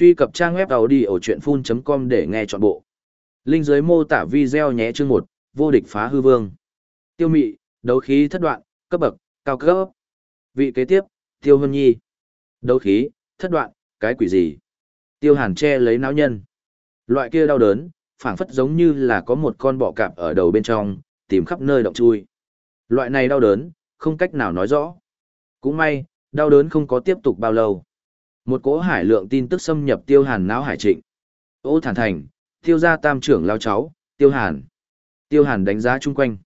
Truy cập trang web đầu đi ở chuyệnfun.com để nghe trọn bộ. Linh dưới mô tả video nhé chương một vô địch phá hư vương. Tiêu mị, đấu khí thất đoạn, cấp bậc, cao cấp. Vị kế tiếp, Tiêu Hân Nhi. Đấu khí, thất đoạn, cái quỷ gì? Tiêu Hàn che lấy não nhân. Loại kia đau đớn, phảng phất giống như là có một con bọ cạp ở đầu bên trong, tìm khắp nơi động chui. Loại này đau đớn, không cách nào nói rõ. Cũng may, đau đớn không có tiếp tục bao lâu. Một cỗ hải lượng tin tức xâm nhập tiêu hàn não hải trịnh. Ô thản thành, tiêu gia tam trưởng lao cháu, tiêu hàn. Tiêu hàn đánh giá chung quanh.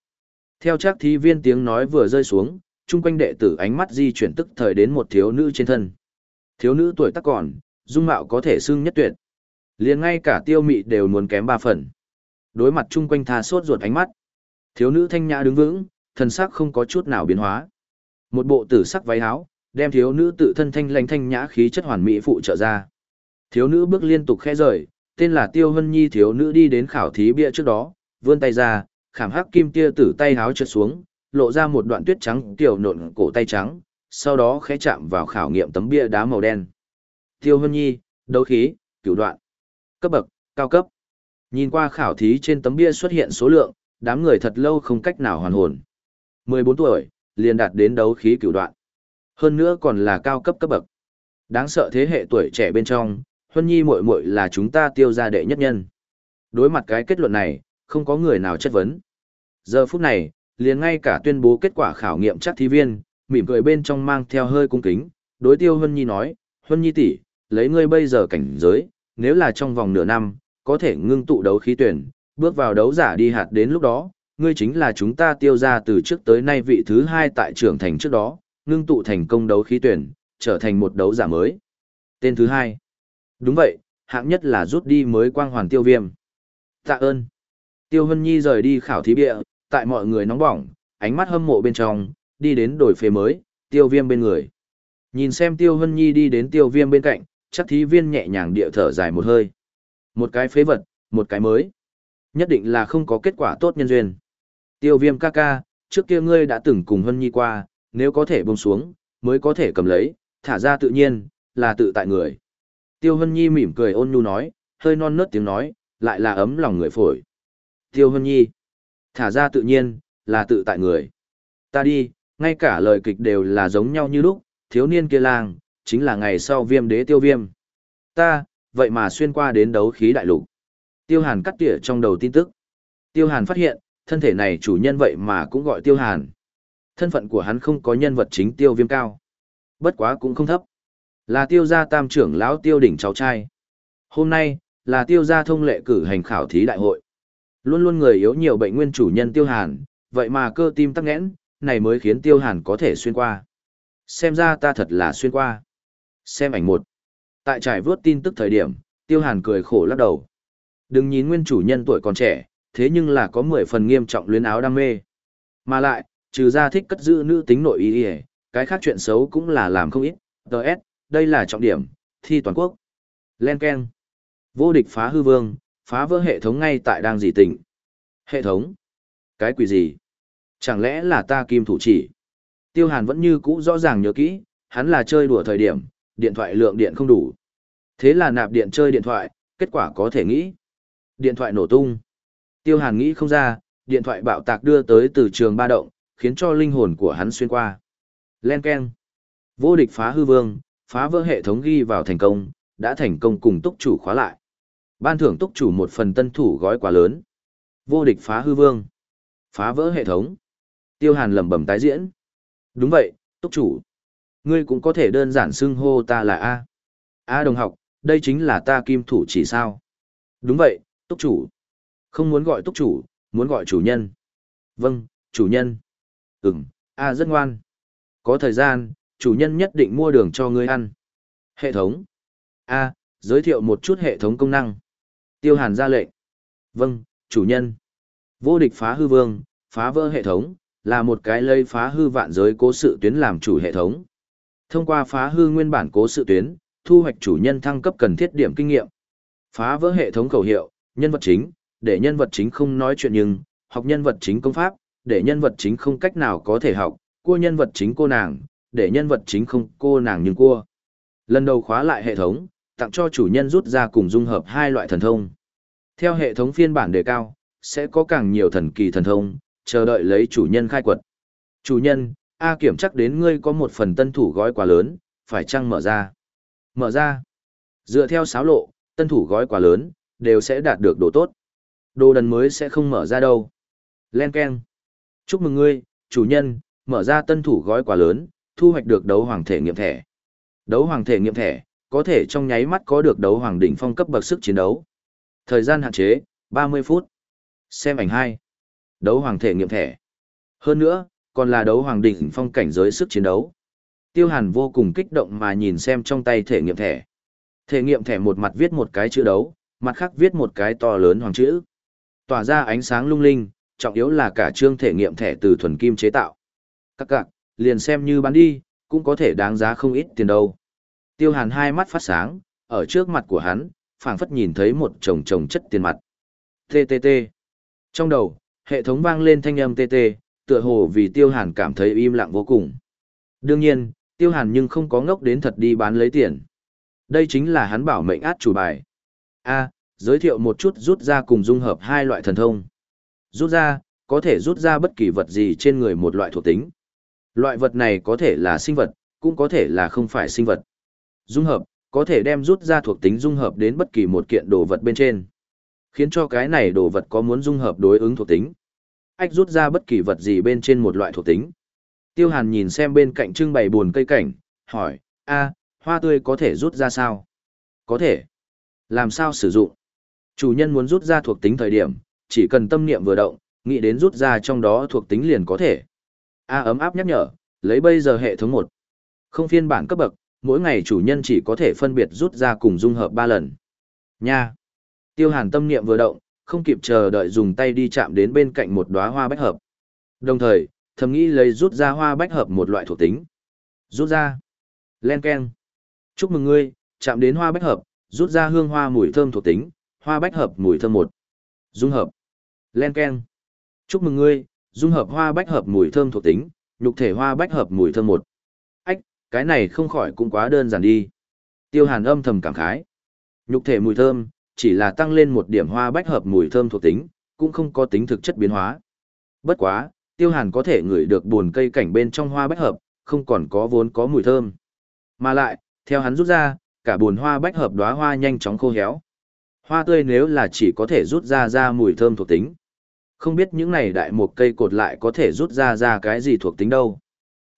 Theo chắc thí viên tiếng nói vừa rơi xuống, chung quanh đệ tử ánh mắt di chuyển tức thời đến một thiếu nữ trên thân. Thiếu nữ tuổi tác còn, dung mạo có thể xưng nhất tuyệt. liền ngay cả tiêu mị đều muốn kém ba phần. Đối mặt chung quanh tha sốt ruột ánh mắt. Thiếu nữ thanh nhã đứng vững, thần sắc không có chút nào biến hóa. Một bộ tử sắc váy áo, đem thiếu nữ tự thân thanh lãnh thanh nhã khí chất hoàn mỹ phụ trợ ra. Thiếu nữ bước liên tục khẽ rời, tên là Tiêu Hân Nhi thiếu nữ đi đến khảo thí bia trước đó, vươn tay ra, khảm hắc kim tia tử tay háo trượt xuống, lộ ra một đoạn tuyết trắng tiểu nộn cổ tay trắng, sau đó khẽ chạm vào khảo nghiệm tấm bia đá màu đen. Tiêu Hân Nhi, đấu khí, cửu đoạn, cấp bậc, cao cấp. Nhìn qua khảo thí trên tấm bia xuất hiện số lượng, đám người thật lâu không cách nào hoàn hồn. 14 tuổi, liền đạt đến đấu khí cửu đoạn. Hơn nữa còn là cao cấp cấp bậc. Đáng sợ thế hệ tuổi trẻ bên trong, Huân Nhi muội muội là chúng ta tiêu gia đệ nhất nhân. Đối mặt cái kết luận này, không có người nào chất vấn. Giờ phút này, liền ngay cả tuyên bố kết quả khảo nghiệm chắc thí viên, mỉm cười bên trong mang theo hơi cung kính, đối tiêu Huân Nhi nói, Huân Nhi tỷ, lấy ngươi bây giờ cảnh giới, nếu là trong vòng nửa năm, có thể ngưng tụ đấu khí tuyển, bước vào đấu giả đi hạt đến lúc đó, ngươi chính là chúng ta tiêu ra từ trước tới nay vị thứ hai tại trưởng thành trước đó, ngưng tụ thành công đấu khí tuyển, trở thành một đấu giả mới. Tên thứ hai. Đúng vậy, hạng nhất là rút đi mới quang hoàn tiêu viêm. Tạ ơn. Tiêu Hân Nhi rời đi khảo thí bịa, tại mọi người nóng bỏng, ánh mắt hâm mộ bên trong, đi đến đổi phế mới, tiêu viêm bên người. Nhìn xem tiêu Hân Nhi đi đến tiêu viêm bên cạnh, chắc thí viên nhẹ nhàng địa thở dài một hơi. Một cái phế vật, một cái mới. Nhất định là không có kết quả tốt nhân duyên. Tiêu viêm ca ca, trước kia ngươi đã từng cùng Hân Nhi qua, nếu có thể buông xuống, mới có thể cầm lấy, thả ra tự nhiên, là tự tại người. Tiêu Hân Nhi mỉm cười ôn nhu nói, hơi non nớt tiếng nói, lại là ấm lòng người phổi. Tiêu Hân Nhi, thả ra tự nhiên, là tự tại người. Ta đi, ngay cả lời kịch đều là giống nhau như lúc, thiếu niên kia lang, chính là ngày sau viêm đế tiêu viêm. Ta, vậy mà xuyên qua đến đấu khí đại lục. Tiêu Hàn cắt tỉa trong đầu tin tức. Tiêu Hàn phát hiện, thân thể này chủ nhân vậy mà cũng gọi Tiêu Hàn. Thân phận của hắn không có nhân vật chính tiêu viêm cao. Bất quá cũng không thấp. Là tiêu gia tam trưởng lão tiêu đỉnh cháu trai. Hôm nay, là tiêu gia thông lệ cử hành khảo thí đại hội. Luôn luôn người yếu nhiều bệnh nguyên chủ nhân tiêu hàn, vậy mà cơ tim tắc nghẽn, này mới khiến tiêu hàn có thể xuyên qua. Xem ra ta thật là xuyên qua. Xem ảnh một. Tại trải vớt tin tức thời điểm, tiêu hàn cười khổ lắc đầu. Đừng nhìn nguyên chủ nhân tuổi còn trẻ, thế nhưng là có mười phần nghiêm trọng luyến áo đam mê. Mà lại, trừ ra thích cất giữ nữ tính nội ý ỉa cái khác chuyện xấu cũng là làm không ít. Ts đây là trọng điểm, thi toàn quốc. Len k e n vô địch phá hư vương, phá vỡ hệ thống ngay tại đang gì tỉnh. Hệ thống? Cái quỷ gì? Chẳng lẽ là ta kim thủ chỉ? Tiêu hàn vẫn như cũ rõ ràng nhớ kỹ, hắn là chơi đùa thời điểm, điện thoại lượng điện không đủ. Thế là nạp điện chơi điện thoại, kết quả có thể nghĩ. Điện thoại nổ tung. Tiêu hàn nghĩ không ra, điện thoại bạo tạc đưa tới từ trường ba động khiến cho linh hồn của hắn xuyên qua. Len Ken. Vô địch phá hư vương, phá vỡ hệ thống ghi vào thành công, đã thành công cùng túc chủ khóa lại. Ban thưởng túc chủ một phần tân thủ gói quá lớn. Vô địch phá hư vương. Phá vỡ hệ thống. Tiêu hàn lẩm bẩm tái diễn. Đúng vậy, túc chủ. Ngươi cũng có thể đơn giản xưng hô ta là A. A đồng học, đây chính là ta kim thủ chỉ sao. Đúng vậy, túc chủ. Không muốn gọi túc chủ, muốn gọi chủ nhân. Vâng, chủ nhân. Ừm, a rất ngoan. Có thời gian, chủ nhân nhất định mua đường cho ngươi ăn. Hệ thống. A, giới thiệu một chút hệ thống công năng. Tiêu Hàn ra lệnh. Vâng, chủ nhân. Vô địch phá hư vương, phá vỡ hệ thống, là một cái lây phá hư vạn giới cố sự tuyến làm chủ hệ thống. Thông qua phá hư nguyên bản cố sự tuyến, thu hoạch chủ nhân thăng cấp cần thiết điểm kinh nghiệm. Phá vỡ hệ thống khẩu hiệu, nhân vật chính, để nhân vật chính không nói chuyện nhưng, học nhân vật chính công pháp, để nhân vật chính không cách nào có thể học, cua nhân vật chính cô nàng, để nhân vật chính không cô nàng nhưng cua. Lần đầu khóa lại hệ thống, tặng cho chủ nhân rút ra cùng dung hợp hai loại thần thông. Theo hệ thống phiên bản đề cao, sẽ có càng nhiều thần kỳ thần thông, chờ đợi lấy chủ nhân khai quật. Chủ nhân, A kiểm chắc đến ngươi có một phần tân thủ gói quà lớn, phải chăng mở ra? Mở ra. Dựa theo sáo lộ, tân thủ gói quà lớn, đều sẽ đạt được đồ tốt. Đồ đần mới sẽ không mở ra đâu. Len Ken. Chúc mừng ngươi, chủ nhân, mở ra tân thủ gói quà lớn, thu hoạch được đấu hoàng thể nghiệm thẻ. Đấu hoàng thể nghiệm thẻ, có thể trong nháy mắt có được đấu hoàng đỉnh phong cấp bậc sức chiến đấu. Thời gian hạn chế, 30 phút. Xem ảnh 2. Đấu hoàng thể nghiệm thẻ. Hơn nữa, còn là đấu hoàng đỉnh phong cảnh giới sức chiến đấu. Tiêu Hàn vô cùng kích động mà nhìn xem trong tay thể nghiệm thẻ. Thể nghiệm thẻ một mặt viết một cái chữ đấu, mặt khác viết một cái to lớn hoàng chữ. Tỏa ra ánh sáng lung linh, trọng yếu là cả chương thể nghiệm thẻ từ thuần kim chế tạo. Các cạc, liền xem như bán đi, cũng có thể đáng giá không ít tiền đâu. Tiêu Hàn hai mắt phát sáng, ở trước mặt của hắn, phảng phất nhìn thấy một chồng chồng chất tiền mặt. TTT. Trong đầu, hệ thống vang lên thanh âm TT, tựa hồ vì Tiêu Hàn cảm thấy im lặng vô cùng. Đương nhiên, Tiêu Hàn nhưng không có ngốc đến thật đi bán lấy tiền. Đây chính là hắn bảo mệnh át chủ bài. A, giới thiệu một chút rút ra cùng dung hợp hai loại thần thông. Rút ra, có thể rút ra bất kỳ vật gì trên người một loại thuộc tính. Loại vật này có thể là sinh vật, cũng có thể là không phải sinh vật. Dung hợp, có thể đem rút ra thuộc tính dung hợp đến bất kỳ một kiện đồ vật bên trên. Khiến cho cái này đồ vật có muốn dung hợp đối ứng thuộc tính. Ách rút ra bất kỳ vật gì bên trên một loại thuộc tính. Tiêu Hàn nhìn xem bên cạnh trưng bày buồn cây cảnh, hỏi, a, hoa tươi có thể rút ra sao? Có thể. Làm sao sử dụng? Chủ nhân muốn rút ra thuộc tính thời điểm, chỉ cần tâm niệm vừa động, nghĩ đến rút ra trong đó thuộc tính liền có thể. A ấm áp nhắc nhở, lấy bây giờ hệ thống 1. Không phiên bản cấp bậc, mỗi ngày chủ nhân chỉ có thể phân biệt rút ra cùng dung hợp 3 lần. Nha. Tiêu Hàn tâm niệm vừa động, không kịp chờ đợi dùng tay đi chạm đến bên cạnh một đóa hoa bách hợp. Đồng thời, thầm nghĩ lấy rút ra hoa bách hợp một loại thuộc tính. Rút ra. Len keng. Chúc mừng ngươi, chạm đến hoa bách hợp, rút ra hương hoa mùi thơm thuộc tính, hoa bách hợp mùi thơm một. Dung hợp. Len keng. Chúc mừng ngươi, dung hợp hoa bách hợp mùi thơm thuộc tính, nhục thể hoa bách hợp mùi thơm một. Ách, cái này không khỏi cũng quá đơn giản đi. Tiêu Hàn âm thầm cảm khái. Nhục thể mùi thơm, chỉ là tăng lên một điểm hoa bách hợp mùi thơm thuộc tính, cũng không có tính thực chất biến hóa. Bất quá, Tiêu Hàn có thể ngửi được buồn cây cảnh bên trong hoa bách hợp, không còn có vốn có mùi thơm. Mà lại, theo hắn rút ra, cả buồn hoa bách hợp đóa hoa nhanh chóng khô héo. Hoa tươi nếu là chỉ có thể rút ra ra mùi thơm thuộc tính. Không biết những này đại một cây cột lại có thể rút ra ra cái gì thuộc tính đâu.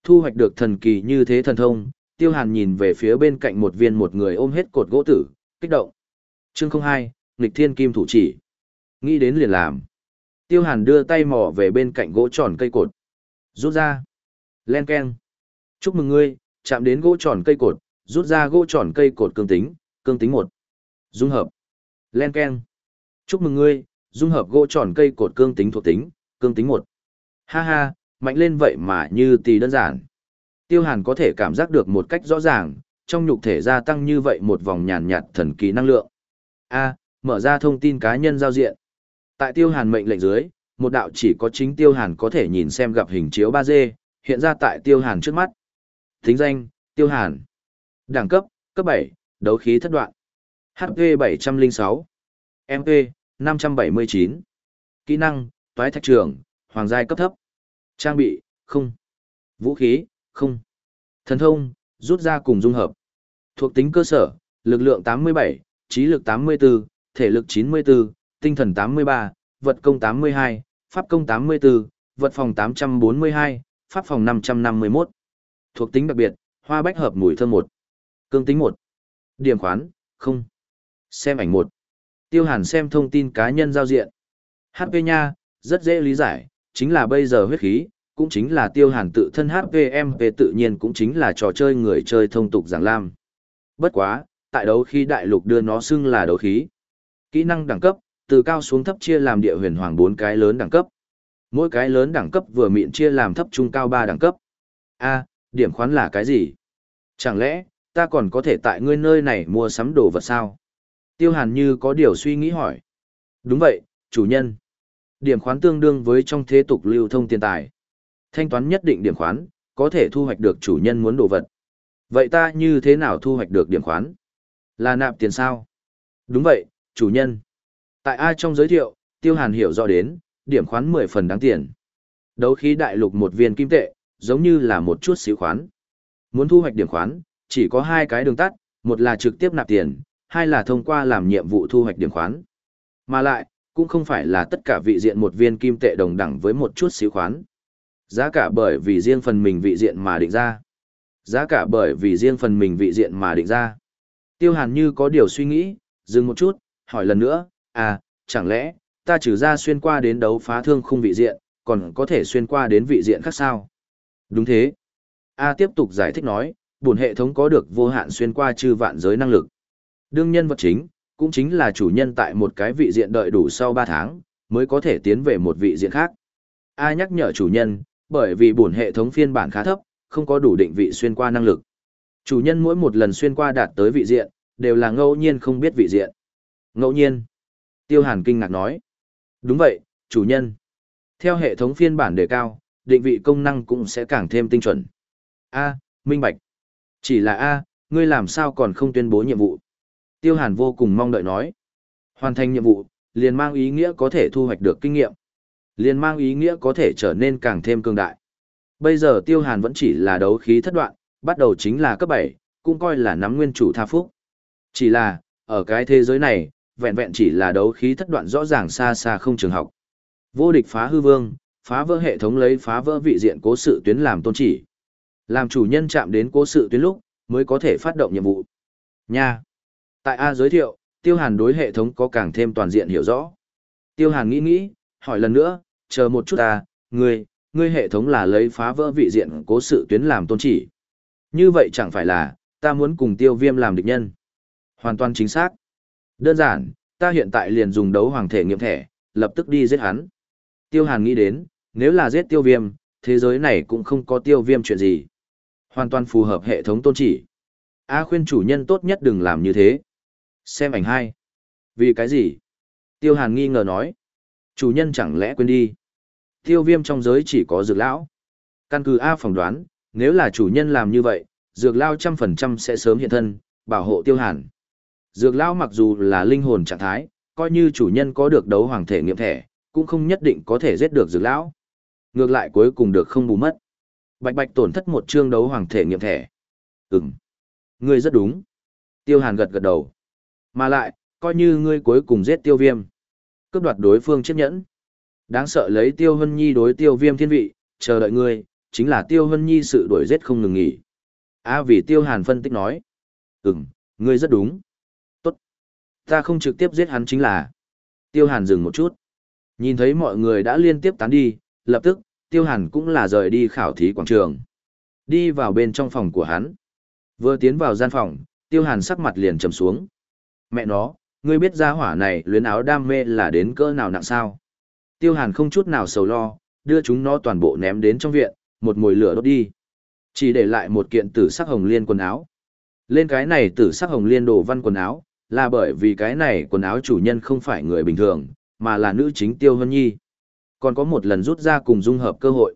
Thu hoạch được thần kỳ như thế thần thông, tiêu hàn nhìn về phía bên cạnh một viên một người ôm hết cột gỗ tử, kích động. Chương 02, nghịch thiên kim thủ chỉ. Nghĩ đến liền làm. Tiêu hàn đưa tay mò về bên cạnh gỗ tròn cây cột. Rút ra. Len keng. Chúc mừng ngươi, chạm đến gỗ tròn cây cột, rút ra gỗ tròn cây cột cương tính, cương tính một. Dung hợp. Len keng. Chúc mừng ngươi, dung hợp gỗ tròn cây cột cương tính thuộc tính, cương tính một. Ha ha, mạnh lên vậy mà như tì đơn giản. Tiêu Hàn có thể cảm giác được một cách rõ ràng, trong nhục thể gia tăng như vậy một vòng nhàn nhạt thần kỳ năng lượng. A, mở ra thông tin cá nhân giao diện. Tại Tiêu Hàn mệnh lệnh dưới, một đạo chỉ có chính Tiêu Hàn có thể nhìn xem gặp hình chiếu 3D, hiện ra tại Tiêu Hàn trước mắt. Tính danh, Tiêu Hàn. Đẳng cấp, cấp 7, đấu khí thất đoạn. HP 706. MP, 579. Kỹ năng, toái thạch trường, hoàng giai cấp thấp. Trang bị, không. Vũ khí, không. Thần thông, rút ra cùng dung hợp. Thuộc tính cơ sở, lực lượng 87, trí lực 84, thể lực 94, tinh thần 83, vật công 82, pháp công 84, vật phòng 842, pháp phòng 551. Thuộc tính đặc biệt, hoa bách hợp mùi thơm 1. Cương tính 1. Điểm khoán, không. Xem ảnh 1. Tiêu Hàn xem thông tin cá nhân giao diện. HP nha, rất dễ lý giải, chính là bây giờ huyết khí, cũng chính là Tiêu Hàn tự thân HPMP tự nhiên cũng chính là trò chơi người chơi thông tục giảng lam. Bất quá, tại đấu khí đại lục đưa nó xưng là đấu khí. Kỹ năng đẳng cấp, từ cao xuống thấp chia làm địa huyền hoàng bốn cái lớn đẳng cấp. Mỗi cái lớn đẳng cấp vừa miệng chia làm thấp trung cao ba đẳng cấp. A, điểm khoán là cái gì? Chẳng lẽ, ta còn có thể tại ngươi nơi này mua sắm đồ vật sao? Tiêu Hàn như có điều suy nghĩ hỏi. Đúng vậy, chủ nhân. Điểm khoán tương đương với trong thế tục lưu thông tiền tài. Thanh toán nhất định điểm khoán, có thể thu hoạch được chủ nhân muốn đồ vật. Vậy ta như thế nào thu hoạch được điểm khoán? Là nạp tiền sao? Đúng vậy, chủ nhân. Tại ai trong giới thiệu, Tiêu Hàn hiểu rõ đến, điểm khoán 10 phần đáng tiền. Đấu khí đại lục một viên kim tệ, giống như là một chút xíu khoán. Muốn thu hoạch điểm khoán, chỉ có hai cái đường tắt, một là trực tiếp nạp tiền, hai là thông qua làm nhiệm vụ thu hoạch điểm khoán. Mà lại, cũng không phải là tất cả vị diện một viên kim tệ đồng đẳng với một chút xíu khoán. Giá cả bởi vì riêng phần mình vị diện mà định ra. Giá cả bởi vì riêng phần mình vị diện mà định ra. Tiêu Hàn như có điều suy nghĩ, dừng một chút, hỏi lần nữa, à, chẳng lẽ, ta trừ ra xuyên qua đến đấu phá thương khung vị diện, còn có thể xuyên qua đến vị diện khác sao? Đúng thế. A tiếp tục giải thích nói, bổn hệ thống có được vô hạn xuyên qua chư vạn giới năng lực. Đương nhân vật chính, cũng chính là chủ nhân tại một cái vị diện đợi đủ sau 3 tháng, mới có thể tiến về một vị diện khác. A nhắc nhở chủ nhân, bởi vì bổn hệ thống phiên bản khá thấp, không có đủ định vị xuyên qua năng lực. Chủ nhân mỗi một lần xuyên qua đạt tới vị diện, đều là ngẫu nhiên không biết vị diện. Ngẫu nhiên. Tiêu Hàn kinh ngạc nói. Đúng vậy, chủ nhân. Theo hệ thống phiên bản đề cao, định vị công năng cũng sẽ càng thêm tinh chuẩn. A, minh bạch. Chỉ là A, ngươi làm sao còn không tuyên bố nhiệm vụ? Tiêu Hàn vô cùng mong đợi nói. Hoàn thành nhiệm vụ, liền mang ý nghĩa có thể thu hoạch được kinh nghiệm. Liền mang ý nghĩa có thể trở nên càng thêm cường đại. Bây giờ Tiêu Hàn vẫn chỉ là đấu khí thất đoạn, bắt đầu chính là cấp 7, cũng coi là nắm nguyên chủ tha phúc. Chỉ là, ở cái thế giới này, vẹn vẹn chỉ là đấu khí thất đoạn rõ ràng xa xa không trường học. Vô địch phá hư vương, phá vỡ hệ thống lấy phá vỡ vị diện cố sự tuyến làm tôn chỉ. Làm chủ nhân chạm đến cố sự tuyến lúc, mới có thể phát động nhiệm vụ. Nha! Tại A giới thiệu, Tiêu Hàn đối hệ thống có càng thêm toàn diện hiểu rõ. Tiêu Hàn nghĩ nghĩ, hỏi lần nữa, chờ một chút ta, ngươi, ngươi hệ thống là lấy phá vỡ vị diện cố sự tuyến làm tôn chỉ. Như vậy chẳng phải là, ta muốn cùng tiêu viêm làm địch nhân. Hoàn toàn chính xác. Đơn giản, ta hiện tại liền dùng đấu hoàng thể nghiệm thẻ, lập tức đi giết hắn. Tiêu Hàn nghĩ đến, nếu là giết tiêu viêm, thế giới này cũng không có tiêu viêm chuyện gì. Hoàn toàn phù hợp hệ thống tôn chỉ. A khuyên chủ nhân tốt nhất đừng làm như thế. Xem ảnh hai. Vì cái gì? Tiêu Hàn nghi ngờ nói. Chủ nhân chẳng lẽ quên đi. Tiêu viêm trong giới chỉ có dược lão. Căn cứ A phỏng đoán, nếu là chủ nhân làm như vậy, dược lao trăm phần trăm sẽ sớm hiện thân, bảo hộ tiêu hàn. Dược lao mặc dù là linh hồn trạng thái, coi như chủ nhân có được đấu hoàng thể nghiệm thẻ, cũng không nhất định có thể giết được dược lão. Ngược lại cuối cùng được không bù mất. Bạch bạch tổn thất một chương đấu hoàng thể nghiệm thẻ. Ừm. Ngươi rất đúng. Tiêu hàn gật gật đầu. Mà lại, coi như ngươi cuối cùng giết tiêu viêm. Cướp đoạt đối phương chiếc nhẫn. Đáng sợ lấy tiêu hân nhi đối tiêu viêm thiên vị, chờ đợi ngươi, chính là tiêu hân nhi sự đuổi giết không ngừng nghỉ. A vì tiêu hàn phân tích nói. Ừm, ngươi rất đúng. Tốt. Ta không trực tiếp giết hắn chính là. Tiêu hàn dừng một chút. Nhìn thấy mọi người đã liên tiếp tán đi, lập tức, tiêu hàn cũng là rời đi khảo thí quảng trường. Đi vào bên trong phòng của hắn. Vừa tiến vào gian phòng, tiêu hàn sắc mặt liền trầm xuống. Mẹ nó, ngươi biết gia hỏa này luyến áo đam mê là đến cỡ nào nặng sao? Tiêu hàn không chút nào sầu lo, đưa chúng nó toàn bộ ném đến trong viện, một mồi lửa đốt đi. Chỉ để lại một kiện tử sắc hồng liên quần áo. Lên cái này tử sắc hồng liên đồ văn quần áo, là bởi vì cái này quần áo chủ nhân không phải người bình thường, mà là nữ chính Tiêu Hân Nhi. Còn có một lần rút ra cùng dung hợp cơ hội.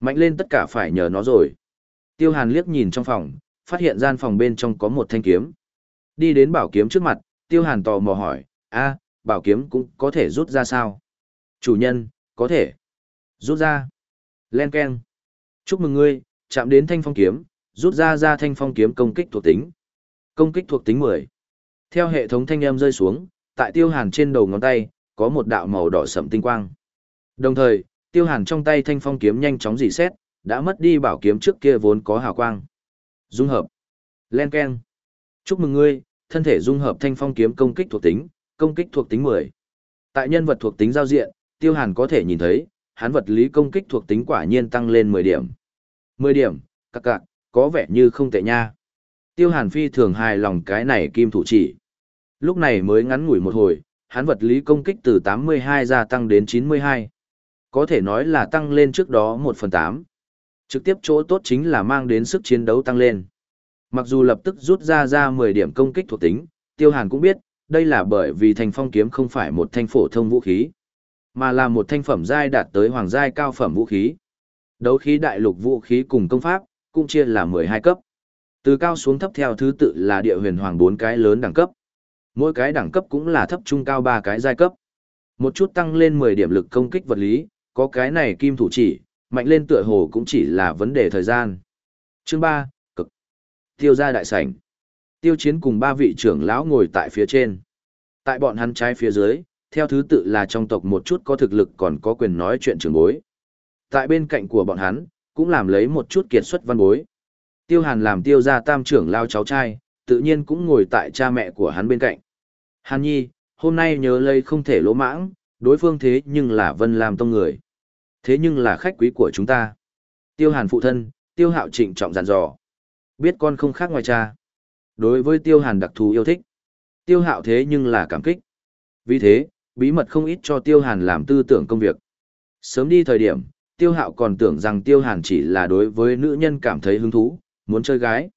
Mạnh lên tất cả phải nhờ nó rồi. Tiêu Hàn liếc nhìn trong phòng, phát hiện gian phòng bên trong có một thanh kiếm. Đi đến bảo kiếm trước mặt, Tiêu Hàn tò mò hỏi, a, bảo kiếm cũng có thể rút ra sao? Chủ nhân, có thể. Rút ra. Len Ken. Chúc mừng ngươi, chạm đến thanh phong kiếm, rút ra ra thanh phong kiếm công kích thuộc tính. Công kích thuộc tính 10. Theo hệ thống thanh âm rơi xuống, tại tiêu hàn trên đầu ngón tay, có một đạo màu đỏ sẫm tinh quang. Đồng thời, tiêu hàn trong tay thanh phong kiếm nhanh chóng dì xét, đã mất đi bảo kiếm trước kia vốn có hào quang. Dung hợp. Len Ken. Chúc mừng ngươi, thân thể dung hợp thanh phong kiếm công kích thuộc tính, công kích thuộc tính 10. Tại nhân vật thuộc tính giao diện, tiêu hàn có thể nhìn thấy, hắn vật lý công kích thuộc tính quả nhiên tăng lên 10 điểm. 10 điểm, các cạc, có vẻ như không tệ nha. Tiêu Hàn Phi thường hài lòng cái này kim thủ chỉ. Lúc này mới ngắn ngủi một hồi, hắn vật lý công kích từ 82 gia tăng đến 92. Có thể nói là tăng lên trước đó 1 phần 8. Trực tiếp chỗ tốt chính là mang đến sức chiến đấu tăng lên. Mặc dù lập tức rút ra ra 10 điểm công kích thuộc tính, Tiêu Hàn cũng biết, đây là bởi vì thanh phong kiếm không phải một thanh phổ thông vũ khí, mà là một thanh phẩm giai đạt tới hoàng giai cao phẩm vũ khí. Đấu khí đại lục vũ khí cùng công pháp, cũng chia là 12 cấp. Từ cao xuống thấp theo thứ tự là địa huyền hoàng bốn cái lớn đẳng cấp. Mỗi cái đẳng cấp cũng là thấp trung cao ba cái giai cấp. Một chút tăng lên 10 điểm lực công kích vật lý, có cái này kim thủ chỉ, mạnh lên tựa hồ cũng chỉ là vấn đề thời gian. Chương 3. Tiêu gia đại sảnh. Tiêu chiến cùng ba vị trưởng lão ngồi tại phía trên. Tại bọn hắn trái phía dưới, theo thứ tự là trong tộc một chút có thực lực còn có quyền nói chuyện trưởng bối. Tại bên cạnh của bọn hắn, cũng làm lấy một chút kiệt xuất văn bối. Tiêu Hàn làm tiêu gia tam trưởng lao cháu trai, tự nhiên cũng ngồi tại cha mẹ của hắn bên cạnh. Hàn Nhi, hôm nay nhớ lấy không thể lỗ mãng, đối phương thế nhưng là Vân làm Tông người. Thế nhưng là khách quý của chúng ta. Tiêu Hàn phụ thân, Tiêu Hạo trịnh trọng dặn dò. Biết con không khác ngoài cha. Đối với Tiêu Hàn đặc thù yêu thích. Tiêu Hạo thế nhưng là cảm kích. Vì thế, bí mật không ít cho Tiêu Hàn làm tư tưởng công việc. Sớm đi thời điểm, Tiêu Hạo còn tưởng rằng Tiêu Hàn chỉ là đối với nữ nhân cảm thấy hứng thú, muốn chơi gái.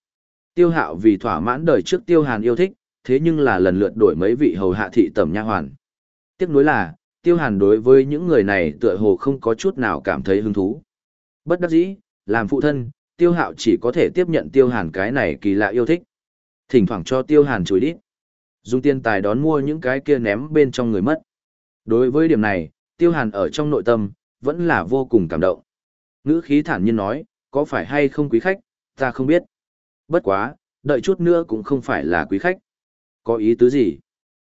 Tiêu Hạo vì thỏa mãn đời trước Tiêu Hàn yêu thích, thế nhưng là lần lượt đổi mấy vị hầu hạ thị tẩm nha hoàn. Tiếc nuối là, Tiêu Hàn đối với những người này tựa hồ không có chút nào cảm thấy hứng thú. Bất đắc dĩ, làm phụ thân, Tiêu Hạo chỉ có thể tiếp nhận Tiêu Hàn cái này kỳ lạ yêu thích. Thỉnh thoảng cho Tiêu Hàn chùi đít. Dùng tiền tài đón mua những cái kia ném bên trong người mất. Đối với điểm này, Tiêu Hàn ở trong nội tâm, vẫn là vô cùng cảm động. Ngữ khí thản nhiên nói, có phải hay không quý khách, ta không biết. Bất quá, đợi chút nữa cũng không phải là quý khách. Có ý tứ gì?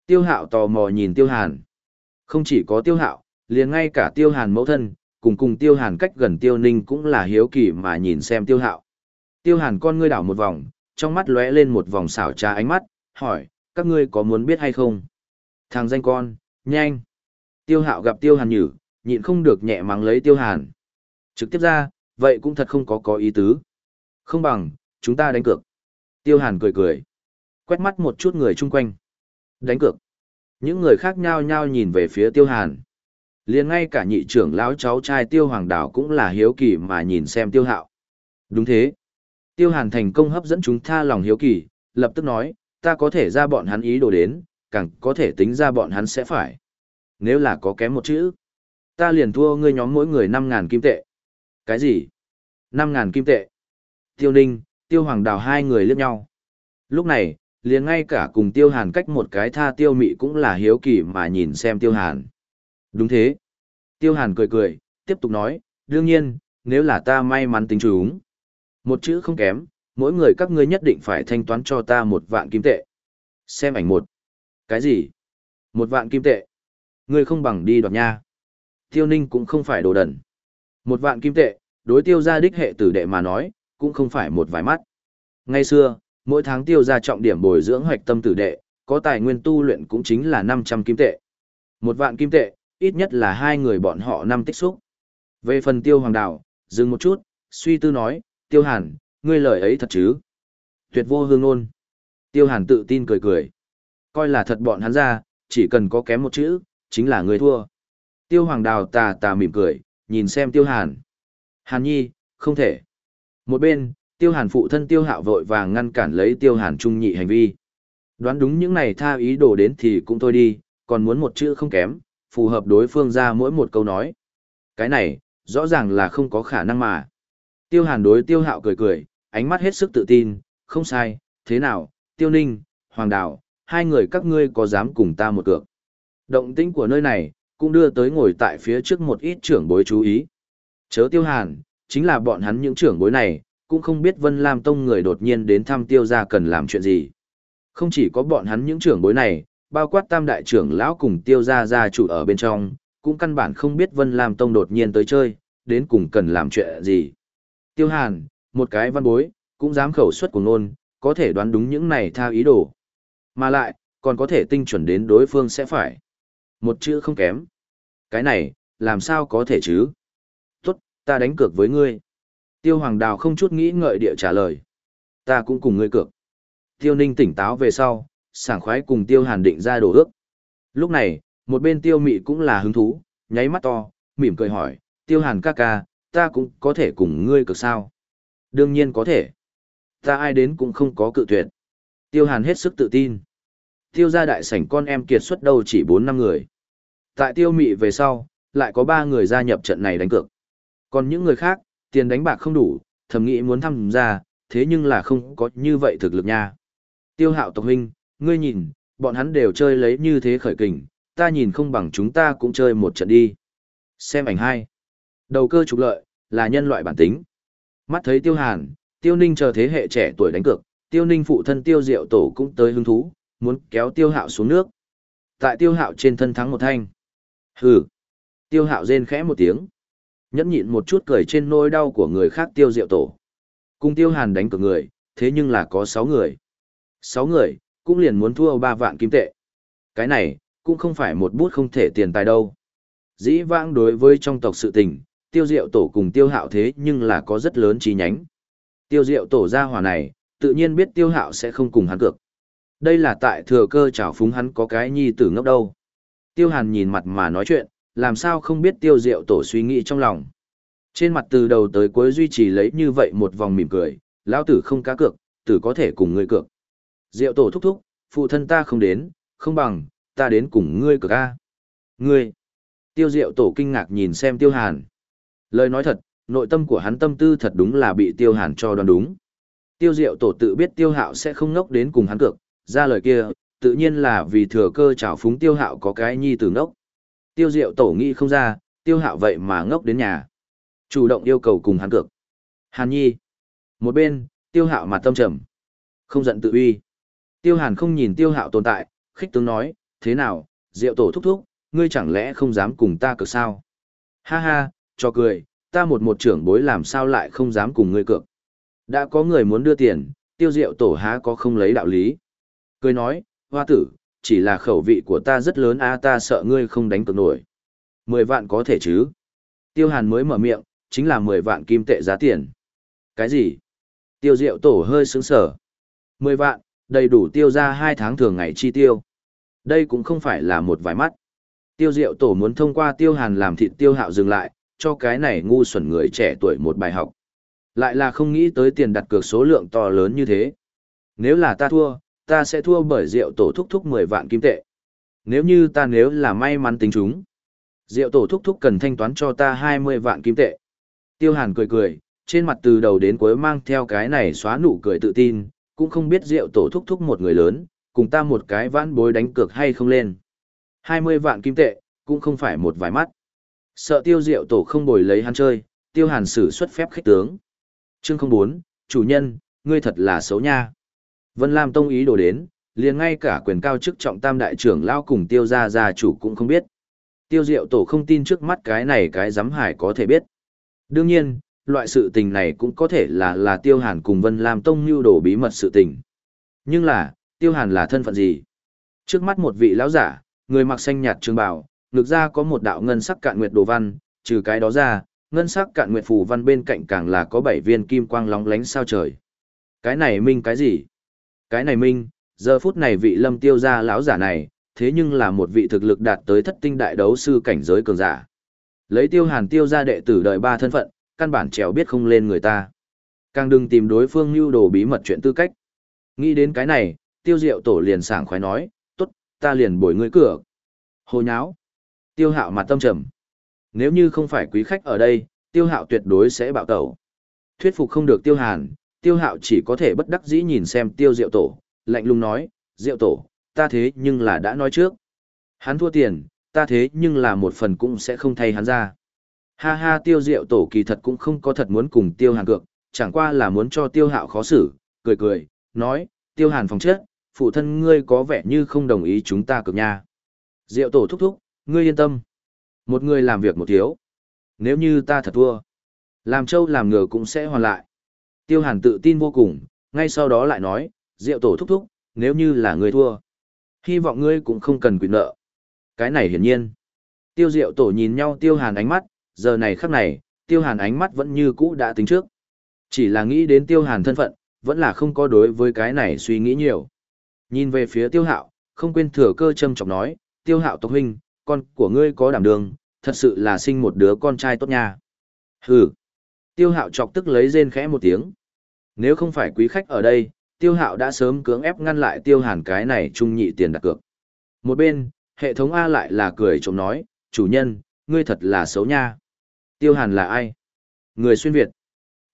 Tiêu hạo tò mò nhìn tiêu hàn. Không chỉ có tiêu hạo, liền ngay cả tiêu hàn mẫu thân, cùng cùng tiêu hàn cách gần tiêu ninh cũng là hiếu kỳ mà nhìn xem tiêu hạo. Tiêu hàn con ngươi đảo một vòng, trong mắt lóe lên một vòng xảo trá ánh mắt, hỏi, các ngươi có muốn biết hay không? Thằng danh con, nhanh. Tiêu hạo gặp tiêu hàn nhử, nhịn không được nhẹ mắng lấy tiêu hàn. Trực tiếp ra, vậy cũng thật không có có ý tứ. Không bằng, chúng ta đánh cược. Tiêu hàn cười cười. Quét mắt một chút người chung quanh. Đánh cược. Những người khác nhao nhao nhìn về phía tiêu hàn liền ngay cả nhị trưởng lão cháu trai tiêu hoàng đảo cũng là hiếu kỳ mà nhìn xem tiêu hạo. Đúng thế. Tiêu hàn thành công hấp dẫn chúng tha lòng hiếu kỳ, lập tức nói, ta có thể ra bọn hắn ý đồ đến, càng có thể tính ra bọn hắn sẽ phải. Nếu là có kém một chữ, ta liền thua ngươi nhóm mỗi người năm ngàn kim tệ. Cái gì? năm ngàn kim tệ. Tiêu ninh, tiêu hoàng đào hai người liếc nhau. Lúc này, liền ngay cả cùng tiêu hàn cách một cái tha tiêu mị cũng là hiếu kỳ mà nhìn xem tiêu hàn. Đúng thế. Tiêu hàn cười cười, tiếp tục nói, đương nhiên, nếu là ta may mắn tính chúng. Một chữ không kém, mỗi người các ngươi nhất định phải thanh toán cho ta một vạn kim tệ. Xem ảnh một. Cái gì? Một vạn kim tệ. Ngươi không bằng đi đoạt nha. Tiêu ninh cũng không phải đồ đần. Một vạn kim tệ, đối tiêu gia đích hệ tử đệ mà nói, cũng không phải một vài mắt. Ngay xưa, mỗi tháng tiêu gia trọng điểm bồi dưỡng hoạch tâm tử đệ, có tài nguyên tu luyện cũng chính là 500 kim tệ. Một vạn kim tệ, ít nhất là hai người bọn họ năm tích xúc. Về phần tiêu hoàng đạo, dừng một chút, suy tư nói, tiêu hàn, ngươi lời ấy thật chứ? Tuyệt vô hương ôn. Tiêu hàn tự tin cười cười. Coi là thật bọn hắn ra, chỉ cần có kém một chữ, chính là người thua. Tiêu hoàng đào tà tà mỉm cười, nhìn xem tiêu hàn. Hàn nhi, không thể. Một bên, tiêu hàn phụ thân tiêu hạo vội vàng ngăn cản lấy tiêu hàn trung nhị hành vi. Đoán đúng những này tha ý đồ đến thì cũng thôi đi, còn muốn một chữ không kém, phù hợp đối phương ra mỗi một câu nói. Cái này, rõ ràng là không có khả năng mà. Tiêu hàn đối tiêu hạo cười cười, ánh mắt hết sức tự tin, không sai, thế nào, tiêu ninh, hoàng đào, hai người các ngươi có dám cùng ta một cược. Động tĩnh của nơi này, cũng đưa tới ngồi tại phía trước một ít trưởng bối chú ý. Chớ tiêu hàn, chính là bọn hắn những trưởng bối này, cũng không biết Vân Lam Tông người đột nhiên đến thăm tiêu gia cần làm chuyện gì. Không chỉ có bọn hắn những trưởng bối này, bao quát tam đại trưởng lão cùng tiêu gia gia chủ ở bên trong, cũng căn bản không biết Vân Lam Tông đột nhiên tới chơi, đến cùng cần làm chuyện gì. Tiêu Hàn, một cái văn bối, cũng dám khẩu xuất của nôn, có thể đoán đúng những này tha ý đồ. Mà lại, còn có thể tinh chuẩn đến đối phương sẽ phải. Một chữ không kém. Cái này, làm sao có thể chứ? Tốt, ta đánh cược với ngươi. Tiêu Hoàng Đào không chút nghĩ ngợi địa trả lời. Ta cũng cùng ngươi cược. Tiêu Ninh tỉnh táo về sau, sảng khoái cùng Tiêu Hàn định ra đồ ước. Lúc này, một bên Tiêu Mị cũng là hứng thú, nháy mắt to, mỉm cười hỏi, Tiêu Hàn ca ca, ta cũng có thể cùng ngươi cược sao? Đương nhiên có thể. Ta ai đến cũng không có cự tuyệt. Tiêu Hàn hết sức tự tin. Tiêu gia đại sảnh con em kiệt xuất đâu chỉ bốn năm người. Tại Tiêu Mị về sau, lại có ba người gia nhập trận này đánh cược. Còn những người khác, tiền đánh bạc không đủ, thầm nghĩ muốn tham gia, thế nhưng là không có như vậy thực lực nha. Tiêu hạo tộc huynh, ngươi nhìn, bọn hắn đều chơi lấy như thế khởi kình, ta nhìn không bằng chúng ta cũng chơi một trận đi. Xem ảnh hai. Đầu cơ trục lợi, là nhân loại bản tính. Mắt thấy tiêu hàn, tiêu ninh chờ thế hệ trẻ tuổi đánh cược, tiêu ninh phụ thân tiêu diệu tổ cũng tới hứng thú, muốn kéo tiêu hạo xuống nước. Tại tiêu hạo trên thân thắng một thanh. Hừ. Tiêu hạo rên khẽ một tiếng. Nhẫn nhịn một chút cười trên nỗi đau của người khác tiêu diệu tổ. Cùng tiêu hàn đánh cược người, thế nhưng là có 6 người. 6 người, cũng liền muốn thua ba vạn kim tệ. Cái này, cũng không phải một bút không thể tiền tài đâu. Dĩ vãng đối với trong tộc sự tình, tiêu diệu tổ cùng tiêu hạo thế nhưng là có rất lớn chi nhánh. Tiêu diệu tổ gia hỏa này, tự nhiên biết tiêu hạo sẽ không cùng hắn cược. Đây là tại thừa cơ trào phúng hắn có cái nhi tử ngốc đâu. Tiêu hàn nhìn mặt mà nói chuyện, làm sao không biết tiêu diệu tổ suy nghĩ trong lòng. Trên mặt từ đầu tới cuối duy trì lấy như vậy một vòng mỉm cười, lão tử không cá cược, tử có thể cùng ngươi cược. Diệu tổ thúc thúc, phụ thân ta không đến, không bằng, ta đến cùng ngươi cược a. Ngươi. Tiêu diệu tổ kinh ngạc nhìn xem tiêu hàn. Lời nói thật, nội tâm của hắn tâm tư thật đúng là bị tiêu hàn cho đoán đúng. Tiêu diệu tổ tự biết tiêu hạo sẽ không ngốc đến cùng hắn cược, ra lời kia, tự nhiên là vì thừa cơ trào phúng tiêu hạo có cái nhi tử ngốc. Tiêu diệu tổ nghĩ không ra, tiêu hạo vậy mà ngốc đến nhà. Chủ động yêu cầu cùng hắn cược. Hàn nhi. Một bên, tiêu hạo mặt tâm trầm. Không giận tự uy. Tiêu hàn không nhìn tiêu hạo tồn tại, khích tướng nói, thế nào, diệu tổ thúc thúc, ngươi chẳng lẽ không dám cùng ta cược sao? Ha ha, cho cười, ta một một trưởng bối làm sao lại không dám cùng ngươi cược. Đã có người muốn đưa tiền, tiêu diệu tổ há có không lấy đạo lý. Cười nói, hoa tử, chỉ là khẩu vị của ta rất lớn a ta sợ ngươi không đánh cược nổi. Mười vạn có thể chứ. Tiêu hàn mới mở miệng, chính là mười vạn kim tệ giá tiền. Cái gì? Tiêu diệu tổ hơi sướng sở. Mười vạn, đầy đủ tiêu ra hai tháng thường ngày chi tiêu. Đây cũng không phải là một vài mắt. Tiêu diệu tổ muốn thông qua tiêu hàn làm thịt tiêu hạo dừng lại, cho cái này ngu xuẩn người trẻ tuổi một bài học. Lại là không nghĩ tới tiền đặt cược số lượng to lớn như thế. Nếu là ta thua, ta sẽ thua bởi rượu tổ thúc thúc 10 vạn kim tệ. Nếu như ta nếu là may mắn tính chúng, rượu tổ thúc thúc cần thanh toán cho ta 20 vạn kim tệ. Tiêu hàn cười cười, trên mặt từ đầu đến cuối mang theo cái này xóa nụ cười tự tin, cũng không biết rượu tổ thúc thúc một người lớn, cùng ta một cái vãn bối đánh cược hay không lên. 20 vạn kim tệ, cũng không phải một vài mắt. Sợ tiêu diệu tổ không bồi lấy hắn chơi, tiêu hàn sử xuất phép khích tướng. Chương 04, chủ nhân, ngươi thật là xấu nha. Vân Lam Tông ý đồ đến, liền ngay cả quyền cao chức trọng tam đại trưởng lao cùng tiêu gia gia chủ cũng không biết. Tiêu diệu tổ không tin trước mắt cái này cái giám hải có thể biết. Đương nhiên, loại sự tình này cũng có thể là là tiêu hàn cùng Vân Lam Tông mưu đồ bí mật sự tình. Nhưng là, tiêu hàn là thân phận gì? Trước mắt một vị lão giả, người mặc xanh nhạt trường bào, ngực ra có một đạo ngân sắc cạn nguyệt đồ văn, trừ cái đó ra, ngân sắc cạn nguyệt phù văn bên cạnh càng là có bảy viên kim quang lóng lánh sao trời. Cái này minh cái gì? Cái này minh, giờ phút này vị lâm tiêu gia lão giả này, thế nhưng là một vị thực lực đạt tới thất tinh đại đấu sư cảnh giới cường giả. Lấy tiêu hàn tiêu gia đệ tử đời ba thân phận, căn bản trèo biết không lên người ta. Càng đừng tìm đối phương lưu đồ bí mật chuyện tư cách. Nghĩ đến cái này, tiêu diệu tổ liền sảng khoái nói, tốt, ta liền bồi ngươi cửa. Hồ nháo. Tiêu hạo mặt tâm trầm. Nếu như không phải quý khách ở đây, tiêu hạo tuyệt đối sẽ bạo tẩu. Thuyết phục không được tiêu hàn, tiêu hạo chỉ có thể bất đắc dĩ nhìn xem tiêu diệu tổ, lạnh lùng nói, diệu tổ, ta thế nhưng là đã nói trước. Hắn thua tiền, ta thế nhưng là một phần cũng sẽ không thay hắn ra. Ha ha tiêu diệu tổ kỳ thật cũng không có thật muốn cùng tiêu hàn cược, chẳng qua là muốn cho tiêu hạo khó xử, cười cười, nói, tiêu hàn phòng chết, phụ thân ngươi có vẻ như không đồng ý chúng ta cược nha. Diệu tổ thúc thúc, ngươi yên tâm. Một người làm việc một thiếu. Nếu như ta thật thua, làm châu làm ngựa cũng sẽ hoàn lại. Tiêu hàn tự tin vô cùng, ngay sau đó lại nói, Diệu tổ thúc thúc, nếu như là ngươi thua. Hy vọng ngươi cũng không cần quyền nợ. Cái này hiển nhiên. Tiêu Diệu tổ nhìn nhau tiêu hàn ánh mắt, giờ này khắc này, tiêu hàn ánh mắt vẫn như cũ đã tính trước. Chỉ là nghĩ đến tiêu hàn thân phận, vẫn là không có đối với cái này suy nghĩ nhiều. Nhìn về phía tiêu hạo, không quên thừa cơ châm trọng nói, tiêu hạo tộc huynh, con của ngươi có đảm đường, thật sự là sinh một đứa con trai tốt nha. Hừ. Tiêu hạo chọc tức lấy rên khẽ một tiếng. Nếu không phải quý khách ở đây, tiêu hạo đã sớm cưỡng ép ngăn lại tiêu hàn cái này trung nhị tiền đặt cược. Một bên, hệ thống A lại là cười trộm nói, chủ nhân, ngươi thật là xấu nha. Tiêu hàn là ai? Người xuyên Việt.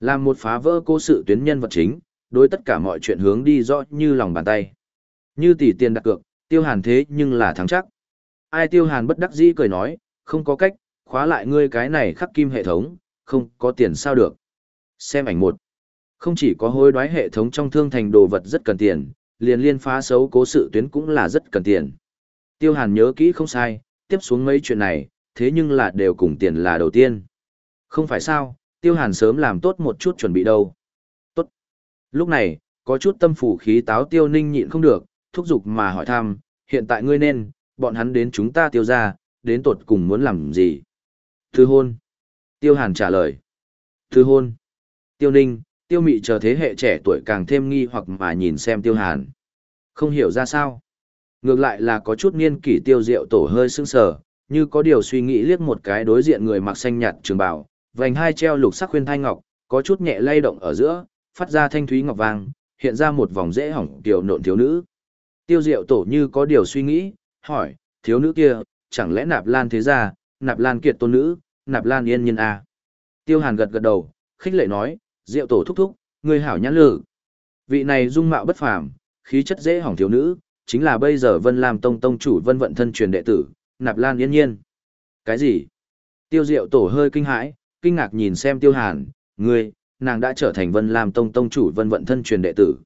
Làm một phá vỡ cố sự tuyến nhân vật chính, đối tất cả mọi chuyện hướng đi rõ như lòng bàn tay. Như tỷ tiền đặt cược, tiêu hàn thế nhưng là thắng chắc. Ai tiêu hàn bất đắc dĩ cười nói, không có cách, khóa lại ngươi cái này khắc kim hệ thống, không có tiền sao được. Xem ảnh một. Không chỉ có hối đoái hệ thống trong thương thành đồ vật rất cần tiền, liền liên phá xấu cố sự tuyến cũng là rất cần tiền. Tiêu hàn nhớ kỹ không sai, tiếp xuống mấy chuyện này, thế nhưng là đều cùng tiền là đầu tiên. Không phải sao, tiêu hàn sớm làm tốt một chút chuẩn bị đâu. Tốt. Lúc này, có chút tâm phủ khí táo tiêu ninh nhịn không được, thúc giục mà hỏi thăm, hiện tại ngươi nên, bọn hắn đến chúng ta tiêu ra, đến tột cùng muốn làm gì? Thư hôn. Tiêu hàn trả lời. Thư hôn. Tiêu ninh, tiêu mị chờ thế hệ trẻ tuổi càng thêm nghi hoặc mà nhìn xem tiêu hàn. Không hiểu ra sao. Ngược lại là có chút niên kỷ tiêu diệu tổ hơi sưng sờ, như có điều suy nghĩ liếc một cái đối diện người mặc xanh nhạt trường bảo, vành hai treo lục sắc khuyên thai ngọc, có chút nhẹ lay động ở giữa, phát ra thanh thúy ngọc vàng, hiện ra một vòng dễ hỏng tiểu nộn thiếu nữ. Tiêu diệu tổ như có điều suy nghĩ, hỏi, thiếu nữ kia, chẳng lẽ nạp lan thế gia, nạp lan kiệt tôn nữ, nạp lan yên nhiên à? Tiêu hàn gật gật đầu, khích lệ nói, diệu tổ thúc thúc, người hảo nhãn lử. Vị này dung mạo bất phàm, khí chất dễ hỏng thiếu nữ, chính là bây giờ Vân Lam Tông Tông chủ Vân Vận thân truyền đệ tử, Nạp Lan Yên Nhiên. Cái gì? Tiêu Diệu Tổ hơi kinh hãi, kinh ngạc nhìn xem Tiêu Hàn, ngươi, nàng đã trở thành Vân Lam Tông Tông chủ Vân Vận thân truyền đệ tử.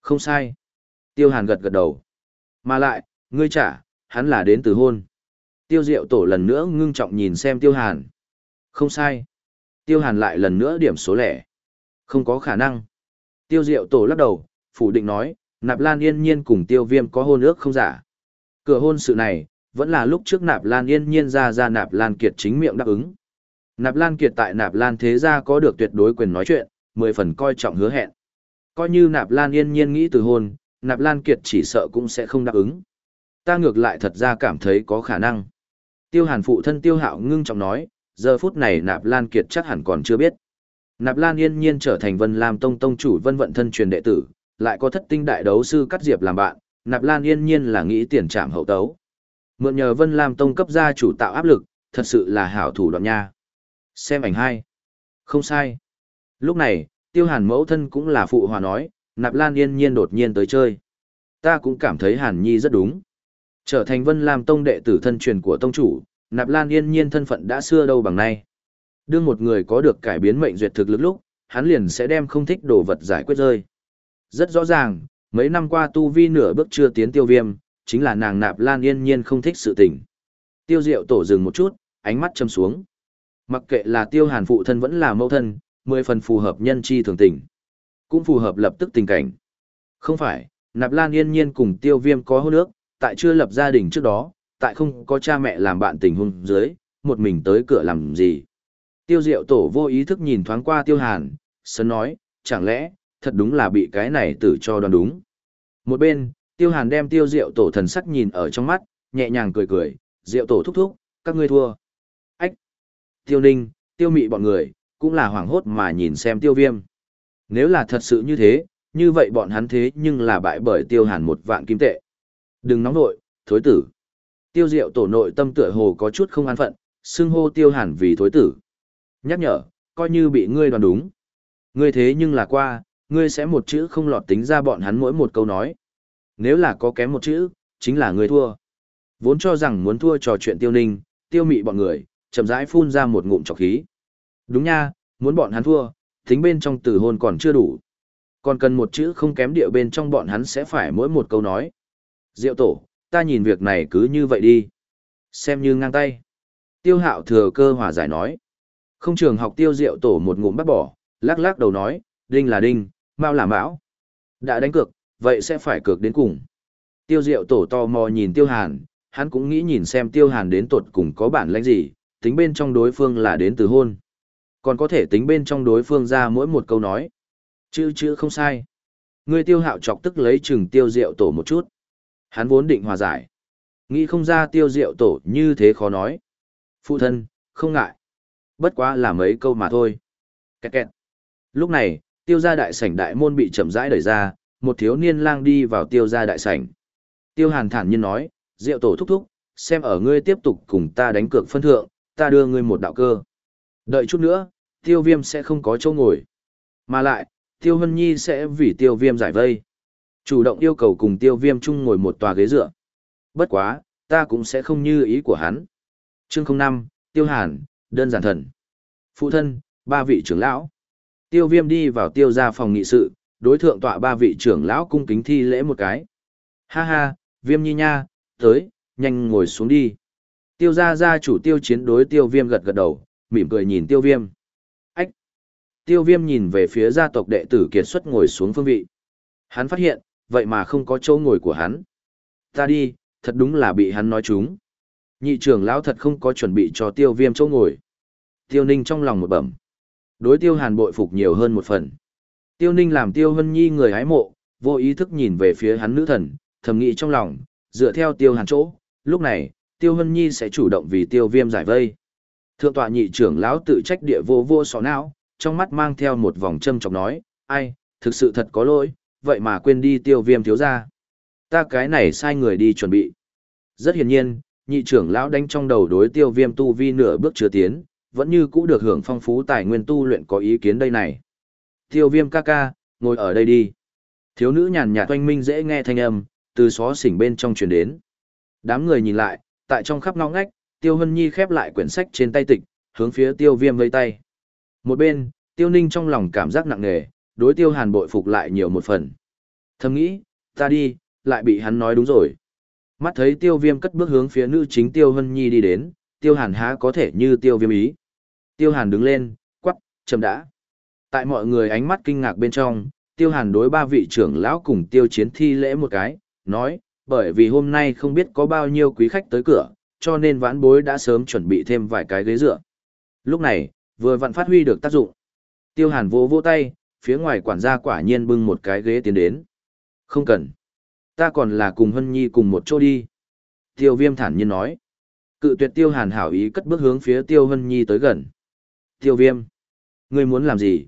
Không sai. Tiêu Hàn gật gật đầu. Mà lại, ngươi trả, hắn là đến từ hôn. Tiêu Diệu Tổ lần nữa ngưng trọng nhìn xem Tiêu Hàn. Không sai. Tiêu Hàn lại lần nữa điểm số lẻ. Không có khả năng. Tiêu Diệu Tổ lắc đầu, phủ định nói, Nạp Lan Yên Nhiên cùng Tiêu Viêm có hôn ước không giả. Cửa hôn sự này, vẫn là lúc trước Nạp Lan Yên Nhiên ra ra Nạp Lan Kiệt chính miệng đáp ứng. Nạp Lan Kiệt tại Nạp Lan thế gia có được tuyệt đối quyền nói chuyện, mười phần coi trọng hứa hẹn. Coi như Nạp Lan Yên Nhiên nghĩ từ hôn, Nạp Lan Kiệt chỉ sợ cũng sẽ không đáp ứng. Ta ngược lại thật ra cảm thấy có khả năng. Tiêu Hàn phụ thân Tiêu Hạo ngưng trọng nói, giờ phút này Nạp Lan Kiệt chắc hẳn còn chưa biết. Nạp Lan Yên Nhiên trở thành Vân Lam Tông tông chủ Vân Vận thân truyền đệ tử, lại có thất tinh đại đấu sư cắt diệp làm bạn, Nạp Lan yên nhiên là nghĩ tiền trảm hậu tấu. Mượn nhờ Vân Lam Tông cấp gia chủ tạo áp lực, thật sự là hảo thủ đoạn nha. Xem ảnh hai. Không sai. Lúc này, Tiêu Hàn mẫu thân cũng là phụ hòa nói, Nạp Lan yên nhiên đột nhiên tới chơi. Ta cũng cảm thấy Hàn Nhi rất đúng. Trở thành Vân làm Tông đệ tử thân truyền của tông chủ, Nạp Lan yên nhiên thân phận đã xưa đâu bằng nay. Đương một người có được cải biến mệnh duyệt thực lực lúc, hắn liền sẽ đem không thích đồ vật giải quyết rơi. Rất rõ ràng, mấy năm qua tu vi nửa bước chưa tiến tiêu viêm, chính là nàng nạp lan yên nhiên không thích sự tình. Tiêu diệu tổ dừng một chút, ánh mắt châm xuống. Mặc kệ là tiêu hàn phụ thân vẫn là mẫu thân, mười phần phù hợp nhân chi thường tình. Cũng phù hợp lập tức tình cảnh. Không phải, nạp lan yên nhiên cùng tiêu viêm có hôn ước, tại chưa lập gia đình trước đó, tại không có cha mẹ làm bạn tình hôn dưới, một mình tới cửa làm gì. Tiêu diệu tổ vô ý thức nhìn thoáng qua tiêu hàn, sớm nói, chẳng lẽ, thật đúng là bị cái này tử cho đoán đúng. Một bên, tiêu hàn đem tiêu diệu tổ thần sắc nhìn ở trong mắt, nhẹ nhàng cười cười, diệu tổ thúc thúc, các ngươi thua. Tiêu ninh, tiêu mị bọn người, cũng là hoảng hốt mà nhìn xem tiêu viêm. Nếu là thật sự như thế, như vậy bọn hắn thế nhưng là bại bởi tiêu hàn một vạn kim tệ. Đừng nóng nội, thối tử. Tiêu diệu tổ nội tâm tựa hồ có chút không an phận, xưng hô tiêu hàn vì thối tử. Nhắc nhở, coi như bị ngươi đoán đúng. Ngươi thế nhưng là qua, ngươi sẽ một chữ không lọt tính ra bọn hắn mỗi một câu nói. Nếu là có kém một chữ, chính là ngươi thua. Vốn cho rằng muốn thua trò chuyện tiêu ninh, tiêu mị bọn người, chậm rãi phun ra một ngụm trọc khí. Đúng nha, muốn bọn hắn thua, tính bên trong từ hôn còn chưa đủ. Còn cần một chữ không kém địa bên trong bọn hắn sẽ phải mỗi một câu nói. Diệu tổ, ta nhìn việc này cứ như vậy đi. Xem như ngang tay. Tiêu hạo thừa cơ hòa giải nói. Không trường học tiêu diệu tổ một ngụm bắt bỏ, lắc lắc đầu nói, đinh là đinh, mau là Mão. Đã đánh cược, vậy sẽ phải cược đến cùng. Tiêu Diệu tổ tò mò nhìn Tiêu Hàn, hắn cũng nghĩ nhìn xem Tiêu Hàn đến tột cùng có bản lĩnh gì, tính bên trong đối phương là đến từ hôn. Còn có thể tính bên trong đối phương ra mỗi một câu nói. Chữ chữ không sai. Người tiêu hạo chọc tức lấy chừng tiêu diệu tổ một chút. Hắn vốn định hòa giải. Nghĩ không ra tiêu diệu tổ như thế khó nói. Phụ thân, không ngại. Bất quá là mấy câu mà thôi. Kẹt kẹt. Lúc này, tiêu gia đại sảnh đại môn bị chậm rãi đẩy ra, một thiếu niên lang đi vào tiêu gia đại sảnh. Tiêu hàn thản nhiên nói, diệu tổ thúc thúc, xem ở ngươi tiếp tục cùng ta đánh cược phân thượng, ta đưa ngươi một đạo cơ. Đợi chút nữa, tiêu viêm sẽ không có chỗ ngồi. Mà lại, Tiêu Hân Nhi sẽ vì tiêu viêm giải vây. Chủ động yêu cầu cùng tiêu viêm chung ngồi một tòa ghế dựa. Bất quá, ta cũng sẽ không như ý của hắn. Chương 05, Tiêu Hàn, đơn giản thần. Phụ thân, ba vị trưởng lão. Tiêu viêm đi vào tiêu gia phòng nghị sự, đối thượng tọa ba vị trưởng lão cung kính thi lễ một cái. Ha ha, viêm nhi nha, tới, nhanh ngồi xuống đi. Tiêu gia gia chủ tiêu chiến đối tiêu viêm gật gật đầu, mỉm cười nhìn tiêu viêm. Ách! Tiêu viêm nhìn về phía gia tộc đệ tử kiệt xuất ngồi xuống phương vị. Hắn phát hiện, vậy mà không có chỗ ngồi của hắn. Ta đi, thật đúng là bị hắn nói chúng. Nhị trưởng lão thật không có chuẩn bị cho tiêu viêm chỗ ngồi. Tiêu ninh trong lòng một bẩm. Đối tiêu hàn bội phục nhiều hơn một phần. Tiêu ninh làm tiêu hân nhi người hái mộ, vô ý thức nhìn về phía hắn nữ thần, thầm nghĩ trong lòng, dựa theo tiêu hàn chỗ, lúc này, tiêu hân nhi sẽ chủ động vì tiêu viêm giải vây. Thượng tọa nhị trưởng lão tự trách địa vô vô sọ não, trong mắt mang theo một vòng châm chọc nói, ai, thực sự thật có lỗi, vậy mà quên đi tiêu viêm thiếu ra. Ta cái này sai người đi chuẩn bị. Rất hiển nhiên, nhị trưởng lão đánh trong đầu đối tiêu viêm tu vi nửa bước chưa tiến, vẫn như cũ được hưởng phong phú tài nguyên tu luyện có ý kiến đây này. Tiêu viêm ca ca, ngồi ở đây đi. Thiếu nữ nhàn nhạt oanh minh dễ nghe thanh âm, từ xó xỉnh bên trong truyền đến. Đám người nhìn lại, tại trong khắp ngõ ngách, Tiêu Hân Nhi khép lại quyển sách trên tay tịch, hướng phía Tiêu Viêm vây tay. Một bên, Tiêu Ninh trong lòng cảm giác nặng nề, đối Tiêu Hàn bội phục lại nhiều một phần. Thầm nghĩ, ta đi, lại bị hắn nói đúng rồi. Mắt thấy Tiêu Viêm cất bước hướng phía nữ chính Tiêu Hân Nhi đi đến, Tiêu Hàn há có thể như Tiêu Viêm ý. Tiêu Hàn đứng lên, quắp chậm đã. Tại mọi người ánh mắt kinh ngạc bên trong, Tiêu Hàn đối ba vị trưởng lão cùng Tiêu Chiến thi lễ một cái, nói, bởi vì hôm nay không biết có bao nhiêu quý khách tới cửa, cho nên vãn bối đã sớm chuẩn bị thêm vài cái ghế dựa. Lúc này, vừa vặn phát huy được tác dụng. Tiêu Hàn vỗ vỗ tay, phía ngoài quản gia quả nhiên bưng một cái ghế tiến đến. Không cần. Ta còn là cùng Hân Nhi cùng một chỗ đi. Tiêu Viêm thản nhiên nói. Cự tuyệt Tiêu Hàn hảo ý cất bước hướng phía Tiêu Hân Nhi tới gần. Tiêu Viêm. Ngươi muốn làm gì?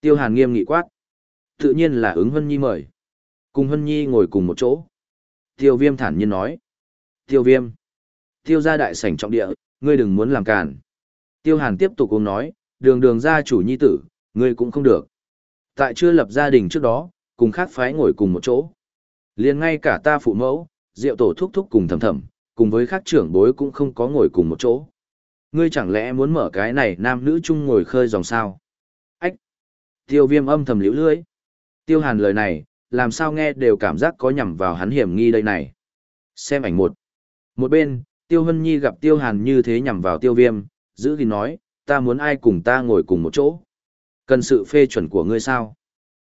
Tiêu Hàn nghiêm nghị quát. Tự nhiên là ứng Hân Nhi mời. Cùng Hân Nhi ngồi cùng một chỗ. Tiêu Viêm thản nhiên nói. Tiêu Viêm. Tiêu gia đại sảnh trọng địa, ngươi đừng muốn làm càn. Tiêu Hàn tiếp tục cùng nói, đường đường gia chủ nhi tử, ngươi cũng không được. Tại chưa lập gia đình trước đó, cùng khác phái ngồi cùng một chỗ. liền ngay cả ta phụ mẫu, diệu tổ thúc thúc cùng thầm thầm, cùng với khác trưởng bối cũng không có ngồi cùng một chỗ. Ngươi chẳng lẽ muốn mở cái này nam nữ chung ngồi khơi dòng sao? Ách! Tiêu viêm âm thầm liễu lưỡi. Tiêu hàn lời này, làm sao nghe đều cảm giác có nhằm vào hắn hiểm nghi đây này. Xem ảnh một. Một bên, Tiêu Hân Nhi gặp Tiêu Hàn như thế nhằm vào Tiêu Viêm, giữ gìn nói, ta muốn ai cùng ta ngồi cùng một chỗ. Cần sự phê chuẩn của ngươi sao?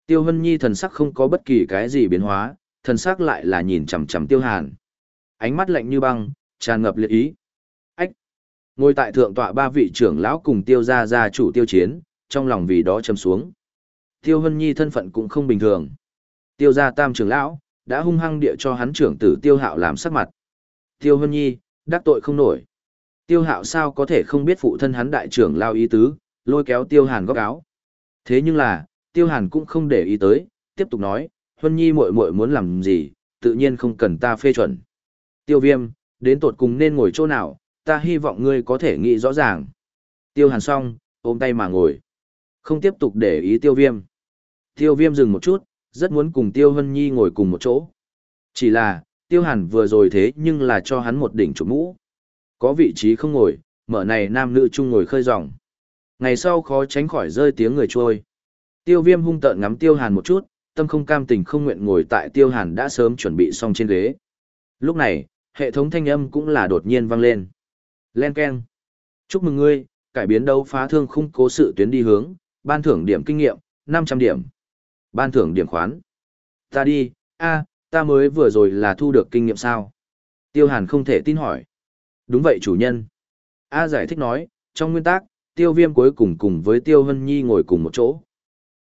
Tiêu Hân Nhi thần sắc không có bất kỳ cái gì biến hóa, thần sắc lại là nhìn chằm chằm Tiêu Hàn. Ánh mắt lạnh như băng, tràn ngập liệt ý. Ách! Ngồi tại thượng tọa ba vị trưởng lão cùng Tiêu gia gia chủ Tiêu Chiến, trong lòng vì đó châm xuống. Tiêu Hân Nhi thân phận cũng không bình thường. Tiêu gia tam trưởng lão, đã hung hăng địa cho hắn trưởng tử Tiêu Hạo làm sắc mặt. Tiêu Hân Nhi, đắc tội không nổi. Tiêu hạo sao có thể không biết phụ thân hắn đại trưởng lao ý tứ, lôi kéo tiêu hàn góc áo. Thế nhưng là, tiêu hàn cũng không để ý tới, tiếp tục nói, Hân nhi muội muội muốn làm gì, tự nhiên không cần ta phê chuẩn. Tiêu viêm, đến tột cùng nên ngồi chỗ nào, ta hy vọng ngươi có thể nghĩ rõ ràng. Tiêu hàn xong, ôm tay mà ngồi. Không tiếp tục để ý tiêu viêm. Tiêu viêm dừng một chút, rất muốn cùng tiêu hân nhi ngồi cùng một chỗ. Chỉ là, tiêu hàn vừa rồi thế nhưng là cho hắn một đỉnh trụ mũ. Có vị trí không ngồi, mở này nam nữ chung ngồi khơi ròng. Ngày sau khó tránh khỏi rơi tiếng người trôi. Tiêu viêm hung tợn ngắm tiêu hàn một chút, tâm không cam tình không nguyện ngồi tại tiêu hàn đã sớm chuẩn bị xong trên ghế. Lúc này, hệ thống thanh âm cũng là đột nhiên vang lên. Len keng. Chúc mừng ngươi, cải biến đấu phá thương khung cố sự tuyến đi hướng, ban thưởng điểm kinh nghiệm, 500 điểm. Ban thưởng điểm khoán. Ta đi, a ta mới vừa rồi là thu được kinh nghiệm sao? Tiêu Hàn không thể tin hỏi. Đúng vậy chủ nhân. A giải thích nói, trong nguyên tắc, tiêu viêm cuối cùng cùng với tiêu hân nhi ngồi cùng một chỗ.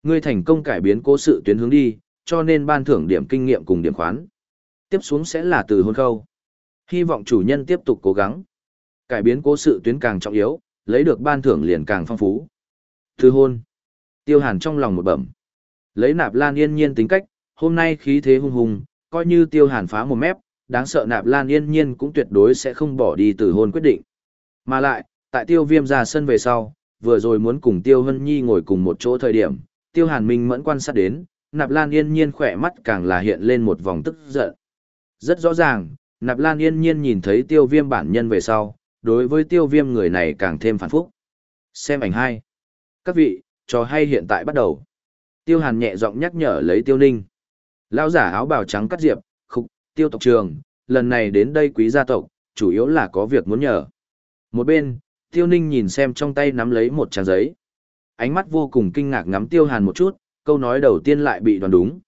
Ngươi thành công cải biến cố sự tuyến hướng đi, cho nên ban thưởng điểm kinh nghiệm cùng điểm khoán. Tiếp xuống sẽ là từ hôn khâu. Hy vọng chủ nhân tiếp tục cố gắng. Cải biến cố sự tuyến càng trọng yếu, lấy được ban thưởng liền càng phong phú. Từ hôn. Tiêu hàn trong lòng một bẩm. Lấy nạp lan yên nhiên tính cách, hôm nay khí thế hung hùng, coi như tiêu hàn phá một mép, đáng sợ nạp lan yên nhiên cũng tuyệt đối sẽ không bỏ đi từ hôn quyết định. Mà lại, tại tiêu viêm ra sân về sau, vừa rồi muốn cùng tiêu hân nhi ngồi cùng một chỗ thời điểm, tiêu hàn minh mẫn quan sát đến, nạp lan yên nhiên khỏe mắt càng là hiện lên một vòng tức giận. Rất rõ ràng, nạp lan yên nhiên nhìn thấy tiêu viêm bản nhân về sau, đối với tiêu viêm người này càng thêm phản phúc. Xem ảnh hai. Các vị, trò hay hiện tại bắt đầu. Tiêu hàn nhẹ giọng nhắc nhở lấy tiêu ninh. Lão giả áo bào trắng cắt diệp, khúc, tiêu tộc trường, lần này đến đây quý gia tộc, chủ yếu là có việc muốn nhờ. Một bên, tiêu ninh nhìn xem trong tay nắm lấy một trang giấy. Ánh mắt vô cùng kinh ngạc ngắm tiêu hàn một chút, câu nói đầu tiên lại bị đoán đúng.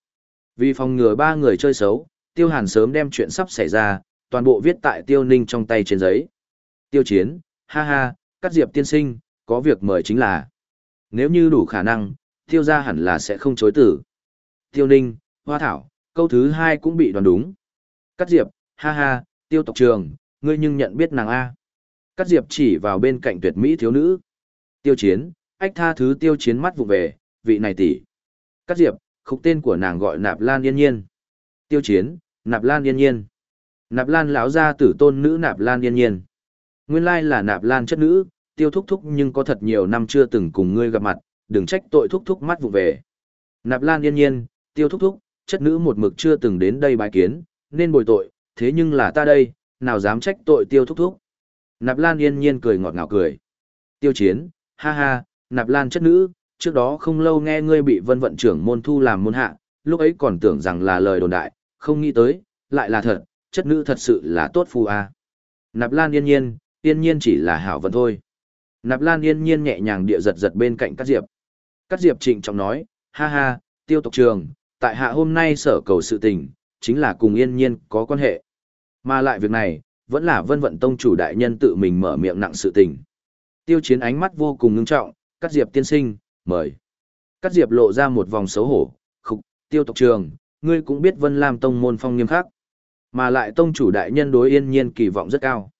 Vì phòng ngừa ba người chơi xấu, tiêu hàn sớm đem chuyện sắp xảy ra, toàn bộ viết tại tiêu ninh trong tay trên giấy. Tiêu chiến, ha ha, cắt diệp tiên sinh, có việc mời chính là. Nếu như đủ khả năng, tiêu ra hẳn là sẽ không chối tử. Tiêu ninh, hoa thảo, câu thứ hai cũng bị đoán đúng. Cắt diệp, ha ha, tiêu tộc trường, ngươi nhưng nhận biết nàng A. Cắt diệp chỉ vào bên cạnh tuyệt mỹ thiếu nữ. Tiêu chiến, ách tha thứ tiêu chiến mắt vụ về, vị này tỷ. Cắt diệp, khúc tên của nàng gọi nạp lan yên nhiên. Tiêu chiến, nạp lan yên nhiên. Nạp lan lão gia tử tôn nữ nạp lan yên nhiên. Nguyên lai là nạp lan chất nữ, tiêu thúc thúc nhưng có thật nhiều năm chưa từng cùng ngươi gặp mặt, đừng trách tội thúc thúc mắt vụ về. Nạp lan yên nhiên, tiêu thúc thúc, chất nữ một mực chưa từng đến đây bài kiến, nên bồi tội, thế nhưng là ta đây, nào dám trách tội tiêu thúc thúc. Nạp lan yên nhiên cười ngọt ngào cười. Tiêu chiến, ha ha, nạp lan chất nữ, trước đó không lâu nghe ngươi bị vân vận trưởng môn thu làm môn hạ, lúc ấy còn tưởng rằng là lời đồn đại, không nghĩ tới, lại là thật, chất nữ thật sự là tốt phù a. Nạp lan yên nhiên, yên nhiên chỉ là hảo vận thôi. Nạp lan yên nhiên nhẹ nhàng địa giật giật bên cạnh các Diệp. Cát Diệp trịnh trọng nói, ha ha, tiêu tộc trường, tại hạ hôm nay sở cầu sự tình, chính là cùng yên nhiên có quan hệ. Mà lại việc này, vẫn là vân vận tông chủ đại nhân tự mình mở miệng nặng sự tình. Tiêu chiến ánh mắt vô cùng ngưng trọng, Cát Diệp tiên sinh, mời. Cát Diệp lộ ra một vòng xấu hổ, khục, tiêu tộc trường, ngươi cũng biết vân lam tông môn phong nghiêm khắc. Mà lại tông chủ đại nhân đối yên nhiên kỳ vọng rất cao.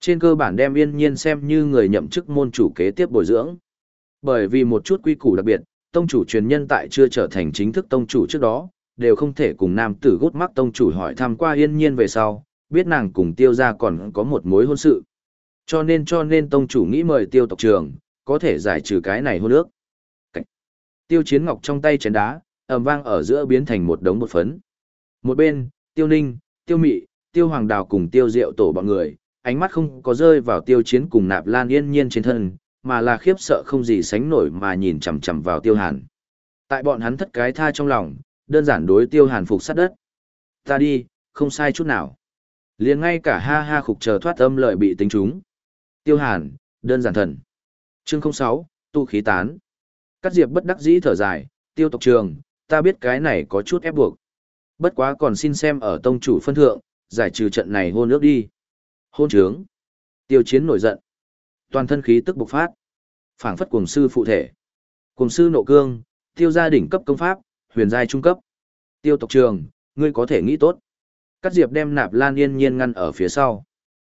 Trên cơ bản đem yên nhiên xem như người nhậm chức môn chủ kế tiếp bồi dưỡng. Bởi vì một chút quy củ đặc biệt, tông chủ truyền nhân tại chưa trở thành chính thức tông chủ trước đó, đều không thể cùng nam tử gút mắt tông chủ hỏi thăm qua yên nhiên về sau, biết nàng cùng tiêu gia còn có một mối hôn sự. Cho nên cho nên tông chủ nghĩ mời tiêu tộc trường, có thể giải trừ cái này hôn ước. Cảnh. Tiêu chiến ngọc trong tay chén đá, ầm vang ở giữa biến thành một đống bột phấn. Một bên, tiêu ninh, tiêu mị, tiêu hoàng đào cùng tiêu diệu tổ bọn người, ánh mắt không có rơi vào tiêu chiến cùng nạp lan yên nhiên trên thân, mà là khiếp sợ không gì sánh nổi mà nhìn chằm chằm vào tiêu hàn. Tại bọn hắn thất cái tha trong lòng, đơn giản đối tiêu hàn phục sát đất. Ta đi, không sai chút nào. liền ngay cả ha ha khục chờ thoát âm lợi bị tính chúng. Tiêu hàn, đơn giản thần. Chương 06, tu khí tán. Cắt diệp bất đắc dĩ thở dài, tiêu tộc trường, ta biết cái này có chút ép buộc. Bất quá còn xin xem ở tông chủ phân thượng, giải trừ trận này hôn ước đi. Hôn trướng. Tiêu chiến nổi giận. Toàn thân khí tức bộc phát. phảng phất cuồng sư phụ thể. Cuồng sư nộ cương, tiêu gia đỉnh cấp công pháp, huyền giai trung cấp. Tiêu tộc trường, ngươi có thể nghĩ tốt. Cắt diệp đem nạp lan yên nhiên ngăn ở phía sau.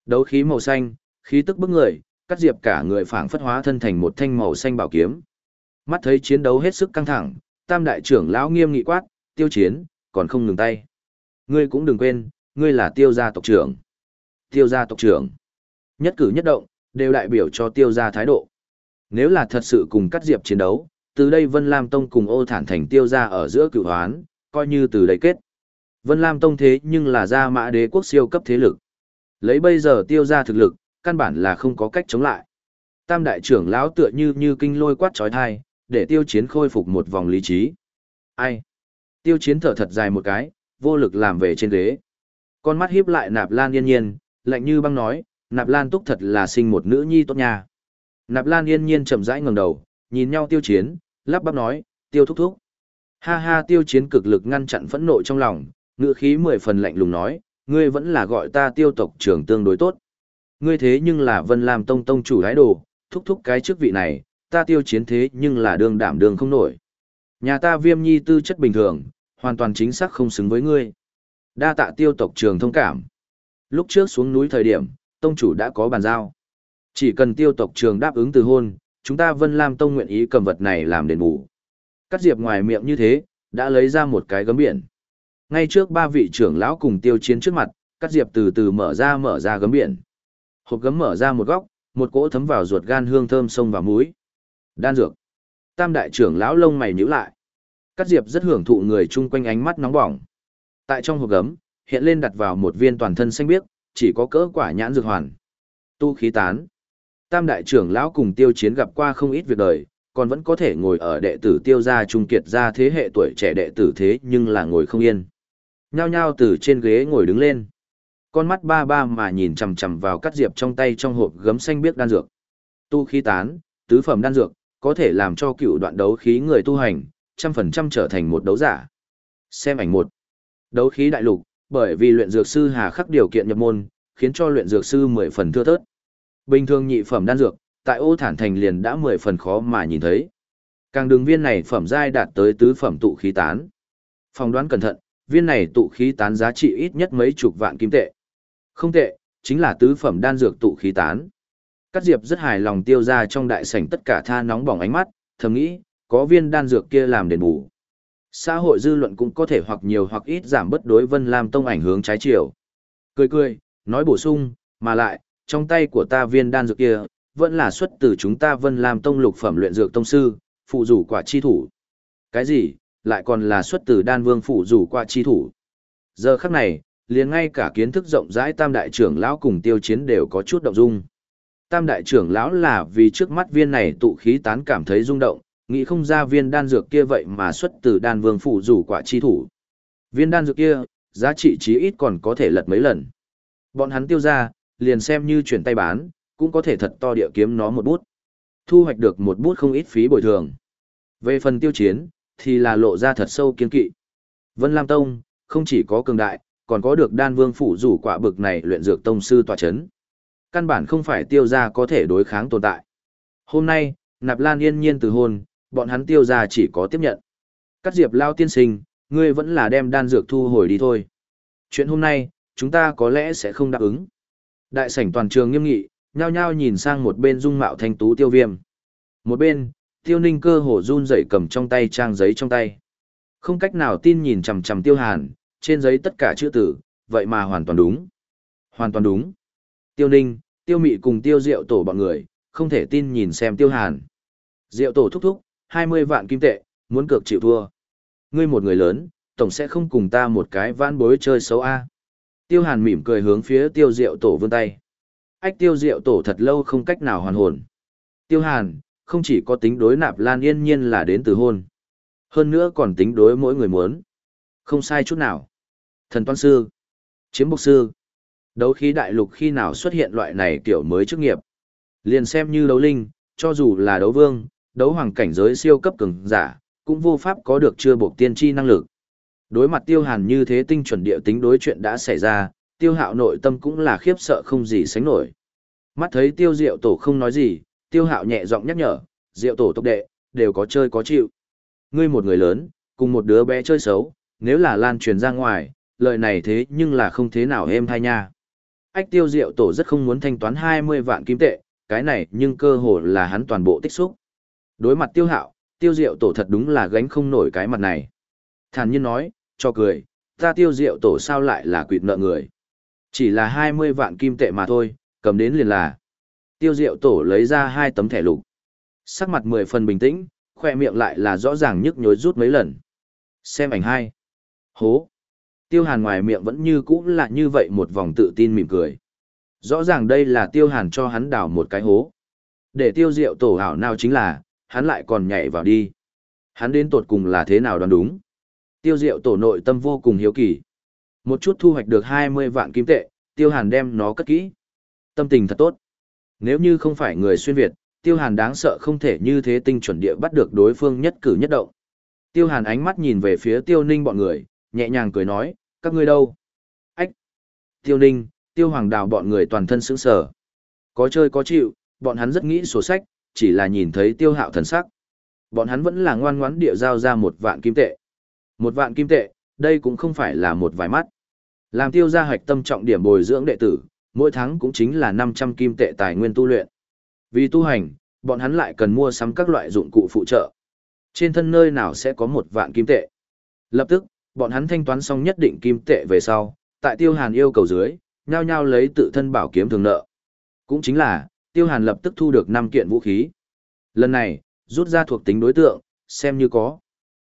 Đấu khí màu xanh, khí tức bức người, cắt diệp cả người phảng phất hóa thân thành một thanh màu xanh bảo kiếm. Mắt thấy chiến đấu hết sức căng thẳng, tam đại trưởng lão nghiêm nghị quát, tiêu chiến, còn không ngừng tay. Ngươi cũng đừng quên, ngươi là tiêu gia tộc trưởng. Tiêu gia tộc trưởng. Nhất cử nhất động, đều đại biểu cho tiêu gia thái độ. Nếu là thật sự cùng cắt diệp chiến đấu, từ đây Vân Lam Tông cùng ô thản thành tiêu gia ở giữa cựu hoán, coi như từ đây kết. Vân Lam Tông thế nhưng là gia mã đế quốc siêu cấp thế lực. Lấy bây giờ tiêu gia thực lực, căn bản là không có cách chống lại. Tam đại trưởng lão tựa như như kinh lôi quát trói thai, để tiêu chiến khôi phục một vòng lý trí. Ai? Tiêu chiến thở thật dài một cái, vô lực làm về trên ghế. Con mắt hiếp lại nạp lan yên nhiên, lạnh như băng nói, nạp lan túc thật là sinh một nữ nhi tốt nha. Nạp lan yên nhiên chậm rãi ngẩng đầu, nhìn nhau tiêu chiến, lắp bắp nói, tiêu thúc thúc. Ha ha tiêu chiến cực lực ngăn chặn phẫn nộ trong lòng, ngữ khí mười phần lạnh lùng nói, ngươi vẫn là gọi ta tiêu tộc trưởng tương đối tốt. Ngươi thế nhưng là vân làm tông tông chủ hái đồ, thúc thúc cái chức vị này, ta tiêu chiến thế nhưng là đương đảm đương không nổi. Nhà ta viêm nhi tư chất bình thường, hoàn toàn chính xác không xứng với ngươi. Đa tạ tiêu tộc trường thông cảm. Lúc trước xuống núi thời điểm, tông chủ đã có bàn giao. Chỉ cần tiêu tộc trường đáp ứng từ hôn, chúng ta Vân Lam Tông nguyện ý cầm vật này làm đền bù. Cắt diệp ngoài miệng như thế, đã lấy ra một cái gấm biển. Ngay trước ba vị trưởng lão cùng tiêu chiến trước mặt, cắt diệp từ từ mở ra mở ra gấm biển. Hộp gấm mở ra một góc, một cỗ thấm vào ruột gan hương thơm sông vào mũi. Đan dược. Tam đại trưởng lão lông mày nhíu lại. Cát Diệp rất hưởng thụ người chung quanh ánh mắt nóng bỏng. Tại trong hộp gấm, hiện lên đặt vào một viên toàn thân xanh biếc, chỉ có cỡ quả nhãn dược hoàn. Tu khí tán. Tam đại trưởng lão cùng tiêu chiến gặp qua không ít việc đời, còn vẫn có thể ngồi ở đệ tử tiêu gia trung kiệt ra thế hệ tuổi trẻ đệ tử thế nhưng là ngồi không yên. Nhao nhao từ trên ghế ngồi đứng lên. Con mắt ba ba mà nhìn chằm chằm vào cắt diệp trong tay trong hộp gấm xanh biếc đan dược. Tu khí tán, tứ phẩm đan dược, có thể làm cho cựu đoạn đấu khí người tu hành, trăm phần trăm trở thành một đấu giả. Xem ảnh một. Đấu khí đại lục, bởi vì luyện dược sư hà khắc điều kiện nhập môn, khiến cho luyện dược sư mười phần thưa thớt. Bình thường nhị phẩm đan dược, tại ô thản thành liền đã mười phần khó mà nhìn thấy. Càng đường viên này phẩm giai đạt tới tứ phẩm tụ khí tán. Phòng đoán cẩn thận, viên này tụ khí tán giá trị ít nhất mấy chục vạn kim tệ. Không tệ, chính là tứ phẩm đan dược tụ khí tán. Cát Diệp rất hài lòng tiêu ra trong đại sảnh tất cả tha nóng bỏng ánh mắt, thầm nghĩ, có viên đan dược kia làm đền bù. Xã hội dư luận cũng có thể hoặc nhiều hoặc ít giảm bất đối Vân Lam Tông ảnh hướng trái chiều. Cười cười, nói bổ sung, mà lại, trong tay của ta viên đan dược kia, vẫn là xuất từ chúng ta Vân Lam Tông lục phẩm luyện dược tông sư, phụ rủ quả chi thủ. Cái gì, lại còn là xuất từ đan vương phụ rủ quả chi thủ. Giờ khắc này, liền ngay cả kiến thức rộng rãi tam đại trưởng lão cùng tiêu chiến đều có chút động dung. Tam đại trưởng lão là vì trước mắt viên này tụ khí tán cảm thấy rung động, nghĩ không ra viên đan dược kia vậy mà xuất từ đan vương phủ rủ quả chi thủ. Viên đan dược kia, giá trị chí ít còn có thể lật mấy lần. Bọn hắn tiêu ra, liền xem như chuyển tay bán, cũng có thể thật to địa kiếm nó một bút. Thu hoạch được một bút không ít phí bồi thường. Về phần tiêu chiến, thì là lộ ra thật sâu kiên kỵ. Vân Lam Tông, không chỉ có cường đại, còn có được đan vương phủ rủ quả bực này luyện dược tông sư tòa chấn. Căn bản không phải tiêu gia có thể đối kháng tồn tại. Hôm nay, Nạp Lan yên nhiên từ hôn, bọn hắn tiêu gia chỉ có tiếp nhận. Cắt diệp lao tiên sinh, ngươi vẫn là đem đan dược thu hồi đi thôi. Chuyện hôm nay, chúng ta có lẽ sẽ không đáp ứng. Đại sảnh toàn trường nghiêm nghị, nhao nhao nhìn sang một bên dung mạo thanh tú tiêu viêm. Một bên, tiêu ninh cơ hồ run rẩy cầm trong tay trang giấy trong tay. Không cách nào tin nhìn chằm chằm tiêu hàn, trên giấy tất cả chữ tử, vậy mà hoàn toàn đúng. Hoàn toàn đúng. Tiêu ninh, tiêu mị cùng tiêu diệu tổ bọn người, không thể tin nhìn xem tiêu hàn. Diệu tổ thúc thúc, 20 vạn kim tệ, muốn cược chịu thua. Ngươi một người lớn, tổng sẽ không cùng ta một cái vãn bối chơi xấu A. Tiêu hàn mỉm cười hướng phía tiêu diệu tổ vươn tay. Ách tiêu diệu tổ thật lâu không cách nào hoàn hồn. Tiêu hàn, không chỉ có tính đối nạp lan yên nhiên là đến từ hôn. Hơn nữa còn tính đối mỗi người muốn. Không sai chút nào. Thần toan sư, chiếm bộc sư, đấu khí đại lục khi nào xuất hiện loại này kiểu mới chức nghiệp. Liền xem như đấu linh, cho dù là đấu vương, đấu hoàng cảnh giới siêu cấp cường giả, cũng vô pháp có được chưa buộc tiên tri năng lực. Đối mặt tiêu hàn như thế tinh chuẩn địa tính đối chuyện đã xảy ra, tiêu hạo nội tâm cũng là khiếp sợ không gì sánh nổi. Mắt thấy tiêu diệu tổ không nói gì, tiêu hạo nhẹ giọng nhắc nhở, diệu tổ tốc đệ, đều có chơi có chịu. Ngươi một người lớn, cùng một đứa bé chơi xấu, nếu là lan truyền ra ngoài, lời này thế nhưng là không thế nào êm thai nha. Ách tiêu diệu tổ rất không muốn thanh toán 20 vạn kim tệ, cái này nhưng cơ hồ là hắn toàn bộ tích xúc. Đối mặt tiêu hạo, tiêu diệu tổ thật đúng là gánh không nổi cái mặt này. Thản nhiên nói, cho cười, ta tiêu diệu tổ sao lại là quỵt nợ người. Chỉ là 20 vạn kim tệ mà thôi, cầm đến liền là. Tiêu diệu tổ lấy ra hai tấm thẻ lục. Sắc mặt mười phần bình tĩnh, khoe miệng lại là rõ ràng nhức nhối rút mấy lần. Xem ảnh hai. Hố. Tiêu hàn ngoài miệng vẫn như cũ là như vậy một vòng tự tin mỉm cười. Rõ ràng đây là tiêu hàn cho hắn đào một cái hố. Để tiêu diệu tổ hảo nào chính là, hắn lại còn nhảy vào đi. Hắn đến tột cùng là thế nào đoán đúng. Tiêu diệu tổ nội tâm vô cùng hiếu kỳ. Một chút thu hoạch được 20 vạn kim tệ, tiêu hàn đem nó cất kỹ. Tâm tình thật tốt. Nếu như không phải người xuyên Việt, tiêu hàn đáng sợ không thể như thế tinh chuẩn địa bắt được đối phương nhất cử nhất động. Tiêu hàn ánh mắt nhìn về phía tiêu ninh bọn người, nhẹ nhàng cười nói, các ngươi đâu? Ách! Tiêu ninh, tiêu hoàng đào bọn người toàn thân sững sờ. Có chơi có chịu, bọn hắn rất nghĩ sổ sách, chỉ là nhìn thấy tiêu hạo thần sắc. Bọn hắn vẫn là ngoan ngoãn địa giao ra một vạn kim tệ. Một vạn kim tệ, đây cũng không phải là một vài mắt. Làm tiêu gia hoạch tâm trọng điểm bồi dưỡng đệ tử, mỗi tháng cũng chính là 500 kim tệ tài nguyên tu luyện. Vì tu hành, bọn hắn lại cần mua sắm các loại dụng cụ phụ trợ. Trên thân nơi nào sẽ có một vạn kim tệ. Lập tức, bọn hắn thanh toán xong nhất định kim tệ về sau, tại tiêu hàn yêu cầu dưới, nhao nhao lấy tự thân bảo kiếm thường nợ. Cũng chính là, tiêu hàn lập tức thu được 5 kiện vũ khí. Lần này, Rút ra thuộc tính đối tượng, xem như có.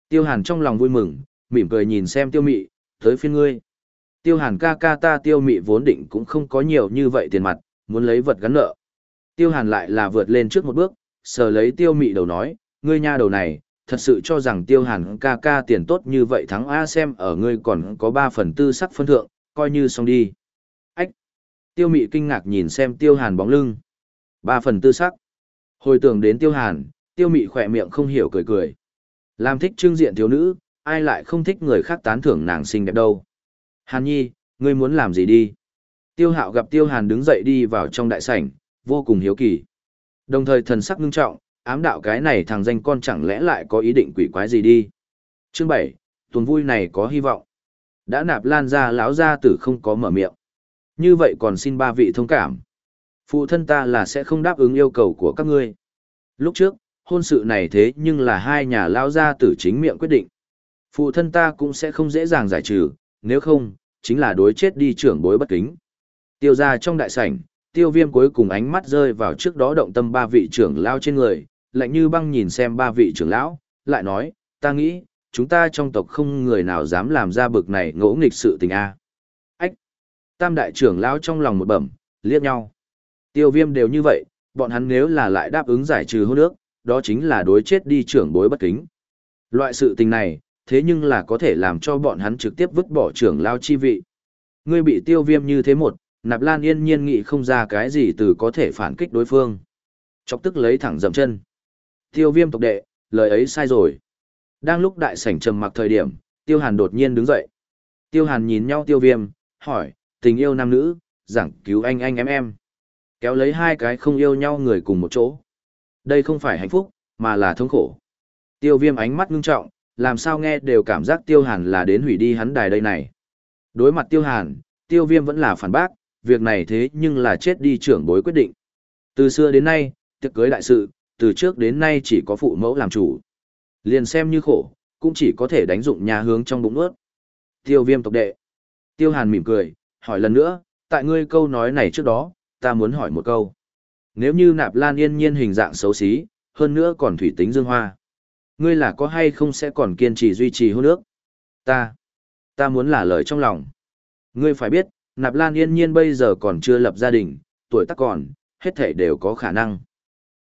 Tiêu hàn trong lòng vui mừng, mỉm cười nhìn xem tiêu mị, tới phiên ngươi. Tiêu hàn ca ca ta tiêu mị vốn định cũng không có nhiều như vậy tiền mặt, muốn lấy vật gắn nợ. Tiêu hàn lại là vượt lên trước một bước, sờ lấy tiêu mị đầu nói, ngươi nha đầu này, thật sự cho rằng tiêu hàn ca ca tiền tốt như vậy thắng A xem ở ngươi còn có 3 phần tư sắc phân thượng, coi như xong đi. Ách! Tiêu mị kinh ngạc nhìn xem tiêu hàn bóng lưng ba phần tư sắc. Hồi tưởng đến tiêu hàn, tiêu mị khỏe miệng không hiểu cười cười. Làm thích trương diện thiếu nữ, ai lại không thích người khác tán thưởng nàng xinh đẹp đâu. Hàn nhi, ngươi muốn làm gì đi? Tiêu hạo gặp tiêu hàn đứng dậy đi vào trong đại sảnh, vô cùng hiếu kỳ. Đồng thời thần sắc ngưng trọng, ám đạo cái này thằng danh con chẳng lẽ lại có ý định quỷ quái gì đi. Chương 7, tuần vui này có hy vọng. Đã nạp lan ra lão gia tử không có mở miệng. Như vậy còn xin ba vị thông cảm. Phụ thân ta là sẽ không đáp ứng yêu cầu của các ngươi. Lúc trước, hôn sự này thế nhưng là hai nhà lão gia tử chính miệng quyết định. Phụ thân ta cũng sẽ không dễ dàng giải trừ, nếu không, chính là đối chết đi trưởng bối bất kính. Tiêu ra trong đại sảnh, tiêu viêm cuối cùng ánh mắt rơi vào trước đó động tâm ba vị trưởng lão trên người, lạnh như băng nhìn xem ba vị trưởng lão, lại nói, ta nghĩ, chúng ta trong tộc không người nào dám làm ra bực này ngỗ nghịch sự tình a. Ách! Tam đại trưởng lão trong lòng một bẩm, liếc nhau. Tiêu viêm đều như vậy, bọn hắn nếu là lại đáp ứng giải trừ hôn nước, đó chính là đối chết đi trưởng bối bất kính. Loại sự tình này, thế nhưng là có thể làm cho bọn hắn trực tiếp vứt bỏ trưởng lao chi vị. Ngươi bị tiêu viêm như thế một, nạp lan yên nhiên nghị không ra cái gì từ có thể phản kích đối phương. Chọc tức lấy thẳng dậm chân. Tiêu viêm tộc đệ, lời ấy sai rồi. Đang lúc đại sảnh trầm mặc thời điểm, tiêu hàn đột nhiên đứng dậy. Tiêu hàn nhìn nhau tiêu viêm, hỏi, tình yêu nam nữ, giảng cứu anh anh em em. Kéo lấy hai cái không yêu nhau người cùng một chỗ. Đây không phải hạnh phúc, mà là thống khổ. Tiêu viêm ánh mắt ngưng trọng, làm sao nghe đều cảm giác tiêu hàn là đến hủy đi hắn đài đây này. Đối mặt tiêu hàn, tiêu viêm vẫn là phản bác, việc này thế nhưng là chết đi trưởng bối quyết định. Từ xưa đến nay, tiệc cưới đại sự, từ trước đến nay chỉ có phụ mẫu làm chủ. Liền xem như khổ, cũng chỉ có thể đánh dụng nhà hướng trong bụng ướt. Tiêu viêm tộc đệ. Tiêu hàn mỉm cười, hỏi lần nữa, tại ngươi câu nói này trước đó, ta muốn hỏi một câu. Nếu như nạp lan yên nhiên hình dạng xấu xí, hơn nữa còn thủy tính dương hoa. Ngươi là có hay không sẽ còn kiên trì duy trì hôn ước? Ta, ta muốn là lời trong lòng. Ngươi phải biết, nạp lan yên nhiên bây giờ còn chưa lập gia đình, tuổi tác còn, hết thể đều có khả năng.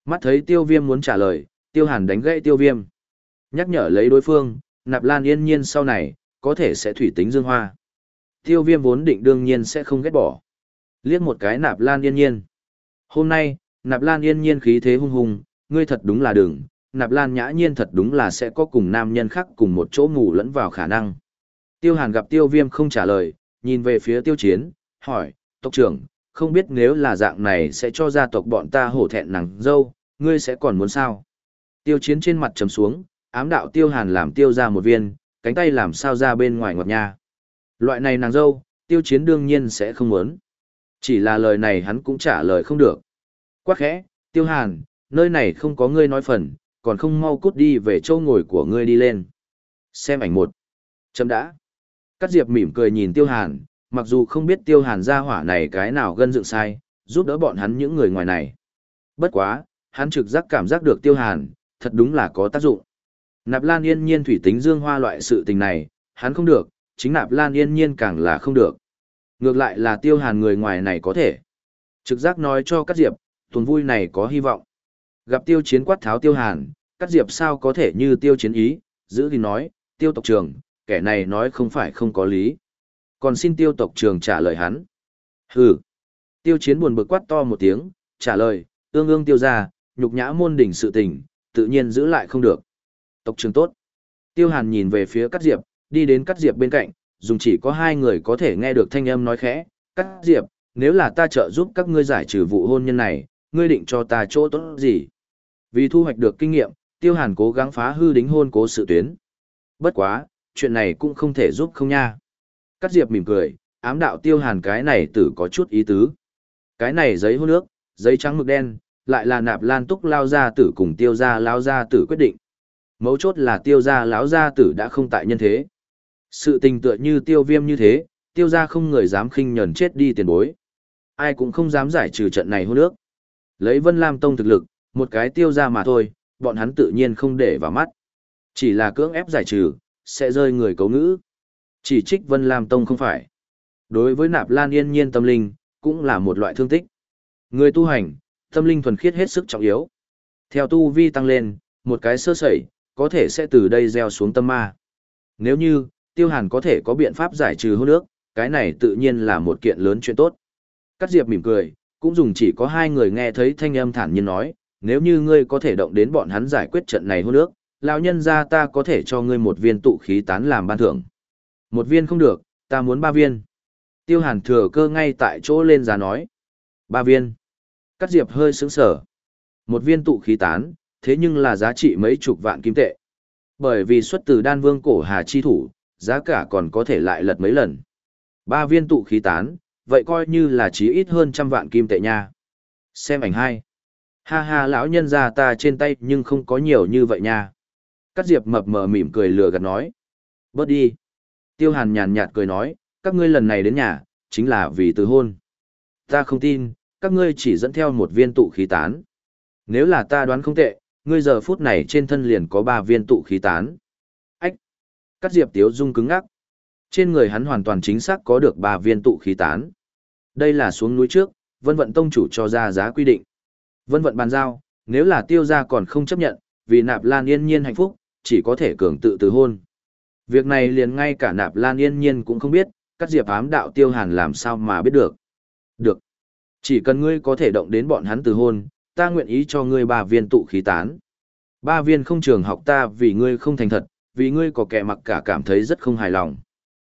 Mắt thấy tiêu viêm muốn trả lời, tiêu hàn đánh gãy tiêu viêm. Nhắc nhở lấy đối phương, nạp lan yên nhiên sau này, có thể sẽ thủy tính dương hoa. Tiêu viêm vốn định đương nhiên sẽ không ghét bỏ. Liếc một cái nạp lan yên nhiên. Hôm nay, nạp lan yên nhiên khí thế hung hùng, ngươi thật đúng là đừng, nạp lan nhã nhiên thật đúng là sẽ có cùng nam nhân khác cùng một chỗ ngủ lẫn vào khả năng. Tiêu hàn gặp tiêu viêm không trả lời, nhìn về phía tiêu chiến, hỏi, tộc trưởng, không biết nếu là dạng này sẽ cho gia tộc bọn ta hổ thẹn nàng dâu, ngươi sẽ còn muốn sao? Tiêu chiến trên mặt trầm xuống, ám đạo tiêu hàn làm tiêu ra một viên, cánh tay làm sao ra bên ngoài ngọt nha. Loại này nàng dâu, tiêu chiến đương nhiên sẽ không muốn. Chỉ là lời này hắn cũng trả lời không được. Quá khẽ, tiêu hàn, nơi này không có ngươi nói phần, còn không mau cút đi về châu ngồi của ngươi đi lên. Xem ảnh một. Chấm đã. Cắt diệp mỉm cười nhìn tiêu hàn, mặc dù không biết tiêu hàn ra hỏa này cái nào gân dựng sai, giúp đỡ bọn hắn những người ngoài này. Bất quá, hắn trực giác cảm giác được tiêu hàn, thật đúng là có tác dụng. Nạp Lan Yên Nhiên thủy tính dương hoa loại sự tình này, hắn không được, chính Nạp Lan Yên Nhiên càng là không được. Ngược lại là tiêu hàn người ngoài này có thể. Trực giác nói cho các diệp, tuần vui này có hy vọng. Gặp tiêu chiến quát tháo tiêu hàn, các diệp sao có thể như tiêu chiến ý, giữ thì nói, tiêu tộc trường, kẻ này nói không phải không có lý. Còn xin tiêu tộc trường trả lời hắn. Hừ. Tiêu chiến buồn bực quát to một tiếng, trả lời, ương ương tiêu ra, nhục nhã môn đỉnh sự tình, tự nhiên giữ lại không được. Tộc trường tốt. Tiêu hàn nhìn về phía Cát diệp, đi đến Cát diệp bên cạnh, dùng chỉ có hai người có thể nghe được thanh âm nói khẽ, cắt diệp, nếu là ta trợ giúp các ngươi giải trừ vụ hôn nhân này, ngươi định cho ta chỗ tốt gì? Vì thu hoạch được kinh nghiệm, tiêu hàn cố gắng phá hư đính hôn cố sự tuyến. Bất quá, chuyện này cũng không thể giúp không nha. Cắt diệp mỉm cười, ám đạo tiêu hàn cái này tử có chút ý tứ. Cái này giấy hôn nước, giấy trắng mực đen, lại là nạp lan túc lao gia tử cùng tiêu gia lao gia tử quyết định. Mấu chốt là tiêu gia lão gia tử đã không tại nhân thế. Sự tình tựa như tiêu viêm như thế, tiêu gia không người dám khinh nhẫn chết đi tiền bối. Ai cũng không dám giải trừ trận này hôn nước. Lấy Vân Lam Tông thực lực, một cái tiêu gia mà thôi, bọn hắn tự nhiên không để vào mắt. Chỉ là cưỡng ép giải trừ, sẽ rơi người cấu ngữ. Chỉ trích Vân Lam Tông không phải. Đối với nạp lan yên nhiên tâm linh, cũng là một loại thương tích. Người tu hành, tâm linh thuần khiết hết sức trọng yếu. Theo tu vi tăng lên, một cái sơ sẩy, có thể sẽ từ đây gieo xuống tâm ma. Nếu như, tiêu hàn có thể có biện pháp giải trừ hô nước, cái này tự nhiên là một kiện lớn chuyện tốt. Cắt diệp mỉm cười, cũng dùng chỉ có hai người nghe thấy thanh âm thản nhiên nói, nếu như ngươi có thể động đến bọn hắn giải quyết trận này hô nước, lão nhân ra ta có thể cho ngươi một viên tụ khí tán làm ban thưởng. Một viên không được, ta muốn ba viên. Tiêu hàn thừa cơ ngay tại chỗ lên giá nói. Ba viên. Cắt diệp hơi sững sở. Một viên tụ khí tán, thế nhưng là giá trị mấy chục vạn kim tệ. Bởi vì xuất từ đan vương cổ hà chi thủ, giá cả còn có thể lại lật mấy lần. Ba viên tụ khí tán, vậy coi như là chí ít hơn trăm vạn kim tệ nha. Xem ảnh hai. Ha ha lão nhân ra ta trên tay nhưng không có nhiều như vậy nha. Cát diệp mập mờ mỉm cười lừa gạt nói. Bớt đi. Tiêu hàn nhàn nhạt cười nói, các ngươi lần này đến nhà, chính là vì từ hôn. Ta không tin, các ngươi chỉ dẫn theo một viên tụ khí tán. Nếu là ta đoán không tệ, ngươi giờ phút này trên thân liền có ba viên tụ khí tán. Cắt diệp tiếu dung cứng ngắc. Trên người hắn hoàn toàn chính xác có được ba viên tụ khí tán. Đây là xuống núi trước, vân vận tông chủ cho ra giá quy định. Vân vận bàn giao, nếu là tiêu gia còn không chấp nhận, vì nạp lan yên nhiên hạnh phúc, chỉ có thể cường tự từ hôn. Việc này liền ngay cả nạp lan yên nhiên cũng không biết, cắt diệp ám đạo tiêu hàn làm sao mà biết được. Được. Chỉ cần ngươi có thể động đến bọn hắn từ hôn, ta nguyện ý cho ngươi ba viên tụ khí tán. Ba viên không trường học ta vì ngươi không thành thật, vì ngươi có kẻ mặc cả cảm thấy rất không hài lòng.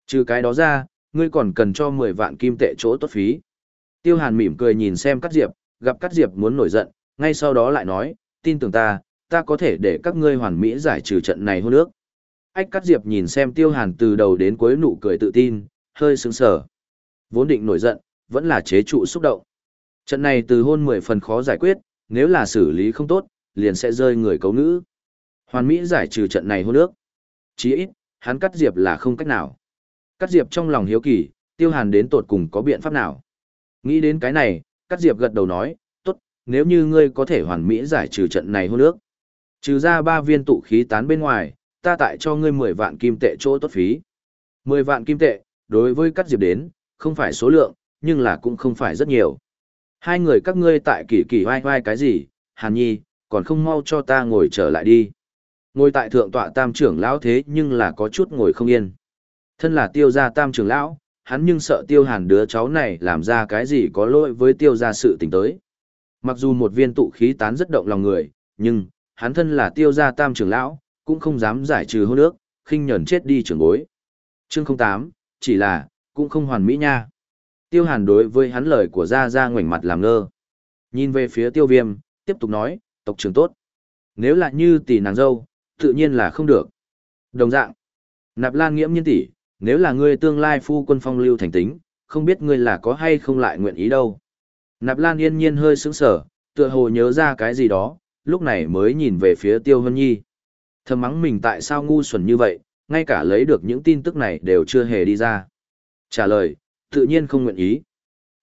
Trừ cái đó ra, ngươi còn cần cho 10 vạn kim tệ chỗ tốt phí. Tiêu Hàn mỉm cười nhìn xem Cát Diệp, gặp Cát Diệp muốn nổi giận, ngay sau đó lại nói, tin tưởng ta, ta có thể để các ngươi hoàn mỹ giải trừ trận này hôn nước. Ách Cát Diệp nhìn xem Tiêu Hàn từ đầu đến cuối nụ cười tự tin, hơi sướng sờ. Vốn định nổi giận, vẫn là chế trụ xúc động. Trận này từ hôn 10 phần khó giải quyết, nếu là xử lý không tốt, liền sẽ rơi người cấu ngữ. Hoàn mỹ giải trừ trận này hôn nước. Chí ít, hắn cắt diệp là không cách nào. Cắt diệp trong lòng hiếu kỳ, tiêu hàn đến tột cùng có biện pháp nào. Nghĩ đến cái này, cắt diệp gật đầu nói, tốt, nếu như ngươi có thể hoàn mỹ giải trừ trận này hôn nước. Trừ ra ba viên tụ khí tán bên ngoài, ta tại cho ngươi 10 vạn kim tệ chỗ tốt phí. 10 vạn kim tệ, đối với cắt diệp đến, không phải số lượng, nhưng là cũng không phải rất nhiều. Hai người các ngươi tại kỳ kỳ vai vai cái gì, Hàn Nhi, còn không mau cho ta ngồi trở lại đi. Ngồi tại thượng tọa tam trưởng lão thế nhưng là có chút ngồi không yên. Thân là tiêu gia tam trưởng lão, hắn nhưng sợ tiêu hàn đứa cháu này làm ra cái gì có lỗi với tiêu gia sự tình tới. Mặc dù một viên tụ khí tán rất động lòng người, nhưng, hắn thân là tiêu gia tam trưởng lão, cũng không dám giải trừ hôn nước, khinh nhẫn chết đi trưởng bối. Chương 08, chỉ là, cũng không hoàn mỹ nha. Tiêu hàn đối với hắn lời của Gia Gia ngoảnh mặt làm ngơ. Nhìn về phía tiêu viêm, tiếp tục nói, tộc trưởng tốt. Nếu là như tỷ nàng dâu, tự nhiên là không được. Đồng dạng, nạp lan nghiễm nhiên tỷ, nếu là ngươi tương lai phu quân phong lưu thành tính, không biết ngươi là có hay không lại nguyện ý đâu. Nạp lan yên nhiên hơi sững sở, tựa hồ nhớ ra cái gì đó, lúc này mới nhìn về phía tiêu hân nhi. Thầm mắng mình tại sao ngu xuẩn như vậy, ngay cả lấy được những tin tức này đều chưa hề đi ra. Trả lời, tự nhiên không nguyện ý.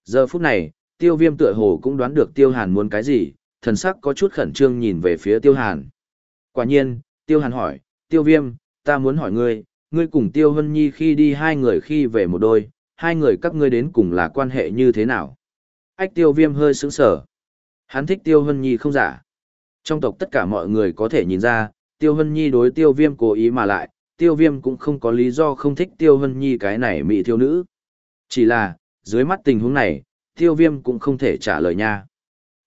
Giờ phút này, tiêu viêm tựa hồ cũng đoán được tiêu hàn muốn cái gì, thần sắc có chút khẩn trương nhìn về phía tiêu hàn. Quả nhiên, tiêu hàn hỏi, tiêu viêm, ta muốn hỏi ngươi, ngươi cùng tiêu hân nhi khi đi hai người khi về một đôi, hai người các ngươi đến cùng là quan hệ như thế nào? Ách tiêu viêm hơi sững sở. Hắn thích tiêu hân nhi không giả. Trong tộc tất cả mọi người có thể nhìn ra, tiêu hân nhi đối tiêu viêm cố ý mà lại, tiêu viêm cũng không có lý do không thích tiêu hân nhi cái này mỹ thiếu nữ. Chỉ là, dưới mắt tình huống này, tiêu viêm cũng không thể trả lời nha.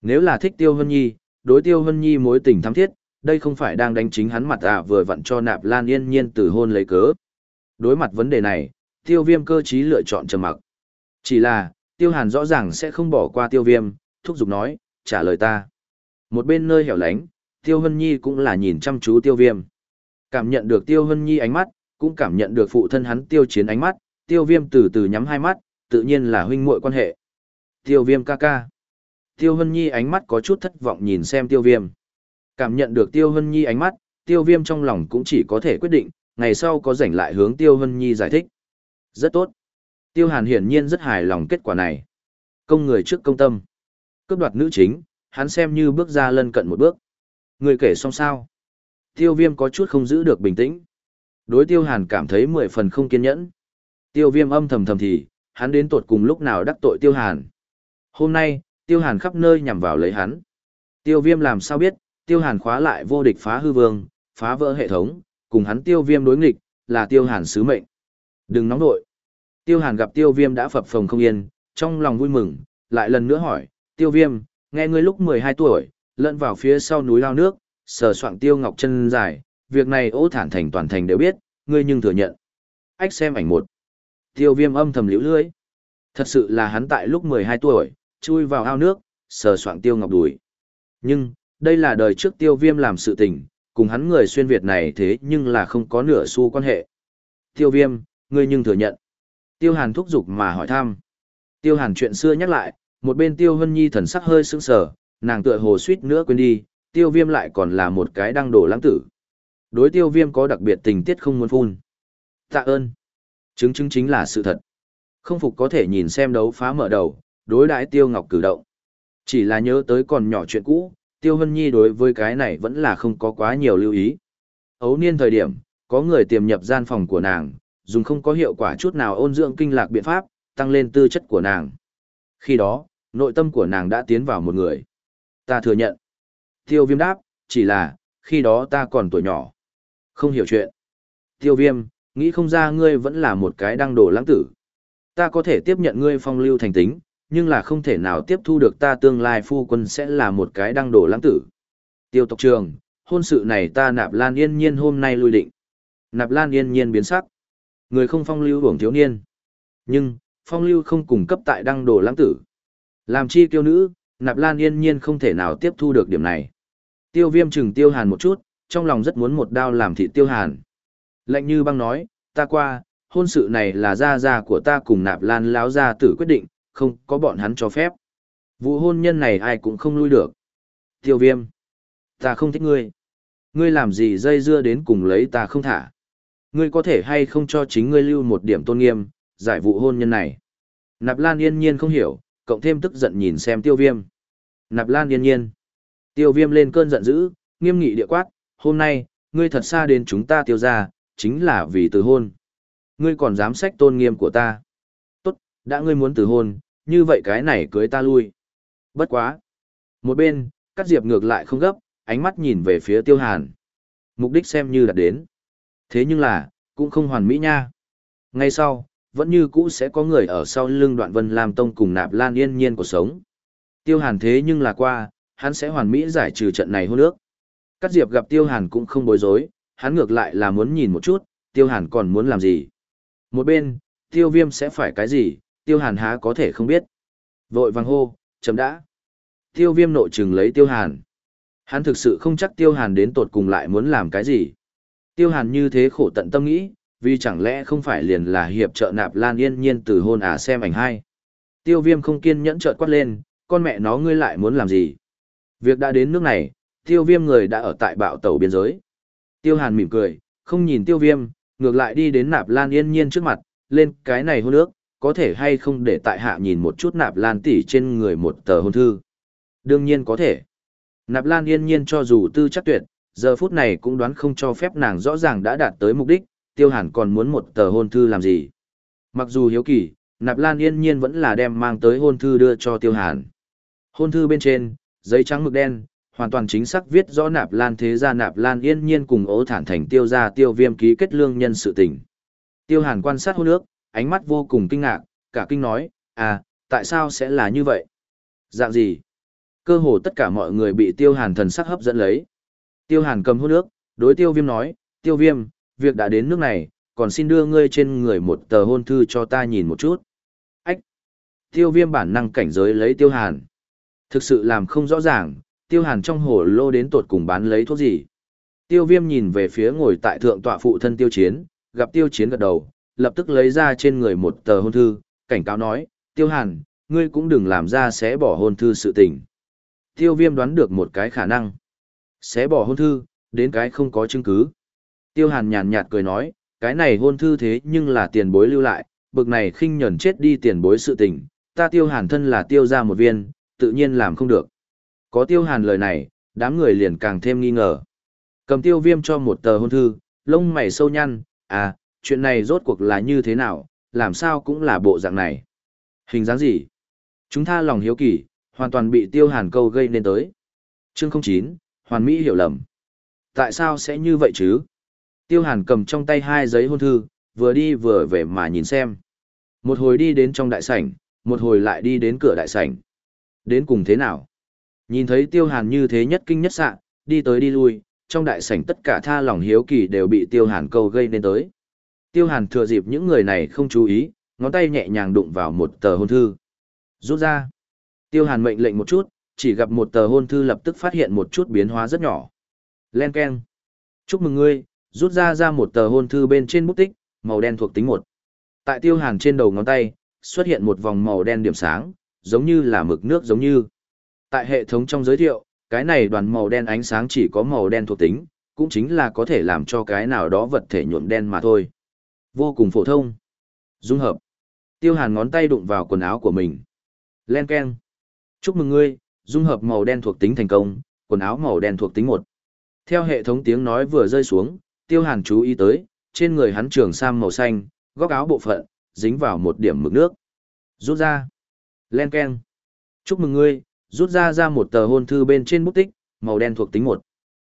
Nếu là thích tiêu hân nhi, đối tiêu hân nhi mối tình thắm thiết, đây không phải đang đánh chính hắn mặt à vừa vặn cho nạp lan yên nhiên từ hôn lấy cớ. Đối mặt vấn đề này, tiêu viêm cơ trí lựa chọn trầm mặc. Chỉ là, tiêu hàn rõ ràng sẽ không bỏ qua tiêu viêm, thúc giục nói, trả lời ta. Một bên nơi hẻo lánh, tiêu hân nhi cũng là nhìn chăm chú tiêu viêm. Cảm nhận được tiêu hân nhi ánh mắt, cũng cảm nhận được phụ thân hắn tiêu chiến ánh mắt, tiêu viêm từ từ nhắm hai mắt, tự nhiên là huynh muội quan hệ. Tiêu viêm ca ca. Tiêu Hân Nhi ánh mắt có chút thất vọng nhìn xem tiêu viêm. Cảm nhận được Tiêu Hân Nhi ánh mắt, tiêu viêm trong lòng cũng chỉ có thể quyết định, ngày sau có rảnh lại hướng Tiêu Hân Nhi giải thích. Rất tốt. Tiêu Hàn hiển nhiên rất hài lòng kết quả này. Công người trước công tâm. Cướp đoạt nữ chính, hắn xem như bước ra lân cận một bước. Người kể xong sao? Tiêu viêm có chút không giữ được bình tĩnh. Đối tiêu hàn cảm thấy mười phần không kiên nhẫn. Tiêu viêm âm thầm thầm thì, hắn đến tột cùng lúc nào đắc tội tiêu hàn. Hôm nay, tiêu hàn khắp nơi nhằm vào lấy hắn. Tiêu viêm làm sao biết, tiêu hàn khóa lại vô địch phá hư vương, phá vỡ hệ thống, cùng hắn tiêu viêm đối nghịch, là tiêu hàn sứ mệnh. Đừng nóng nội. Tiêu hàn gặp tiêu viêm đã phập phồng không yên, trong lòng vui mừng, lại lần nữa hỏi, tiêu viêm, nghe ngươi lúc 12 tuổi, lẫn vào phía sau núi lao nước, sờ soạng tiêu ngọc chân dài, việc này ố thản thành toàn thành đều biết, ngươi nhưng thừa nhận. Ách xem ảnh một. Tiêu viêm âm thầm liễu lưỡi. Thật sự là hắn tại lúc 12 tuổi, chui vào ao nước, sờ soạng tiêu ngọc đùi. Nhưng, đây là đời trước tiêu viêm làm sự tình, cùng hắn người xuyên Việt này thế nhưng là không có nửa xu quan hệ. Tiêu viêm, ngươi nhưng thừa nhận. Tiêu hàn thúc giục mà hỏi thăm. Tiêu hàn chuyện xưa nhắc lại, một bên tiêu hân nhi thần sắc hơi sững sờ, nàng tựa hồ suýt nữa quên đi, tiêu viêm lại còn là một cái đăng đổ lãng tử. Đối tiêu viêm có đặc biệt tình tiết không muốn phun. Tạ ơn. Chứng chứng chính là sự thật. Không phục có thể nhìn xem đấu phá mở đầu, đối đãi tiêu ngọc cử động. Chỉ là nhớ tới còn nhỏ chuyện cũ, tiêu hân nhi đối với cái này vẫn là không có quá nhiều lưu ý. Ấu niên thời điểm, có người tiềm nhập gian phòng của nàng, dùng không có hiệu quả chút nào ôn dưỡng kinh lạc biện pháp, tăng lên tư chất của nàng. Khi đó, nội tâm của nàng đã tiến vào một người. Ta thừa nhận. Tiêu viêm đáp, chỉ là, khi đó ta còn tuổi nhỏ. Không hiểu chuyện. Tiêu viêm, nghĩ không ra ngươi vẫn là một cái đăng đồ lãng tử. Ta có thể tiếp nhận ngươi phong lưu thành tính, nhưng là không thể nào tiếp thu được ta tương lai phu quân sẽ là một cái đăng đồ lãng tử. Tiêu tộc trường, hôn sự này ta nạp lan yên nhiên hôm nay lui định. Nạp lan yên nhiên biến sắc. Người không phong lưu hưởng thiếu niên. Nhưng, phong lưu không cung cấp tại đăng đồ lãng tử. Làm chi kiêu nữ, nạp lan yên nhiên không thể nào tiếp thu được điểm này. Tiêu viêm chừng tiêu hàn một chút, trong lòng rất muốn một đao làm thị tiêu hàn. Lệnh như băng nói, ta qua, hôn sự này là gia gia của ta cùng nạp lan láo gia tử quyết định, không có bọn hắn cho phép. Vụ hôn nhân này ai cũng không lui được. Tiêu viêm, ta không thích ngươi. Ngươi làm gì dây dưa đến cùng lấy ta không thả. Ngươi có thể hay không cho chính ngươi lưu một điểm tôn nghiêm, giải vụ hôn nhân này. Nạp Lan yên nhiên không hiểu, cộng thêm tức giận nhìn xem tiêu viêm. Nạp Lan yên nhiên. Tiêu viêm lên cơn giận dữ, nghiêm nghị địa quát, hôm nay, ngươi thật xa đến chúng ta tiêu ra, chính là vì từ hôn. Ngươi còn dám sách tôn nghiêm của ta. Tốt, đã ngươi muốn từ hôn, như vậy cái này cưới ta lui. Bất quá. Một bên, cắt diệp ngược lại không gấp, ánh mắt nhìn về phía tiêu hàn. Mục đích xem như đạt đến. Thế nhưng là, cũng không hoàn mỹ nha. Ngay sau, vẫn như cũ sẽ có người ở sau lưng đoạn vân làm tông cùng nạp lan yên nhiên cuộc sống. Tiêu hàn thế nhưng là qua, hắn sẽ hoàn mỹ giải trừ trận này hôn nước. Cắt diệp gặp tiêu hàn cũng không bối rối, hắn ngược lại là muốn nhìn một chút, tiêu hàn còn muốn làm gì. Một bên, tiêu viêm sẽ phải cái gì, tiêu hàn há có thể không biết. Vội vàng hô, chấm đã. Tiêu viêm nội trừng lấy tiêu hàn. Hắn thực sự không chắc tiêu hàn đến tột cùng lại muốn làm cái gì. Tiêu hàn như thế khổ tận tâm nghĩ, vì chẳng lẽ không phải liền là hiệp trợ nạp lan yên nhiên từ hôn à xem ảnh hai. Tiêu viêm không kiên nhẫn trợt quát lên, con mẹ nó ngươi lại muốn làm gì. Việc đã đến nước này, tiêu viêm người đã ở tại bạo tàu biên giới. Tiêu hàn mỉm cười, không nhìn tiêu viêm, ngược lại đi đến nạp lan yên nhiên trước mặt, lên cái này hôn nước, có thể hay không để tại hạ nhìn một chút nạp lan tỷ trên người một tờ hôn thư. Đương nhiên có thể. Nạp lan yên nhiên cho dù tư chắc tuyệt, giờ phút này cũng đoán không cho phép nàng rõ ràng đã đạt tới mục đích, tiêu hàn còn muốn một tờ hôn thư làm gì. Mặc dù hiếu kỳ, nạp lan yên nhiên vẫn là đem mang tới hôn thư đưa cho tiêu hàn. Hôn thư bên trên, giấy trắng mực đen, hoàn toàn chính xác viết rõ nạp lan thế gia nạp lan yên nhiên cùng ố thản thành tiêu gia tiêu viêm ký kết lương nhân sự tình. Tiêu hàn quan sát hôn nước, ánh mắt vô cùng kinh ngạc, cả kinh nói, à, tại sao sẽ là như vậy? Dạng gì? Cơ hồ tất cả mọi người bị tiêu hàn thần sắc hấp dẫn lấy. Tiêu hàn cầm hút nước, đối tiêu viêm nói, tiêu viêm, việc đã đến nước này, còn xin đưa ngươi trên người một tờ hôn thư cho ta nhìn một chút. Ách! Tiêu viêm bản năng cảnh giới lấy tiêu hàn. Thực sự làm không rõ ràng, tiêu hàn trong hồ lô đến tột cùng bán lấy thuốc gì. Tiêu viêm nhìn về phía ngồi tại thượng tọa phụ thân tiêu chiến, gặp tiêu chiến gật đầu, lập tức lấy ra trên người một tờ hôn thư, cảnh cáo nói, tiêu hàn, ngươi cũng đừng làm ra sẽ bỏ hôn thư sự tình. Tiêu viêm đoán được một cái khả năng. Sẽ bỏ hôn thư, đến cái không có chứng cứ. Tiêu hàn nhàn nhạt cười nói, cái này hôn thư thế nhưng là tiền bối lưu lại, bực này khinh nhẫn chết đi tiền bối sự tình, ta tiêu hàn thân là tiêu ra một viên, tự nhiên làm không được. Có tiêu hàn lời này, đám người liền càng thêm nghi ngờ. Cầm tiêu viêm cho một tờ hôn thư, lông mày sâu nhăn, à, chuyện này rốt cuộc là như thế nào, làm sao cũng là bộ dạng này. Hình dáng gì? Chúng tha lòng hiếu kỳ, hoàn toàn bị tiêu hàn câu gây nên tới. Chương 09, Hoàn Mỹ hiểu lầm. Tại sao sẽ như vậy chứ? Tiêu hàn cầm trong tay hai giấy hôn thư, vừa đi vừa về mà nhìn xem. Một hồi đi đến trong đại sảnh, một hồi lại đi đến cửa đại sảnh. Đến cùng thế nào? Nhìn thấy tiêu hàn như thế nhất kinh nhất sạ, đi tới đi lui, trong đại sảnh tất cả tha lòng hiếu kỳ đều bị tiêu hàn câu gây nên tới. Tiêu hàn thừa dịp những người này không chú ý, ngón tay nhẹ nhàng đụng vào một tờ hôn thư. Rút ra. Tiêu hàn mệnh lệnh một chút, chỉ gặp một tờ hôn thư lập tức phát hiện một chút biến hóa rất nhỏ. Len keng. Chúc mừng ngươi, rút ra ra một tờ hôn thư bên trên bút tích, màu đen thuộc tính một. Tại tiêu hàn trên đầu ngón tay, xuất hiện một vòng màu đen điểm sáng, giống như là mực nước giống như. Tại hệ thống trong giới thiệu, cái này đoàn màu đen ánh sáng chỉ có màu đen thuộc tính, cũng chính là có thể làm cho cái nào đó vật thể nhuộm đen mà thôi. Vô cùng phổ thông. Dung hợp. Tiêu hàn ngón tay đụng vào quần áo của mình. Len Ken. Chúc mừng ngươi, dung hợp màu đen thuộc tính thành công, quần áo màu đen thuộc tính một. Theo hệ thống tiếng nói vừa rơi xuống, tiêu hàn chú ý tới, trên người hắn trường sam màu xanh, góc áo bộ phận, dính vào một điểm mực nước. Rút ra. Len Ken. Chúc mừng ngươi, rút ra ra một tờ hôn thư bên trên bút tích, màu đen thuộc tính một.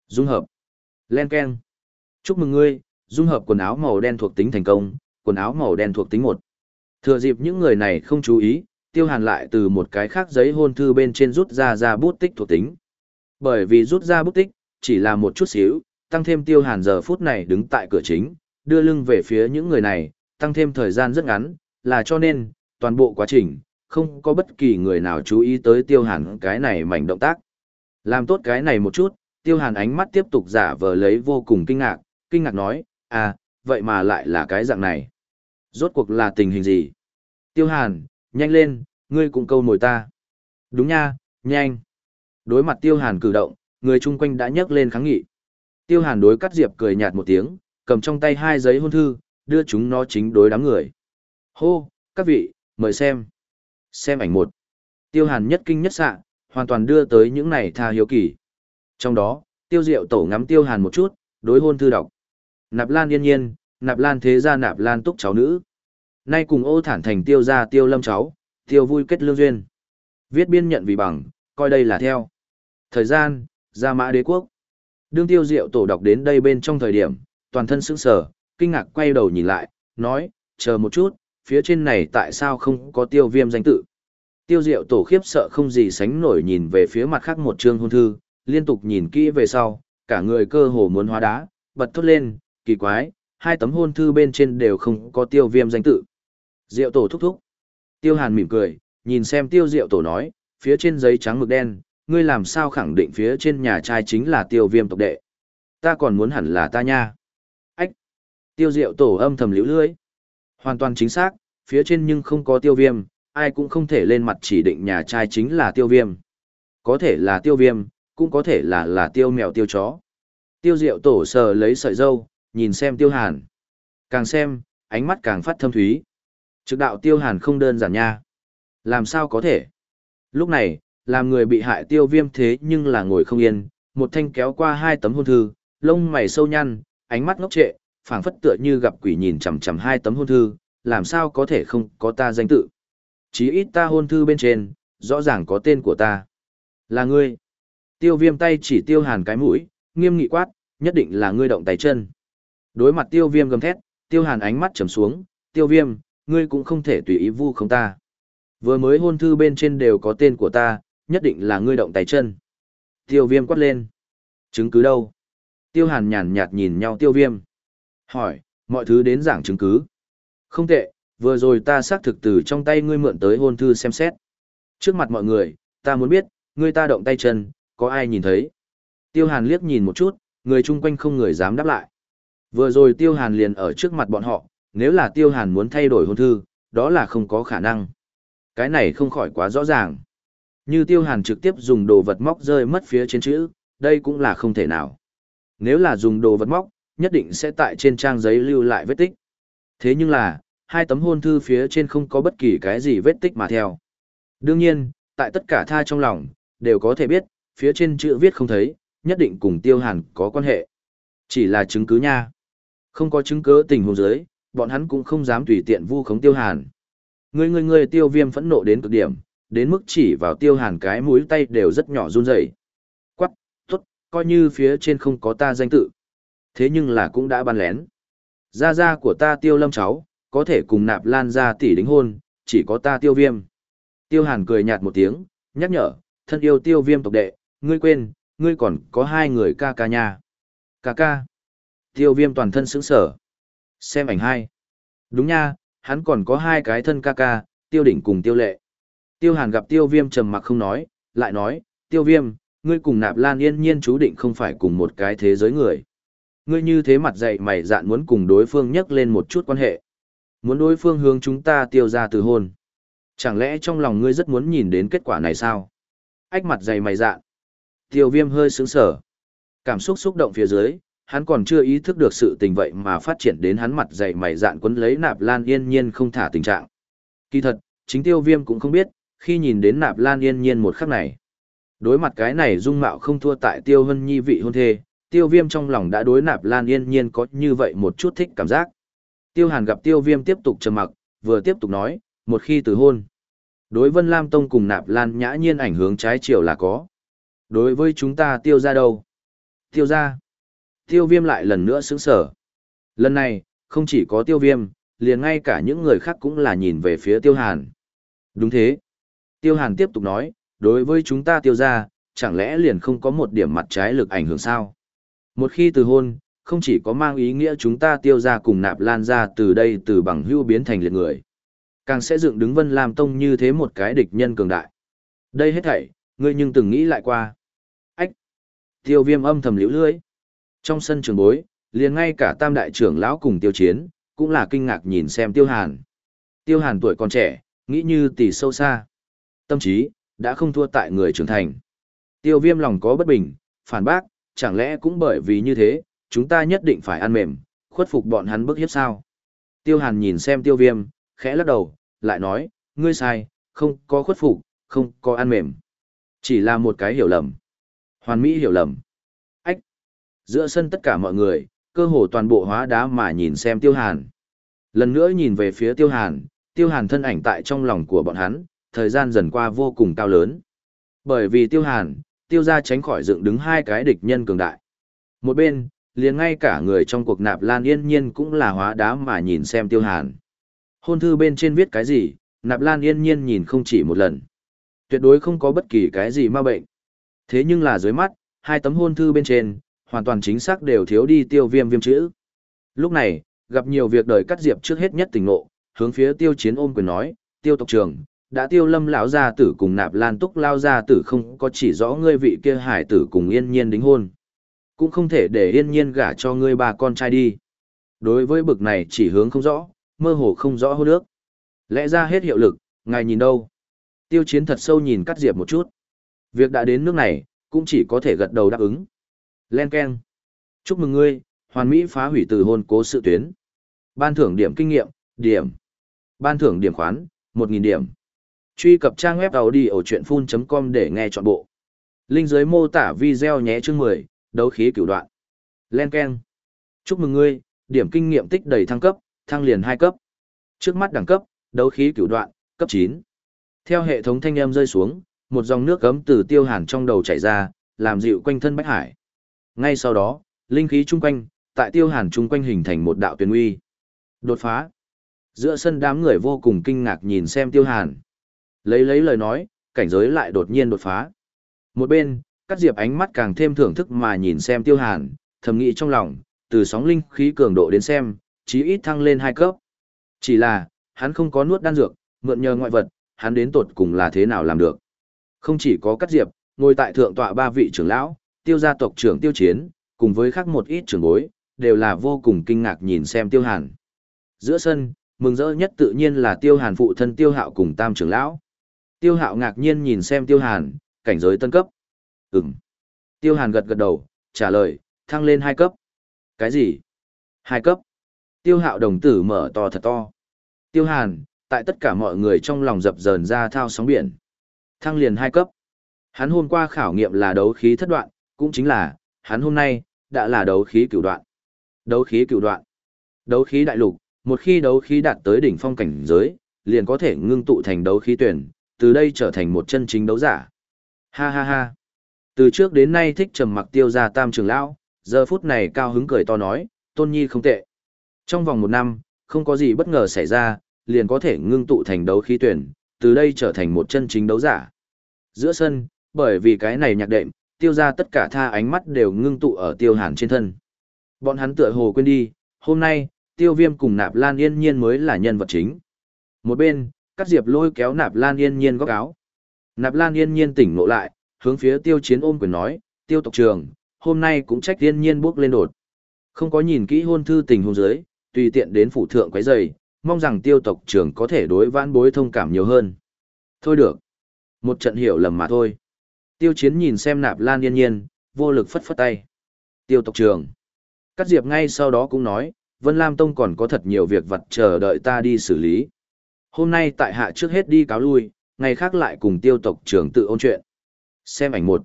Dung hợp. Len Ken. Chúc mừng ngươi, dung hợp quần áo màu đen thuộc tính thành công, quần áo màu đen thuộc tính một. Thừa dịp những người này không chú ý, tiêu hàn lại từ một cái khác giấy hôn thư bên trên rút ra ra bút tích thuộc tính. Bởi vì rút ra bút tích, chỉ là một chút xíu, tăng thêm tiêu hàn giờ phút này đứng tại cửa chính, đưa lưng về phía những người này, tăng thêm thời gian rất ngắn, là cho nên, toàn bộ quá trình, không có bất kỳ người nào chú ý tới tiêu hàn cái này mảnh động tác. Làm tốt cái này một chút, tiêu hàn ánh mắt tiếp tục giả vờ lấy vô cùng kinh ngạc, kinh ngạc nói, à, vậy mà lại là cái dạng này. Rốt cuộc là tình hình gì? Tiêu hàn, nhanh lên, ngươi cũng câu mồi ta. Đúng nha, nhanh. Đối mặt tiêu hàn cử động, người chung quanh đã nhấc lên kháng nghị. Tiêu hàn đối cắt diệp cười nhạt một tiếng, cầm trong tay hai giấy hôn thư, đưa chúng nó chính đối đám người. Hô, các vị, mời xem. Xem ảnh một. Tiêu hàn nhất kinh nhất sạ, hoàn toàn đưa tới những này tha hiếu kỳ. Trong đó, tiêu diệu tổ ngắm tiêu hàn một chút, đối hôn thư đọc. Nạp lan yên nhiên, nạp lan thế gia nạp lan túc cháu nữ. Nay cùng ô thản thành tiêu gia tiêu lâm cháu, tiêu vui kết lương duyên. Viết biên nhận vì bằng, coi đây là theo. Thời gian, gia mã đế quốc. Đương tiêu diệu tổ đọc đến đây bên trong thời điểm, toàn thân sững sờ, kinh ngạc quay đầu nhìn lại, nói, chờ một chút, phía trên này tại sao không có tiêu viêm danh tự. Tiêu diệu tổ khiếp sợ không gì sánh nổi nhìn về phía mặt khác một chương hôn thư, liên tục nhìn kỹ về sau, cả người cơ hồ muốn hóa đá, bật thốt lên, kỳ quái, hai tấm hôn thư bên trên đều không có tiêu viêm danh tự. Diệu tổ thúc thúc. Tiêu hàn mỉm cười, nhìn xem tiêu diệu tổ nói, phía trên giấy trắng mực đen, ngươi làm sao khẳng định phía trên nhà trai chính là tiêu viêm tộc đệ. Ta còn muốn hẳn là ta nha. Ách. Tiêu diệu tổ âm thầm liễu lưới. Hoàn toàn chính xác, phía trên nhưng không có tiêu viêm, ai cũng không thể lên mặt chỉ định nhà trai chính là tiêu viêm. Có thể là tiêu viêm, cũng có thể là là tiêu mèo tiêu chó. Tiêu diệu tổ sờ lấy sợi dâu, nhìn xem tiêu hàn. Càng xem, ánh mắt càng phát thâm thúy. Trực đạo tiêu hàn không đơn giản nha. Làm sao có thể? Lúc này, làm người bị hại tiêu viêm thế nhưng là ngồi không yên, một thanh kéo qua hai tấm hôn thư, lông mày sâu nhăn, ánh mắt ngốc trệ, phảng phất tựa như gặp quỷ nhìn chằm chằm hai tấm hôn thư, làm sao có thể không có ta danh tự. Chí ít ta hôn thư bên trên, rõ ràng có tên của ta. Là ngươi. Tiêu viêm tay chỉ tiêu hàn cái mũi, nghiêm nghị quát, nhất định là ngươi động tay chân. Đối mặt tiêu viêm gầm thét, tiêu hàn ánh mắt trầm xuống, tiêu viêm, ngươi cũng không thể tùy ý vu không ta. Vừa mới hôn thư bên trên đều có tên của ta, nhất định là ngươi động tay chân. Tiêu viêm quát lên. Chứng cứ đâu? Tiêu hàn nhàn nhạt nhìn nhau tiêu viêm. Hỏi, mọi thứ đến giảng chứng cứ. Không tệ, vừa rồi ta xác thực từ trong tay ngươi mượn tới hôn thư xem xét. Trước mặt mọi người, ta muốn biết, ngươi ta động tay chân, có ai nhìn thấy? Tiêu hàn liếc nhìn một chút, người chung quanh không người dám đáp lại. Vừa rồi tiêu hàn liền ở trước mặt bọn họ, nếu là tiêu hàn muốn thay đổi hôn thư, đó là không có khả năng. Cái này không khỏi quá rõ ràng. Như tiêu hàn trực tiếp dùng đồ vật móc rơi mất phía trên chữ, đây cũng là không thể nào. Nếu là dùng đồ vật móc, nhất định sẽ tại trên trang giấy lưu lại vết tích. Thế nhưng là, hai tấm hôn thư phía trên không có bất kỳ cái gì vết tích mà theo. Đương nhiên, tại tất cả tha trong lòng, đều có thể biết, phía trên chữ viết không thấy, nhất định cùng Tiêu Hàn có quan hệ. Chỉ là chứng cứ nha. Không có chứng cứ tình huống dưới, bọn hắn cũng không dám tùy tiện vu khống Tiêu Hàn. Người người người Tiêu Viêm phẫn nộ đến cực điểm, đến mức chỉ vào Tiêu Hàn cái mũi tay đều rất nhỏ run rẩy. Quắc, tốt, coi như phía trên không có ta danh tự. Thế nhưng là cũng đã ban lén. Gia gia của ta Tiêu Lâm cháu, có thể cùng nạp lan ra tỷ đính hôn, chỉ có ta Tiêu Viêm. Tiêu Hàn cười nhạt một tiếng, nhắc nhở, thân yêu Tiêu Viêm tộc đệ, ngươi quên, ngươi còn có hai người ca ca nha. Ca ca. Tiêu viêm toàn thân sững sở. Xem ảnh hai. Đúng nha, hắn còn có hai cái thân ca ca, tiêu đỉnh cùng tiêu lệ. Tiêu hàn gặp tiêu viêm trầm mặc không nói, lại nói, tiêu viêm, ngươi cùng nạp lan yên nhiên chú định không phải cùng một cái thế giới người. Ngươi như thế mặt dạy mày dạn muốn cùng đối phương nhắc lên một chút quan hệ. Muốn đối phương hướng chúng ta tiêu ra từ hôn. Chẳng lẽ trong lòng ngươi rất muốn nhìn đến kết quả này sao? Ách mặt dày mày dạn. Tiêu viêm hơi sướng sở. Cảm xúc xúc động phía dưới, hắn còn chưa ý thức được sự tình vậy mà phát triển đến hắn mặt dày mày dạn quấn lấy nạp lan yên nhiên không thả tình trạng. Kỳ thật, chính tiêu viêm cũng không biết, khi nhìn đến nạp lan yên nhiên một khắc này. Đối mặt cái này dung mạo không thua tại tiêu hân nhi vị hôn thê, tiêu viêm trong lòng đã đối nạp lan yên nhiên có như vậy một chút thích cảm giác. Tiêu hàn gặp tiêu viêm tiếp tục trầm mặc, vừa tiếp tục nói, một khi từ hôn. Đối vân lam tông cùng nạp lan nhã nhiên ảnh hướng trái chiều là có. Đối với chúng ta tiêu ra đâu? Tiêu ra. Tiêu viêm lại lần nữa sững sở. Lần này, không chỉ có tiêu viêm, liền ngay cả những người khác cũng là nhìn về phía tiêu hàn. Đúng thế. Tiêu hàn tiếp tục nói, đối với chúng ta tiêu ra, chẳng lẽ liền không có một điểm mặt trái lực ảnh hưởng sao? Một khi từ hôn, không chỉ có mang ý nghĩa chúng ta tiêu ra cùng nạp lan ra từ đây từ bằng hưu biến thành liệt người. Càng sẽ dựng đứng Vân Lam Tông như thế một cái địch nhân cường đại. Đây hết thảy, ngươi nhưng từng nghĩ lại qua. Ách! Tiêu viêm âm thầm liễu lưới. Trong sân trường bối, liền ngay cả tam đại trưởng lão cùng tiêu chiến, cũng là kinh ngạc nhìn xem tiêu hàn. Tiêu hàn tuổi còn trẻ, nghĩ như tỷ sâu xa. Tâm trí, đã không thua tại người trưởng thành. Tiêu viêm lòng có bất bình, phản bác, chẳng lẽ cũng bởi vì như thế, chúng ta nhất định phải ăn mềm, khuất phục bọn hắn bức hiếp sao. Tiêu hàn nhìn xem tiêu viêm, khẽ lắc đầu, lại nói, ngươi sai, không có khuất phục, không có ăn mềm. Chỉ là một cái hiểu lầm. Hoàn mỹ hiểu lầm. Giữa sân tất cả mọi người, cơ hồ toàn bộ hóa đá mà nhìn xem tiêu hàn. Lần nữa nhìn về phía tiêu hàn, tiêu hàn thân ảnh tại trong lòng của bọn hắn, thời gian dần qua vô cùng cao lớn. Bởi vì tiêu hàn, tiêu gia tránh khỏi dựng đứng hai cái địch nhân cường đại. Một bên, liền ngay cả người trong cuộc nạp lan yên nhiên cũng là hóa đá mà nhìn xem tiêu hàn. Hôn thư bên trên viết cái gì, nạp lan yên nhiên nhìn không chỉ một lần. Tuyệt đối không có bất kỳ cái gì ma bệnh. Thế nhưng là dưới mắt, hai tấm hôn thư bên trên, hoàn toàn chính xác đều thiếu đi tiêu viêm viêm chữ. Lúc này, gặp nhiều việc đời cắt diệp trước hết nhất tình ngộ, hướng phía tiêu chiến ôm quyền nói, tiêu tộc trưởng, đã tiêu lâm lão gia tử cùng nạp lan túc lao gia tử không có chỉ rõ ngươi vị kia hải tử cùng yên nhiên đính hôn. Cũng không thể để yên nhiên gả cho ngươi ba con trai đi. Đối với bực này chỉ hướng không rõ, mơ hồ không rõ hô nước. Lẽ ra hết hiệu lực, ngài nhìn đâu? Tiêu chiến thật sâu nhìn cắt diệp một chút. Việc đã đến nước này, cũng chỉ có thể gật đầu đáp ứng. Len Ken. Chúc mừng ngươi, hoàn mỹ phá hủy từ hôn cố sự tuyến. Ban thưởng điểm kinh nghiệm, điểm. Ban thưởng điểm khoán, 1.000 điểm. Truy cập trang web đầu đi ở chuyện full.com để nghe trọn bộ. Linh dưới mô tả video nhé chương 10, đấu khí cửu đoạn. Len Ken. Chúc mừng ngươi, điểm kinh nghiệm tích đầy thăng cấp, thăng liền 2 cấp. Trước mắt đẳng cấp, đấu khí cửu đoạn, cấp 9. Theo hệ thống thanh âm rơi xuống, một dòng nước cấm từ tiêu hàn trong đầu chảy ra, làm dịu quanh thân bách hải. Ngay sau đó, linh khí chung quanh, tại tiêu hàn chung quanh hình thành một đạo tuyển uy. Đột phá. Giữa sân đám người vô cùng kinh ngạc nhìn xem tiêu hàn. Lấy lấy lời nói, cảnh giới lại đột nhiên đột phá. Một bên, cắt diệp ánh mắt càng thêm thưởng thức mà nhìn xem tiêu hàn, thầm nghĩ trong lòng, từ sóng linh khí cường độ đến xem, chí ít thăng lên hai cấp. Chỉ là, hắn không có nuốt đan dược, mượn nhờ ngoại vật, hắn đến tột cùng là thế nào làm được. Không chỉ có cắt diệp, ngồi tại thượng tọa ba vị trưởng lão, tiêu gia tộc trưởng tiêu chiến, cùng với khác một ít trưởng bối, đều là vô cùng kinh ngạc nhìn xem tiêu hàn. Giữa sân, mừng rỡ nhất tự nhiên là tiêu hàn phụ thân tiêu hạo cùng tam trưởng lão. Tiêu hạo ngạc nhiên nhìn xem tiêu hàn, cảnh giới tân cấp. Ừm. Tiêu hàn gật gật đầu, trả lời, thăng lên hai cấp. Cái gì? Hai cấp. Tiêu hạo đồng tử mở to thật to. Tiêu hàn, tại tất cả mọi người trong lòng dập dờn ra thao sóng biển. Thăng liền hai cấp. Hắn hôm qua khảo nghiệm là đấu khí thất đoạn, cũng chính là, hắn hôm nay, đã là đấu khí cửu đoạn. Đấu khí cửu đoạn. Đấu khí đại lục, một khi đấu khí đạt tới đỉnh phong cảnh giới, liền có thể ngưng tụ thành đấu khí tuyển, từ đây trở thành một chân chính đấu giả. Ha ha ha. Từ trước đến nay thích trầm mặc tiêu gia tam trường lão, giờ phút này cao hứng cười to nói, tôn nhi không tệ. Trong vòng một năm, không có gì bất ngờ xảy ra, liền có thể ngưng tụ thành đấu khí tuyển, từ đây trở thành một chân chính đấu giả. Giữa sân, bởi vì cái này nhạc đệm, tiêu ra tất cả tha ánh mắt đều ngưng tụ ở tiêu hàn trên thân. Bọn hắn tựa hồ quên đi, hôm nay, tiêu viêm cùng nạp lan yên nhiên mới là nhân vật chính. Một bên, cắt diệp lôi kéo nạp lan yên nhiên góc áo. Nạp lan yên nhiên tỉnh ngộ lại, hướng phía tiêu chiến ôm quyền nói, tiêu tộc trường, hôm nay cũng trách yên nhiên bước lên đột. Không có nhìn kỹ hôn thư tình hôn giới, tùy tiện đến phủ thượng quấy giày, mong rằng tiêu tộc trưởng có thể đối vãn bối thông cảm nhiều hơn. Thôi được. Một trận hiểu lầm mà thôi. Tiêu chiến nhìn xem nạp lan yên nhiên, vô lực phất phất tay. Tiêu tộc Trường, Cắt diệp ngay sau đó cũng nói, Vân Lam Tông còn có thật nhiều việc vật chờ đợi ta đi xử lý. Hôm nay tại hạ trước hết đi cáo lui, ngày khác lại cùng tiêu tộc trưởng tự ôn chuyện. Xem ảnh một.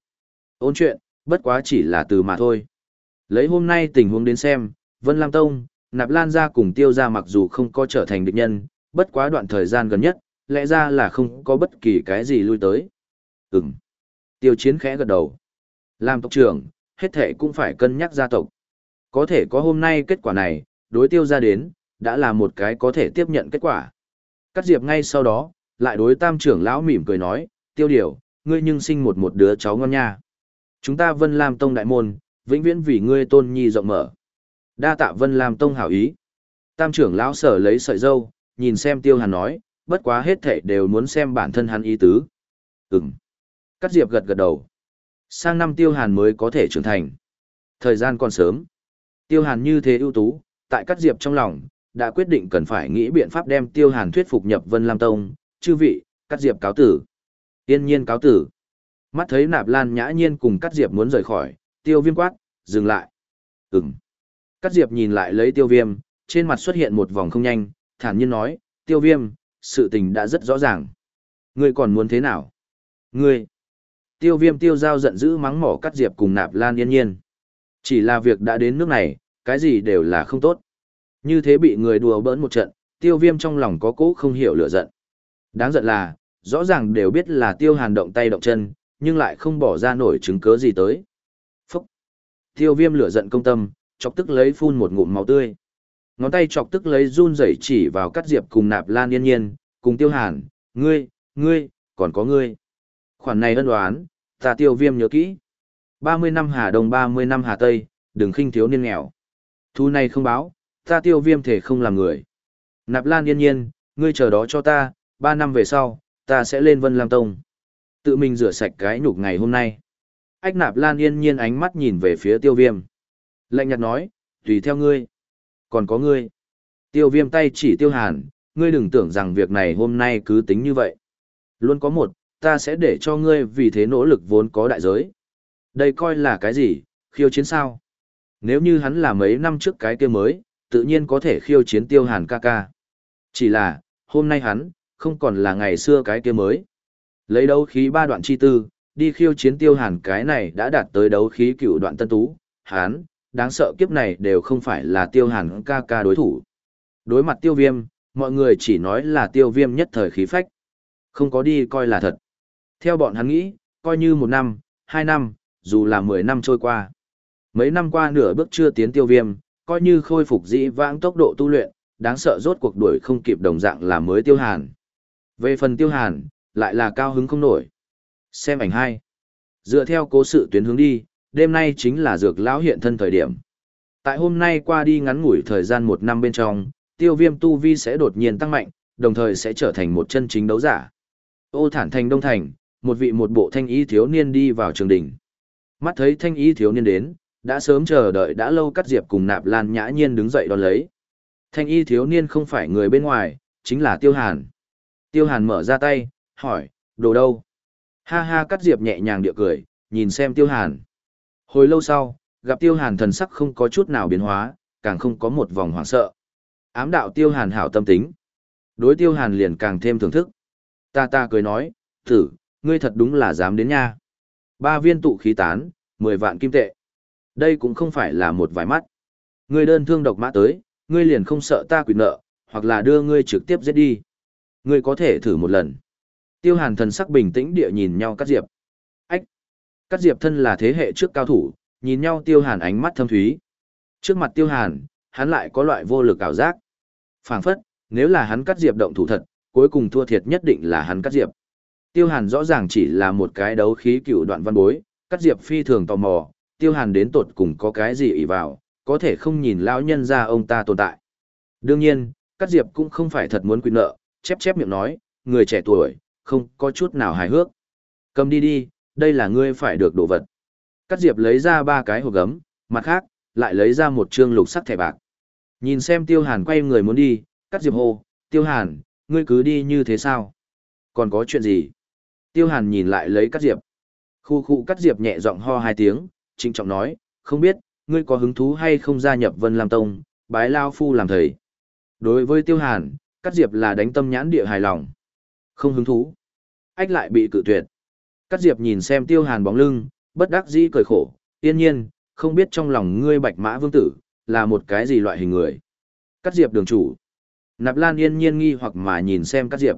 Ôn chuyện, bất quá chỉ là từ mà thôi. Lấy hôm nay tình huống đến xem, Vân Lam Tông, Nạp Lan ra cùng tiêu ra mặc dù không có trở thành địch nhân, bất quá đoạn thời gian gần nhất, lẽ ra là không có bất kỳ cái gì lui tới. Ừm. Tiêu chiến khẽ gật đầu. Làm tộc trưởng, hết thể cũng phải cân nhắc gia tộc. Có thể có hôm nay kết quả này, đối tiêu ra đến, đã là một cái có thể tiếp nhận kết quả. Cắt diệp ngay sau đó, lại đối tam trưởng lão mỉm cười nói, tiêu điều, ngươi nhưng sinh một một đứa cháu ngon nha. Chúng ta vân làm tông đại môn, vĩnh viễn vì ngươi tôn nhi rộng mở. Đa tạ Vân Lam Tông hảo ý. Tam trưởng lão sở lấy sợi dâu, nhìn xem Tiêu Hàn nói, bất quá hết thể đều muốn xem bản thân hắn ý tứ. Ừm. Cắt Diệp gật gật đầu. Sang năm Tiêu Hàn mới có thể trưởng thành. Thời gian còn sớm. Tiêu Hàn như thế ưu tú, tại Cắt Diệp trong lòng, đã quyết định cần phải nghĩ biện pháp đem Tiêu Hàn thuyết phục nhập Vân Lam Tông. Chư vị, Cắt Diệp cáo tử. Yên nhiên cáo tử. Mắt thấy Nạp Lan nhã nhiên cùng Cắt Diệp muốn rời khỏi, Tiêu Viêm quát, dừng lại. Ừm. Cắt diệp nhìn lại lấy tiêu viêm, trên mặt xuất hiện một vòng không nhanh, thản nhiên nói, tiêu viêm, sự tình đã rất rõ ràng. Ngươi còn muốn thế nào? Ngươi! Tiêu viêm tiêu giao giận dữ mắng mỏ cắt diệp cùng nạp lan yên nhiên. Chỉ là việc đã đến nước này, cái gì đều là không tốt. Như thế bị người đùa bỡn một trận, tiêu viêm trong lòng có cố không hiểu lửa giận. Đáng giận là, rõ ràng đều biết là tiêu hàn động tay động chân, nhưng lại không bỏ ra nổi chứng cớ gì tới. Phúc! Tiêu viêm lửa giận công tâm, chọc tức lấy phun một ngụm máu tươi. Ngón tay chọc tức lấy run rẩy chỉ vào cắt diệp cùng nạp lan yên nhiên, cùng tiêu hàn, ngươi, ngươi, còn có ngươi. Khoản này ân đoán, ta tiêu viêm nhớ kỹ. 30 năm Hà Đông 30 năm Hà Tây, đừng khinh thiếu niên nghèo. Thu này không báo, ta tiêu viêm thể không làm người. Nạp lan yên nhiên, ngươi chờ đó cho ta, 3 năm về sau, ta sẽ lên Vân Lam Tông. Tự mình rửa sạch cái nhục ngày hôm nay. Ách nạp lan yên nhiên ánh mắt nhìn về phía tiêu viêm. Lạnh nhạt nói, tùy theo ngươi. Còn có ngươi. Tiêu viêm tay chỉ tiêu hàn, ngươi đừng tưởng rằng việc này hôm nay cứ tính như vậy. Luôn có một, ta sẽ để cho ngươi vì thế nỗ lực vốn có đại giới. Đây coi là cái gì, khiêu chiến sao? Nếu như hắn là mấy năm trước cái kia mới, tự nhiên có thể khiêu chiến tiêu hàn ca ca. Chỉ là, hôm nay hắn, không còn là ngày xưa cái kia mới. Lấy đấu khí ba đoạn chi tư, đi khiêu chiến tiêu hàn cái này đã đạt tới đấu khí cựu đoạn tân tú, hắn, đáng sợ kiếp này đều không phải là tiêu hàn ca ca đối thủ. Đối mặt tiêu viêm, mọi người chỉ nói là tiêu viêm nhất thời khí phách. Không có đi coi là thật. Theo bọn hắn nghĩ, coi như một năm, hai năm, dù là mười năm trôi qua. Mấy năm qua nửa bước chưa tiến tiêu viêm, coi như khôi phục dĩ vãng tốc độ tu luyện, đáng sợ rốt cuộc đuổi không kịp đồng dạng là mới tiêu hàn. Về phần tiêu hàn, lại là cao hứng không nổi. Xem ảnh hai. Dựa theo cố sự tuyến hướng đi, đêm nay chính là dược lão hiện thân thời điểm. Tại hôm nay qua đi ngắn ngủi thời gian một năm bên trong, tiêu viêm tu vi sẽ đột nhiên tăng mạnh, đồng thời sẽ trở thành một chân chính đấu giả. Ô thản thành đông thành, một vị một bộ thanh y thiếu niên đi vào trường đỉnh. Mắt thấy thanh y thiếu niên đến, đã sớm chờ đợi đã lâu cắt diệp cùng nạp lan nhã nhiên đứng dậy đón lấy. Thanh y thiếu niên không phải người bên ngoài, chính là tiêu hàn. Tiêu hàn mở ra tay, hỏi, đồ đâu? Ha ha cắt diệp nhẹ nhàng địa cười, nhìn xem tiêu hàn. Hồi lâu sau, gặp tiêu hàn thần sắc không có chút nào biến hóa, càng không có một vòng hoảng sợ. Ám đạo tiêu hàn hảo tâm tính. Đối tiêu hàn liền càng thêm thưởng thức. Ta ta cười nói, tử, ngươi thật đúng là dám đến nha. Ba viên tụ khí tán, 10 vạn kim tệ. Đây cũng không phải là một vài mắt. Ngươi đơn thương độc mã tới, ngươi liền không sợ ta quỵt nợ, hoặc là đưa ngươi trực tiếp giết đi. Ngươi có thể thử một lần. Tiêu hàn thần sắc bình tĩnh địa nhìn nhau cắt diệp. Ách! Cắt diệp thân là thế hệ trước cao thủ, nhìn nhau tiêu hàn ánh mắt thâm thúy. Trước mặt tiêu hàn, hắn lại có loại vô lực ảo giác. phảng phất, nếu là hắn cắt diệp động thủ thật, cuối cùng thua thiệt nhất định là hắn cắt diệp. Tiêu hàn rõ ràng chỉ là một cái đấu khí cựu đoạn văn bối, cắt diệp phi thường tò mò, tiêu hàn đến tột cùng có cái gì ỷ vào, có thể không nhìn lão nhân ra ông ta tồn tại. Đương nhiên, cắt diệp cũng không phải thật muốn quy nợ, chép chép miệng nói, người trẻ tuổi, không có chút nào hài hước. Cầm đi đi, đây là ngươi phải được đồ vật. Cắt diệp lấy ra ba cái hộp gấm, mặt khác, lại lấy ra một trương lục sắc thẻ bạc. Nhìn xem tiêu hàn quay người muốn đi, cắt diệp hô, tiêu hàn, ngươi cứ đi như thế sao? Còn có chuyện gì? Tiêu hàn nhìn lại lấy cắt diệp. Khu khu cắt diệp nhẹ giọng ho hai tiếng, trịnh trọng nói, không biết, ngươi có hứng thú hay không gia nhập Vân Lam Tông, bái Lao Phu làm thầy. Đối với Tiêu Hàn, Cát Diệp là đánh tâm nhãn địa hài lòng. Không hứng thú. Ách lại bị cự tuyệt. Cát Diệp nhìn xem Tiêu Hàn bóng lưng, bất đắc dĩ cười khổ, yên nhiên, không biết trong lòng ngươi bạch mã vương tử, là một cái gì loại hình người. Cát Diệp đường chủ. Nạp Lan yên nhiên nghi hoặc mà nhìn xem Cát Diệp.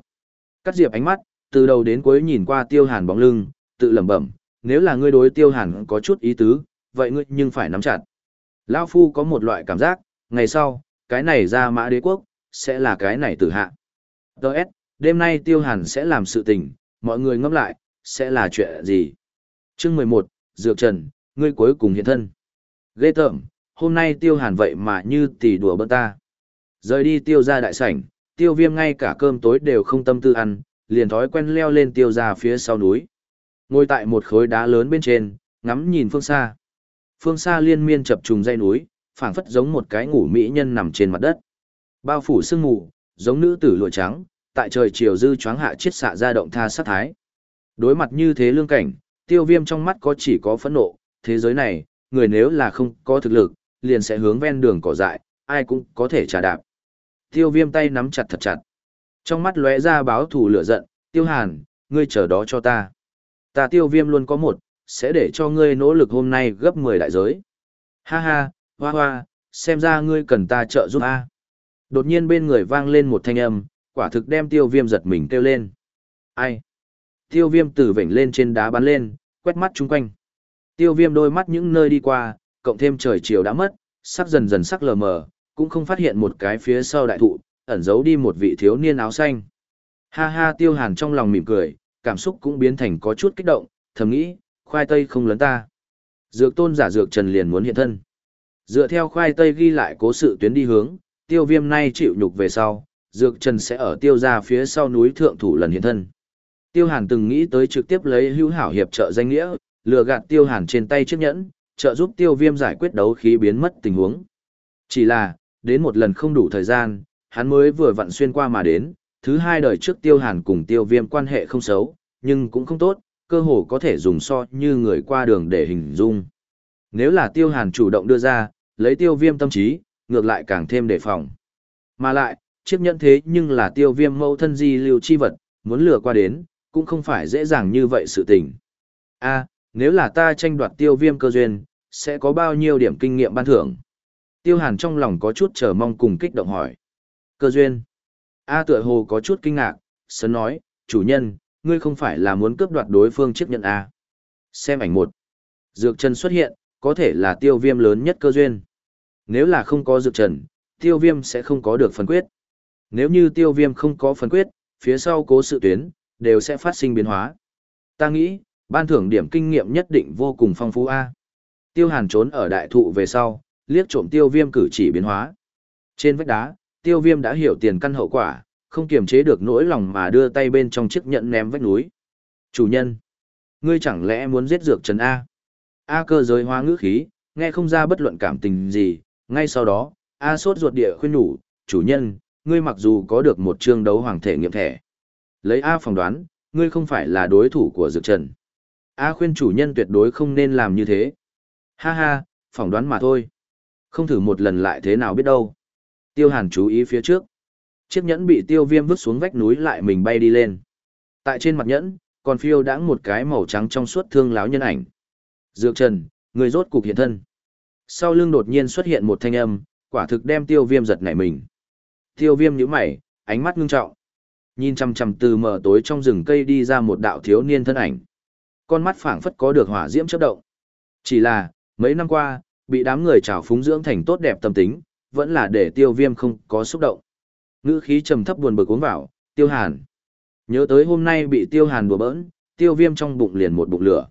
Cát Diệp ánh mắt, từ đầu đến cuối nhìn qua Tiêu Hàn bóng lưng, tự lẩm bẩm, nếu là ngươi đối Tiêu Hàn có chút ý tứ, vậy ngươi nhưng phải nắm chặt. Lão Phu có một loại cảm giác, ngày sau, cái này ra mã đế quốc, sẽ là cái này tử hạ. Đợt, đêm nay Tiêu Hàn sẽ làm sự tình, mọi người ngẫm lại, sẽ là chuyện gì? Chương 11, Dược Trần, ngươi cuối cùng hiện thân. Ghê tởm, hôm nay Tiêu Hàn vậy mà như tỷ đùa bỡn ta. Rời đi Tiêu ra đại sảnh, Tiêu Viêm ngay cả cơm tối đều không tâm tư ăn, liền thói quen leo lên Tiêu ra phía sau núi. Ngồi tại một khối đá lớn bên trên, ngắm nhìn phương xa phương xa liên miên chập trùng dây núi, phảng phất giống một cái ngủ mỹ nhân nằm trên mặt đất. Bao phủ sương mù, giống nữ tử lụa trắng, tại trời chiều dư choáng hạ chiết xạ ra động tha sát thái. Đối mặt như thế lương cảnh, tiêu viêm trong mắt có chỉ có phẫn nộ, thế giới này, người nếu là không có thực lực, liền sẽ hướng ven đường cỏ dại, ai cũng có thể trả đạp. Tiêu viêm tay nắm chặt thật chặt. Trong mắt lóe ra báo thù lửa giận, tiêu hàn, ngươi chờ đó cho ta. Ta tiêu viêm luôn có một, sẽ để cho ngươi nỗ lực hôm nay gấp 10 đại giới. Ha ha, hoa hoa, xem ra ngươi cần ta trợ giúp a. Đột nhiên bên người vang lên một thanh âm, quả thực đem tiêu viêm giật mình kêu lên. Ai? Tiêu viêm từ vểnh lên trên đá bắn lên, quét mắt chung quanh. Tiêu viêm đôi mắt những nơi đi qua, cộng thêm trời chiều đã mất, sắc dần dần sắc lờ mờ, cũng không phát hiện một cái phía sau đại thụ, ẩn giấu đi một vị thiếu niên áo xanh. Ha ha tiêu hàn trong lòng mỉm cười, cảm xúc cũng biến thành có chút kích động, thầm nghĩ, khoai tây không lấn ta. Dược tôn giả dược trần liền muốn hiện thân. Dựa theo khoai tây ghi lại cố sự tuyến đi hướng, tiêu viêm nay chịu nhục về sau, dược trần sẽ ở tiêu ra phía sau núi thượng thủ lần hiện thân. Tiêu hàn từng nghĩ tới trực tiếp lấy hữu hảo hiệp trợ danh nghĩa, lừa gạt tiêu hàn trên tay chiếc nhẫn, trợ giúp tiêu viêm giải quyết đấu khí biến mất tình huống. Chỉ là, đến một lần không đủ thời gian, hắn mới vừa vặn xuyên qua mà đến, thứ hai đời trước tiêu hàn cùng tiêu viêm quan hệ không xấu, nhưng cũng không tốt, cơ hồ có thể dùng so như người qua đường để hình dung. Nếu là tiêu hàn chủ động đưa ra, lấy tiêu viêm tâm trí, ngược lại càng thêm đề phòng. Mà lại, chiếc nhẫn thế nhưng là tiêu viêm mẫu thân di lưu chi vật, muốn lừa qua đến, cũng không phải dễ dàng như vậy sự tình. a nếu là ta tranh đoạt tiêu viêm cơ duyên, sẽ có bao nhiêu điểm kinh nghiệm ban thưởng? Tiêu hàn trong lòng có chút chờ mong cùng kích động hỏi. Cơ duyên. A tựa hồ có chút kinh ngạc, sớm nói, chủ nhân, ngươi không phải là muốn cướp đoạt đối phương chiếc nhận A. À? Xem ảnh một. Dược trần xuất hiện, có thể là tiêu viêm lớn nhất cơ duyên. Nếu là không có dược trần, tiêu viêm sẽ không có được phần quyết. Nếu như tiêu viêm không có phần quyết, phía sau cố sự tuyến, đều sẽ phát sinh biến hóa. Ta nghĩ, ban thưởng điểm kinh nghiệm nhất định vô cùng phong phú A. Tiêu hàn trốn ở đại thụ về sau, liếc trộm tiêu viêm cử chỉ biến hóa. Trên vách đá, tiêu viêm đã hiểu tiền căn hậu quả, không kiềm chế được nỗi lòng mà đưa tay bên trong chiếc nhẫn ném vách núi. Chủ nhân, ngươi chẳng lẽ muốn giết dược trần A? A cơ giới hóa ngữ khí, nghe không ra bất luận cảm tình gì, ngay sau đó, A sốt ruột địa khuyên nhủ, chủ nhân, ngươi mặc dù có được một chương đấu hoàng thể nghiệm thẻ. Lấy A phỏng đoán, ngươi không phải là đối thủ của dược trần. A khuyên chủ nhân tuyệt đối không nên làm như thế. Ha ha, phỏng đoán mà thôi. Không thử một lần lại thế nào biết đâu. Tiêu hàn chú ý phía trước chiếc nhẫn bị tiêu viêm vứt xuống vách núi lại mình bay đi lên. Tại trên mặt nhẫn, còn phiêu đãng một cái màu trắng trong suốt thương láo nhân ảnh. Dược Trần, người rốt cục hiện thân. Sau lưng đột nhiên xuất hiện một thanh âm, quả thực đem tiêu viêm giật nảy mình. Tiêu viêm nhíu mày, ánh mắt ngưng trọng. Nhìn chằm chằm từ mờ tối trong rừng cây đi ra một đạo thiếu niên thân ảnh. Con mắt phảng phất có được hỏa diễm chớp động. Chỉ là, mấy năm qua, bị đám người trào phúng dưỡng thành tốt đẹp tâm tính, vẫn là để tiêu viêm không có xúc động. Ngữ khí trầm thấp buồn bực uống vào, tiêu hàn. Nhớ tới hôm nay bị tiêu hàn đùa bỡn, tiêu viêm trong bụng liền một bụng lửa.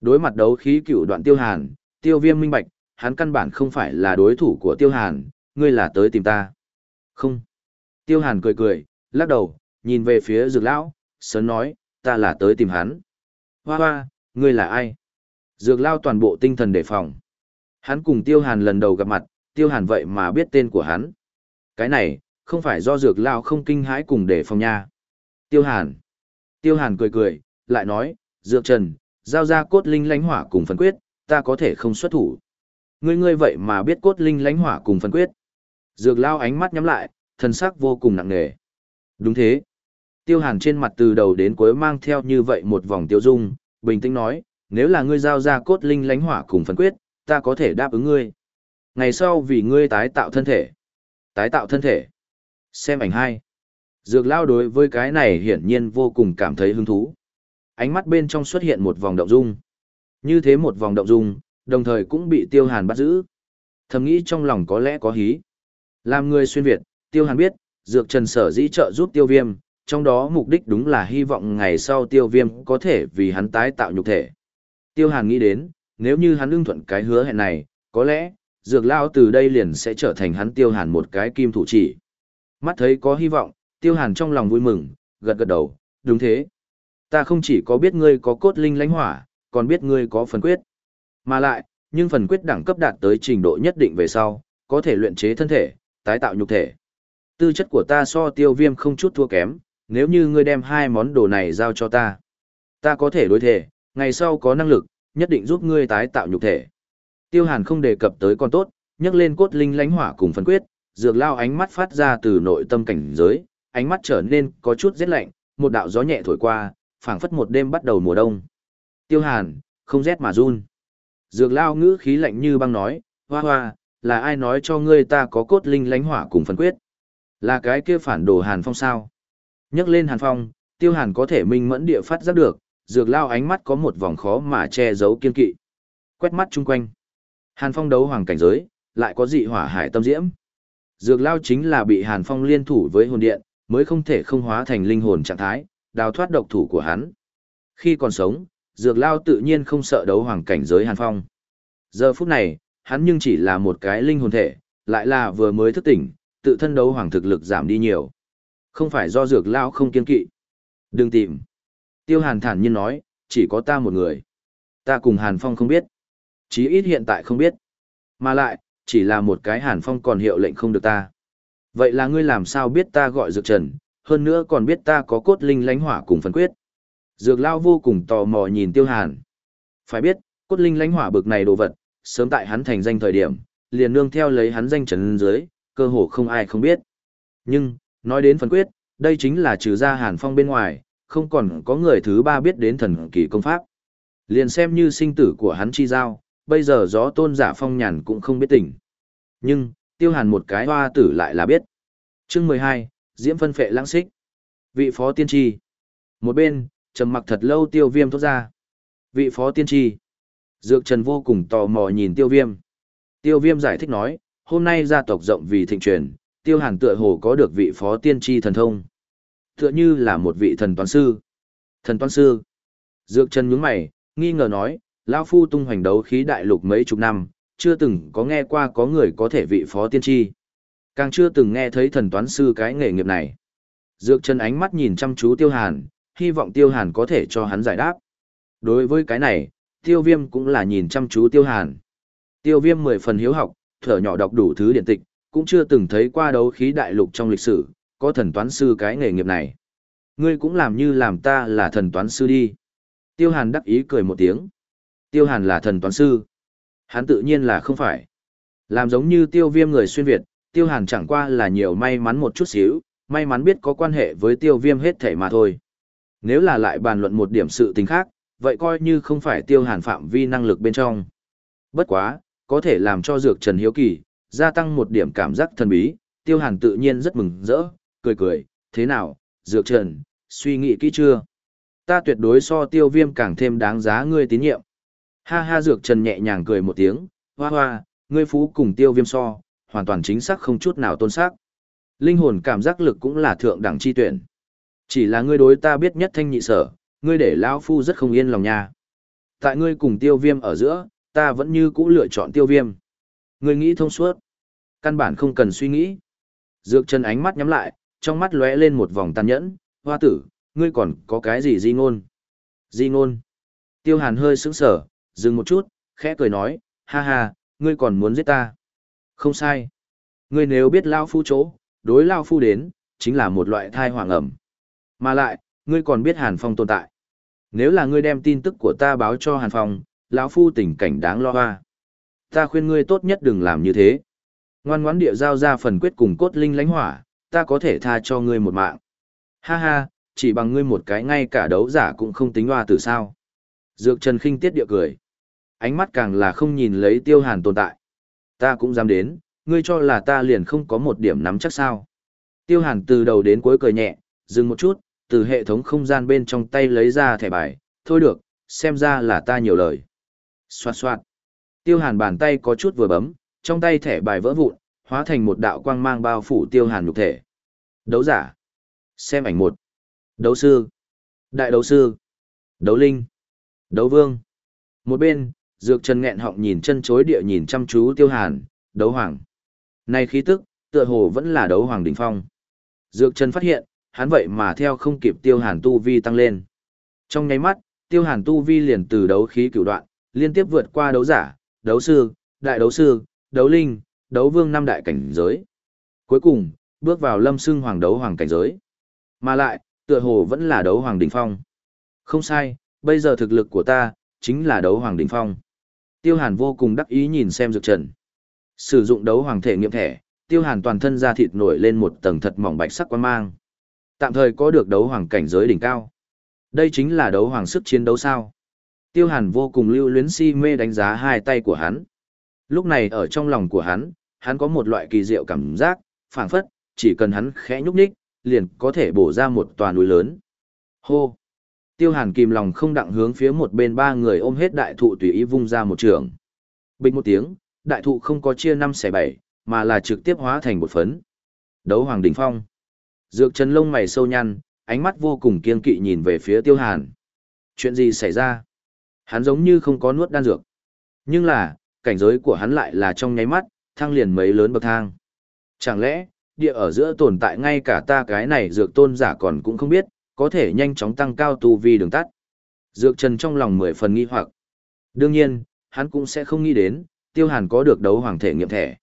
Đối mặt đấu khí cựu đoạn tiêu hàn, tiêu viêm minh bạch, hắn căn bản không phải là đối thủ của tiêu hàn, ngươi là tới tìm ta. Không. Tiêu hàn cười cười, lắc đầu, nhìn về phía dược lão, sớm nói, ta là tới tìm hắn. Hoa hoa, ngươi là ai? Dược lao toàn bộ tinh thần đề phòng. Hắn cùng tiêu hàn lần đầu gặp mặt, tiêu hàn vậy mà biết tên của hắn. Cái này, không phải do dược lao không kinh hãi cùng đề phòng nha. Tiêu hàn. Tiêu hàn cười cười, lại nói, dược trần, giao ra cốt linh lánh hỏa cùng phân quyết, ta có thể không xuất thủ. Ngươi ngươi vậy mà biết cốt linh lánh hỏa cùng phân quyết. Dược lao ánh mắt nhắm lại, thần sắc vô cùng nặng nề. Đúng thế. Tiêu hàn trên mặt từ đầu đến cuối mang theo như vậy một vòng tiêu dung, bình tĩnh nói, nếu là ngươi giao ra cốt linh lánh hỏa cùng phân quyết, ta có thể đáp ứng ngươi. Ngày sau vì ngươi tái tạo thân thể. Tái tạo thân thể. Xem ảnh hai. Dược lao đối với cái này hiển nhiên vô cùng cảm thấy hứng thú. Ánh mắt bên trong xuất hiện một vòng động dung. Như thế một vòng động dung, đồng thời cũng bị tiêu hàn bắt giữ. Thầm nghĩ trong lòng có lẽ có hí. Làm người xuyên Việt, tiêu hàn biết, dược trần sở dĩ trợ giúp tiêu viêm, trong đó mục đích đúng là hy vọng ngày sau tiêu viêm có thể vì hắn tái tạo nhục thể. Tiêu hàn nghĩ đến, nếu như hắn ưng thuận cái hứa hẹn này, có lẽ, dược lao từ đây liền sẽ trở thành hắn tiêu hàn một cái kim thủ chỉ. Mắt thấy có hy vọng, tiêu hàn trong lòng vui mừng, gật gật đầu, đúng thế. Ta không chỉ có biết ngươi có cốt linh lãnh hỏa, còn biết ngươi có phần quyết. Mà lại, nhưng phần quyết đẳng cấp đạt tới trình độ nhất định về sau, có thể luyện chế thân thể, tái tạo nhục thể. Tư chất của ta so tiêu viêm không chút thua kém, nếu như ngươi đem hai món đồ này giao cho ta. Ta có thể đối thể, ngày sau có năng lực, nhất định giúp ngươi tái tạo nhục thể. Tiêu Hàn không đề cập tới con tốt, nhấc lên cốt linh lánh hỏa cùng phân quyết, dược lao ánh mắt phát ra từ nội tâm cảnh giới, ánh mắt trở nên có chút rét lạnh, một đạo gió nhẹ thổi qua, phảng phất một đêm bắt đầu mùa đông. Tiêu Hàn, không rét mà run. Dược lao ngữ khí lạnh như băng nói, hoa hoa, là ai nói cho ngươi ta có cốt linh lánh hỏa cùng phân quyết? Là cái kia phản đồ Hàn Phong sao? Nhấc lên Hàn Phong, Tiêu Hàn có thể minh mẫn địa phát giác được, dược lao ánh mắt có một vòng khó mà che giấu kiên kỵ. Quét mắt chung quanh. Hàn Phong đấu hoàng cảnh giới, lại có dị hỏa hải tâm diễm. Dược lao chính là bị Hàn Phong liên thủ với hồn điện, mới không thể không hóa thành linh hồn trạng thái, đào thoát độc thủ của hắn. Khi còn sống, Dược lao tự nhiên không sợ đấu hoàng cảnh giới Hàn Phong. Giờ phút này, hắn nhưng chỉ là một cái linh hồn thể, lại là vừa mới thức tỉnh, tự thân đấu hoàng thực lực giảm đi nhiều. Không phải do dược lao không kiên kỵ. Đừng tìm. Tiêu Hàn thản nhiên nói, chỉ có ta một người. Ta cùng Hàn Phong không biết. Chí ít hiện tại không biết. Mà lại, chỉ là một cái Hàn Phong còn hiệu lệnh không được ta. Vậy là ngươi làm sao biết ta gọi Dược Trần, hơn nữa còn biết ta có cốt linh lánh hỏa cùng phân quyết. Dược Lao vô cùng tò mò nhìn Tiêu Hàn. Phải biết, cốt linh lánh hỏa bực này đồ vật, sớm tại hắn thành danh thời điểm, liền nương theo lấy hắn danh trần dưới, cơ hồ không ai không biết. Nhưng, nói đến phân quyết, đây chính là trừ ra Hàn Phong bên ngoài, không còn có người thứ ba biết đến thần kỳ công pháp. Liền xem như sinh tử của hắn chi giao, bây giờ gió tôn giả phong nhàn cũng không biết tỉnh. Nhưng, tiêu hàn một cái hoa tử lại là biết. chương 12, Diễm phân phệ lãng xích. Vị phó tiên tri. Một bên, trầm mặc thật lâu tiêu viêm thốt ra. Vị phó tiên tri. Dược trần vô cùng tò mò nhìn tiêu viêm. Tiêu viêm giải thích nói, hôm nay gia tộc rộng vì thịnh truyền, tiêu hàn tựa hồ có được vị phó tiên tri thần thông tựa như là một vị thần toán sư. Thần toán sư. Dược trần nhướng mày, nghi ngờ nói, lão phu tung hoành đấu khí đại lục mấy chục năm, chưa từng có nghe qua có người có thể vị phó tiên tri. Càng chưa từng nghe thấy thần toán sư cái nghề nghiệp này. Dược chân ánh mắt nhìn chăm chú Tiêu Hàn, hy vọng Tiêu Hàn có thể cho hắn giải đáp. Đối với cái này, Tiêu Viêm cũng là nhìn chăm chú Tiêu Hàn. Tiêu Viêm mười phần hiếu học, thở nhỏ đọc đủ thứ điện tịch, cũng chưa từng thấy qua đấu khí đại lục trong lịch sử, có thần toán sư cái nghề nghiệp này. Ngươi cũng làm như làm ta là thần toán sư đi. Tiêu Hàn đắc ý cười một tiếng. Tiêu Hàn là thần toán sư. Hắn tự nhiên là không phải. Làm giống như tiêu viêm người xuyên Việt, Tiêu Hàn chẳng qua là nhiều may mắn một chút xíu, may mắn biết có quan hệ với tiêu viêm hết thể mà thôi. Nếu là lại bàn luận một điểm sự tình khác, vậy coi như không phải tiêu hàn phạm vi năng lực bên trong. Bất quá, có thể làm cho dược trần hiếu kỳ, gia tăng một điểm cảm giác thần bí, tiêu hàn tự nhiên rất mừng rỡ, cười cười, thế nào, dược trần, suy nghĩ kỹ chưa? Ta tuyệt đối so tiêu viêm càng thêm đáng giá ngươi tín nhiệm. Ha ha dược trần nhẹ nhàng cười một tiếng, hoa hoa, ngươi phú cùng tiêu viêm so, hoàn toàn chính xác không chút nào tôn xác. Linh hồn cảm giác lực cũng là thượng đẳng chi tuyển. Chỉ là ngươi đối ta biết nhất thanh nhị sở, ngươi để lão phu rất không yên lòng nha. Tại ngươi cùng tiêu viêm ở giữa, ta vẫn như cũ lựa chọn tiêu viêm. Ngươi nghĩ thông suốt. Căn bản không cần suy nghĩ. Dược chân ánh mắt nhắm lại, trong mắt lóe lên một vòng tàn nhẫn, hoa tử, ngươi còn có cái gì di ngôn? Di ngôn. Tiêu hàn hơi sững sở, dừng một chút, khẽ cười nói, ha ha, ngươi còn muốn giết ta. Không sai. Ngươi nếu biết Lao Phu chỗ, đối Lao Phu đến, chính là một loại thai hoàng ẩm. Mà lại, ngươi còn biết Hàn Phong tồn tại. Nếu là ngươi đem tin tức của ta báo cho Hàn Phong, lão Phu tình cảnh đáng lo hoa. Ta khuyên ngươi tốt nhất đừng làm như thế. Ngoan ngoãn địa giao ra phần quyết cùng cốt linh lánh hỏa, ta có thể tha cho ngươi một mạng. Ha ha, chỉ bằng ngươi một cái ngay cả đấu giả cũng không tính hoa từ sao. Dược Trần khinh tiết địa cười. Ánh mắt càng là không nhìn lấy tiêu hàn tồn tại. Ta cũng dám đến, ngươi cho là ta liền không có một điểm nắm chắc sao. Tiêu hàn từ đầu đến cuối cười nhẹ, dừng một chút, từ hệ thống không gian bên trong tay lấy ra thẻ bài, thôi được, xem ra là ta nhiều lời. Xoạt xoạt. Tiêu hàn bàn tay có chút vừa bấm, trong tay thẻ bài vỡ vụn, hóa thành một đạo quang mang bao phủ tiêu hàn nhục thể. Đấu giả. Xem ảnh một. Đấu sư. Đại đấu sư. Đấu linh. Đấu vương. Một bên, dược trần nghẹn họng nhìn chân chối địa nhìn chăm chú tiêu hàn, đấu hoàng. Này khí tức, tựa hồ vẫn là đấu hoàng đỉnh phong. Dược trần phát hiện, hắn vậy mà theo không kịp tiêu hàn tu vi tăng lên. Trong nháy mắt, tiêu hàn tu vi liền từ đấu khí cửu đoạn, liên tiếp vượt qua đấu giả, đấu sư, đại đấu sư, đấu linh, đấu vương năm đại cảnh giới. Cuối cùng, bước vào lâm xưng hoàng đấu hoàng cảnh giới. Mà lại, tựa hồ vẫn là đấu hoàng đỉnh phong. Không sai, bây giờ thực lực của ta, chính là đấu hoàng đỉnh phong. Tiêu Hàn vô cùng đắc ý nhìn xem Dược Trần. Sử dụng đấu hoàng thể nghiệm thẻ, Tiêu Hàn toàn thân da thịt nổi lên một tầng thật mỏng bạch sắc quan mang. Tạm thời có được đấu hoàng cảnh giới đỉnh cao. Đây chính là đấu hoàng sức chiến đấu sao? Tiêu Hàn vô cùng lưu luyến si mê đánh giá hai tay của hắn. Lúc này ở trong lòng của hắn, hắn có một loại kỳ diệu cảm giác, phảng phất, chỉ cần hắn khẽ nhúc nhích, liền có thể bổ ra một tòa núi lớn. Hô! Tiêu hàn kìm lòng không đặng hướng phía một bên ba người ôm hết đại thụ tùy ý vung ra một trường. Bình một tiếng, đại thụ không có chia năm xẻ bảy, mà là trực tiếp hóa thành một phấn. Đấu hoàng đỉnh phong. Dược chân lông mày sâu nhăn, ánh mắt vô cùng kiên kỵ nhìn về phía tiêu hàn. Chuyện gì xảy ra? Hắn giống như không có nuốt đan dược. Nhưng là, cảnh giới của hắn lại là trong nháy mắt, thăng liền mấy lớn bậc thang. Chẳng lẽ, địa ở giữa tồn tại ngay cả ta cái này dược tôn giả còn cũng không biết, có thể nhanh chóng tăng cao tu vi đường tắt. Dược Trần trong lòng mười phần nghi hoặc. Đương nhiên, hắn cũng sẽ không nghĩ đến, Tiêu Hàn có được đấu hoàng thể nghiệm thẻ.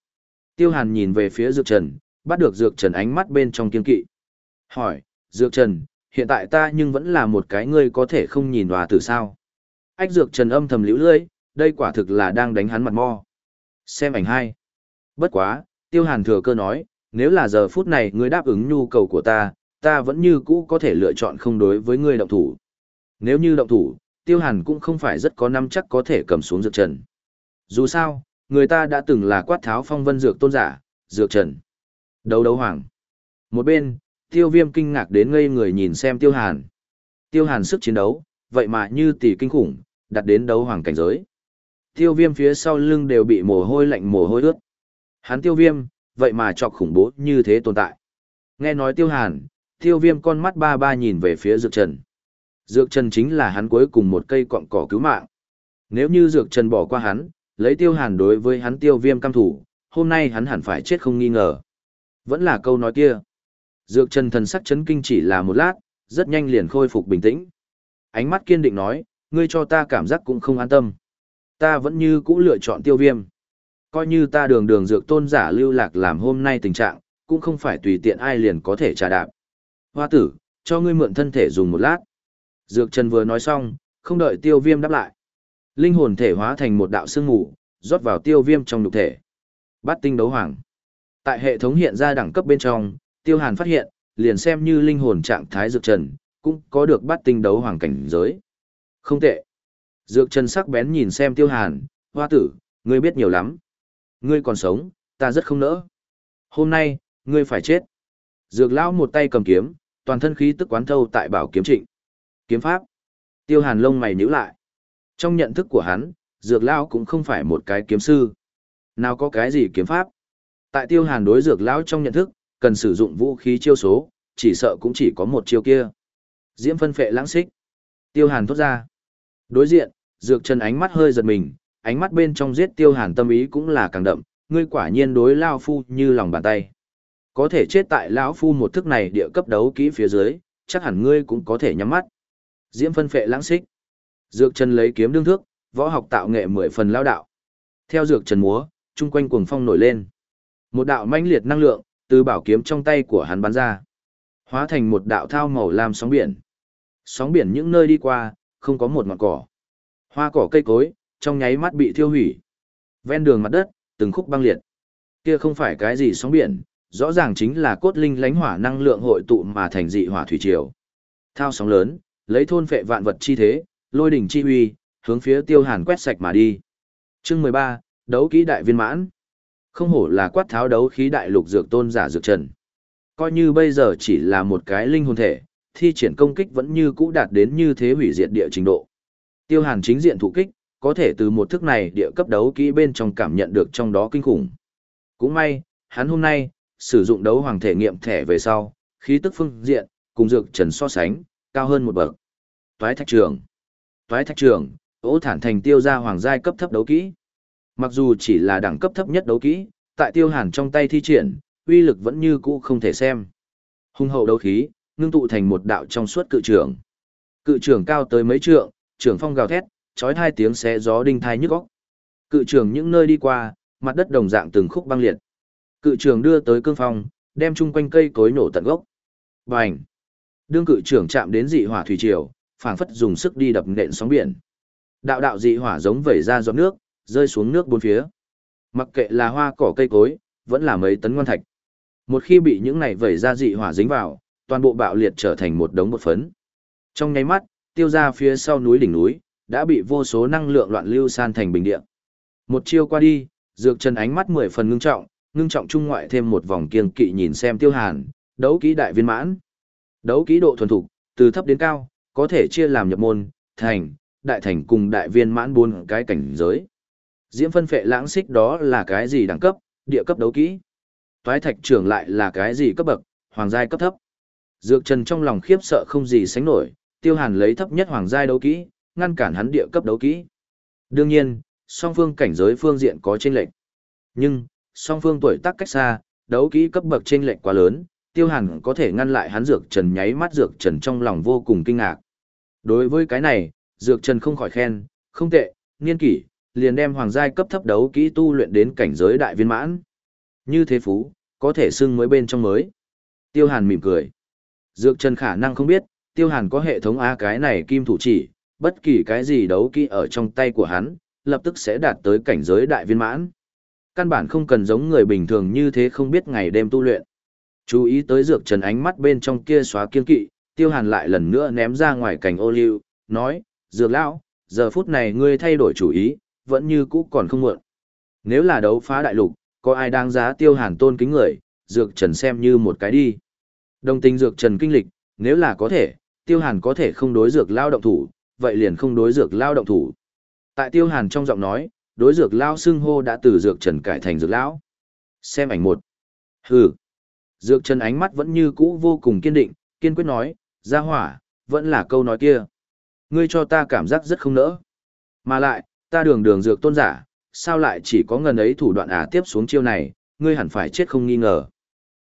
Tiêu Hàn nhìn về phía Dược Trần, bắt được Dược Trần ánh mắt bên trong kiên kỵ. Hỏi, Dược Trần, hiện tại ta nhưng vẫn là một cái ngươi có thể không nhìn hòa từ sao. Ách Dược Trần âm thầm liễu lưỡi, đây quả thực là đang đánh hắn mặt mo. Xem ảnh hai. Bất quá, Tiêu Hàn thừa cơ nói, nếu là giờ phút này ngươi đáp ứng nhu cầu của ta, ta vẫn như cũ có thể lựa chọn không đối với ngươi động thủ. Nếu như động thủ, tiêu hàn cũng không phải rất có năm chắc có thể cầm xuống dược trần. Dù sao, người ta đã từng là quát tháo phong vân dược tôn giả, dược trần. Đấu đấu hoàng. Một bên, tiêu viêm kinh ngạc đến ngây người nhìn xem tiêu hàn. Tiêu hàn sức chiến đấu, vậy mà như tỷ kinh khủng, đặt đến đấu hoàng cảnh giới. Tiêu viêm phía sau lưng đều bị mồ hôi lạnh mồ hôi ướt. Hắn tiêu viêm, vậy mà chọc khủng bố như thế tồn tại. Nghe nói tiêu hàn, tiêu viêm con mắt ba ba nhìn về phía dược trần. Dược trần chính là hắn cuối cùng một cây cọng cỏ cứu mạng. Nếu như dược trần bỏ qua hắn, lấy tiêu hàn đối với hắn tiêu viêm cam thủ, hôm nay hắn hẳn phải chết không nghi ngờ. Vẫn là câu nói kia. Dược trần thần sắc chấn kinh chỉ là một lát, rất nhanh liền khôi phục bình tĩnh. Ánh mắt kiên định nói, ngươi cho ta cảm giác cũng không an tâm. Ta vẫn như cũ lựa chọn tiêu viêm. Coi như ta đường đường dược tôn giả lưu lạc làm hôm nay tình trạng, cũng không phải tùy tiện ai liền có thể trả đạp. Hoa tử, cho ngươi mượn thân thể dùng một lát. Dược Trần vừa nói xong, không đợi tiêu viêm đáp lại. Linh hồn thể hóa thành một đạo sương mù, rót vào tiêu viêm trong nhục thể. Bát tinh đấu hoàng. Tại hệ thống hiện ra đẳng cấp bên trong, tiêu hàn phát hiện, liền xem như linh hồn trạng thái dược trần, cũng có được bắt tinh đấu hoàng cảnh giới. Không tệ. Dược Trần sắc bén nhìn xem Tiêu Hàn, hoa tử, ngươi biết nhiều lắm. Ngươi còn sống, ta rất không nỡ. Hôm nay, ngươi phải chết. Dược lão một tay cầm kiếm, toàn thân khí tức quán thâu tại bảo kiếm trịnh. Kiếm pháp. Tiêu Hàn lông mày nhíu lại. Trong nhận thức của hắn, Dược lão cũng không phải một cái kiếm sư. Nào có cái gì kiếm pháp? Tại Tiêu Hàn đối Dược lão trong nhận thức, cần sử dụng vũ khí chiêu số, chỉ sợ cũng chỉ có một chiêu kia. Diễm phân phệ lãng xích. Tiêu Hàn thốt ra. Đối diện, Dược Trần ánh mắt hơi giật mình, ánh mắt bên trong giết Tiêu Hàn tâm ý cũng là càng đậm, ngươi quả nhiên đối lao phu như lòng bàn tay. Có thể chết tại lão phu một thức này địa cấp đấu kỹ phía dưới, chắc hẳn ngươi cũng có thể nhắm mắt. Diễm phân phệ lãng xích. Dược Trần lấy kiếm đương thước, võ học tạo nghệ mười phần lao đạo. Theo Dược Trần múa, chung quanh cuồng phong nổi lên. Một đạo mãnh liệt năng lượng từ bảo kiếm trong tay của hắn bắn ra, hóa thành một đạo thao màu lam sóng biển. Sóng biển những nơi đi qua, không có một ngọn cỏ. Hoa cỏ cây cối, trong nháy mắt bị thiêu hủy. Ven đường mặt đất, từng khúc băng liệt. Kia không phải cái gì sóng biển, rõ ràng chính là cốt linh lánh hỏa năng lượng hội tụ mà thành dị hỏa thủy triều. Thao sóng lớn, lấy thôn phệ vạn vật chi thế, lôi đỉnh chi huy, hướng phía tiêu hàn quét sạch mà đi. Chương mười ba đấu kỹ đại viên mãn. Không hổ là quát tháo đấu khí đại lục dược tôn giả dược trần. Coi như bây giờ chỉ là một cái linh hồn thể, thi triển công kích vẫn như cũ đạt đến như thế hủy diệt địa trình độ. Tiêu Hàn chính diện thủ kích, có thể từ một thức này địa cấp đấu kỹ bên trong cảm nhận được trong đó kinh khủng. Cũng may, hắn hôm nay, sử dụng đấu hoàng thể nghiệm thẻ về sau, khí tức phương diện, cùng dược trần so sánh, cao hơn một bậc. Toái thạch trường. Toái thạch trường, ố thản thành tiêu ra hoàng giai cấp thấp đấu kỹ. Mặc dù chỉ là đẳng cấp thấp nhất đấu kỹ, tại tiêu hàn trong tay thi triển, uy lực vẫn như cũ không thể xem. Hung hậu đấu khí, ngưng tụ thành một đạo trong suốt cự trường. Cự trường cao tới mấy trượng, trường phong gào thét, chói hai tiếng xé gió đinh thai nhức óc. Cự trường những nơi đi qua, mặt đất đồng dạng từng khúc băng liệt. Cự trường đưa tới cương phong, đem chung quanh cây cối nổ tận gốc. Bành! Đương cự trường chạm đến dị hỏa thủy triều, phảng phất dùng sức đi đập nện sóng biển. Đạo đạo dị hỏa giống vẩy ra giọt nước, rơi xuống nước bốn phía. Mặc kệ là hoa cỏ cây cối, vẫn là mấy tấn ngon thạch. Một khi bị những này vẩy ra dị hỏa dính vào, toàn bộ bạo liệt trở thành một đống bột phấn. Trong nháy mắt, tiêu ra phía sau núi đỉnh núi, đã bị vô số năng lượng loạn lưu san thành bình địa. Một chiêu qua đi, dược chân ánh mắt mười phần ngưng trọng, ngưng trọng trung ngoại thêm một vòng kiên kỵ nhìn xem tiêu hàn, đấu kỹ đại viên mãn. Đấu kỹ độ thuần thục, từ thấp đến cao, có thể chia làm nhập môn, thành, đại thành cùng đại viên mãn bốn cái cảnh giới. Diễm phân phệ lãng xích đó là cái gì đẳng cấp, địa cấp đấu kỹ. Toái thạch trưởng lại là cái gì cấp bậc, hoàng giai cấp thấp. Dược Trần trong lòng khiếp sợ không gì sánh nổi, Tiêu Hàn lấy thấp nhất hoàng giai đấu kỹ, ngăn cản hắn địa cấp đấu kỹ. Đương nhiên, song phương cảnh giới phương diện có chênh lệch. Nhưng, song phương tuổi tác cách xa, đấu kỹ cấp bậc chênh lệch quá lớn, Tiêu Hàn có thể ngăn lại hắn Dược Trần nháy mắt Dược Trần trong lòng vô cùng kinh ngạc. Đối với cái này, Dược Trần không khỏi khen, không tệ, niên kỷ, liền đem hoàng giai cấp thấp đấu kỹ tu luyện đến cảnh giới đại viên mãn. Như thế phú, có thể xưng mới bên trong mới. Tiêu Hàn mỉm cười. Dược Trần khả năng không biết, Tiêu Hàn có hệ thống A cái này kim thủ chỉ, bất kỳ cái gì đấu kỹ ở trong tay của hắn, lập tức sẽ đạt tới cảnh giới đại viên mãn. Căn bản không cần giống người bình thường như thế không biết ngày đêm tu luyện. Chú ý tới Dược Trần ánh mắt bên trong kia xóa kiên kỵ, Tiêu Hàn lại lần nữa ném ra ngoài cảnh ô liu, nói, Dược Lão, giờ phút này ngươi thay đổi chủ ý, vẫn như cũ còn không muộn. Nếu là đấu phá đại lục, có ai đáng giá tiêu hàn tôn kính người, dược trần xem như một cái đi. Đồng tình dược trần kinh lịch, nếu là có thể, tiêu hàn có thể không đối dược lao động thủ, vậy liền không đối dược lao động thủ. Tại tiêu hàn trong giọng nói, đối dược lao xưng hô đã từ dược trần cải thành dược lão. Xem ảnh một. Hừ. Dược trần ánh mắt vẫn như cũ vô cùng kiên định, kiên quyết nói, ra hỏa, vẫn là câu nói kia. Ngươi cho ta cảm giác rất không nỡ. Mà lại, ta đường đường dược tôn giả, sao lại chỉ có ngần ấy thủ đoạn à tiếp xuống chiêu này, ngươi hẳn phải chết không nghi ngờ.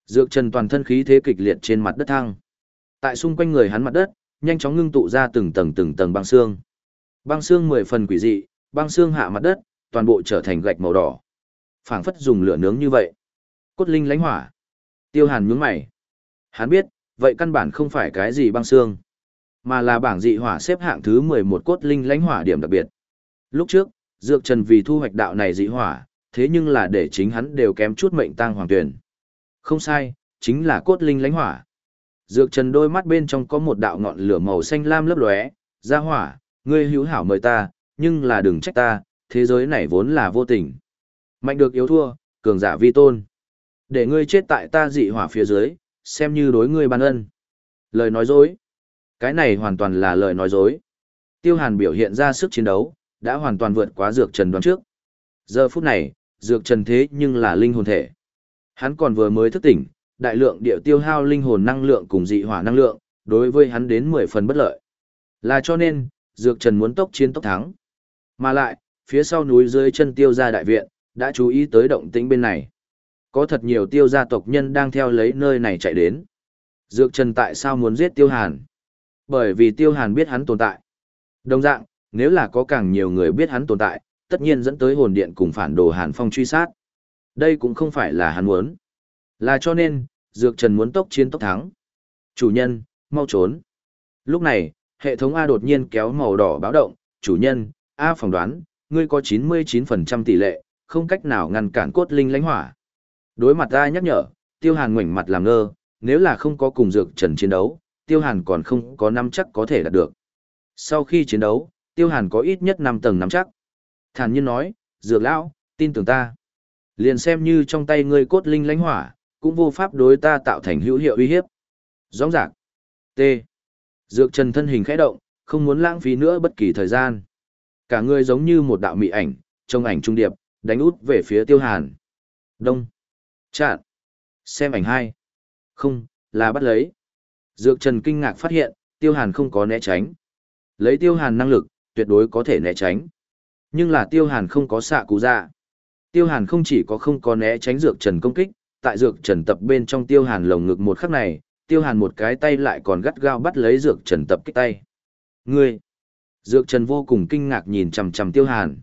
Dược trần toàn thân khí thế kịch liệt trên mặt đất thăng. Tại xung quanh người hắn mặt đất, nhanh chóng ngưng tụ ra từng tầng từng tầng băng xương. Băng xương mười phần quỷ dị, băng xương hạ mặt đất, toàn bộ trở thành gạch màu đỏ. phảng phất dùng lửa nướng như vậy. Cốt linh lánh hỏa. Tiêu hàn nhướng mày. Hắn biết, vậy căn bản không phải cái gì băng xương, mà là bảng dị hỏa xếp hạng thứ 11 cốt linh lánh hỏa điểm đặc biệt. Lúc trước, Dược Trần vì thu hoạch đạo này dị hỏa, thế nhưng là để chính hắn đều kém chút mệnh tang hoàng tuyển. Không sai, chính là cốt linh Lánh hỏa. Dược Trần đôi mắt bên trong có một đạo ngọn lửa màu xanh lam lấp lóe, "Gia hỏa, ngươi hữu hảo mời ta, nhưng là đừng trách ta, thế giới này vốn là vô tình. Mạnh được yếu thua, cường giả vi tôn. Để ngươi chết tại ta dị hỏa phía dưới, xem như đối ngươi ban ân." Lời nói dối. Cái này hoàn toàn là lời nói dối. Tiêu Hàn biểu hiện ra sức chiến đấu, đã hoàn toàn vượt quá Dược Trần đoán trước. Giờ phút này, Dược Trần thế nhưng là linh hồn thể. Hắn còn vừa mới thức tỉnh, đại lượng địa tiêu hao linh hồn năng lượng cùng dị hỏa năng lượng, đối với hắn đến 10 phần bất lợi. Là cho nên, Dược Trần muốn tốc chiến tốc thắng. Mà lại, phía sau núi dưới chân tiêu gia đại viện, đã chú ý tới động tĩnh bên này. Có thật nhiều tiêu gia tộc nhân đang theo lấy nơi này chạy đến. Dược Trần tại sao muốn giết Tiêu Hàn? Bởi vì Tiêu Hàn biết hắn tồn tại. Đồng dạng, nếu là có càng nhiều người biết hắn tồn tại, tất nhiên dẫn tới hồn điện cùng phản đồ Hàn Phong truy sát. Đây cũng không phải là hắn muốn. Là cho nên, Dược Trần muốn tốc chiến tốc thắng. Chủ nhân, mau trốn. Lúc này, hệ thống A đột nhiên kéo màu đỏ báo động, chủ nhân, A phỏng đoán, ngươi có 99% tỷ lệ, không cách nào ngăn cản cốt linh lãnh hỏa. Đối mặt ta nhắc nhở, Tiêu Hàn ngoảnh mặt làm ngơ, nếu là không có cùng Dược Trần chiến đấu, Tiêu Hàn còn không có năm chắc có thể đạt được. Sau khi chiến đấu, Tiêu Hàn có ít nhất 5 tầng nắm chắc. Thản nhiên nói, Dược Lão, tin tưởng ta. Liền xem như trong tay ngươi cốt linh lãnh hỏa, cũng vô pháp đối ta tạo thành hữu hiệu uy hiếp. Rõ ràng. T. Dược Trần thân hình khẽ động, không muốn lãng phí nữa bất kỳ thời gian. Cả người giống như một đạo mị ảnh, trong ảnh trung điệp, đánh út về phía Tiêu Hàn. Đông. Chạn. Xem ảnh hai. Không, là bắt lấy. Dược Trần kinh ngạc phát hiện, Tiêu Hàn không có né tránh. Lấy Tiêu Hàn năng lực, tuyệt đối có thể né tránh. Nhưng là Tiêu Hàn không có xạ cú dạ. Tiêu Hàn không chỉ có không có né tránh Dược Trần công kích, tại Dược Trần tập bên trong Tiêu Hàn lồng ngực một khắc này, Tiêu Hàn một cái tay lại còn gắt gao bắt lấy Dược Trần tập kích tay. Ngươi! Dược Trần vô cùng kinh ngạc nhìn chằm chằm Tiêu Hàn.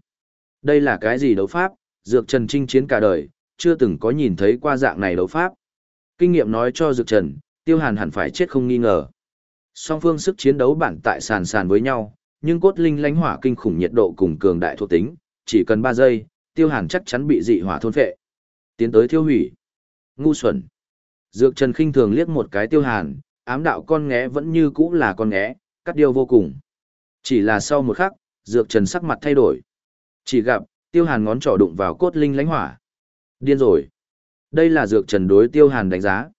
Đây là cái gì đấu pháp? Dược Trần chinh chiến cả đời, chưa từng có nhìn thấy qua dạng này đấu pháp. Kinh nghiệm nói cho Dược Trần, Tiêu Hàn hẳn phải chết không nghi ngờ. Song phương sức chiến đấu bản tại sàn sàn với nhau, nhưng cốt linh lãnh hỏa kinh khủng nhiệt độ cùng cường đại thuộc tính, chỉ cần 3 giây, Tiêu Hàn chắc chắn bị dị hỏa thôn phệ. Tiến tới thiêu hủy. Ngu xuẩn. Dược Trần khinh thường liếc một cái Tiêu Hàn, ám đạo con ngẽ vẫn như cũ là con ngẽ, cắt điều vô cùng. Chỉ là sau một khắc, Dược Trần sắc mặt thay đổi. Chỉ gặp, Tiêu Hàn ngón trỏ đụng vào cốt linh lãnh hỏa. Điên rồi. Đây là Dược Trần đối Tiêu Hàn đánh giá.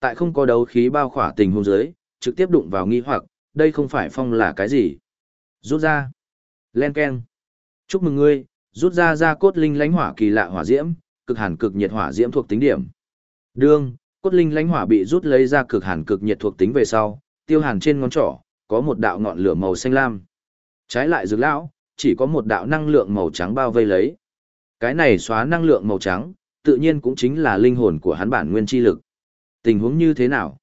Tại không có đấu khí bao khỏa tình huống dưới, trực tiếp đụng vào nghi hoặc, đây không phải phong là cái gì. Rút ra. Len Ken. Chúc mừng ngươi, rút ra ra cốt linh lãnh hỏa kỳ lạ hỏa diễm, cực hàn cực nhiệt hỏa diễm thuộc tính điểm. Đương, cốt linh lãnh hỏa bị rút lấy ra cực hàn cực nhiệt thuộc tính về sau, tiêu hàn trên ngón trỏ, có một đạo ngọn lửa màu xanh lam. Trái lại dược lão, chỉ có một đạo năng lượng màu trắng bao vây lấy. Cái này xóa năng lượng màu trắng, tự nhiên cũng chính là linh hồn của hắn bản nguyên chi lực. Tình huống như thế nào?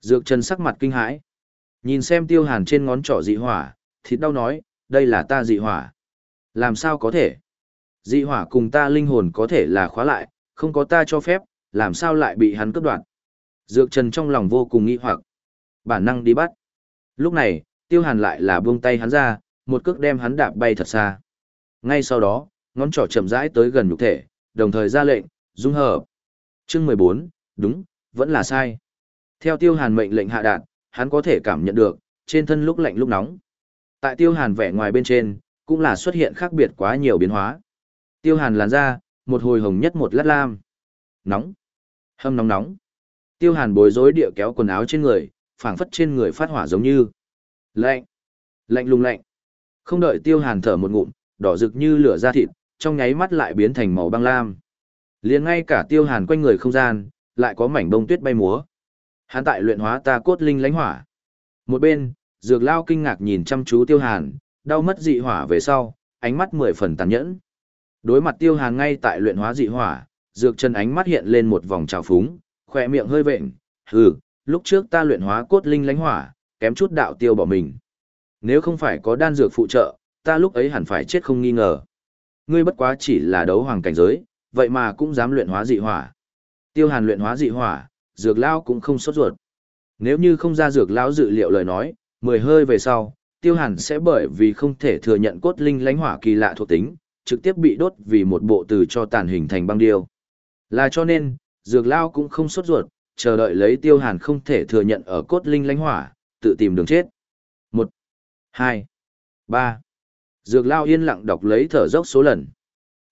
Dược Trần sắc mặt kinh hãi. Nhìn xem tiêu hàn trên ngón trỏ dị hỏa, thịt đau nói, đây là ta dị hỏa. Làm sao có thể? Dị hỏa cùng ta linh hồn có thể là khóa lại, không có ta cho phép, làm sao lại bị hắn cướp đoạt? Dược Trần trong lòng vô cùng nghi hoặc. Bản năng đi bắt. Lúc này, tiêu hàn lại là buông tay hắn ra, một cước đem hắn đạp bay thật xa. Ngay sau đó, ngón trỏ chậm rãi tới gần nhục thể, đồng thời ra lệnh, dung hợp. Chương 14, đúng, vẫn là sai. Theo tiêu hàn mệnh lệnh hạ đạt, hắn có thể cảm nhận được, trên thân lúc lạnh lúc nóng. Tại tiêu hàn vẻ ngoài bên trên, cũng là xuất hiện khác biệt quá nhiều biến hóa. Tiêu hàn làn ra, một hồi hồng nhất một lát lam. Nóng. Hâm nóng nóng. Tiêu hàn bối rối địa kéo quần áo trên người, phảng phất trên người phát hỏa giống như. Lạnh. Lạnh lùng lạnh. Không đợi tiêu hàn thở một ngụm, đỏ rực như lửa da thịt, trong nháy mắt lại biến thành màu băng lam. liền ngay cả tiêu hàn quanh người không gian, lại có mảnh bông tuyết bay múa. Hắn tại luyện hóa ta cốt linh lãnh hỏa. Một bên, Dược Lao kinh ngạc nhìn chăm chú Tiêu Hàn, đau mất dị hỏa về sau, ánh mắt mười phần tàn nhẫn. Đối mặt Tiêu Hàn ngay tại luyện hóa dị hỏa, Dược Chân ánh mắt hiện lên một vòng trào phúng, khỏe miệng hơi vện, "Hừ, lúc trước ta luyện hóa cốt linh lãnh hỏa, kém chút đạo tiêu bỏ mình. Nếu không phải có đan dược phụ trợ, ta lúc ấy hẳn phải chết không nghi ngờ. Ngươi bất quá chỉ là đấu hoàng cảnh giới, vậy mà cũng dám luyện hóa dị hỏa." Tiêu Hàn luyện hóa dị hỏa, dược lão cũng không sốt ruột. Nếu như không ra dược lão dự liệu lời nói, mười hơi về sau, Tiêu Hàn sẽ bởi vì không thể thừa nhận cốt linh lãnh hỏa kỳ lạ thuộc tính, trực tiếp bị đốt vì một bộ từ cho tàn hình thành băng điêu. Là cho nên, dược lão cũng không sốt ruột, chờ đợi lấy tiêu hàn không thể thừa nhận ở cốt linh lánh hỏa, tự tìm đường chết. Một, hai, ba. Dược lao yên lặng đọc lấy thở dốc số lần.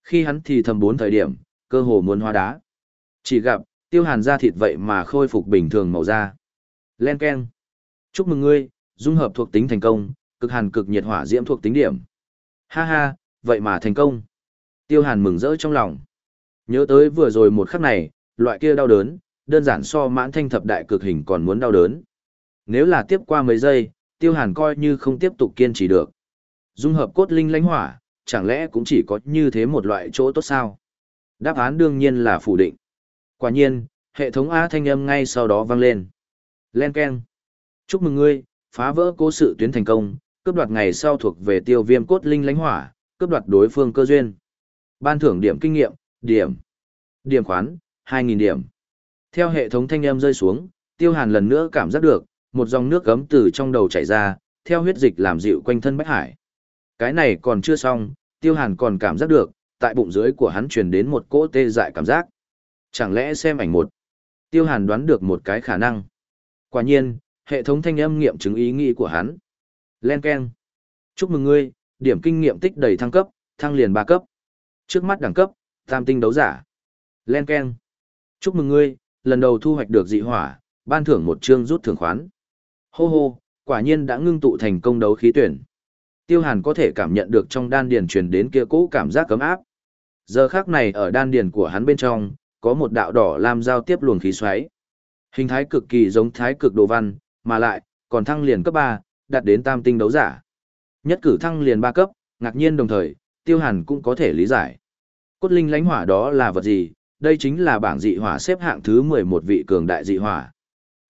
Khi hắn thì thầm bốn thời điểm, cơ hồ muốn hóa đá. Chỉ gặp, tiêu hàn da thịt vậy mà khôi phục bình thường màu da. Len Ken. Chúc mừng ngươi, dung hợp thuộc tính thành công, cực hàn cực nhiệt hỏa diễm thuộc tính điểm. Ha ha, vậy mà thành công. Tiêu hàn mừng rỡ trong lòng. Nhớ tới vừa rồi một khắc này, loại kia đau đớn, đơn giản so mãn thanh thập đại cực hình còn muốn đau đớn. Nếu là tiếp qua mấy giây, tiêu hàn coi như không tiếp tục kiên trì được. Dung hợp cốt linh lãnh hỏa, chẳng lẽ cũng chỉ có như thế một loại chỗ tốt sao? Đáp án đương nhiên là phủ định. Quả nhiên, hệ thống A thanh âm ngay sau đó vang lên. Len Ken. Chúc mừng ngươi, phá vỡ cố sự tuyến thành công, cướp đoạt ngày sau thuộc về tiêu viêm cốt linh lãnh hỏa, cướp đoạt đối phương cơ duyên. Ban thưởng điểm kinh nghiệm, điểm. Điểm khoán, 2.000 điểm. Theo hệ thống thanh âm rơi xuống, tiêu hàn lần nữa cảm giác được, một dòng nước gấm từ trong đầu chảy ra, theo huyết dịch làm dịu quanh thân bách hải. Cái này còn chưa xong, tiêu hàn còn cảm giác được, tại bụng dưới của hắn truyền đến một cỗ tê dại cảm giác. Chẳng lẽ xem ảnh một? Tiêu hàn đoán được một cái khả năng. Quả nhiên, hệ thống thanh âm nghiệm chứng ý nghĩ của hắn. Len Ken. Chúc mừng ngươi, điểm kinh nghiệm tích đầy thăng cấp, thăng liền ba cấp. Trước mắt đẳng cấp, tam tinh đấu giả. Len Ken. Chúc mừng ngươi, lần đầu thu hoạch được dị hỏa, ban thưởng một chương rút thưởng khoán. Hô hô, quả nhiên đã ngưng tụ thành công đấu khí tuyển. Tiêu Hàn có thể cảm nhận được trong đan điền truyền đến kia cỗ cảm giác cấm áp. Giờ khắc này ở đan điền của hắn bên trong, có một đạo đỏ làm giao tiếp luồng khí xoáy. Hình thái cực kỳ giống thái cực đồ văn, mà lại, còn thăng liền cấp 3, đạt đến tam tinh đấu giả. Nhất cử thăng liền 3 cấp, ngạc nhiên đồng thời, Tiêu Hàn cũng có thể lý giải. Cốt linh lãnh hỏa đó là vật gì? Đây chính là bảng dị hỏa xếp hạng thứ 11 vị cường đại dị hỏa.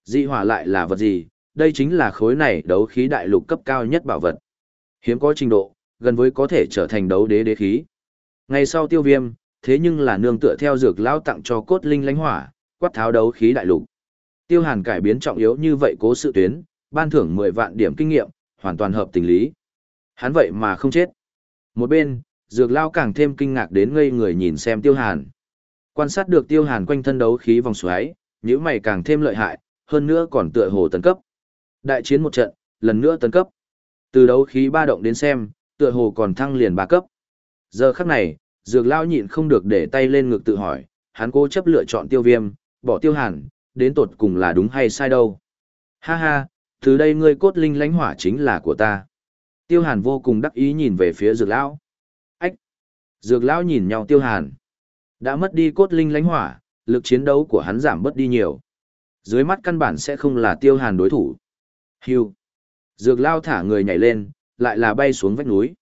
Dị hỏa lại là vật gì? Đây chính là khối này đấu khí đại lục cấp cao nhất bảo vật. Hiếm có trình độ, gần với có thể trở thành đấu đế đế khí. Ngày sau tiêu viêm, thế nhưng là nương tựa theo dược lao tặng cho cốt linh lánh hỏa, quát tháo đấu khí đại lục. Tiêu hàn cải biến trọng yếu như vậy cố sự tuyến, ban thưởng 10 vạn điểm kinh nghiệm, hoàn toàn hợp tình lý. Hắn vậy mà không chết. Một bên, dược lao càng thêm kinh ngạc đến ngây người nhìn xem tiêu hàn. Quan sát được tiêu hàn quanh thân đấu khí vòng xoáy, nhữ mày càng thêm lợi hại, hơn nữa còn tựa hồ tấn cấp. Đại chiến một trận, lần nữa tấn cấp. Từ đấu khí ba động đến xem, tựa hồ còn thăng liền ba cấp. Giờ khắc này, dược lao nhịn không được để tay lên ngực tự hỏi, hắn cố chấp lựa chọn tiêu viêm, bỏ tiêu hàn, đến tột cùng là đúng hay sai đâu. Ha ha, từ đây ngươi cốt linh lãnh hỏa chính là của ta. Tiêu hàn vô cùng đắc ý nhìn về phía dược lão. Ách! Dược lão nhìn nhau tiêu hàn. Đã mất đi cốt linh lãnh hỏa, lực chiến đấu của hắn giảm bớt đi nhiều. Dưới mắt căn bản sẽ không là tiêu hàn đối thủ. Hưu! Dược lao thả người nhảy lên, lại là bay xuống vách núi.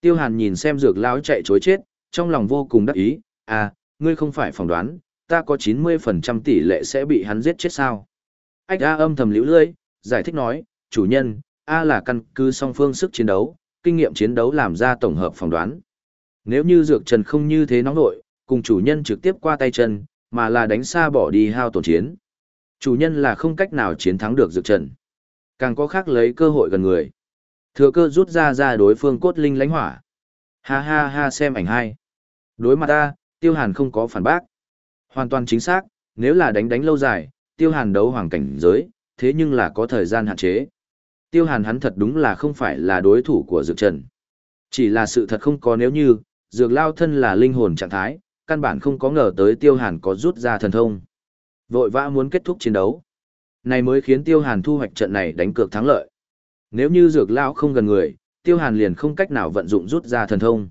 Tiêu hàn nhìn xem dược lao chạy chối chết, trong lòng vô cùng đắc ý, à, ngươi không phải phỏng đoán, ta có 90% tỷ lệ sẽ bị hắn giết chết sao. Ách A âm thầm liễu lưỡi, giải thích nói, chủ nhân, A là căn cứ song phương sức chiến đấu, kinh nghiệm chiến đấu làm ra tổng hợp phỏng đoán. Nếu như dược trần không như thế nóng nội, cùng chủ nhân trực tiếp qua tay chân, mà là đánh xa bỏ đi hao tổn chiến. Chủ nhân là không cách nào chiến thắng được dược trần. Càng có khác lấy cơ hội gần người. Thừa cơ rút ra ra đối phương cốt linh lánh hỏa. Ha ha ha xem ảnh hai. Đối mặt ta, tiêu hàn không có phản bác. Hoàn toàn chính xác, nếu là đánh đánh lâu dài, tiêu hàn đấu hoàng cảnh giới, thế nhưng là có thời gian hạn chế. Tiêu hàn hắn thật đúng là không phải là đối thủ của dược trần. Chỉ là sự thật không có nếu như, dược lao thân là linh hồn trạng thái, căn bản không có ngờ tới tiêu hàn có rút ra thần thông. Vội vã muốn kết thúc chiến đấu. Này mới khiến tiêu hàn thu hoạch trận này đánh cược thắng lợi. Nếu như dược lao không gần người, tiêu hàn liền không cách nào vận dụng rút ra thần thông.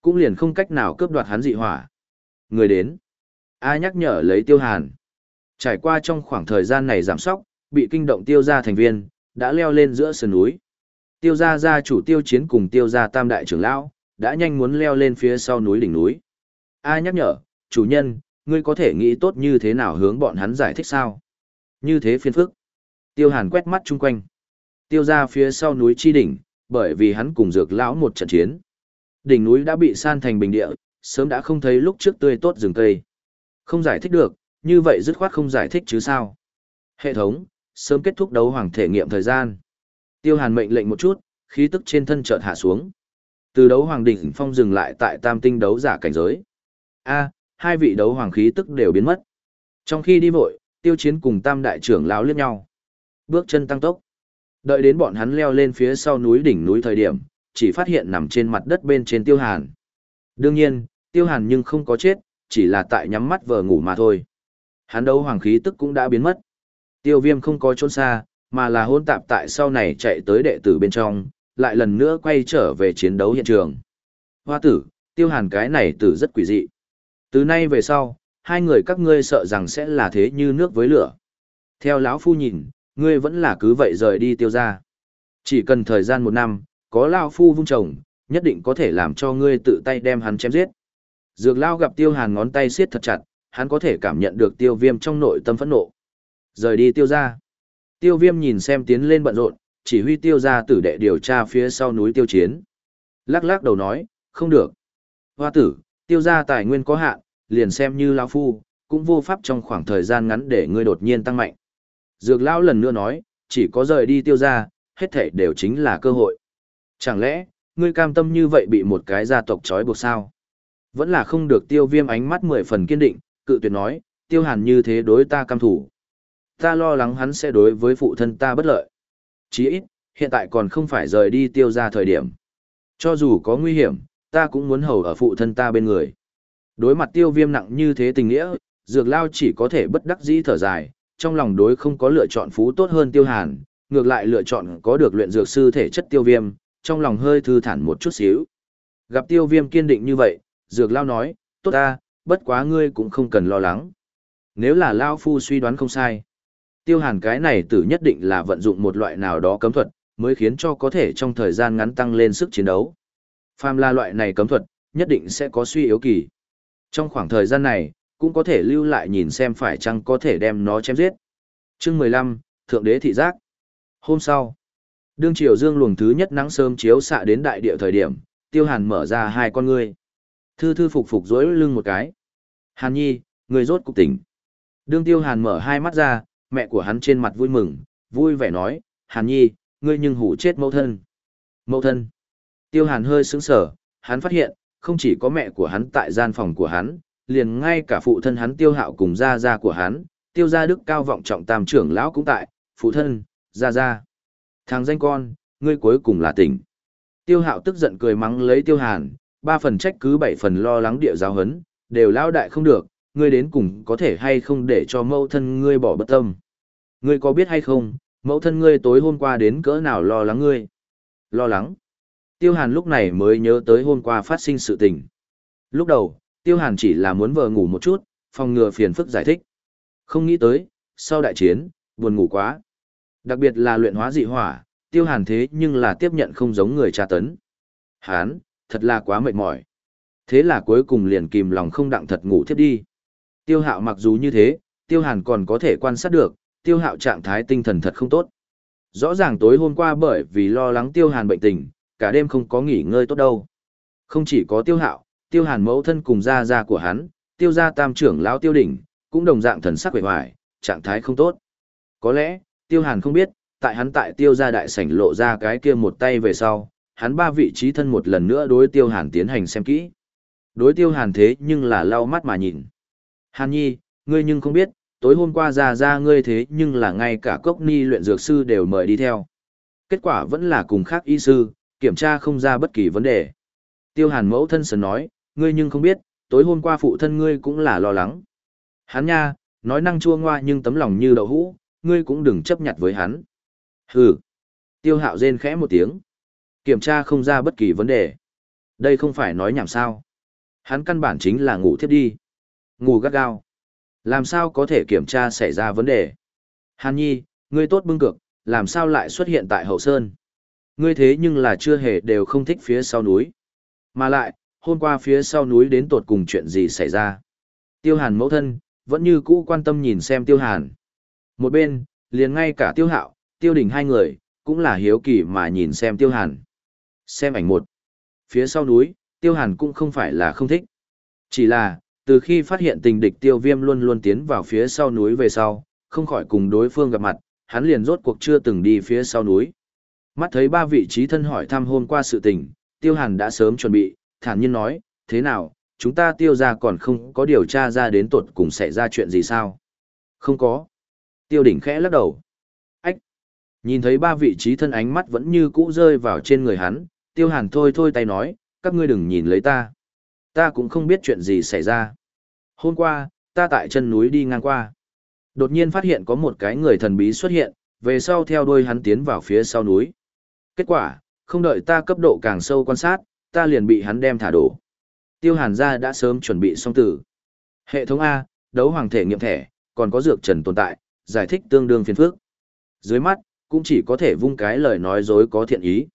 Cũng liền không cách nào cướp đoạt hắn dị hỏa. Người đến. A nhắc nhở lấy tiêu hàn. Trải qua trong khoảng thời gian này giảm sóc, bị kinh động tiêu gia thành viên, đã leo lên giữa sườn núi. Tiêu gia gia chủ tiêu chiến cùng tiêu gia tam đại trưởng lão, đã nhanh muốn leo lên phía sau núi đỉnh núi. A nhắc nhở, chủ nhân, ngươi có thể nghĩ tốt như thế nào hướng bọn hắn giải thích sao? Như thế phiền phức. Tiêu hàn quét mắt chung quanh. Tiêu ra phía sau núi chi đỉnh, bởi vì hắn cùng dược lão một trận chiến. Đỉnh núi đã bị san thành bình địa, sớm đã không thấy lúc trước tươi tốt rừng cây. Không giải thích được, như vậy dứt khoát không giải thích chứ sao. Hệ thống, sớm kết thúc đấu hoàng thể nghiệm thời gian. Tiêu hàn mệnh lệnh một chút, khí tức trên thân chợt hạ xuống. Từ đấu hoàng đỉnh phong dừng lại tại tam tinh đấu giả cảnh giới. A, hai vị đấu hoàng khí tức đều biến mất. Trong khi đi vội, tiêu chiến cùng tam đại trưởng lão liếc nhau. Bước chân tăng tốc. Đợi đến bọn hắn leo lên phía sau núi đỉnh núi thời điểm, chỉ phát hiện nằm trên mặt đất bên trên tiêu hàn. Đương nhiên, tiêu hàn nhưng không có chết, chỉ là tại nhắm mắt vờ ngủ mà thôi. Hắn đấu hoàng khí tức cũng đã biến mất. Tiêu viêm không có trốn xa, mà là hôn tạp tại sau này chạy tới đệ tử bên trong, lại lần nữa quay trở về chiến đấu hiện trường. Hoa tử, tiêu hàn cái này tử rất quỷ dị. Từ nay về sau, hai người các ngươi sợ rằng sẽ là thế như nước với lửa. Theo lão phu nhìn, ngươi vẫn là cứ vậy rời đi tiêu ra. Chỉ cần thời gian một năm, có lão phu vung trồng, nhất định có thể làm cho ngươi tự tay đem hắn chém giết. Dược lao gặp tiêu hàn ngón tay siết thật chặt, hắn có thể cảm nhận được tiêu viêm trong nội tâm phẫn nộ. Rời đi tiêu ra. Tiêu viêm nhìn xem tiến lên bận rộn, chỉ huy tiêu ra tử đệ điều tra phía sau núi tiêu chiến. Lắc lắc đầu nói, không được. Hoa tử, tiêu ra tài nguyên có hạn, liền xem như lão phu, cũng vô pháp trong khoảng thời gian ngắn để ngươi đột nhiên tăng mạnh. Dược lão lần nữa nói, chỉ có rời đi tiêu ra, hết thể đều chính là cơ hội. Chẳng lẽ, ngươi cam tâm như vậy bị một cái gia tộc trói buộc sao? Vẫn là không được tiêu viêm ánh mắt mười phần kiên định, cự tuyệt nói, tiêu hàn như thế đối ta cam thủ. Ta lo lắng hắn sẽ đối với phụ thân ta bất lợi. Chí ít, hiện tại còn không phải rời đi tiêu ra thời điểm. Cho dù có nguy hiểm, ta cũng muốn hầu ở phụ thân ta bên người. Đối mặt tiêu viêm nặng như thế tình nghĩa, dược lao chỉ có thể bất đắc dĩ thở dài, trong lòng đối không có lựa chọn phú tốt hơn tiêu hàn, ngược lại lựa chọn có được luyện dược sư thể chất tiêu viêm, trong lòng hơi thư thản một chút xíu. Gặp tiêu viêm kiên định như vậy, dược lao nói, tốt ta, bất quá ngươi cũng không cần lo lắng. Nếu là lao phu suy đoán không sai, tiêu hàn cái này tử nhất định là vận dụng một loại nào đó cấm thuật, mới khiến cho có thể trong thời gian ngắn tăng lên sức chiến đấu. Phàm là loại này cấm thuật, nhất định sẽ có suy yếu kỳ. Trong khoảng thời gian này, cũng có thể lưu lại nhìn xem phải chăng có thể đem nó chém giết. Chương 15, Thượng đế thị giác. Hôm sau, đương triều dương luồng thứ nhất nắng sớm chiếu xạ đến đại địa thời điểm, Tiêu Hàn mở ra hai con ngươi. Thư thư phục phục dối lưng một cái. Hàn Nhi, người rốt cục tỉnh. Đương Tiêu Hàn mở hai mắt ra, mẹ của hắn trên mặt vui mừng, vui vẻ nói, Hàn Nhi, ngươi nhưng hủ chết mẫu thân. Mẫu thân. Tiêu Hàn hơi sững sờ, hắn phát hiện, không chỉ có mẹ của hắn tại gian phòng của hắn, liền ngay cả phụ thân hắn Tiêu Hạo cùng gia gia của hắn, Tiêu gia đức cao vọng trọng tam trưởng lão cũng tại, phụ thân, gia gia. Thằng danh con, ngươi cuối cùng là tỉnh. Tiêu Hạo tức giận cười mắng lấy Tiêu Hàn, ba phần trách cứ bảy phần lo lắng địa giáo hấn, đều lao đại không được, ngươi đến cùng có thể hay không để cho mẫu thân ngươi bỏ bất tâm. Ngươi có biết hay không, mẫu thân ngươi tối hôm qua đến cỡ nào lo lắng ngươi? Lo lắng. Tiêu Hàn lúc này mới nhớ tới hôm qua phát sinh sự tình. Lúc đầu, Tiêu Hàn chỉ là muốn vờ ngủ một chút, phòng ngừa phiền phức giải thích. Không nghĩ tới, sau đại chiến, buồn ngủ quá. Đặc biệt là luyện hóa dị hỏa, Tiêu Hàn thế nhưng là tiếp nhận không giống người tra tấn. Hán, thật là quá mệt mỏi. Thế là cuối cùng liền kìm lòng không đặng thật ngủ thiếp đi. Tiêu hạo mặc dù như thế, Tiêu Hàn còn có thể quan sát được, Tiêu hạo trạng thái tinh thần thật không tốt. Rõ ràng tối hôm qua bởi vì lo lắng Tiêu Hàn bệnh tình, cả đêm không có nghỉ ngơi tốt đâu. Không chỉ có tiêu hạo, tiêu hàn mẫu thân cùng gia gia của hắn, tiêu gia tam trưởng lão tiêu đỉnh, cũng đồng dạng thần sắc vẻ hoài, trạng thái không tốt. Có lẽ, tiêu hàn không biết, tại hắn tại tiêu gia đại sảnh lộ ra cái kia một tay về sau, hắn ba vị trí thân một lần nữa đối tiêu hàn tiến hành xem kỹ. Đối tiêu hàn thế nhưng là lau mắt mà nhìn. Hàn nhi, ngươi nhưng không biết, tối hôm qua ra ra ngươi thế nhưng là ngay cả cốc ni luyện dược sư đều mời đi theo. Kết quả vẫn là cùng khác y sư, kiểm tra không ra bất kỳ vấn đề. Tiêu hàn mẫu thân sần nói, ngươi nhưng không biết, tối hôm qua phụ thân ngươi cũng là lo lắng. Hắn nha, nói năng chua ngoa nhưng tấm lòng như đậu hũ, ngươi cũng đừng chấp nhặt với hắn. Hừ. Tiêu hạo rên khẽ một tiếng. Kiểm tra không ra bất kỳ vấn đề. Đây không phải nói nhảm sao. Hắn căn bản chính là ngủ thiếp đi. Ngủ gắt gao. Làm sao có thể kiểm tra xảy ra vấn đề? Hàn nhi, ngươi tốt bưng cực, làm sao lại xuất hiện tại hậu sơn? Ngươi thế nhưng là chưa hề đều không thích phía sau núi. Mà lại, hôm qua phía sau núi đến tột cùng chuyện gì xảy ra. Tiêu hàn mẫu thân, vẫn như cũ quan tâm nhìn xem tiêu hàn. Một bên, liền ngay cả tiêu hạo, tiêu đỉnh hai người, cũng là hiếu kỳ mà nhìn xem tiêu hàn. Xem ảnh một. Phía sau núi, tiêu hàn cũng không phải là không thích. Chỉ là, từ khi phát hiện tình địch tiêu viêm luôn luôn tiến vào phía sau núi về sau, không khỏi cùng đối phương gặp mặt, hắn liền rốt cuộc chưa từng đi phía sau núi. Mắt thấy ba vị trí thân hỏi thăm hôm qua sự tình, tiêu hàn đã sớm chuẩn bị, thản nhiên nói, thế nào, chúng ta tiêu ra còn không có điều tra ra đến tột cùng xảy ra chuyện gì sao? Không có. Tiêu đỉnh khẽ lắc đầu. Ách. Nhìn thấy ba vị trí thân ánh mắt vẫn như cũ rơi vào trên người hắn, tiêu hàn thôi thôi tay nói, các ngươi đừng nhìn lấy ta. Ta cũng không biết chuyện gì xảy ra. Hôm qua, ta tại chân núi đi ngang qua. Đột nhiên phát hiện có một cái người thần bí xuất hiện, về sau theo đuôi hắn tiến vào phía sau núi. Kết quả, không đợi ta cấp độ càng sâu quan sát, ta liền bị hắn đem thả đổ. Tiêu hàn gia đã sớm chuẩn bị xong tử. Hệ thống A, đấu hoàng thể nghiệm thẻ, còn có dược trần tồn tại, giải thích tương đương phiền phức. Dưới mắt, cũng chỉ có thể vung cái lời nói dối có thiện ý.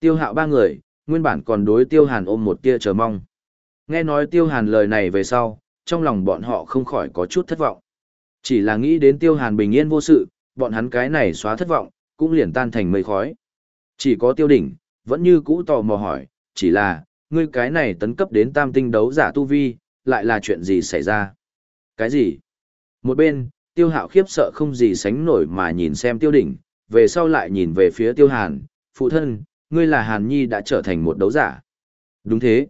Tiêu hạo ba người, nguyên bản còn đối tiêu hàn ôm một tia chờ mong. Nghe nói tiêu hàn lời này về sau, trong lòng bọn họ không khỏi có chút thất vọng. Chỉ là nghĩ đến tiêu hàn bình yên vô sự, bọn hắn cái này xóa thất vọng, cũng liền tan thành mây khói. Chỉ có tiêu đỉnh, vẫn như cũ tò mò hỏi, chỉ là, ngươi cái này tấn cấp đến tam tinh đấu giả tu vi, lại là chuyện gì xảy ra? Cái gì? Một bên, tiêu hạo khiếp sợ không gì sánh nổi mà nhìn xem tiêu đỉnh, về sau lại nhìn về phía tiêu hàn, phụ thân, ngươi là hàn nhi đã trở thành một đấu giả. Đúng thế.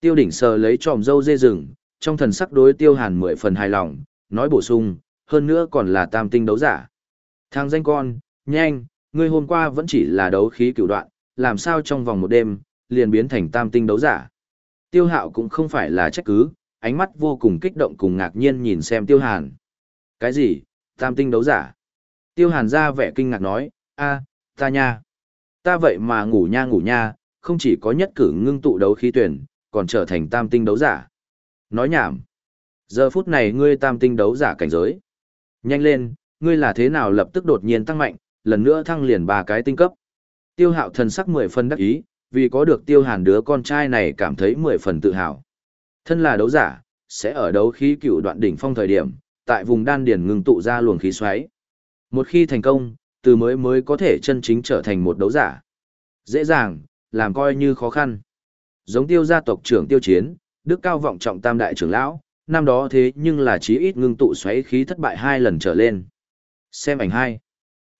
Tiêu đỉnh sờ lấy tròm dâu dê rừng, trong thần sắc đối tiêu hàn mười phần hài lòng, nói bổ sung, hơn nữa còn là tam tinh đấu giả. thang danh con, nhanh, ngươi hôm qua vẫn chỉ là đấu khí cửu đoạn, làm sao trong vòng một đêm, liền biến thành tam tinh đấu giả. Tiêu hạo cũng không phải là trách cứ, ánh mắt vô cùng kích động cùng ngạc nhiên nhìn xem tiêu hàn. Cái gì, tam tinh đấu giả? Tiêu hàn ra vẻ kinh ngạc nói, a, ta nha. Ta vậy mà ngủ nha ngủ nha, không chỉ có nhất cử ngưng tụ đấu khí tuyển, còn trở thành tam tinh đấu giả. Nói nhảm. Giờ phút này ngươi tam tinh đấu giả cảnh giới. Nhanh lên, ngươi là thế nào lập tức đột nhiên tăng mạnh, lần nữa thăng liền ba cái tinh cấp. Tiêu hạo thần sắc mười phần đắc ý, vì có được tiêu hàn đứa con trai này cảm thấy mười phần tự hào. Thân là đấu giả, sẽ ở đấu khí cựu đoạn đỉnh phong thời điểm, tại vùng đan điền ngừng tụ ra luồng khí xoáy. Một khi thành công, từ mới mới có thể chân chính trở thành một đấu giả. Dễ dàng, làm coi như khó khăn. Giống tiêu gia tộc trưởng tiêu chiến, đức cao vọng trọng tam đại trưởng lão, năm đó thế nhưng là chí ít ngưng tụ xoáy khí thất bại hai lần trở lên. Xem ảnh hai.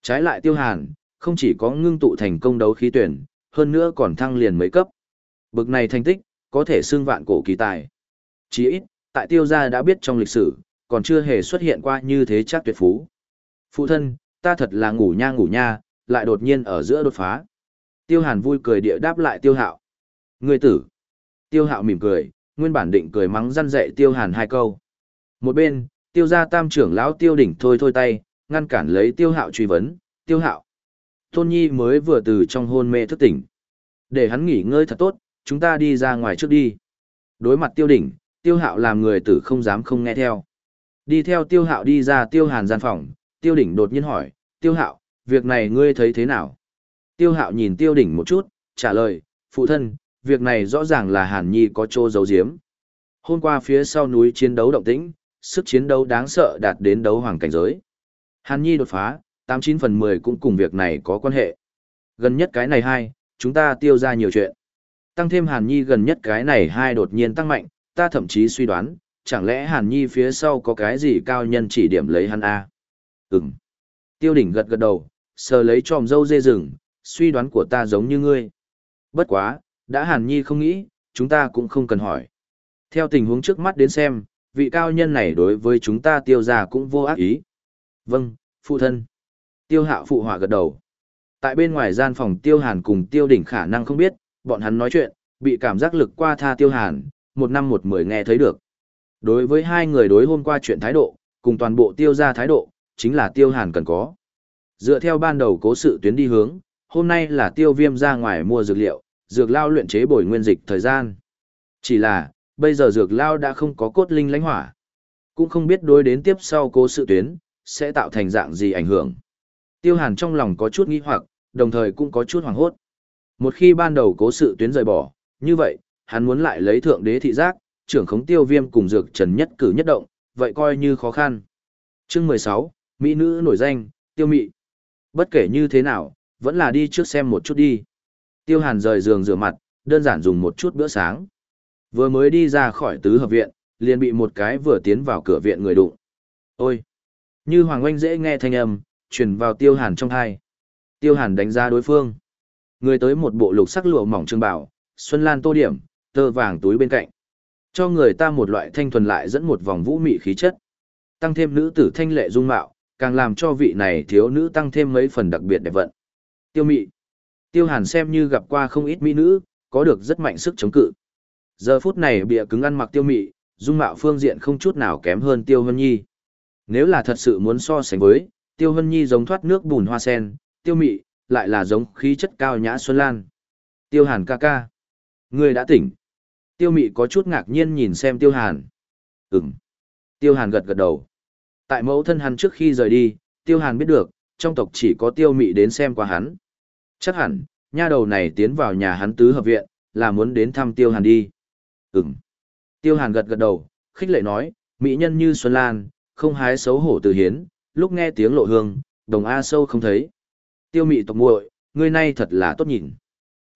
Trái lại tiêu hàn, không chỉ có ngưng tụ thành công đấu khí tuyển, hơn nữa còn thăng liền mấy cấp. Bực này thành tích, có thể xưng vạn cổ kỳ tài. chỉ ít, tại tiêu gia đã biết trong lịch sử, còn chưa hề xuất hiện qua như thế chắc tuyệt phú. Phụ thân, ta thật là ngủ nha ngủ nha, lại đột nhiên ở giữa đột phá. Tiêu hàn vui cười địa đáp lại tiêu hạo. Người tử. Tiêu hạo mỉm cười, nguyên bản định cười mắng răn dạy tiêu hàn hai câu. Một bên, tiêu gia tam trưởng lão tiêu đỉnh thôi thôi tay, ngăn cản lấy tiêu hạo truy vấn, tiêu hạo. Tôn Nhi mới vừa từ trong hôn mê thức tỉnh. Để hắn nghỉ ngơi thật tốt, chúng ta đi ra ngoài trước đi. Đối mặt tiêu đỉnh, tiêu hạo làm người tử không dám không nghe theo. Đi theo tiêu hạo đi ra tiêu hàn gian phòng, tiêu đỉnh đột nhiên hỏi, tiêu hạo, việc này ngươi thấy thế nào? Tiêu hạo nhìn tiêu đỉnh một chút, trả lời, phụ thân, việc này rõ ràng là hàn nhi có chỗ giấu giếm. Hôm qua phía sau núi chiến đấu động tĩnh, sức chiến đấu đáng sợ đạt đến đấu hoàng cảnh giới. Hàn nhi đột phá, 89 phần 10 cũng cùng việc này có quan hệ. Gần nhất cái này hai, chúng ta tiêu ra nhiều chuyện. Tăng thêm Hàn Nhi gần nhất cái này hai đột nhiên tăng mạnh, ta thậm chí suy đoán, chẳng lẽ Hàn Nhi phía sau có cái gì cao nhân chỉ điểm lấy hắn A. Ừm. Tiêu đỉnh gật gật đầu, sờ lấy tròm dâu dê rừng, suy đoán của ta giống như ngươi. Bất quá, đã Hàn Nhi không nghĩ, chúng ta cũng không cần hỏi. Theo tình huống trước mắt đến xem, vị cao nhân này đối với chúng ta tiêu ra cũng vô ác ý. Vâng, phụ thân. Tiêu hạo phụ họa gật đầu. Tại bên ngoài gian phòng tiêu hàn cùng tiêu đỉnh khả năng không biết, bọn hắn nói chuyện, bị cảm giác lực qua tha tiêu hàn, một năm một mười nghe thấy được. Đối với hai người đối hôm qua chuyện thái độ, cùng toàn bộ tiêu ra thái độ, chính là tiêu hàn cần có. Dựa theo ban đầu cố sự tuyến đi hướng, hôm nay là tiêu viêm ra ngoài mua dược liệu, dược lao luyện chế bồi nguyên dịch thời gian. Chỉ là, bây giờ dược lao đã không có cốt linh lãnh hỏa. Cũng không biết đối đến tiếp sau cố sự tuyến, sẽ tạo thành dạng gì ảnh hưởng. Tiêu hàn trong lòng có chút nghi hoặc, đồng thời cũng có chút hoảng hốt. Một khi ban đầu cố sự tuyến rời bỏ, như vậy, hắn muốn lại lấy thượng đế thị giác, trưởng khống tiêu viêm cùng dược trần nhất cử nhất động, vậy coi như khó khăn. Chương mười sáu, Mỹ nữ nổi danh, tiêu mị. Bất kể như thế nào, vẫn là đi trước xem một chút đi. Tiêu hàn rời giường rửa mặt, đơn giản dùng một chút bữa sáng. Vừa mới đi ra khỏi tứ hợp viện, liền bị một cái vừa tiến vào cửa viện người đụng. Ôi! Như Hoàng Oanh dễ nghe thanh âm, truyền vào tiêu hàn trong thai. Tiêu hàn đánh giá đối phương. Người tới một bộ lục sắc lụa mỏng trương bảo, xuân lan tô điểm, tơ vàng túi bên cạnh. Cho người ta một loại thanh thuần lại dẫn một vòng vũ mị khí chất. Tăng thêm nữ tử thanh lệ dung mạo, càng làm cho vị này thiếu nữ tăng thêm mấy phần đặc biệt đẹp vận. Tiêu mị. Tiêu hàn xem như gặp qua không ít mỹ nữ, có được rất mạnh sức chống cự. Giờ phút này bịa cứng ăn mặc tiêu mị, dung mạo phương diện không chút nào kém hơn tiêu hân nhi. Nếu là thật sự muốn so sánh với, tiêu hân nhi giống thoát nước bùn hoa sen, tiêu mị, lại là giống khí chất cao nhã xuân lan. Tiêu hàn ca ca. Người đã tỉnh. Tiêu mị có chút ngạc nhiên nhìn xem tiêu hàn. Ừm. Tiêu hàn gật gật đầu. Tại mẫu thân hắn trước khi rời đi, tiêu hàn biết được, trong tộc chỉ có tiêu mị đến xem qua hắn. Chắc hẳn, nha đầu này tiến vào nhà hắn tứ hợp viện, là muốn đến thăm tiêu hàn đi. Ừm. Tiêu hàn gật gật đầu, khích lệ nói, mỹ nhân như Xuân Lan, không hái xấu hổ từ hiến, lúc nghe tiếng lộ hương, đồng A sâu không thấy. Tiêu mị tộc muội, ngươi nay thật là tốt nhìn.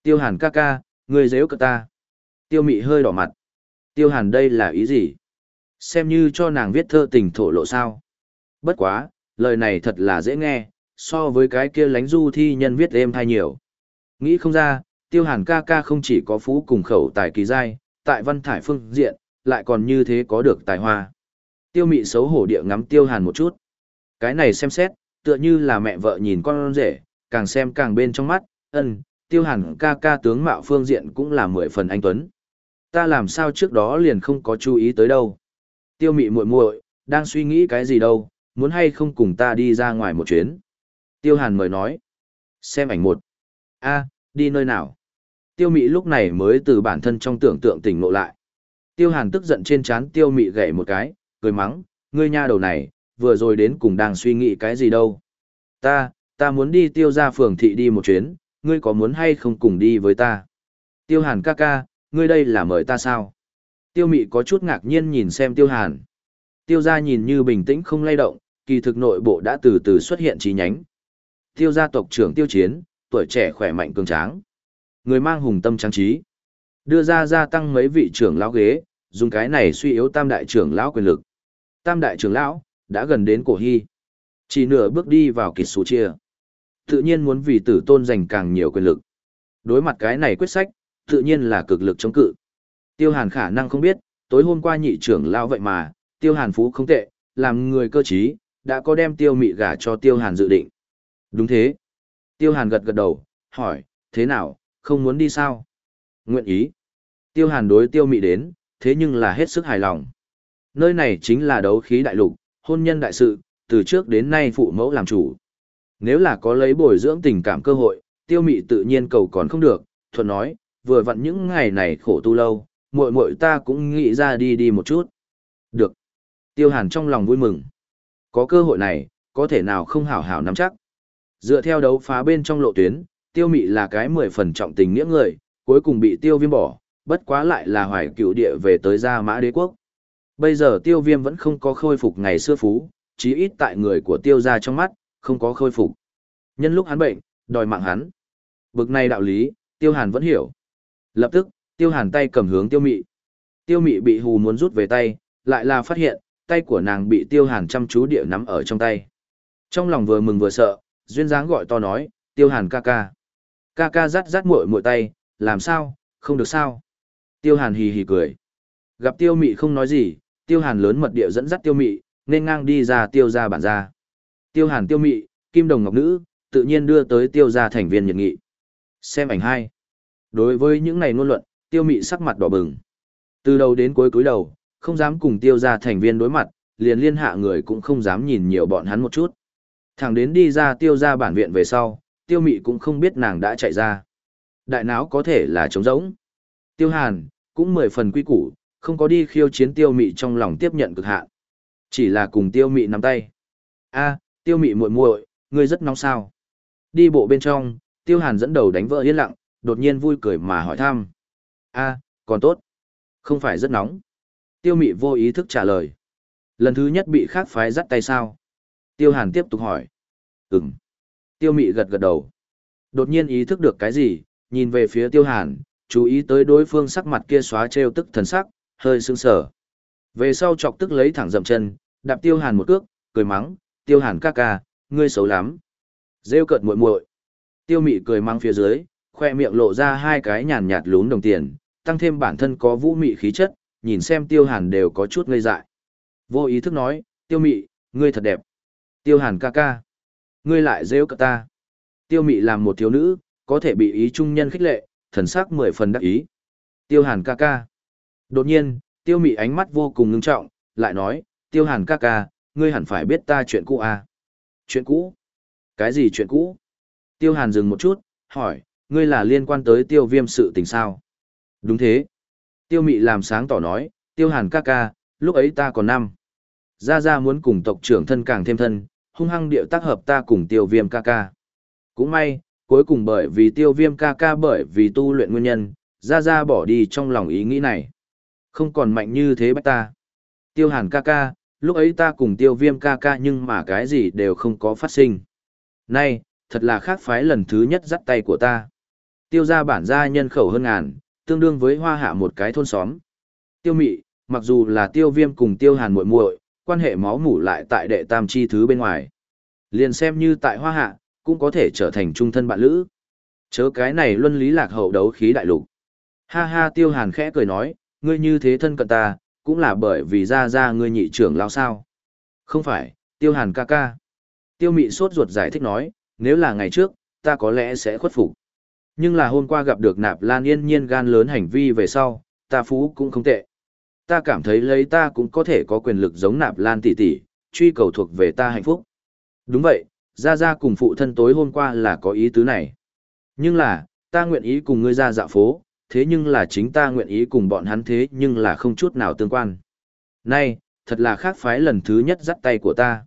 Tiêu hàn ca ca, ngươi dễ cợt ta. Tiêu mị hơi đỏ mặt. Tiêu hàn đây là ý gì? Xem như cho nàng viết thơ tình thổ lộ sao. Bất quá, lời này thật là dễ nghe, so với cái kia lánh du thi nhân viết êm thay nhiều. Nghĩ không ra, tiêu hàn ca ca không chỉ có phú cùng khẩu tài kỳ giai, tại văn thải phương diện, lại còn như thế có được tài hoa. Tiêu mị xấu hổ địa ngắm tiêu hàn một chút. Cái này xem xét, tựa như là mẹ vợ nhìn con rể, càng xem càng bên trong mắt, ân, tiêu hàn ca ca tướng mạo phương diện cũng là mười phần anh tuấn. Ta làm sao trước đó liền không có chú ý tới đâu. Tiêu mị muội muội đang suy nghĩ cái gì đâu, muốn hay không cùng ta đi ra ngoài một chuyến. Tiêu hàn mời nói. Xem ảnh một. a đi nơi nào? Tiêu mị lúc này mới từ bản thân trong tưởng tượng tỉnh ngộ lại. Tiêu hàn tức giận trên chán tiêu mị gậy một cái, cười mắng, ngươi nha đầu này, vừa rồi đến cùng đang suy nghĩ cái gì đâu. Ta, ta muốn đi tiêu ra phường thị đi một chuyến, ngươi có muốn hay không cùng đi với ta? Tiêu hàn ca ca, ngươi đây là mời ta sao? Tiêu mị có chút ngạc nhiên nhìn xem tiêu hàn. Tiêu gia nhìn như bình tĩnh không lay động, kỳ thực nội bộ đã từ từ xuất hiện trí nhánh. Tiêu gia tộc trưởng tiêu chiến, tuổi trẻ khỏe mạnh cường tráng. Người mang hùng tâm trang trí. Đưa ra gia tăng mấy vị trưởng lão ghế, dùng cái này suy yếu tam đại trưởng lão quyền lực. Tam đại trưởng lão, đã gần đến cổ hy. Chỉ nửa bước đi vào kịch số chia. Tự nhiên muốn vì tử tôn giành càng nhiều quyền lực. Đối mặt cái này quyết sách, tự nhiên là cực lực chống cự. Tiêu hàn khả năng không biết, tối hôm qua nhị trưởng lão vậy mà, tiêu hàn phú không tệ, làm người cơ trí, đã có đem tiêu mị gả cho tiêu hàn dự định. Đúng thế. Tiêu hàn gật gật đầu, hỏi, thế nào, không muốn đi sao? Nguyện ý. Tiêu hàn đối tiêu mị đến, thế nhưng là hết sức hài lòng. Nơi này chính là đấu khí đại lục, hôn nhân đại sự, từ trước đến nay phụ mẫu làm chủ. Nếu là có lấy bồi dưỡng tình cảm cơ hội, tiêu mị tự nhiên cầu còn không được, thuận nói, vừa vặn những ngày này khổ tu lâu, muội muội ta cũng nghĩ ra đi đi một chút. Được. Tiêu hàn trong lòng vui mừng. Có cơ hội này, có thể nào không hảo hảo nắm chắc. Dựa theo đấu phá bên trong lộ tuyến, tiêu mị là cái mười phần trọng tình nghĩa người, cuối cùng bị tiêu viêm bỏ, bất quá lại là hoài cựu địa về tới gia mã đế quốc. Bây giờ tiêu viêm vẫn không có khôi phục ngày xưa phú, chí ít tại người của tiêu gia trong mắt, không có khôi phục. Nhân lúc hắn bệnh, đòi mạng hắn. Bực này đạo lý, tiêu hàn vẫn hiểu. Lập tức, tiêu hàn tay cầm hướng tiêu mị. Tiêu mị bị hù muốn rút về tay, lại là phát hiện, tay của nàng bị tiêu hàn chăm chú địa nắm ở trong tay. Trong lòng vừa mừng vừa sợ, duyên dáng gọi to nói, tiêu hàn ca ca. Ca ca rắt rắt muội muội tay, làm sao, không được sao. Tiêu hàn hì hì cười. Gặp tiêu mị không nói gì, tiêu hàn lớn mật địa dẫn dắt tiêu mị, nên ngang đi ra tiêu ra bản ra. Tiêu hàn tiêu mị, kim đồng ngọc nữ, tự nhiên đưa tới tiêu ra thành viên nhiệt nghị. Xem ảnh hai. Đối với những này ngôn luận, tiêu mị sắc mặt đỏ bừng. Từ đầu đến cuối cúi đầu, không dám cùng tiêu ra thành viên đối mặt, liền liên hạ người cũng không dám nhìn nhiều bọn hắn một chút. Thẳng đến đi ra tiêu ra bản viện về sau, tiêu mị cũng không biết nàng đã chạy ra. Đại não có thể là trống rỗng. Tiêu hàn, cũng mười phần quy củ, không có đi khiêu chiến tiêu mị trong lòng tiếp nhận cực hạn. Chỉ là cùng tiêu mị nắm tay. a tiêu mị muội muội ngươi rất nóng sao. Đi bộ bên trong, tiêu hàn dẫn đầu đánh vỡ yên lặng, đột nhiên vui cười mà hỏi thăm. a còn tốt. Không phải rất nóng. Tiêu mị vô ý thức trả lời. Lần thứ nhất bị khác phái dắt tay sao? Tiêu hàn tiếp tục hỏi. Ừm. Tiêu mị gật gật đầu. Đột nhiên ý thức được cái gì, nhìn về phía tiêu hàn, chú ý tới đối phương sắc mặt kia xóa trêu tức thần sắc, hơi sững sờ. Về sau chọc tức lấy thẳng dậm chân, đạp tiêu hàn một cước, cười mắng, tiêu hàn ca ca, ngươi xấu lắm. Rêu cợt muội muội. Tiêu mị cười mắng phía dưới, khoe miệng lộ ra hai cái nhàn nhạt lún đồng tiền, tăng thêm bản thân có vũ mị khí chất, nhìn xem tiêu hàn đều có chút ngây dại. Vô ý thức nói, Tiêu mị, ngươi thật đẹp. Tiêu hàn ca ca. Ngươi lại rêu cợt ta. Tiêu mị làm một thiếu nữ, có thể bị ý trung nhân khích lệ, thần sắc mười phần đắc ý. Tiêu hàn ca ca. Đột nhiên, tiêu mị ánh mắt vô cùng ngưng trọng, lại nói, tiêu hàn ca ca, ngươi hẳn phải biết ta chuyện cũ à? Chuyện cũ? Cái gì chuyện cũ? Tiêu hàn dừng một chút, hỏi, ngươi là liên quan tới tiêu viêm sự tình sao? Đúng thế. Tiêu mị làm sáng tỏ nói, tiêu hàn ca ca, lúc ấy ta còn năm. Gia Gia muốn cùng tộc trưởng thân càng thêm thân, hung hăng điệu tác hợp ta cùng tiêu viêm ca ca. Cũng may, cuối cùng bởi vì tiêu viêm ca ca bởi vì tu luyện nguyên nhân, Gia Gia bỏ đi trong lòng ý nghĩ này. Không còn mạnh như thế bách ta. Tiêu hàn ca ca, lúc ấy ta cùng tiêu viêm ca ca nhưng mà cái gì đều không có phát sinh. Nay, thật là khác phái lần thứ nhất dắt tay của ta. Tiêu gia bản gia nhân khẩu hơn ngàn, tương đương với hoa hạ một cái thôn xóm. Tiêu mị, mặc dù là tiêu viêm cùng tiêu hàn muội muội quan hệ máu mủ lại tại đệ tam chi thứ bên ngoài. Liền xem như tại hoa hạ, cũng có thể trở thành trung thân bạn lữ. Chớ cái này luân lý lạc hậu đấu khí đại lục. Ha ha tiêu hàn khẽ cười nói, ngươi như thế thân cận ta, cũng là bởi vì ra ra ngươi nhị trưởng lao sao. Không phải, tiêu hàn ca ca. Tiêu mị sốt ruột giải thích nói, nếu là ngày trước, ta có lẽ sẽ khuất phục. Nhưng là hôm qua gặp được nạp lan yên nhiên gan lớn hành vi về sau, ta phú cũng không tệ. Ta cảm thấy lấy ta cũng có thể có quyền lực giống nạp lan tỷ tỷ, truy cầu thuộc về ta hạnh phúc. Đúng vậy, ra ra cùng phụ thân tối hôm qua là có ý tứ này. Nhưng là, ta nguyện ý cùng ngươi ra dạo phố, thế nhưng là chính ta nguyện ý cùng bọn hắn thế nhưng là không chút nào tương quan. Nay, thật là khác phái lần thứ nhất dắt tay của ta.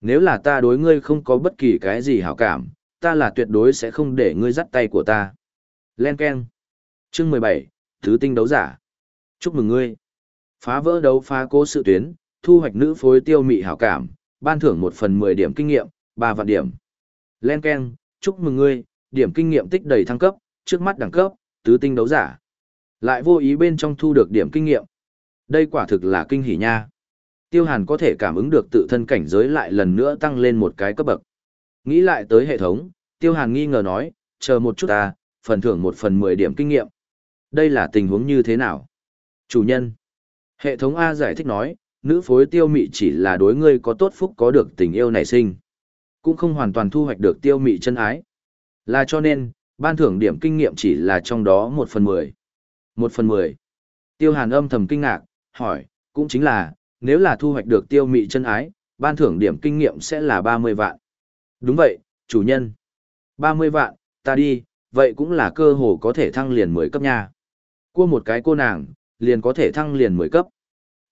Nếu là ta đối ngươi không có bất kỳ cái gì hảo cảm, ta là tuyệt đối sẽ không để ngươi dắt tay của ta. Len Ken. Chương 17, Thứ tinh đấu giả. Chúc mừng ngươi. Phá vỡ đấu phá cố sự tuyến, thu hoạch nữ phối tiêu mị hảo cảm, ban thưởng một phần 10 điểm kinh nghiệm, 3 vạn điểm. Len Ken, chúc mừng ngươi, điểm kinh nghiệm tích đầy thăng cấp, trước mắt đẳng cấp, tứ tinh đấu giả. Lại vô ý bên trong thu được điểm kinh nghiệm. Đây quả thực là kinh hỉ nha. Tiêu Hàn có thể cảm ứng được tự thân cảnh giới lại lần nữa tăng lên một cái cấp bậc. Nghĩ lại tới hệ thống, Tiêu Hàn nghi ngờ nói, chờ một chút ta, phần thưởng một phần 10 điểm kinh nghiệm. Đây là tình huống như thế nào? Chủ nhân. Hệ thống A giải thích nói, nữ phối tiêu mị chỉ là đối ngươi có tốt phúc có được tình yêu nảy sinh. Cũng không hoàn toàn thu hoạch được tiêu mị chân ái. Là cho nên, ban thưởng điểm kinh nghiệm chỉ là trong đó một phần mười. Một phần mười. Tiêu hàn âm thầm kinh ngạc, hỏi, cũng chính là, nếu là thu hoạch được tiêu mị chân ái, ban thưởng điểm kinh nghiệm sẽ là ba mươi vạn. Đúng vậy, chủ nhân. ba mươi vạn, ta đi, vậy cũng là cơ hồ có thể thăng liền mười cấp nha. Cua một cái cô nàng, liền có thể thăng liền mười cấp.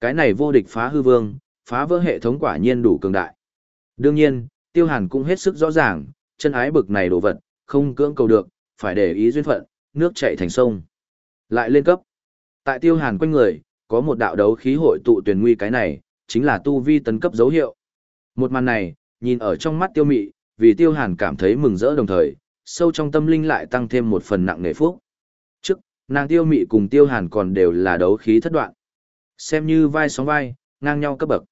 Cái này vô địch phá hư vương, phá vỡ hệ thống quả nhiên đủ cường đại. Đương nhiên, tiêu hàn cũng hết sức rõ ràng, chân ái bực này đồ vật, không cưỡng cầu được, phải để ý duyên phận, nước chảy thành sông. Lại lên cấp. Tại tiêu hàn quanh người, có một đạo đấu khí hội tụ tuyển nguy cái này, chính là tu vi tấn cấp dấu hiệu. Một màn này, nhìn ở trong mắt tiêu mị, vì tiêu hàn cảm thấy mừng rỡ đồng thời, sâu trong tâm linh lại tăng thêm một phần nặng nề phúc. Trước, nàng tiêu mị cùng tiêu hàn còn đều là đấu khí thất đoạn. Xem như vai sóng vai, ngang nhau cấp bậc.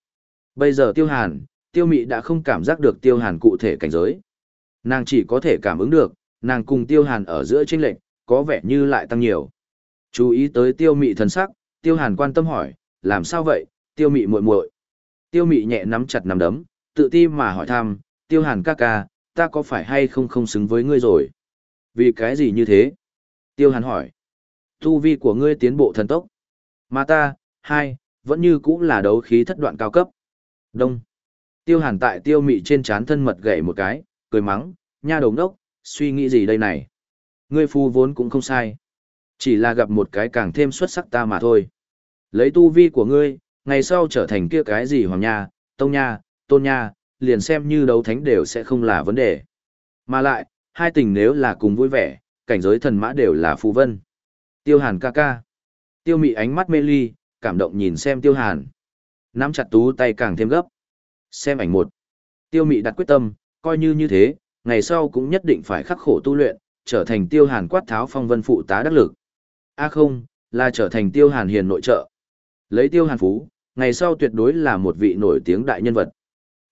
Bây giờ tiêu hàn, tiêu mị đã không cảm giác được tiêu hàn cụ thể cảnh giới. Nàng chỉ có thể cảm ứng được, nàng cùng tiêu hàn ở giữa tranh lệnh, có vẻ như lại tăng nhiều. Chú ý tới tiêu mị thần sắc, tiêu hàn quan tâm hỏi, làm sao vậy, tiêu mị muội muội Tiêu mị nhẹ nắm chặt nắm đấm, tự ti mà hỏi thăm, tiêu hàn ca ca, ta có phải hay không không xứng với ngươi rồi? Vì cái gì như thế? Tiêu hàn hỏi. Tu vi của ngươi tiến bộ thần tốc. Mà ta, hai, vẫn như cũng là đấu khí thất đoạn cao cấp. Đông. Tiêu hàn tại tiêu mị trên trán thân mật gậy một cái, cười mắng, nha đầu đốc, suy nghĩ gì đây này? Ngươi phu vốn cũng không sai. Chỉ là gặp một cái càng thêm xuất sắc ta mà thôi. Lấy tu vi của ngươi, ngày sau trở thành kia cái gì hoàng nha, tông nha, tôn nha, liền xem như đấu thánh đều sẽ không là vấn đề. Mà lại, hai tình nếu là cùng vui vẻ, cảnh giới thần mã đều là phù vân. Tiêu hàn ca ca. Tiêu mị ánh mắt mê ly, cảm động nhìn xem tiêu hàn. Nắm chặt tú tay càng thêm gấp. Xem ảnh một. Tiêu mị đặt quyết tâm, coi như như thế, ngày sau cũng nhất định phải khắc khổ tu luyện, trở thành tiêu hàn quát tháo phong vân phụ tá đắc lực. A không, là trở thành tiêu hàn hiền nội trợ. Lấy tiêu hàn phú, ngày sau tuyệt đối là một vị nổi tiếng đại nhân vật.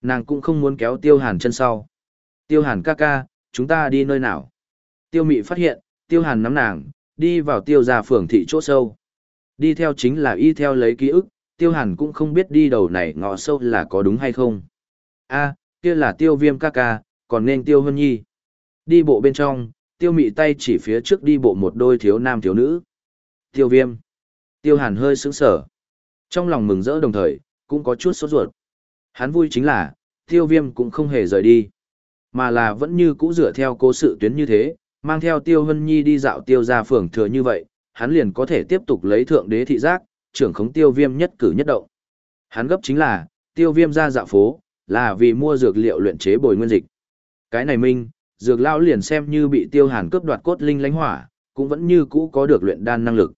Nàng cũng không muốn kéo tiêu hàn chân sau. Tiêu hàn ca ca, chúng ta đi nơi nào? Tiêu mị phát hiện, tiêu hàn nắm nàng, đi vào tiêu gia phường thị chỗ sâu. Đi theo chính là y theo lấy ký ức, Tiêu Hàn cũng không biết đi đầu này ngõ sâu là có đúng hay không. a kia là tiêu viêm ca ca, còn nên tiêu hân nhi. Đi bộ bên trong, tiêu mị tay chỉ phía trước đi bộ một đôi thiếu nam thiếu nữ. Tiêu viêm. Tiêu hàn hơi sững sở. Trong lòng mừng rỡ đồng thời, cũng có chút sốt ruột. Hắn vui chính là, tiêu viêm cũng không hề rời đi. Mà là vẫn như cũ dựa theo cố sự tuyến như thế, mang theo tiêu hân nhi đi dạo tiêu ra phường thừa như vậy, hắn liền có thể tiếp tục lấy thượng đế thị giác, trưởng khống tiêu viêm nhất cử nhất động. Hắn gấp chính là, tiêu viêm ra dạo phố, là vì mua dược liệu luyện chế bồi nguyên dịch. Cái này minh, dược lão liền xem như bị tiêu hàn cướp đoạt cốt linh lánh hỏa, cũng vẫn như cũ có được luyện đan năng lực.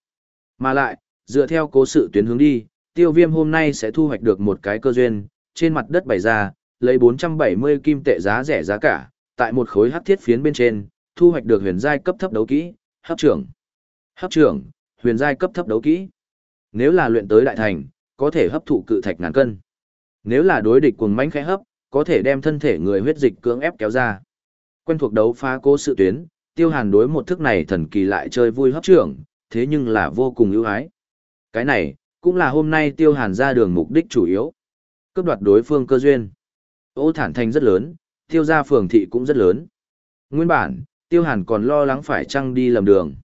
Mà lại, dựa theo cố sự tuyến hướng đi, tiêu viêm hôm nay sẽ thu hoạch được một cái cơ duyên, trên mặt đất bày ra, lấy 470 kim tệ giá rẻ giá cả, tại một khối hắc thiết phiến bên trên, thu hoạch được huyền giai cấp thấp đấu kỹ, hấp trưởng. Hấp trưởng, huyền giai cấp thấp đấu kỹ. Nếu là luyện tới đại thành, có thể hấp thụ cự thạch ngàn cân. Nếu là đối địch cuồng mãnh khẽ hấp, có thể đem thân thể người huyết dịch cưỡng ép kéo ra. Quen thuộc đấu phá cố sự tuyến, Tiêu Hàn đối một thức này thần kỳ lại chơi vui hấp trưởng, thế nhưng là vô cùng ưu ái. Cái này, cũng là hôm nay Tiêu Hàn ra đường mục đích chủ yếu. Cướp đoạt đối phương cơ duyên. Ô thản thành rất lớn, tiêu gia phường thị cũng rất lớn. Nguyên bản, Tiêu Hàn còn lo lắng phải chăng đi lầm đường.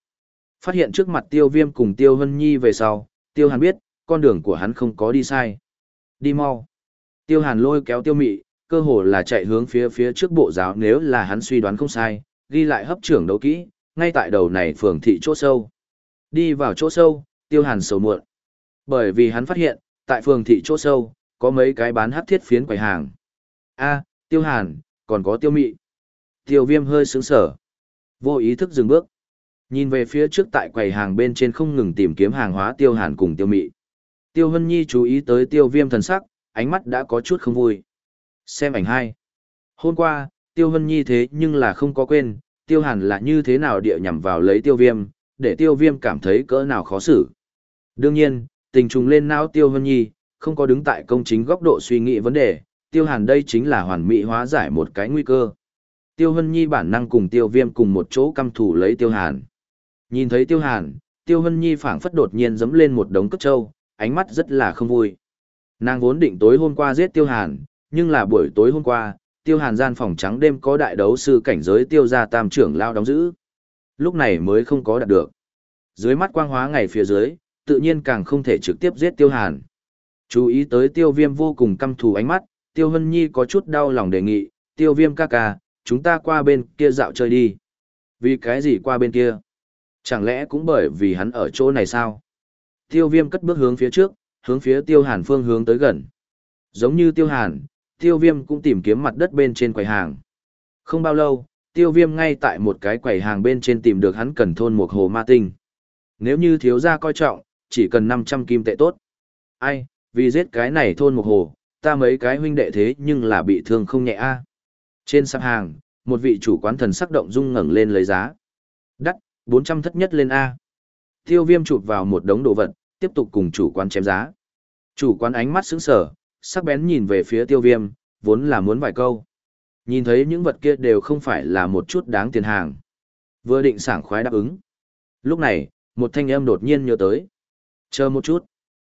Phát hiện trước mặt Tiêu Viêm cùng Tiêu Hân Nhi về sau, Tiêu Hàn biết, con đường của hắn không có đi sai. Đi mau. Tiêu Hàn lôi kéo Tiêu Mị, cơ hồ là chạy hướng phía phía trước bộ giáo nếu là hắn suy đoán không sai, ghi lại hấp trưởng đấu kỹ, ngay tại đầu này phường thị chỗ sâu. Đi vào chỗ sâu, Tiêu Hàn sầu muộn. Bởi vì hắn phát hiện, tại phường thị chỗ sâu, có mấy cái bán hấp thiết phiến quầy hàng. A, Tiêu Hàn, còn có Tiêu Mị. Tiêu Viêm hơi sướng sở. Vô ý thức dừng bước. Nhìn về phía trước tại quầy hàng bên trên không ngừng tìm kiếm hàng hóa Tiêu Hàn cùng Tiêu Mị. Tiêu Hân Nhi chú ý tới Tiêu Viêm thần sắc, ánh mắt đã có chút không vui. Xem ảnh hai. Hôm qua, Tiêu Hân Nhi thế nhưng là không có quên, Tiêu Hàn là như thế nào địa nhằm vào lấy Tiêu Viêm, để Tiêu Viêm cảm thấy cỡ nào khó xử. Đương nhiên, tình trùng lên não Tiêu Hân Nhi, không có đứng tại công chính góc độ suy nghĩ vấn đề, Tiêu Hàn đây chính là hoàn mỹ hóa giải một cái nguy cơ. Tiêu Hân Nhi bản năng cùng Tiêu Viêm cùng một chỗ căm thủ lấy Tiêu Hàn. Nhìn thấy Tiêu Hàn, Tiêu Hân Nhi phảng phất đột nhiên dẫm lên một đống cất trâu, ánh mắt rất là không vui. Nàng vốn định tối hôm qua giết Tiêu Hàn, nhưng là buổi tối hôm qua, Tiêu Hàn gian phòng trắng đêm có đại đấu sư cảnh giới Tiêu gia tam trưởng lao đóng giữ. Lúc này mới không có đạt được. Dưới mắt quang hóa ngày phía dưới, tự nhiên càng không thể trực tiếp giết Tiêu Hàn. Chú ý tới Tiêu Viêm vô cùng căm thù ánh mắt, Tiêu Hân Nhi có chút đau lòng đề nghị, Tiêu Viêm ca ca, chúng ta qua bên kia dạo chơi đi. Vì cái gì qua bên kia? Chẳng lẽ cũng bởi vì hắn ở chỗ này sao? Tiêu Viêm cất bước hướng phía trước, hướng phía Tiêu Hàn phương hướng tới gần. Giống như Tiêu Hàn, Tiêu Viêm cũng tìm kiếm mặt đất bên trên quầy hàng. Không bao lâu, Tiêu Viêm ngay tại một cái quầy hàng bên trên tìm được hắn cần thôn một hồ ma tinh. Nếu như thiếu gia coi trọng, chỉ cần 500 kim tệ tốt. Ai, vì giết cái này thôn một hồ, ta mấy cái huynh đệ thế nhưng là bị thương không nhẹ a. Trên sạp hàng, một vị chủ quán thần sắc động dung ngẩng lên lấy giá. Đắt, 400 thất nhất lên A. Tiêu viêm chụp vào một đống đồ vật, tiếp tục cùng chủ quán chém giá. Chủ quán ánh mắt sững sờ, sắc bén nhìn về phía tiêu viêm, vốn là muốn vài câu. Nhìn thấy những vật kia đều không phải là một chút đáng tiền hàng. Vừa định sảng khoái đáp ứng. Lúc này, một thanh âm đột nhiên nhớ tới. Chờ một chút.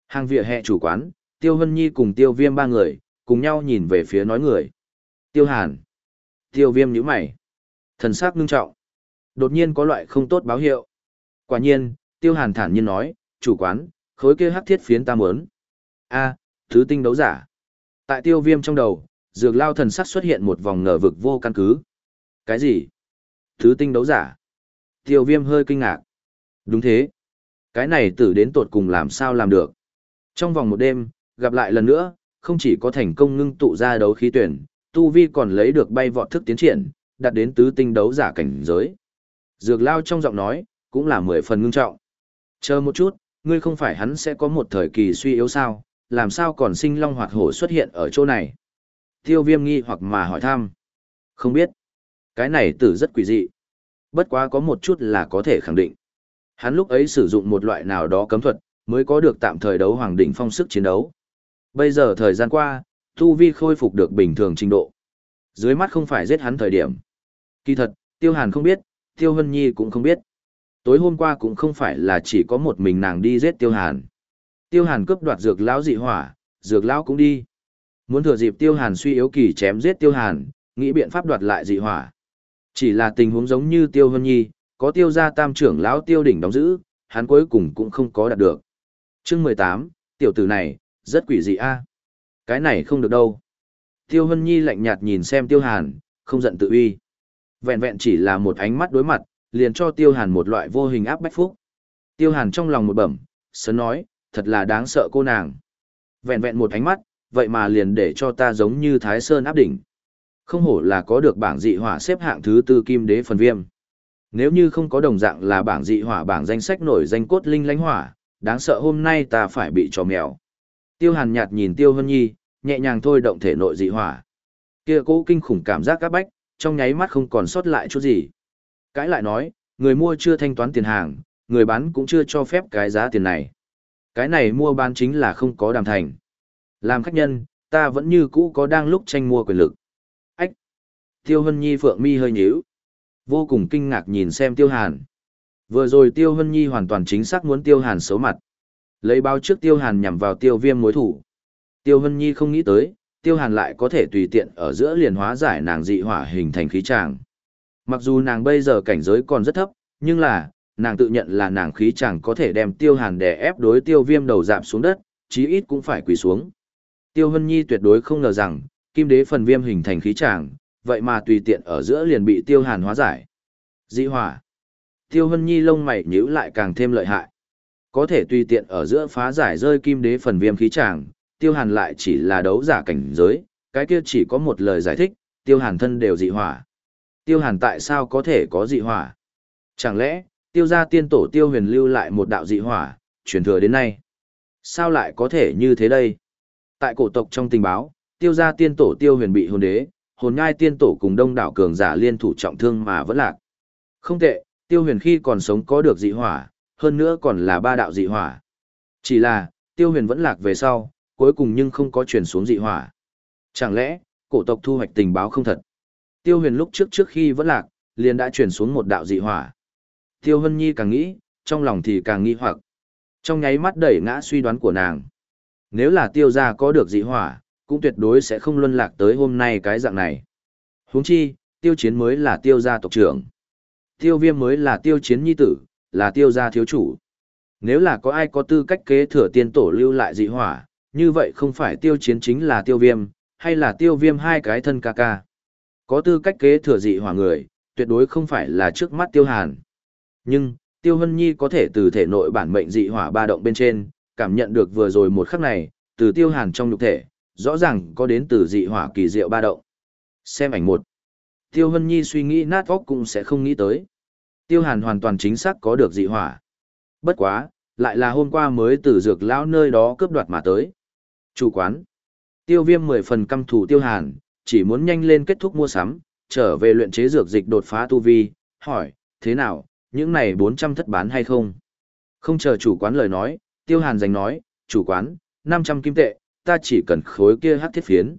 Hàng vỉa hè chủ quán, Tiêu Hân Nhi cùng Tiêu Viêm ba người, cùng nhau nhìn về phía nói người. Tiêu Hàn. Tiêu Viêm nhíu mày. Thần sắc ngưng trọng. Đột nhiên có loại không tốt báo hiệu. Quả nhiên, Tiêu Hàn thản nhiên nói, chủ quán, khối kia hắc thiết phiến ta muốn. A, thứ tinh đấu giả. Tại Tiêu Viêm trong đầu, dược lao thần sắc xuất hiện một vòng ngờ vực vô căn cứ. Cái gì? Thứ tinh đấu giả. Tiêu Viêm hơi kinh ngạc. Đúng thế. Cái này tử đến tột cùng làm sao làm được. Trong vòng một đêm, gặp lại lần nữa, không chỉ có thành công ngưng tụ ra đấu khí tuyển, Tu Vi còn lấy được bay vọt thức tiến triển, đạt đến tứ tinh đấu giả cảnh giới. Dược lao trong giọng nói, cũng là mười phần ngưng trọng. Chờ một chút, ngươi không phải hắn sẽ có một thời kỳ suy yếu sao, làm sao còn sinh long hoạt hổ xuất hiện ở chỗ này? Tiêu viêm nghi hoặc mà hỏi thăm. Không biết. Cái này tử rất quỷ dị. Bất quá có một chút là có thể khẳng định. Hắn lúc ấy sử dụng một loại nào đó cấm thuật, mới có được tạm thời đấu hoàng đỉnh phong sức chiến đấu. Bây giờ thời gian qua, Tu Vi khôi phục được bình thường trình độ. Dưới mắt không phải giết hắn thời điểm. Kỳ thật, Tiêu Hàn không biết, Tiêu Hân Nhi cũng không biết. Tối hôm qua cũng không phải là chỉ có một mình nàng đi giết Tiêu Hàn. Tiêu Hàn cướp đoạt dược lão dị hỏa, dược lão cũng đi. Muốn thừa dịp Tiêu Hàn suy yếu kỳ chém giết Tiêu Hàn, nghĩ biện pháp đoạt lại dị hỏa. Chỉ là tình huống giống như Tiêu Hân Nhi, có Tiêu gia tam trưởng lão Tiêu đỉnh đóng giữ, hắn cuối cùng cũng không có đạt được. Chương mười tám, tiểu tử này, rất quỷ dị a. Cái này không được đâu. Tiêu Hân Nhi lạnh nhạt nhìn xem Tiêu Hàn, không giận tự uy. Vẹn vẹn chỉ là một ánh mắt đối mặt, liền cho Tiêu Hàn một loại vô hình áp bách phúc. Tiêu Hàn trong lòng một bẩm, sớm nói, thật là đáng sợ cô nàng. Vẹn vẹn một ánh mắt, vậy mà liền để cho ta giống như Thái Sơn áp đỉnh. Không hổ là có được bảng dị hỏa xếp hạng thứ tư kim đế phần viêm. Nếu như không có đồng dạng là bảng dị hỏa bảng danh sách nổi danh cốt linh lánh hỏa, đáng sợ hôm nay ta phải bị trò mèo. Tiêu Hàn nhạt nhìn Tiêu Hân Nhi, nhẹ nhàng thôi động thể nội dị hỏa. Kia cố kinh khủng cảm giác các bách, trong nháy mắt không còn sót lại chút gì. Cãi lại nói, người mua chưa thanh toán tiền hàng, người bán cũng chưa cho phép cái giá tiền này. Cái này mua bán chính là không có đàm thành. Làm khách nhân, ta vẫn như cũ có đang lúc tranh mua quyền lực. Ách! Tiêu Hân Nhi phượng mi hơi nhíu. Vô cùng kinh ngạc nhìn xem Tiêu Hàn. Vừa rồi Tiêu Hân Nhi hoàn toàn chính xác muốn Tiêu Hàn xấu mặt. Lấy báo trước Tiêu Hàn nhằm vào Tiêu Viêm mối thủ. Tiêu Hân Nhi không nghĩ tới, Tiêu Hàn lại có thể tùy tiện ở giữa liền hóa giải nàng dị hỏa hình thành khí tràng. Mặc dù nàng bây giờ cảnh giới còn rất thấp, nhưng là, nàng tự nhận là nàng khí chàng có thể đem tiêu hàn đè ép đối tiêu viêm đầu dạp xuống đất, chí ít cũng phải quỳ xuống. Tiêu Hân Nhi tuyệt đối không ngờ rằng, kim đế phần viêm hình thành khí chàng, vậy mà tùy tiện ở giữa liền bị tiêu hàn hóa giải. Dị hỏa. Tiêu Hân Nhi lông mày nhíu lại càng thêm lợi hại. Có thể tùy tiện ở giữa phá giải rơi kim đế phần viêm khí chàng, tiêu hàn lại chỉ là đấu giả cảnh giới, cái kia chỉ có một lời giải thích, tiêu hàn thân đều dị hỏa. Tiêu hàn tại sao có thể có dị hỏa? Chẳng lẽ, tiêu gia tiên tổ tiêu huyền lưu lại một đạo dị hỏa, truyền thừa đến nay? Sao lại có thể như thế đây? Tại cổ tộc trong tình báo, tiêu gia tiên tổ tiêu huyền bị hồn đế, hồn nhai tiên tổ cùng đông đảo cường giả liên thủ trọng thương mà vẫn lạc. Không tệ, tiêu huyền khi còn sống có được dị hỏa, hơn nữa còn là ba đạo dị hỏa. Chỉ là, tiêu huyền vẫn lạc về sau, cuối cùng nhưng không có truyền xuống dị hỏa. Chẳng lẽ, cổ tộc thu hoạch tình báo không thật? Tiêu huyền lúc trước trước khi vẫn lạc, liền đã truyền xuống một đạo dị hỏa. Tiêu Hân Nhi càng nghĩ, trong lòng thì càng nghi hoặc. Trong nháy mắt đẩy ngã suy đoán của nàng. Nếu là tiêu gia có được dị hỏa, cũng tuyệt đối sẽ không luân lạc tới hôm nay cái dạng này. Huống chi, tiêu chiến mới là tiêu gia tộc trưởng. Tiêu viêm mới là tiêu chiến nhi tử, là tiêu gia thiếu chủ. Nếu là có ai có tư cách kế thừa tiên tổ lưu lại dị hỏa, như vậy không phải tiêu chiến chính là tiêu viêm, hay là tiêu viêm hai cái thân ca ca. Có tư cách kế thừa dị hỏa người, tuyệt đối không phải là trước mắt tiêu hàn. Nhưng, tiêu hân nhi có thể từ thể nội bản mệnh dị hỏa ba động bên trên, cảm nhận được vừa rồi một khắc này, từ tiêu hàn trong nhục thể, rõ ràng có đến từ dị hỏa kỳ diệu ba động. Xem ảnh một. Tiêu hân nhi suy nghĩ nát óc cũng sẽ không nghĩ tới. Tiêu hàn hoàn toàn chính xác có được dị hỏa. Bất quá, lại là hôm qua mới từ dược lão nơi đó cướp đoạt mà tới. Chủ quán. Tiêu viêm mười phần căm thủ tiêu hàn, chỉ muốn nhanh lên kết thúc mua sắm, trở về luyện chế dược dịch đột phá tu vi, hỏi, thế nào, những này 400 thất bán hay không? Không chờ chủ quán lời nói, tiêu hàn giành nói, chủ quán, 500 kim tệ, ta chỉ cần khối kia hát thiết phiến.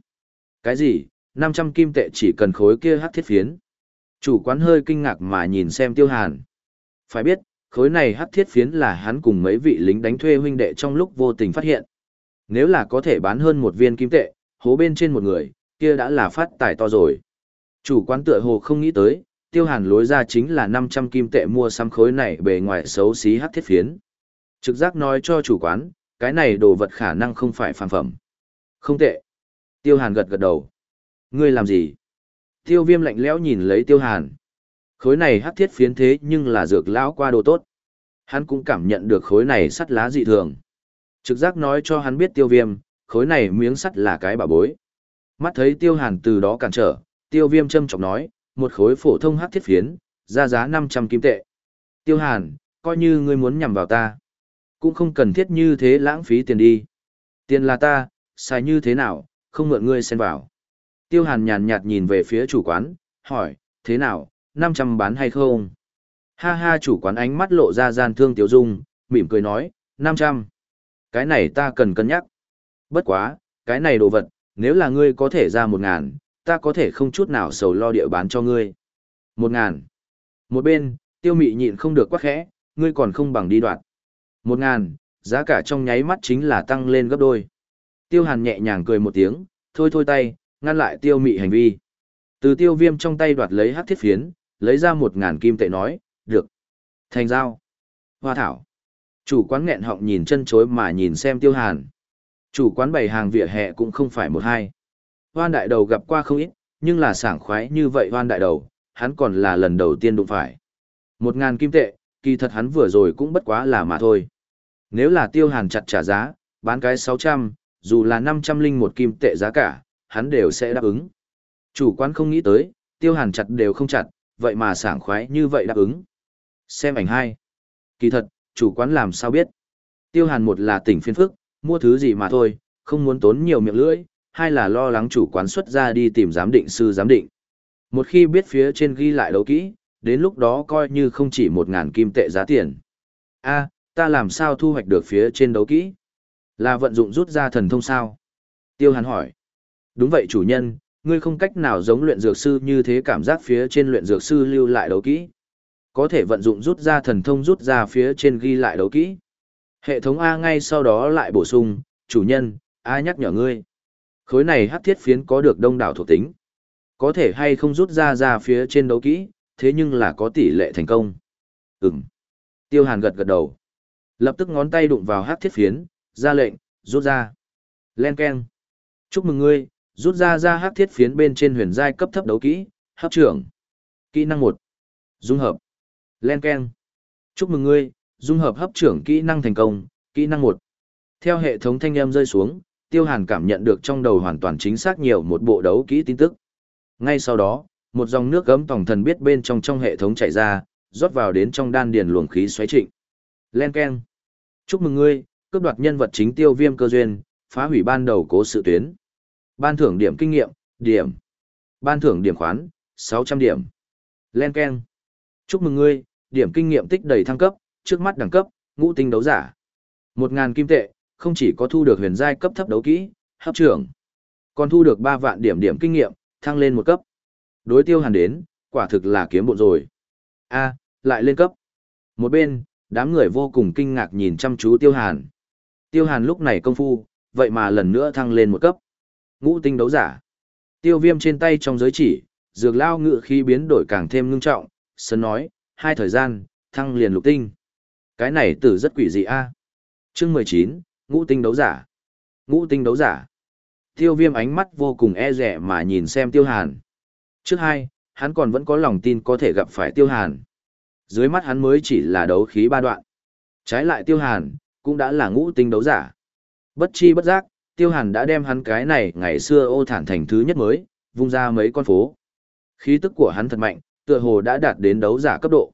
Cái gì, 500 kim tệ chỉ cần khối kia hát thiết phiến? Chủ quán hơi kinh ngạc mà nhìn xem tiêu hàn. Phải biết, khối này hát thiết phiến là hắn cùng mấy vị lính đánh thuê huynh đệ trong lúc vô tình phát hiện. Nếu là có thể bán hơn một viên kim tệ, hố bên trên một người, kia đã là phát tài to rồi. Chủ quán tựa hồ không nghĩ tới, tiêu hàn lối ra chính là 500 kim tệ mua xăm khối này bề ngoài xấu xí hắc thiết phiến. Trực giác nói cho chủ quán, cái này đồ vật khả năng không phải phàm phẩm. Không tệ. Tiêu hàn gật gật đầu. Ngươi làm gì? Tiêu viêm lạnh lẽo nhìn lấy tiêu hàn. Khối này hắc thiết phiến thế nhưng là dược lão qua đồ tốt. Hắn cũng cảm nhận được khối này sắt lá dị thường. Trực giác nói cho hắn biết tiêu viêm, khối này miếng sắt là cái bà bối. Mắt thấy tiêu hàn từ đó cản trở, tiêu viêm châm trọng nói, một khối phổ thông hát thiết phiến, ra giá 500 kim tệ. Tiêu hàn, coi như ngươi muốn nhằm vào ta. Cũng không cần thiết như thế lãng phí tiền đi. Tiền là ta, xài như thế nào, không mượn ngươi xen vào. Tiêu hàn nhàn nhạt nhìn về phía chủ quán, hỏi, thế nào, 500 bán hay không? Ha ha chủ quán ánh mắt lộ ra gian thương tiểu dung, mỉm cười nói, 500. Cái này ta cần cân nhắc. Bất quá, cái này đồ vật, nếu là ngươi có thể ra một ngàn, ta có thể không chút nào sầu lo địa bán cho ngươi. Một ngàn. Một bên, tiêu mị nhịn không được quá khẽ, ngươi còn không bằng đi đoạt. Một ngàn, giá cả trong nháy mắt chính là tăng lên gấp đôi. Tiêu hàn nhẹ nhàng cười một tiếng, thôi thôi tay, ngăn lại tiêu mị hành vi. Từ tiêu viêm trong tay đoạt lấy hắc thiết phiến, lấy ra một ngàn kim tệ nói, được. Thành giao. Hoa thảo. Chủ quán nghẹn họng nhìn chân chối mà nhìn xem tiêu hàn. Chủ quán bày hàng vỉa hè cũng không phải một hai. Hoan đại đầu gặp qua không ít, nhưng là sảng khoái như vậy hoan đại đầu, hắn còn là lần đầu tiên đụng phải. Một ngàn kim tệ, kỳ thật hắn vừa rồi cũng bất quá là mà thôi. Nếu là tiêu hàn chặt trả giá, bán cái 600, dù là 500 linh một kim tệ giá cả, hắn đều sẽ đáp ứng. Chủ quán không nghĩ tới, tiêu hàn chặt đều không chặt, vậy mà sảng khoái như vậy đáp ứng. Xem ảnh hai. Kỳ thật, chủ quán làm sao biết. Tiêu hàn một là tỉnh phiên phức, mua thứ gì mà thôi, không muốn tốn nhiều miệng lưỡi, hai là lo lắng chủ quán xuất ra đi tìm giám định sư giám định. Một khi biết phía trên ghi lại đấu kỹ, đến lúc đó coi như không chỉ một ngàn kim tệ giá tiền. a ta làm sao thu hoạch được phía trên đấu kỹ? Là vận dụng rút ra thần thông sao? Tiêu hàn hỏi. Đúng vậy chủ nhân, ngươi không cách nào giống luyện dược sư như thế cảm giác phía trên luyện dược sư lưu lại đấu kỹ. Có thể vận dụng rút ra thần thông rút ra phía trên ghi lại đấu kỹ. Hệ thống A ngay sau đó lại bổ sung, chủ nhân, A nhắc nhở ngươi. Khối này hắc thiết phiến có được đông đảo thuộc tính. Có thể hay không rút ra ra phía trên đấu kỹ, thế nhưng là có tỷ lệ thành công. Ừm. Tiêu hàn gật gật đầu. Lập tức ngón tay đụng vào hắc thiết phiến, ra lệnh, rút ra. Len keng. Chúc mừng ngươi, rút ra ra hắc thiết phiến bên trên huyền giai cấp thấp đấu kỹ, hấp trưởng. Kỹ năng một Dung hợp. Len keng. Chúc mừng ngươi, dung hợp hấp trưởng kỹ năng thành công, kỹ năng một Theo hệ thống thanh âm rơi xuống, Tiêu Hàn cảm nhận được trong đầu hoàn toàn chính xác nhiều một bộ đấu kỹ tin tức. Ngay sau đó, một dòng nước gấm tổng thần biết bên trong trong hệ thống chảy ra, rót vào đến trong đan điền luồng khí xoáy trịnh. Len keng. Chúc mừng ngươi, cướp đoạt nhân vật chính tiêu viêm cơ duyên, phá hủy ban đầu cố sự tuyến. Ban thưởng điểm kinh nghiệm, điểm. Ban thưởng điểm khoán, 600 điểm. Len keng. Chúc mừng ngươi, điểm kinh nghiệm tích đầy thăng cấp, trước mắt đẳng cấp, ngũ tinh đấu giả. 1000 kim tệ, không chỉ có thu được huyền giai cấp thấp đấu kỹ, hấp trưởng, còn thu được 3 vạn điểm điểm kinh nghiệm, thăng lên một cấp. Đối tiêu hàn đến, quả thực là kiếm bộ rồi. A, lại lên cấp. Một bên, đám người vô cùng kinh ngạc nhìn chăm chú tiêu hàn. Tiêu hàn lúc này công phu, vậy mà lần nữa thăng lên một cấp. Ngũ tinh đấu giả. Tiêu viêm trên tay trong giới chỉ, dược lao ngự khi biến đổi càng thêm ngưng trọng, sân nói, hai thời gian, thăng liền lục tinh. Cái này tử rất quỷ dị a. Chương mười chín, ngũ tinh đấu giả. Ngũ tinh đấu giả. Tiêu viêm ánh mắt vô cùng e rẻ mà nhìn xem tiêu hàn. Trước hai, hắn còn vẫn có lòng tin có thể gặp phải tiêu hàn. Dưới mắt hắn mới chỉ là đấu khí ba đoạn. Trái lại tiêu hàn, cũng đã là ngũ tinh đấu giả. Bất chi bất giác, tiêu hàn đã đem hắn cái này ngày xưa ô thản thành thứ nhất mới, vung ra mấy con phố. Khí tức của hắn thật mạnh, tựa hồ đã đạt đến đấu giả cấp độ.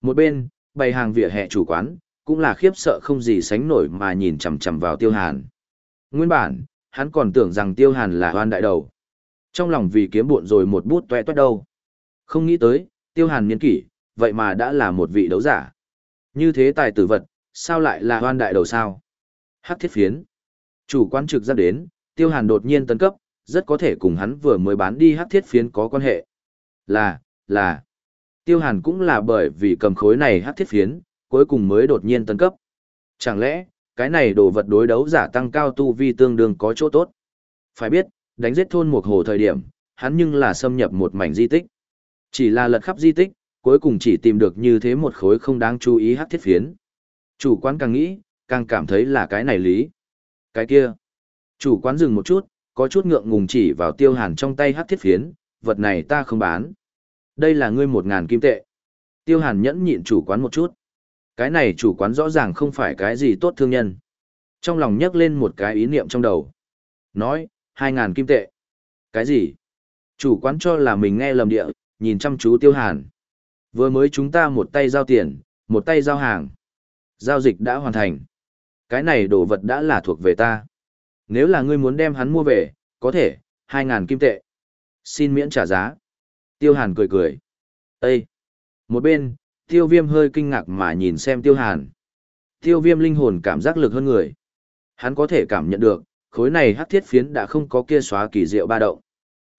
Một bên, bày hàng vỉa hè chủ quán, cũng là khiếp sợ không gì sánh nổi mà nhìn chằm chằm vào tiêu hàn. Nguyên bản, hắn còn tưởng rằng tiêu hàn là hoan đại đầu. Trong lòng vì kiếm buộn rồi một bút toe toét đâu. Không nghĩ tới, tiêu hàn niên kỷ, vậy mà đã là một vị đấu giả. Như thế tài tử vật, sao lại là hoan đại đầu sao? Hắc thiết phiến. Chủ quan trực ra đến, tiêu hàn đột nhiên tấn cấp, rất có thể cùng hắn vừa mới bán đi hắc thiết phiến có quan hệ. Là, là. Tiêu hàn cũng là bởi vì cầm khối này hắc thiết phiến, cuối cùng mới đột nhiên tấn cấp. Chẳng lẽ, cái này đồ vật đối đấu giả tăng cao tu vi tương đương có chỗ tốt? Phải biết, đánh giết thôn một hồ thời điểm, hắn nhưng là xâm nhập một mảnh di tích. Chỉ là lật khắp di tích, cuối cùng chỉ tìm được như thế một khối không đáng chú ý hắc thiết phiến. Chủ quán càng nghĩ, càng cảm thấy là cái này lý. Cái kia. Chủ quán dừng một chút, có chút ngượng ngùng chỉ vào tiêu hàn trong tay hắc thiết phiến, vật này ta không bán. Đây là ngươi một ngàn kim tệ. Tiêu hàn nhẫn nhịn chủ quán một chút. Cái này chủ quán rõ ràng không phải cái gì tốt thương nhân. Trong lòng nhấc lên một cái ý niệm trong đầu. Nói, hai ngàn kim tệ. Cái gì? Chủ quán cho là mình nghe lầm địa, nhìn chăm chú tiêu hàn. Vừa mới chúng ta một tay giao tiền, một tay giao hàng. Giao dịch đã hoàn thành. Cái này đồ vật đã là thuộc về ta. Nếu là ngươi muốn đem hắn mua về, có thể, hai ngàn kim tệ. Xin miễn trả giá. Tiêu hàn cười cười. Ê! Một bên, tiêu viêm hơi kinh ngạc mà nhìn xem tiêu hàn. Tiêu viêm linh hồn cảm giác lực hơn người. Hắn có thể cảm nhận được, khối này hắc thiết phiến đã không có kia xóa kỳ diệu ba động.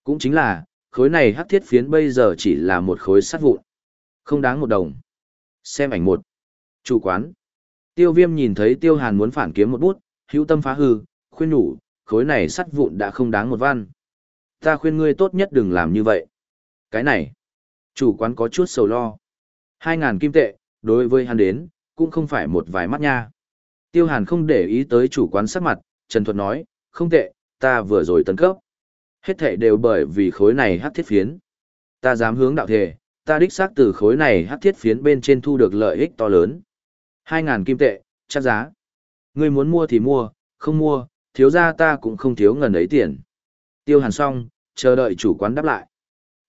Cũng chính là, khối này hắc thiết phiến bây giờ chỉ là một khối sắt vụn. Không đáng một đồng. Xem ảnh một. Chủ quán. Tiêu viêm nhìn thấy tiêu hàn muốn phản kiếm một bút, hữu tâm phá hư, khuyên nhủ, khối này sắt vụn đã không đáng một văn. Ta khuyên ngươi tốt nhất đừng làm như vậy. Cái này, chủ quán có chút sầu lo. Hai ngàn kim tệ, đối với hắn đến, cũng không phải một vài mắt nha. Tiêu hàn không để ý tới chủ quán sắc mặt, Trần Thuật nói, không tệ, ta vừa rồi tấn cấp. Hết thệ đều bởi vì khối này hắc thiết phiến. Ta dám hướng đạo thể, ta đích xác từ khối này hắc thiết phiến bên trên thu được lợi ích to lớn. Hai ngàn kim tệ, chắc giá. Ngươi muốn mua thì mua, không mua, thiếu ra ta cũng không thiếu ngần ấy tiền. Tiêu hàn xong, chờ đợi chủ quán đáp lại.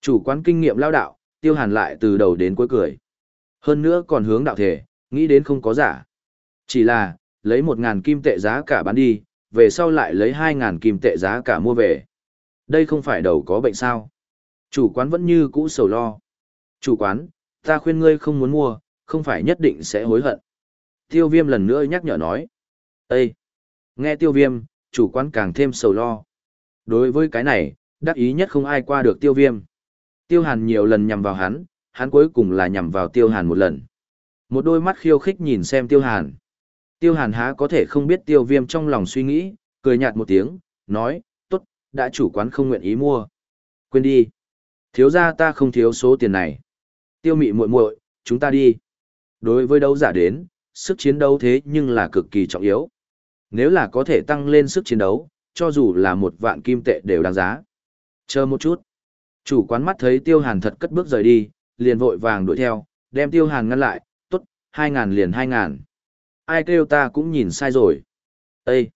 Chủ quán kinh nghiệm lao đạo, tiêu hàn lại từ đầu đến cuối cười. Hơn nữa còn hướng đạo thể, nghĩ đến không có giả. Chỉ là, lấy một ngàn kim tệ giá cả bán đi, về sau lại lấy hai ngàn kim tệ giá cả mua về. Đây không phải đầu có bệnh sao. Chủ quán vẫn như cũ sầu lo. Chủ quán, ta khuyên ngươi không muốn mua, không phải nhất định sẽ hối hận. Tiêu viêm lần nữa nhắc nhở nói. Ê! Nghe tiêu viêm, chủ quán càng thêm sầu lo. Đối với cái này, đắc ý nhất không ai qua được tiêu viêm. Tiêu hàn nhiều lần nhằm vào hắn, hắn cuối cùng là nhằm vào tiêu hàn một lần. Một đôi mắt khiêu khích nhìn xem tiêu hàn. Tiêu hàn há có thể không biết tiêu viêm trong lòng suy nghĩ, cười nhạt một tiếng, nói, tốt, đã chủ quán không nguyện ý mua. Quên đi. Thiếu ra ta không thiếu số tiền này. Tiêu mị muội muội, chúng ta đi. Đối với đấu giả đến, sức chiến đấu thế nhưng là cực kỳ trọng yếu. Nếu là có thể tăng lên sức chiến đấu, cho dù là một vạn kim tệ đều đáng giá. Chờ một chút. Chủ quán mắt thấy tiêu hàn thật cất bước rời đi, liền vội vàng đuổi theo, đem tiêu hàn ngăn lại, tốt, hai ngàn liền hai ngàn. Ai kêu ta cũng nhìn sai rồi. Ê!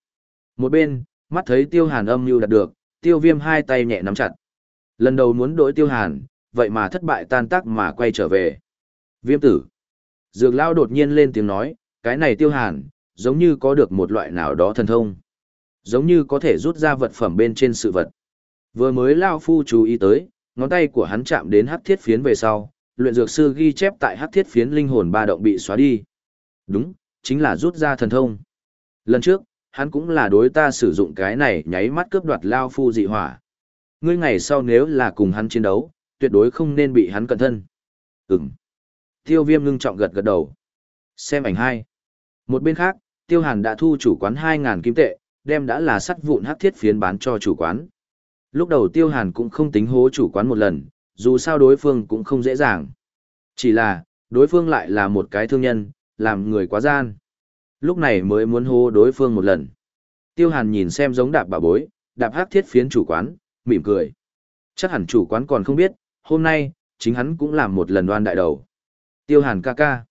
Một bên, mắt thấy tiêu hàn âm mưu đạt được, tiêu viêm hai tay nhẹ nắm chặt. Lần đầu muốn đổi tiêu hàn, vậy mà thất bại tan tác mà quay trở về. Viêm tử! Dược lao đột nhiên lên tiếng nói, cái này tiêu hàn, giống như có được một loại nào đó thần thông. Giống như có thể rút ra vật phẩm bên trên sự vật. Vừa mới lao phu chú ý tới, ngón tay của hắn chạm đến hắc thiết phiến về sau, luyện dược sư ghi chép tại hắc thiết phiến linh hồn ba động bị xóa đi. Đúng, chính là rút ra thần thông. Lần trước, hắn cũng là đối ta sử dụng cái này nháy mắt cướp đoạt lao phu dị hỏa. Ngươi ngày sau nếu là cùng hắn chiến đấu, tuyệt đối không nên bị hắn cận thân. Ừm. Tiêu viêm ngưng trọng gật gật đầu. Xem ảnh hai. Một bên khác, tiêu hàn đã thu chủ quán 2.000 kim tệ, đem đã là sắt vụn hắc thiết phiến bán cho chủ quán. Lúc đầu tiêu hàn cũng không tính hố chủ quán một lần, dù sao đối phương cũng không dễ dàng. Chỉ là, đối phương lại là một cái thương nhân, làm người quá gian. Lúc này mới muốn hô đối phương một lần. Tiêu hàn nhìn xem giống đạp bà bối, đạp hắc thiết phiến chủ quán, mỉm cười. Chắc hẳn chủ quán còn không biết, hôm nay, chính hắn cũng làm một lần đoan đại đầu. Tiêu hàn ca ca.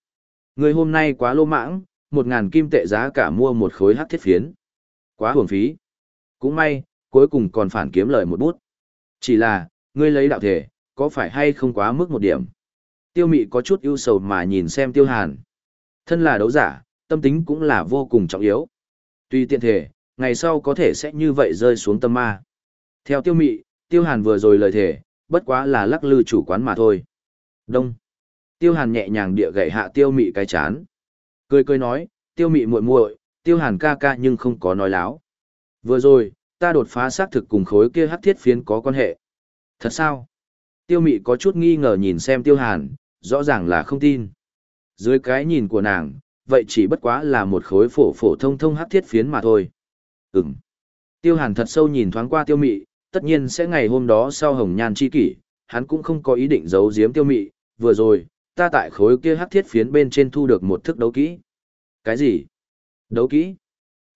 Người hôm nay quá lô mãng, một ngàn kim tệ giá cả mua một khối hắc thiết phiến. Quá hưởng phí. Cũng may, cuối cùng còn phản kiếm lời một bút. Chỉ là, ngươi lấy đạo thể, có phải hay không quá mức một điểm? Tiêu mị có chút ưu sầu mà nhìn xem tiêu hàn. Thân là đấu giả, tâm tính cũng là vô cùng trọng yếu. Tuy tiện thể, ngày sau có thể sẽ như vậy rơi xuống tâm ma. Theo tiêu mị, tiêu hàn vừa rồi lời thể, bất quá là lắc lư chủ quán mà thôi. Đông. Tiêu hàn nhẹ nhàng địa gậy hạ tiêu mị cái chán. Cười cười nói, tiêu mị muội muội, tiêu hàn ca ca nhưng không có nói láo. Vừa rồi, ta đột phá xác thực cùng khối kia hắc thiết phiến có quan hệ. Thật sao? Tiêu mị có chút nghi ngờ nhìn xem tiêu hàn, rõ ràng là không tin. Dưới cái nhìn của nàng, vậy chỉ bất quá là một khối phổ phổ thông thông hắc thiết phiến mà thôi. Ừm. Tiêu hàn thật sâu nhìn thoáng qua tiêu mị, tất nhiên sẽ ngày hôm đó sau hồng nhan chi kỷ, hắn cũng không có ý định giấu giếm tiêu mị, vừa rồi, ta tại khối kia hắc thiết phiến bên trên thu được một thức đấu kỹ. Cái gì? Đấu kỹ?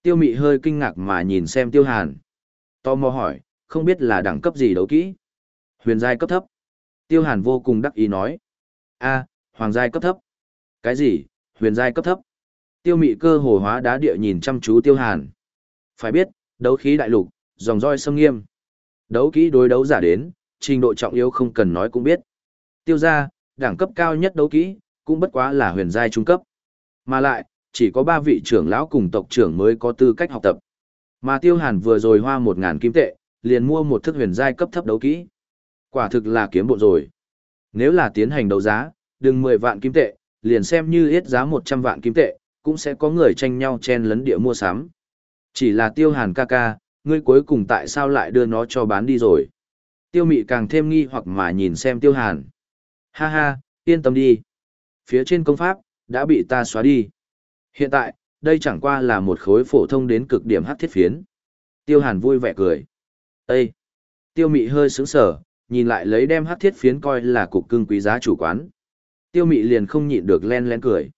Tiêu mị hơi kinh ngạc mà nhìn xem tiêu hàn. Tò mò hỏi, không biết là đẳng cấp gì đấu kỹ? Huyền giai cấp thấp. Tiêu hàn vô cùng đắc ý nói. a hoàng giai cấp thấp. Cái gì, huyền giai cấp thấp? Tiêu mị cơ hồ hóa đá địa nhìn chăm chú tiêu hàn. Phải biết, đấu khí đại lục, dòng roi sâm nghiêm. Đấu kỹ đối đấu giả đến, trình độ trọng yếu không cần nói cũng biết. Tiêu gia, đẳng cấp cao nhất đấu kỹ, cũng bất quá là huyền giai trung cấp. Mà lại, chỉ có ba vị trưởng lão cùng tộc trưởng mới có tư cách học tập. Mà Tiêu Hàn vừa rồi hoa một ngàn kim tệ, liền mua một thức huyền giai cấp thấp đấu kỹ. Quả thực là kiếm bộ rồi. Nếu là tiến hành đấu giá, đừng mười vạn kim tệ, liền xem như ít giá một trăm vạn kim tệ, cũng sẽ có người tranh nhau chen lấn địa mua sắm. Chỉ là Tiêu Hàn ca ca, ngươi cuối cùng tại sao lại đưa nó cho bán đi rồi? Tiêu Mị càng thêm nghi hoặc mà nhìn xem Tiêu Hàn. Ha ha, yên tâm đi. Phía trên công pháp, đã bị ta xóa đi. Hiện tại, đây chẳng qua là một khối phổ thông đến cực điểm hắc thiết phiến. Tiêu Hàn vui vẻ cười. Ê! Tiêu Mị hơi sướng sở nhìn lại lấy đem hát thiết phiến coi là cục cưng quý giá chủ quán. Tiêu Mị liền không nhịn được len len cười.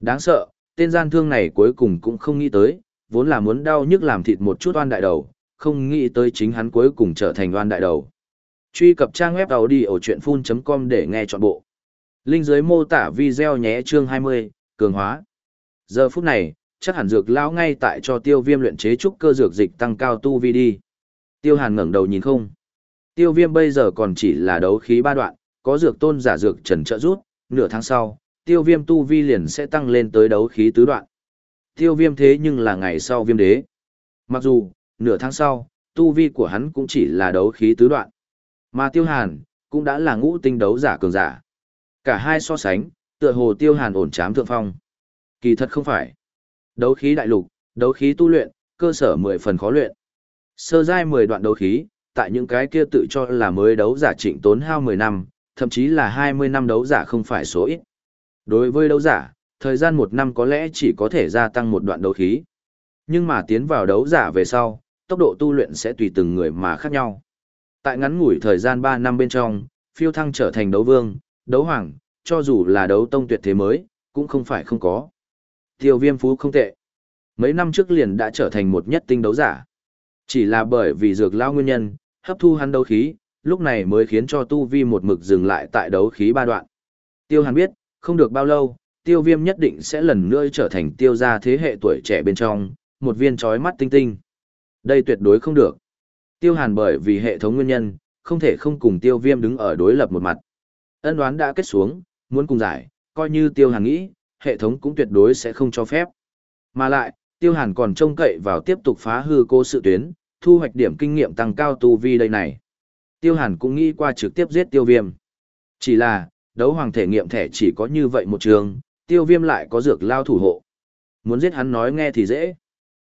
Đáng sợ, tên gian thương này cuối cùng cũng không nghĩ tới, vốn là muốn đau nhức làm thịt một chút oan đại đầu, không nghĩ tới chính hắn cuối cùng trở thành oan đại đầu. Truy cập trang web đầu đi ở chuyện full.com để nghe trọn bộ. Linh dưới mô tả video nhé chương 20, cường hóa. Giờ phút này, chắc hẳn dược lão ngay tại cho tiêu viêm luyện chế trúc cơ dược dịch tăng cao tu vi đi. Tiêu hàn ngẩng đầu nhìn không. Tiêu viêm bây giờ còn chỉ là đấu khí ba đoạn, có dược tôn giả dược trần trợ rút, nửa tháng sau, tiêu viêm tu vi liền sẽ tăng lên tới đấu khí tứ đoạn. Tiêu viêm thế nhưng là ngày sau viêm đế. Mặc dù, nửa tháng sau, tu vi của hắn cũng chỉ là đấu khí tứ đoạn. Mà tiêu hàn, cũng đã là ngũ tinh đấu giả cường giả. Cả hai so sánh, tựa hồ tiêu hàn ổn chám thượng phong. Kỳ thật không phải. Đấu khí đại lục, đấu khí tu luyện, cơ sở mười phần khó luyện. Sơ giai mười đoạn đấu khí, tại những cái kia tự cho là mới đấu giả trịnh tốn hao mười năm, thậm chí là hai mươi năm đấu giả không phải số ít. Đối với đấu giả, thời gian một năm có lẽ chỉ có thể gia tăng một đoạn đấu khí. Nhưng mà tiến vào đấu giả về sau, tốc độ tu luyện sẽ tùy từng người mà khác nhau. Tại ngắn ngủi thời gian ba năm bên trong, phiêu thăng trở thành đấu vương, đấu hoàng, cho dù là đấu tông tuyệt thế mới, cũng không phải không có. Tiêu viêm phú không tệ. Mấy năm trước liền đã trở thành một nhất tinh đấu giả. Chỉ là bởi vì dược lao nguyên nhân, hấp thu hắn đấu khí, lúc này mới khiến cho tu vi một mực dừng lại tại đấu khí ba đoạn. Tiêu hàn biết, không được bao lâu, tiêu viêm nhất định sẽ lần nữa trở thành tiêu gia thế hệ tuổi trẻ bên trong, một viên trói mắt tinh tinh. Đây tuyệt đối không được. Tiêu hàn bởi vì hệ thống nguyên nhân, không thể không cùng tiêu viêm đứng ở đối lập một mặt. Ân đoán đã kết xuống, muốn cùng giải, coi như tiêu hàn nghĩ, hệ thống cũng tuyệt đối sẽ không cho phép. Mà lại, tiêu hàn còn trông cậy vào tiếp tục phá hư cô sự tuyến, thu hoạch điểm kinh nghiệm tăng cao tu vi đây này. Tiêu hàn cũng nghĩ qua trực tiếp giết tiêu viêm. Chỉ là, đấu hoàng thể nghiệm thẻ chỉ có như vậy một trường, tiêu viêm lại có dược lao thủ hộ. Muốn giết hắn nói nghe thì dễ.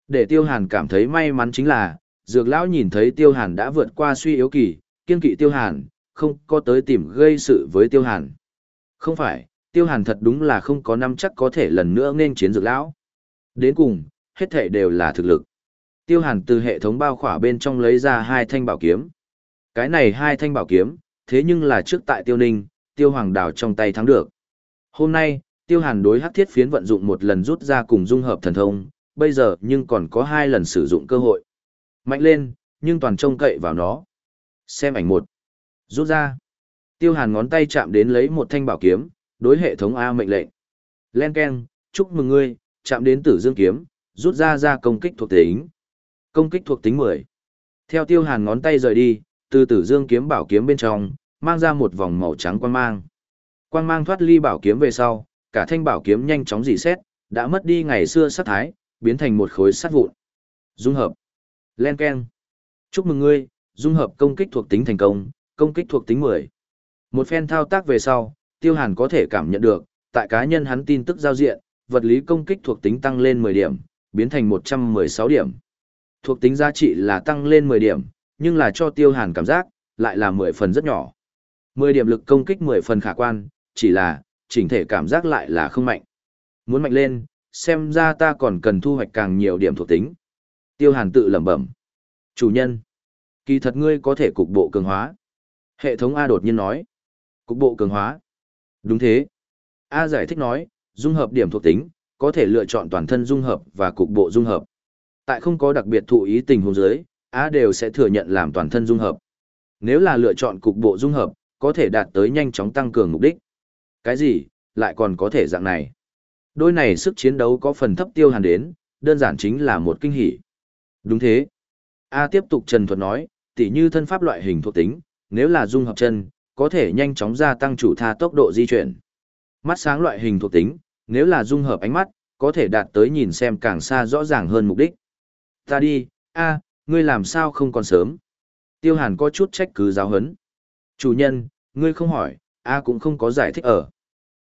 Để tiêu hàn cảm thấy may mắn chính là, dược lão nhìn thấy tiêu hàn đã vượt qua suy yếu kỳ, kiên kỵ tiêu hàn, không có tới tìm gây sự với tiêu hàn. Không phải, tiêu hàn thật đúng là không có năm chắc có thể lần nữa nên chiến dược lão. Đến cùng, hết thể đều là thực lực. Tiêu hàn từ hệ thống bao khỏa bên trong lấy ra hai thanh bảo kiếm. Cái này hai thanh bảo kiếm, thế nhưng là trước tại tiêu ninh, tiêu hoàng đào trong tay thắng được. Hôm nay, tiêu hàn đối hắc thiết phiến vận dụng một lần rút ra cùng dung hợp thần thông, bây giờ nhưng còn có hai lần sử dụng cơ hội. Mạnh lên, nhưng toàn trông cậy vào nó. Xem ảnh một. Rút ra. Tiêu hàn ngón tay chạm đến lấy một thanh bảo kiếm, đối hệ thống A mệnh lệnh. Len Ken, chúc mừng ngươi, chạm đến tử dương kiếm, rút ra ra công kích thuộc tính. Công kích thuộc tính 10. Theo tiêu hàn ngón tay rời đi, từ tử dương kiếm bảo kiếm bên trong, mang ra một vòng màu trắng quang mang. Quang mang thoát ly bảo kiếm về sau, cả thanh bảo kiếm nhanh chóng dì xét, đã mất đi ngày xưa sát thái, biến thành một khối sắt vụn. Dung hợp. Len Ken. Chúc mừng ngươi, dung hợp công kích thuộc tính thành công, công kích thuộc tính 10. Một phen thao tác về sau, Tiêu Hàn có thể cảm nhận được, tại cá nhân hắn tin tức giao diện, vật lý công kích thuộc tính tăng lên 10 điểm, biến thành 116 điểm. Thuộc tính giá trị là tăng lên 10 điểm, nhưng là cho Tiêu Hàn cảm giác, lại là 10 phần rất nhỏ. 10 điểm lực công kích 10 phần khả quan, chỉ là, chỉnh thể cảm giác lại là không mạnh. Muốn mạnh lên, xem ra ta còn cần thu hoạch càng nhiều điểm thuộc tính. Tiêu Hàn tự lẩm bẩm. Chủ nhân, kỳ thật ngươi có thể cục bộ cường hóa. Hệ thống A đột nhiên nói. Cục bộ cường hóa. Đúng thế. A giải thích nói, dung hợp điểm thuộc tính, có thể lựa chọn toàn thân dung hợp và cục bộ dung hợp. Tại không có đặc biệt thụ ý tình huống dưới, A đều sẽ thừa nhận làm toàn thân dung hợp. Nếu là lựa chọn cục bộ dung hợp, có thể đạt tới nhanh chóng tăng cường mục đích. Cái gì, lại còn có thể dạng này. Đôi này sức chiến đấu có phần thấp tiêu hàn đến, đơn giản chính là một kinh hỉ. Đúng thế. A tiếp tục trần thuật nói, tỉ như thân pháp loại hình thuộc tính, nếu là dung hợp chân, có thể nhanh chóng gia tăng chủ tha tốc độ di chuyển. Mắt sáng loại hình thuộc tính, nếu là dung hợp ánh mắt, có thể đạt tới nhìn xem càng xa rõ ràng hơn mục đích. Ta đi, a, ngươi làm sao không còn sớm? Tiêu Hàn có chút trách cứ giáo hấn. Chủ nhân, ngươi không hỏi, a cũng không có giải thích ở.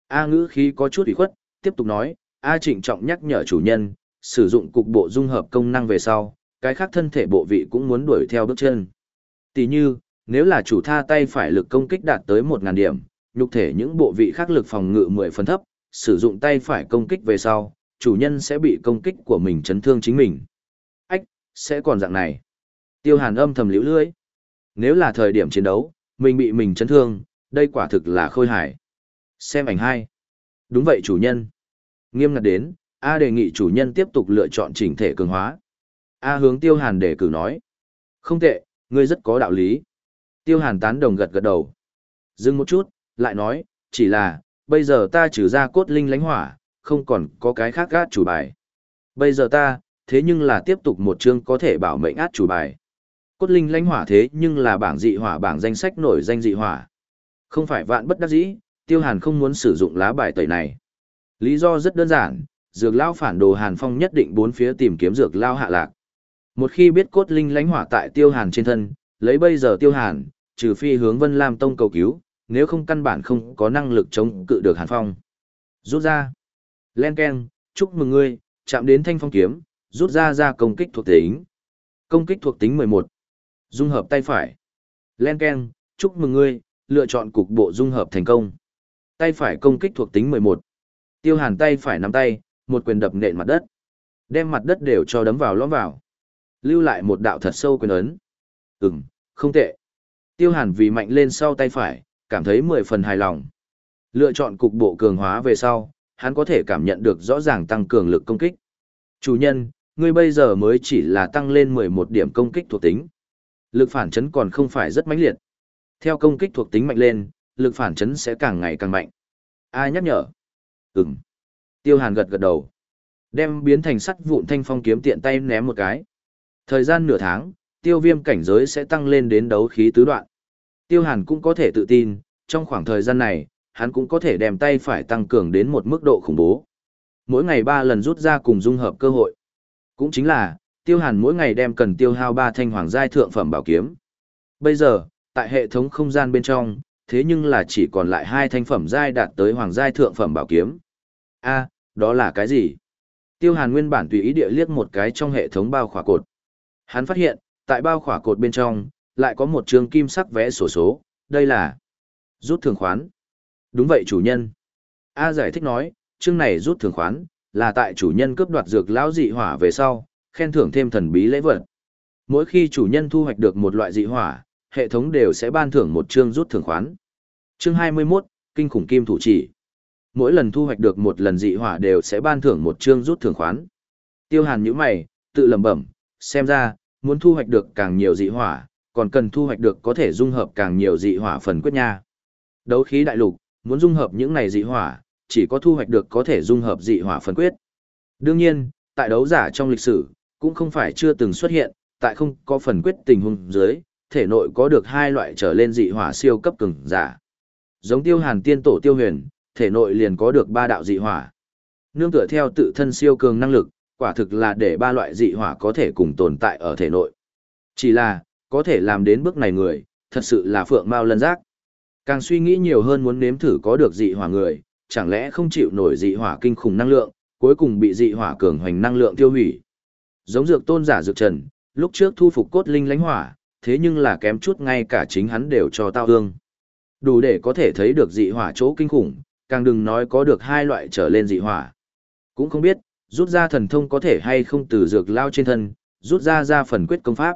A ngữ khí có chút ủy khuất, tiếp tục nói, A trịnh trọng nhắc nhở chủ nhân, sử dụng cục bộ dung hợp công năng về sau, cái khác thân thể bộ vị cũng muốn đuổi theo bước chân. Tỷ như, nếu là chủ tha tay phải lực công kích đạt tới 1.000 điểm, nhục thể những bộ vị khác lực phòng ngự 10 phần thấp, sử dụng tay phải công kích về sau, chủ nhân sẽ bị công kích của mình chấn thương chính mình. Sẽ còn dạng này. Tiêu hàn âm thầm liễu lưỡi. Nếu là thời điểm chiến đấu, mình bị mình chấn thương, đây quả thực là khôi hài. Xem ảnh hai. Đúng vậy chủ nhân. Nghiêm ngặt đến, A đề nghị chủ nhân tiếp tục lựa chọn chỉnh thể cường hóa. A hướng tiêu hàn để cử nói. Không tệ, ngươi rất có đạo lý. Tiêu hàn tán đồng gật gật đầu. Dừng một chút, lại nói, chỉ là, bây giờ ta trừ ra cốt linh lánh hỏa, không còn có cái khác gát chủ bài. Bây giờ ta, thế nhưng là tiếp tục một chương có thể bảo mệnh át chủ bài. Cốt linh lãnh hỏa thế nhưng là bảng dị hỏa bảng danh sách nổi danh dị hỏa. Không phải vạn bất đắc dĩ, tiêu hàn không muốn sử dụng lá bài tẩy này. Lý do rất đơn giản, dược lao phản đồ hàn phong nhất định bốn phía tìm kiếm dược lao hạ lạc. Một khi biết cốt linh lãnh hỏa tại tiêu hàn trên thân, lấy bây giờ tiêu hàn, trừ phi hướng Vân Lam Tông cầu cứu, nếu không căn bản không có năng lực chống cự được Hàn Phong. Rút ra. Len Ken, chúc mừng ngươi, chạm đến thanh phong kiếm, rút ra ra công kích thuộc tính. Công kích thuộc tính 11. Dung hợp tay phải. Len Ken, chúc mừng ngươi, lựa chọn cục bộ dung hợp thành công. Tay phải công kích thuộc tính 11. Tiêu hàn tay phải nắm tay, một quyền đập nện mặt đất. Đem mặt đất đều cho đấm vào lõm vào. Lưu lại một đạo thật sâu quyền ấn. Ừm, không tệ. Tiêu hàn vì mạnh lên sau tay phải, cảm thấy mười phần hài lòng. Lựa chọn cục bộ cường hóa về sau, hắn có thể cảm nhận được rõ ràng tăng cường lực công kích. Chủ nhân, ngươi bây giờ mới chỉ là tăng lên 11 điểm công kích thuộc tính. Lực phản chấn còn không phải rất mãnh liệt. Theo công kích thuộc tính mạnh lên, lực phản chấn sẽ càng ngày càng mạnh. Ai nhắc nhở? Ừm. Tiêu Hàn gật gật đầu. Đem biến thành sắt vụn thanh phong kiếm tiện tay ném một cái. Thời gian nửa tháng, tiêu viêm cảnh giới sẽ tăng lên đến đấu khí tứ đoạn. Tiêu Hàn cũng có thể tự tin, trong khoảng thời gian này, hắn cũng có thể đem tay phải tăng cường đến một mức độ khủng bố. Mỗi ngày ba lần rút ra cùng dung hợp cơ hội. Cũng chính là, Tiêu Hàn mỗi ngày đem cần tiêu hao ba thanh hoàng giai thượng phẩm bảo kiếm. Bây giờ, tại hệ thống không gian bên trong, thế nhưng là chỉ còn lại hai thanh phẩm giai đạt tới hoàng giai thượng phẩm bảo kiếm. A, đó là cái gì? Tiêu Hàn nguyên bản tùy ý địa liếc một cái trong hệ thống bao khỏa cột. Hắn phát hiện, tại bao khỏa cột bên trong, lại có một trường kim sắc vẽ sổ số, đây là rút thường khoán. Đúng vậy chủ nhân. A giải thích nói, chương này rút thường khoán, là tại chủ nhân cướp đoạt dược lão dị hỏa về sau, khen thưởng thêm thần bí lễ vật. Mỗi khi chủ nhân thu hoạch được một loại dị hỏa, hệ thống đều sẽ ban thưởng một chương rút thưởng khoán. Chương 21, Kinh khủng kim thủ chỉ. Mỗi lần thu hoạch được một lần dị hỏa đều sẽ ban thưởng một chương rút thưởng khoán. Tiêu Hàn nhíu mày, tự lẩm bẩm, xem ra, muốn thu hoạch được càng nhiều dị hỏa, còn cần thu hoạch được có thể dung hợp càng nhiều dị hỏa phần quyết nha. Đấu khí đại lục, muốn dung hợp những này dị hỏa, chỉ có thu hoạch được có thể dung hợp dị hỏa phần quyết. Đương nhiên, tại đấu giả trong lịch sử, cũng không phải chưa từng xuất hiện, tại không có phần quyết tình huống dưới, thể nội có được hai loại trở lên dị hỏa siêu cấp cường giả. Giống Tiêu Hàn Tiên tổ Tiêu Huyền, thể nội liền có được ba đạo dị hỏa. Nương tựa theo tự thân siêu cường năng lực, quả thực là để ba loại dị hỏa có thể cùng tồn tại ở thể nội. Chỉ là, có thể làm đến bước này người, thật sự là phượng mao lân giác. Càng suy nghĩ nhiều hơn muốn nếm thử có được dị hỏa người, chẳng lẽ không chịu nổi dị hỏa kinh khủng năng lượng, cuối cùng bị dị hỏa cường hoành năng lượng tiêu hủy. Giống dược tôn giả dược trần, lúc trước thu phục cốt linh lánh hỏa, thế nhưng là kém chút ngay cả chính hắn đều cho tao hương. Đủ để có thể thấy được dị hỏa chỗ kinh khủng, càng đừng nói có được hai loại trở lên dị hỏa. Cũng không biết, rút ra thần thông có thể hay không từ dược lao trên thân, rút ra ra phần quyết công pháp.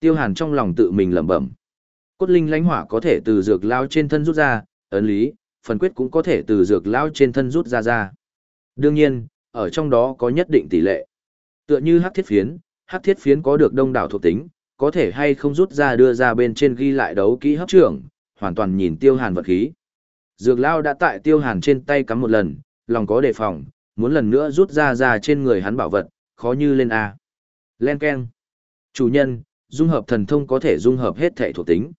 Tiêu Hàn trong lòng tự mình lẩm bẩm. Cốt linh lãnh hỏa có thể từ dược lao trên thân rút ra, ấn lý, phần quyết cũng có thể từ dược lao trên thân rút ra ra. Đương nhiên, ở trong đó có nhất định tỷ lệ. Tựa như hắc thiết phiến, hắc thiết phiến có được đông đảo thuộc tính, có thể hay không rút ra đưa ra bên trên ghi lại đấu kỹ hấp trưởng, hoàn toàn nhìn Tiêu Hàn vật khí. Dược lao đã tại Tiêu Hàn trên tay cắm một lần, lòng có đề phòng, muốn lần nữa rút ra ra trên người hắn bảo vật, khó như lên A. Len Ken. Chủ nhân, dung hợp thần thông có thể dung hợp hết thể thuộc tính.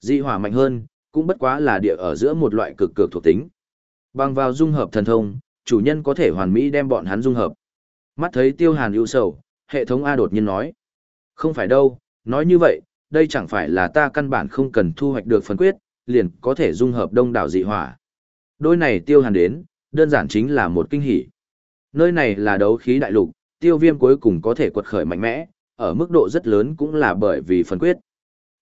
Dị hỏa mạnh hơn, cũng bất quá là địa ở giữa một loại cực cực thuộc tính. Bằng vào dung hợp thần thông, chủ nhân có thể hoàn mỹ đem bọn hắn dung hợp. Mắt thấy tiêu hàn ưu sầu, hệ thống A đột nhiên nói. Không phải đâu, nói như vậy, đây chẳng phải là ta căn bản không cần thu hoạch được phần quyết, liền có thể dung hợp đông đảo dị hỏa. Đôi này tiêu hàn đến, đơn giản chính là một kinh hỉ. Nơi này là đấu khí đại lục, tiêu viêm cuối cùng có thể quật khởi mạnh mẽ, ở mức độ rất lớn cũng là bởi vì phần quyết.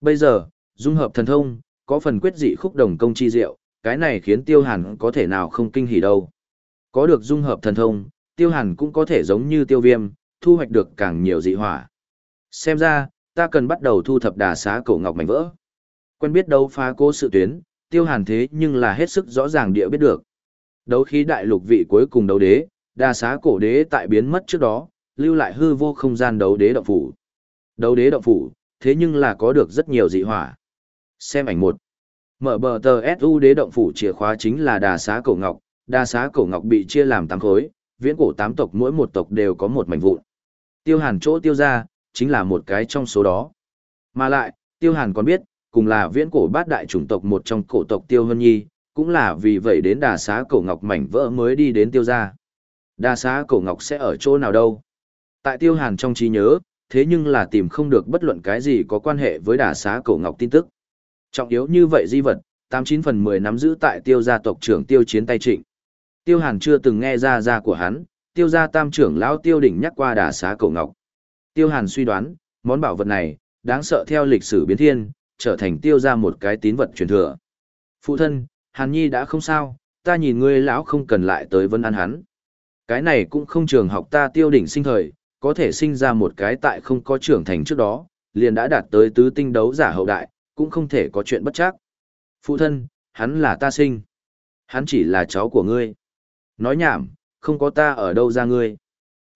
Bây giờ, dung hợp thần thông, có phần quyết dị khúc đồng công chi diệu, cái này khiến tiêu hàn có thể nào không kinh hỉ đâu. Có được dung hợp thần thông, Tiêu hàn cũng có thể giống như tiêu viêm, thu hoạch được càng nhiều dị hỏa. Xem ra, ta cần bắt đầu thu thập đà xá cổ ngọc mảnh vỡ. Quen biết đấu phá cố sự tuyến, tiêu hàn thế nhưng là hết sức rõ ràng địa biết được. Đấu khí đại lục vị cuối cùng đấu đế, đà xá cổ đế tại biến mất trước đó, lưu lại hư vô không gian đấu đế động phủ. Đấu đế động phủ, thế nhưng là có được rất nhiều dị hỏa. Xem ảnh một. Mở bờ tờ SU đế động phủ chìa khóa chính là đà xá cổ ngọc, đà xá cổ ngọc bị chia làm tám khối, viễn cổ tám tộc mỗi một tộc đều có một mảnh vụn. Tiêu hàn chỗ tiêu ra, chính là một cái trong số đó. Mà lại, tiêu hàn còn biết, cùng là viễn cổ bát đại chủng tộc một trong cổ tộc tiêu hân nhi, cũng là vì vậy đến đà xá cổ ngọc mảnh vỡ mới đi đến tiêu gia. Đà xá cổ ngọc sẽ ở chỗ nào đâu? Tại tiêu hàn trong trí nhớ, thế nhưng là tìm không được bất luận cái gì có quan hệ với đà xá cổ ngọc tin tức. Trọng yếu như vậy di vật, 89 phần 10 nắm giữ tại tiêu gia tộc trưởng tiêu chiến tay trịnh. Tiêu hàn chưa từng nghe ra ra của hắn, tiêu gia tam trưởng lão tiêu đỉnh nhắc qua đà xá cổ ngọc. Tiêu hàn suy đoán, món bảo vật này, đáng sợ theo lịch sử biến thiên, trở thành tiêu gia một cái tín vật truyền thừa. Phụ thân, hàn nhi đã không sao, ta nhìn ngươi lão không cần lại tới vân an hắn. Cái này cũng không trường học ta tiêu đỉnh sinh thời, có thể sinh ra một cái tại không có trưởng thành trước đó, liền đã đạt tới tứ tinh đấu giả hậu đại, cũng không thể có chuyện bất chắc. Phụ thân, hắn là ta sinh. Hắn chỉ là cháu của ngươi. Nói nhảm, không có ta ở đâu ra ngươi.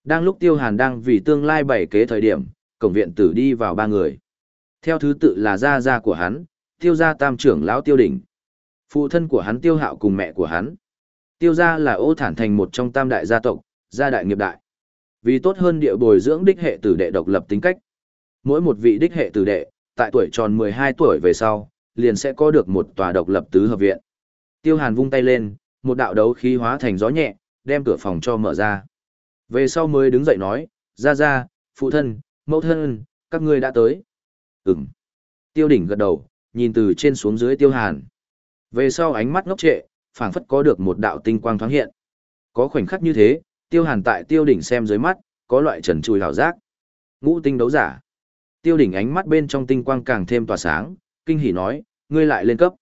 Đang lúc Tiêu Hàn đang vì tương lai bảy kế thời điểm, cổng viện tử đi vào ba người. Theo thứ tự là gia gia của hắn, Tiêu gia tam trưởng lão Tiêu Đỉnh. Phụ thân của hắn Tiêu Hạo cùng mẹ của hắn. Tiêu gia là ô thản thành một trong tam đại gia tộc, gia đại nghiệp đại. Vì tốt hơn địa bồi dưỡng đích hệ tử đệ độc lập tính cách. Mỗi một vị đích hệ tử đệ, tại tuổi tròn 12 tuổi về sau, liền sẽ có được một tòa độc lập tứ hợp viện. Tiêu Hàn vung tay lên, một đạo đấu khí hóa thành gió nhẹ, đem cửa phòng cho mở ra. Về sau mới đứng dậy nói, ra ra, phụ thân, mẫu thân, các ngươi đã tới. Ừm. Tiêu đỉnh gật đầu, nhìn từ trên xuống dưới tiêu hàn. Về sau ánh mắt ngốc trệ, phảng phất có được một đạo tinh quang thoáng hiện. Có khoảnh khắc như thế, tiêu hàn tại tiêu đỉnh xem dưới mắt, có loại trần trùi hào giác. Ngũ tinh đấu giả. Tiêu đỉnh ánh mắt bên trong tinh quang càng thêm tỏa sáng, kinh hỉ nói, ngươi lại lên cấp.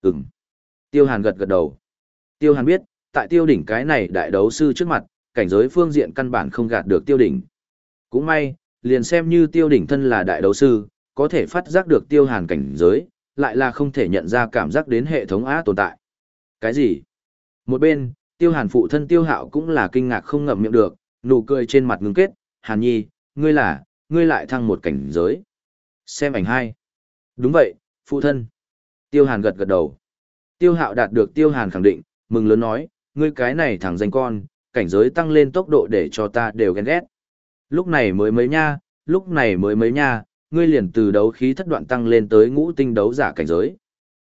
Ừm. Tiêu hàn gật gật đầu. Tiêu hàn biết, tại tiêu đỉnh cái này đại đấu sư trước mặt, cảnh giới phương diện căn bản không gạt được tiêu đỉnh. Cũng may, liền xem như tiêu đỉnh thân là đại đấu sư, có thể phát giác được tiêu hàn cảnh giới, lại là không thể nhận ra cảm giác đến hệ thống á tồn tại. Cái gì? Một bên, tiêu hàn phụ thân tiêu hạo cũng là kinh ngạc không ngậm miệng được, nụ cười trên mặt ngưng kết, hàn nhi, ngươi là, ngươi lại thăng một cảnh giới. Xem ảnh hai. Đúng vậy, phụ thân. Tiêu hàn gật gật đầu. Tiêu hạo đạt được tiêu hàn khẳng định, mừng lớn nói, ngươi cái này thẳng danh con, cảnh giới tăng lên tốc độ để cho ta đều ghen ghét. Lúc này mới mấy nha, lúc này mới mấy nha, ngươi liền từ đấu khí thất đoạn tăng lên tới ngũ tinh đấu giả cảnh giới.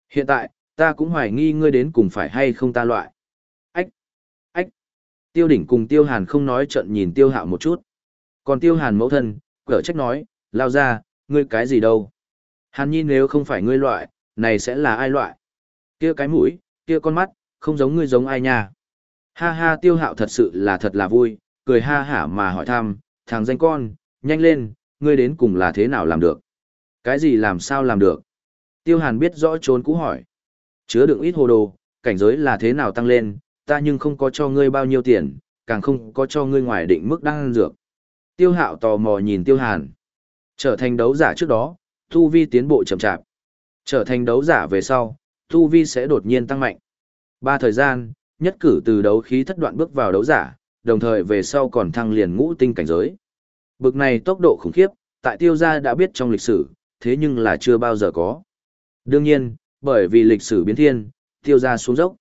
Hiện tại, ta cũng hoài nghi ngươi đến cùng phải hay không ta loại. Ách! Ách! Tiêu đỉnh cùng tiêu hàn không nói trận nhìn tiêu hạo một chút. Còn tiêu hàn mẫu thân, cỡ trách nói, lao ra, ngươi cái gì đâu. Hàn nhi nếu không phải ngươi loại, này sẽ là ai loại? Kia cái mũi, kia con mắt, không giống ngươi giống ai nha. Ha ha tiêu hạo thật sự là thật là vui, cười ha hả mà hỏi thăm, thằng danh con, nhanh lên, ngươi đến cùng là thế nào làm được? Cái gì làm sao làm được? Tiêu hàn biết rõ trốn cũ hỏi. Chứa đựng ít hồ đồ, cảnh giới là thế nào tăng lên, ta nhưng không có cho ngươi bao nhiêu tiền, càng không có cho ngươi ngoài định mức đang ăn dược. Tiêu hạo tò mò nhìn tiêu hàn. Trở thành đấu giả trước đó, tu vi tiến bộ chậm chạp. Trở thành đấu giả về sau, tu vi sẽ đột nhiên tăng mạnh. Ba thời gian, nhất cử từ đấu khí thất đoạn bước vào đấu giả, đồng thời về sau còn thăng liền ngũ tinh cảnh giới. Bực này tốc độ khủng khiếp, tại tiêu gia đã biết trong lịch sử, thế nhưng là chưa bao giờ có. Đương nhiên, bởi vì lịch sử biến thiên, tiêu gia xuống dốc.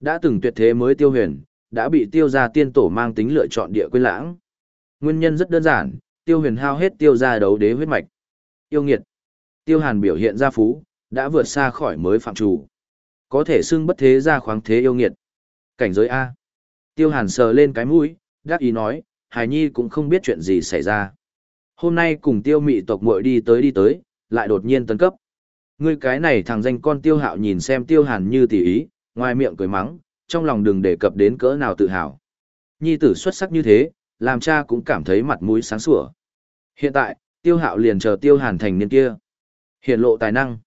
Đã từng tuyệt thế mới tiêu huyền, đã bị tiêu gia tiên tổ mang tính lựa chọn địa quên lãng. Nguyên nhân rất đơn giản, tiêu huyền hao hết tiêu gia đấu đế huyết mạch. Yêu nghiệt. Tiêu hàn biểu hiện ra phú, đã vượt xa khỏi mới phạm chủ. Có thể xưng bất thế ra khoáng thế yêu nghiệt. Cảnh giới A. Tiêu hàn sờ lên cái mũi, đắc ý nói, Hải Nhi cũng không biết chuyện gì xảy ra. Hôm nay cùng tiêu mị tộc muội đi tới đi tới, lại đột nhiên tấn cấp. Ngươi cái này thằng danh con tiêu hạo nhìn xem tiêu hàn như tỉ ý, ngoài miệng cười mắng, trong lòng đừng đề cập đến cỡ nào tự hào. Nhi tử xuất sắc như thế, làm cha cũng cảm thấy mặt mũi sáng sủa. Hiện tại, tiêu hạo liền chờ tiêu hàn thành niên kia. Hiện lộ tài năng.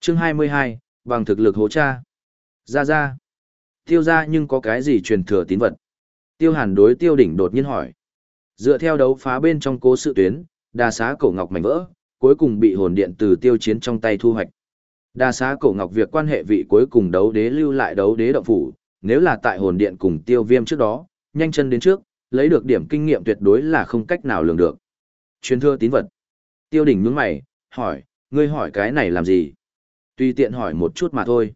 Chương 22, bằng thực lực hố cha. Ra ra. Tiêu ra nhưng có cái gì truyền thừa tín vật. Tiêu hàn đối tiêu đỉnh đột nhiên hỏi. Dựa theo đấu phá bên trong cố sự tuyến, đà xá cổ ngọc mảnh vỡ, cuối cùng bị hồn điện từ tiêu chiến trong tay thu hoạch. Đà xá cổ ngọc việc quan hệ vị cuối cùng đấu đế lưu lại đấu đế động phủ, nếu là tại hồn điện cùng tiêu viêm trước đó, nhanh chân đến trước, lấy được điểm kinh nghiệm tuyệt đối là không cách nào lường được. Truyền thừa tín vật. Tiêu đỉnh nhướng mày, hỏi, ngươi hỏi cái này làm gì? Tùy tiện hỏi một chút mà thôi.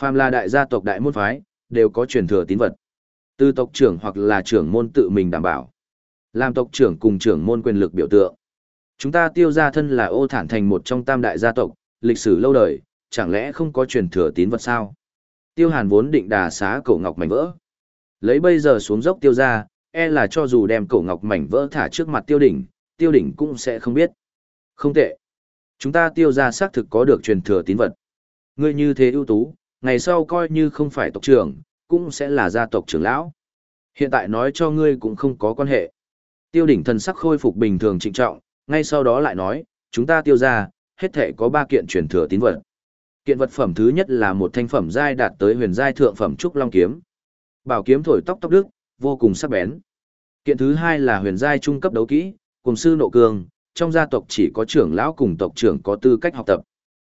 Phàm là đại gia tộc đại môn phái, đều có truyền thừa tín vật. Từ tộc trưởng hoặc là trưởng môn tự mình đảm bảo. Làm tộc trưởng cùng trưởng môn quyền lực biểu tượng. Chúng ta tiêu gia thân là ô thản thành một trong tam đại gia tộc, lịch sử lâu đời, chẳng lẽ không có truyền thừa tín vật sao? Tiêu hàn vốn định đà xá cổ ngọc mảnh vỡ. Lấy bây giờ xuống dốc tiêu gia e là cho dù đem cổ ngọc mảnh vỡ thả trước mặt tiêu đỉnh, tiêu đỉnh cũng sẽ không biết. Không tệ. Chúng ta tiêu ra xác thực có được truyền thừa tín vật. Ngươi như thế ưu tú, ngày sau coi như không phải tộc trưởng, cũng sẽ là gia tộc trưởng lão. Hiện tại nói cho ngươi cũng không có quan hệ. Tiêu đỉnh thần sắc khôi phục bình thường trịnh trọng, ngay sau đó lại nói, chúng ta tiêu ra, hết thể có ba kiện truyền thừa tín vật. Kiện vật phẩm thứ nhất là một thanh phẩm giai đạt tới huyền giai thượng phẩm trúc long kiếm. Bảo kiếm thổi tóc tóc đức, vô cùng sắc bén. Kiện thứ hai là huyền giai trung cấp đấu kỹ, cùng sư nộ cường, trong gia tộc chỉ có trưởng lão cùng tộc trưởng có tư cách học tập.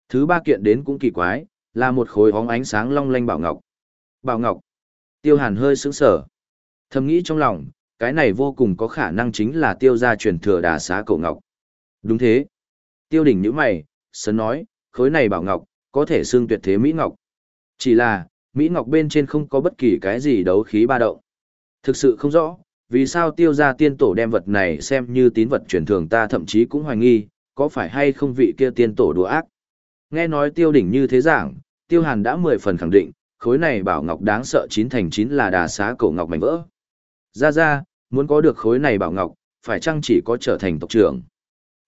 Thứ ba kiện đến cũng kỳ quái, là một khối óng ánh sáng long lanh bảo ngọc. Bảo ngọc. Tiêu Hàn hơi sững sờ. Thầm nghĩ trong lòng, cái này vô cùng có khả năng chính là tiêu gia truyền thừa đà xá cổ ngọc. Đúng thế. Tiêu đỉnh nhíu mày, sớm nói, khối này bảo ngọc, có thể xương tuyệt thế Mỹ Ngọc. Chỉ là, Mỹ Ngọc bên trên không có bất kỳ cái gì đấu khí ba động. Thực sự không rõ, vì sao tiêu gia tiên tổ đem vật này xem như tín vật truyền thường ta thậm chí cũng hoài nghi, có phải hay không vị kia tiên tổ đùa ác. Nghe nói tiêu đỉnh như thế giảng, tiêu hàn đã mười phần khẳng định, khối này bảo ngọc đáng sợ chín thành chín là đà xá cổ ngọc mảnh vỡ. Ra ra, muốn có được khối này bảo ngọc, phải chăng chỉ có trở thành tộc trưởng.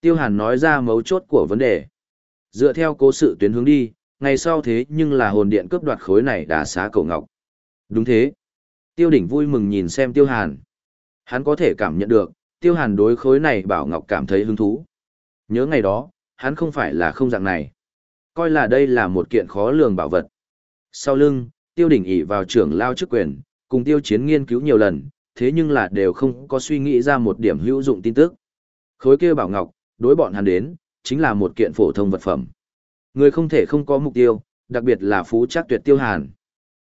Tiêu hàn nói ra mấu chốt của vấn đề. Dựa theo cố sự tuyến hướng đi, ngày sau thế nhưng là hồn điện cướp đoạt khối này đà xá cổ ngọc. Đúng thế. Tiêu đỉnh vui mừng nhìn xem tiêu hàn. Hắn có thể cảm nhận được, tiêu hàn đối khối này bảo ngọc cảm thấy hứng thú. Nhớ ngày đó, hắn không phải là không dạng này. Coi là đây là một kiện khó lường bảo vật. Sau lưng, tiêu đỉnh ỉ vào trưởng lao chức quyền, cùng tiêu chiến nghiên cứu nhiều lần, thế nhưng là đều không có suy nghĩ ra một điểm hữu dụng tin tức. Khối kia bảo ngọc, đối bọn hắn đến, chính là một kiện phổ thông vật phẩm. Người không thể không có mục tiêu, đặc biệt là phú chắc tuyệt tiêu hàn.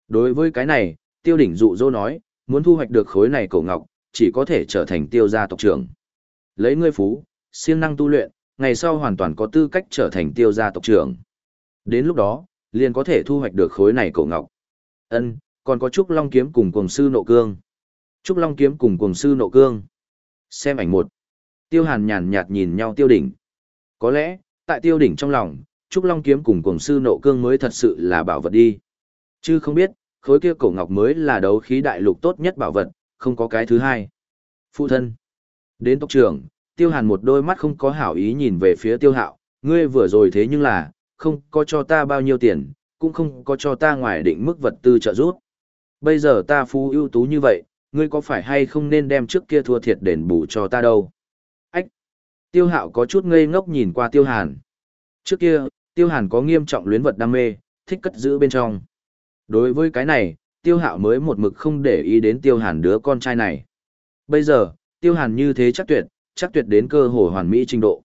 Đối với cái này, tiêu đỉnh dụ dỗ nói, muốn thu hoạch được khối này cổ ngọc, chỉ có thể trở thành tiêu gia tộc trưởng. Lấy ngươi phú, siêng năng tu luyện, ngày sau hoàn toàn có tư cách trở thành tiêu gia tộc trưởng. Đến lúc đó, liền có thể thu hoạch được khối này cổ ngọc. Ân, còn có Trúc Long kiếm cùng cuồng sư nộ cương. Trúc Long kiếm cùng cuồng sư nộ cương. Xem ảnh một. Tiêu Hàn nhàn nhạt nhìn nhau tiêu đỉnh. Có lẽ, tại tiêu đỉnh trong lòng, Trúc Long kiếm cùng cuồng sư nộ cương mới thật sự là bảo vật đi. Chứ không biết, khối kia cổ ngọc mới là đấu khí đại lục tốt nhất bảo vật, không có cái thứ hai. Phụ thân. Đến tộc trưởng, tiêu hàn một đôi mắt không có hảo ý nhìn về phía tiêu hạo, ngươi vừa rồi thế nhưng là, không có cho ta bao nhiêu tiền, cũng không có cho ta ngoài định mức vật tư trợ giúp. Bây giờ ta phú ưu tú như vậy, ngươi có phải hay không nên đem trước kia thua thiệt đền bù cho ta đâu? Ách! Tiêu hạo có chút ngây ngốc nhìn qua tiêu hàn. Trước kia, tiêu hàn có nghiêm trọng luyến vật đam mê, thích cất giữ bên trong. Đối với cái này, tiêu hạo mới một mực không để ý đến tiêu hàn đứa con trai này. Bây giờ, tiêu hàn như thế chắc tuyệt, chắc tuyệt đến cơ hồ hoàn mỹ trình độ.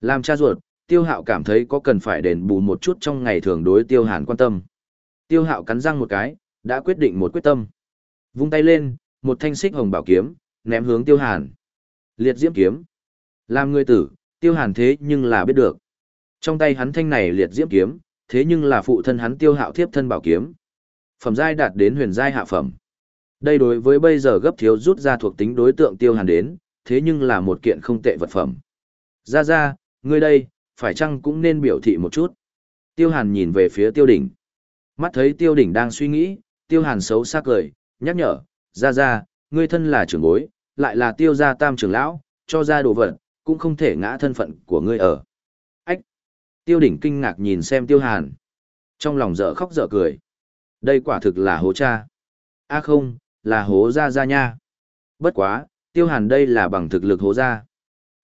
Làm cha ruột, tiêu hạo cảm thấy có cần phải đền bù một chút trong ngày thường đối tiêu hàn quan tâm. Tiêu hạo cắn răng một cái, đã quyết định một quyết tâm. Vung tay lên, một thanh xích hồng bảo kiếm, ném hướng tiêu hàn. Liệt diễm kiếm. Làm người tử, tiêu hàn thế nhưng là biết được. Trong tay hắn thanh này liệt diễm kiếm, thế nhưng là phụ thân hắn tiêu hạo thiếp thân bảo kiếm. Phẩm giai đạt đến huyền giai hạ phẩm. Đây đối với bây giờ gấp thiếu rút ra thuộc tính đối tượng tiêu hàn đến, thế nhưng là một kiện không tệ vật phẩm. Ra ra, ngươi đây, phải chăng cũng nên biểu thị một chút. Tiêu hàn nhìn về phía tiêu đỉnh. Mắt thấy tiêu đỉnh đang suy nghĩ, tiêu hàn xấu xa cười, nhắc nhở, ra ra, ngươi thân là trưởng bối, lại là tiêu gia tam trưởng lão, cho ra đồ vật, cũng không thể ngã thân phận của ngươi ở. Ách! Tiêu đỉnh kinh ngạc nhìn xem tiêu hàn. Trong lòng dở khóc dở cười. Đây quả thực là hố cha. a không, là hố ra ra nha. Bất quá, tiêu hàn đây là bằng thực lực hố ra.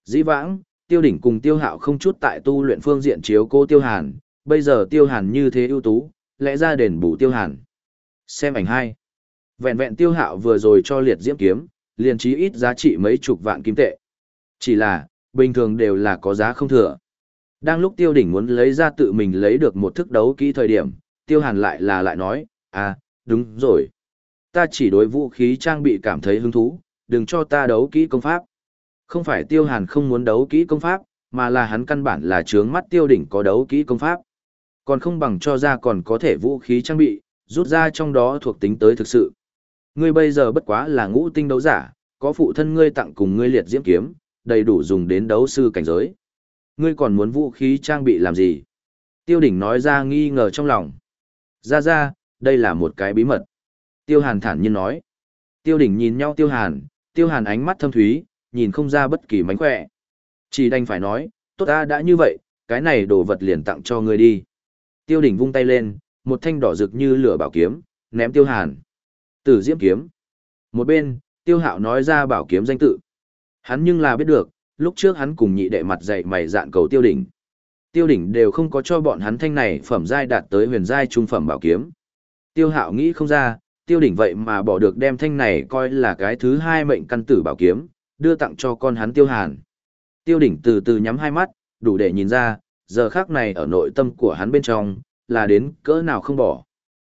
Dĩ vãng, tiêu đỉnh cùng tiêu hạo không chút tại tu luyện phương diện chiếu cô tiêu hàn, bây giờ tiêu hàn như thế ưu tú, lẽ ra đền bù tiêu hàn. Xem ảnh hai. Vẹn vẹn tiêu hạo vừa rồi cho liệt diễm kiếm, liền chí ít giá trị mấy chục vạn kim tệ. Chỉ là, bình thường đều là có giá không thừa. Đang lúc tiêu đỉnh muốn lấy ra tự mình lấy được một thức đấu kỹ thời điểm, tiêu hàn lại là lại nói, à, đúng rồi. Ta chỉ đối vũ khí trang bị cảm thấy hứng thú, đừng cho ta đấu kỹ công pháp. Không phải tiêu hàn không muốn đấu kỹ công pháp, mà là hắn căn bản là trướng mắt tiêu đỉnh có đấu kỹ công pháp. Còn không bằng cho ra còn có thể vũ khí trang bị, rút ra trong đó thuộc tính tới thực sự. Ngươi bây giờ bất quá là ngũ tinh đấu giả, có phụ thân ngươi tặng cùng ngươi liệt diễm kiếm, đầy đủ dùng đến đấu sư cảnh giới. Ngươi còn muốn vũ khí trang bị làm gì? Tiêu đỉnh nói ra nghi ngờ trong lòng. Ra ra, đây là một cái bí mật. Tiêu hàn thản nhiên nói. Tiêu đỉnh nhìn nhau tiêu hàn, tiêu hàn ánh mắt thâm thúy, nhìn không ra bất kỳ mánh khỏe. Chỉ đành phải nói, tốt ta đã như vậy, cái này đồ vật liền tặng cho ngươi đi. Tiêu đỉnh vung tay lên, một thanh đỏ rực như lửa bảo kiếm, ném tiêu hàn. Tử diễm kiếm. Một bên, tiêu hạo nói ra bảo kiếm danh tự. Hắn nhưng là biết được, lúc trước hắn cùng nhị đệ mặt dạy mày dạn cầu tiêu đỉnh. Tiêu đỉnh đều không có cho bọn hắn thanh này phẩm giai đạt tới huyền giai trung phẩm bảo kiếm. Tiêu hạo nghĩ không ra, tiêu đỉnh vậy mà bỏ được đem thanh này coi là cái thứ hai mệnh căn tử bảo kiếm, đưa tặng cho con hắn tiêu hàn. Tiêu đỉnh từ từ nhắm hai mắt, đủ để nhìn ra, giờ khác này ở nội tâm của hắn bên trong, là đến cỡ nào không bỏ.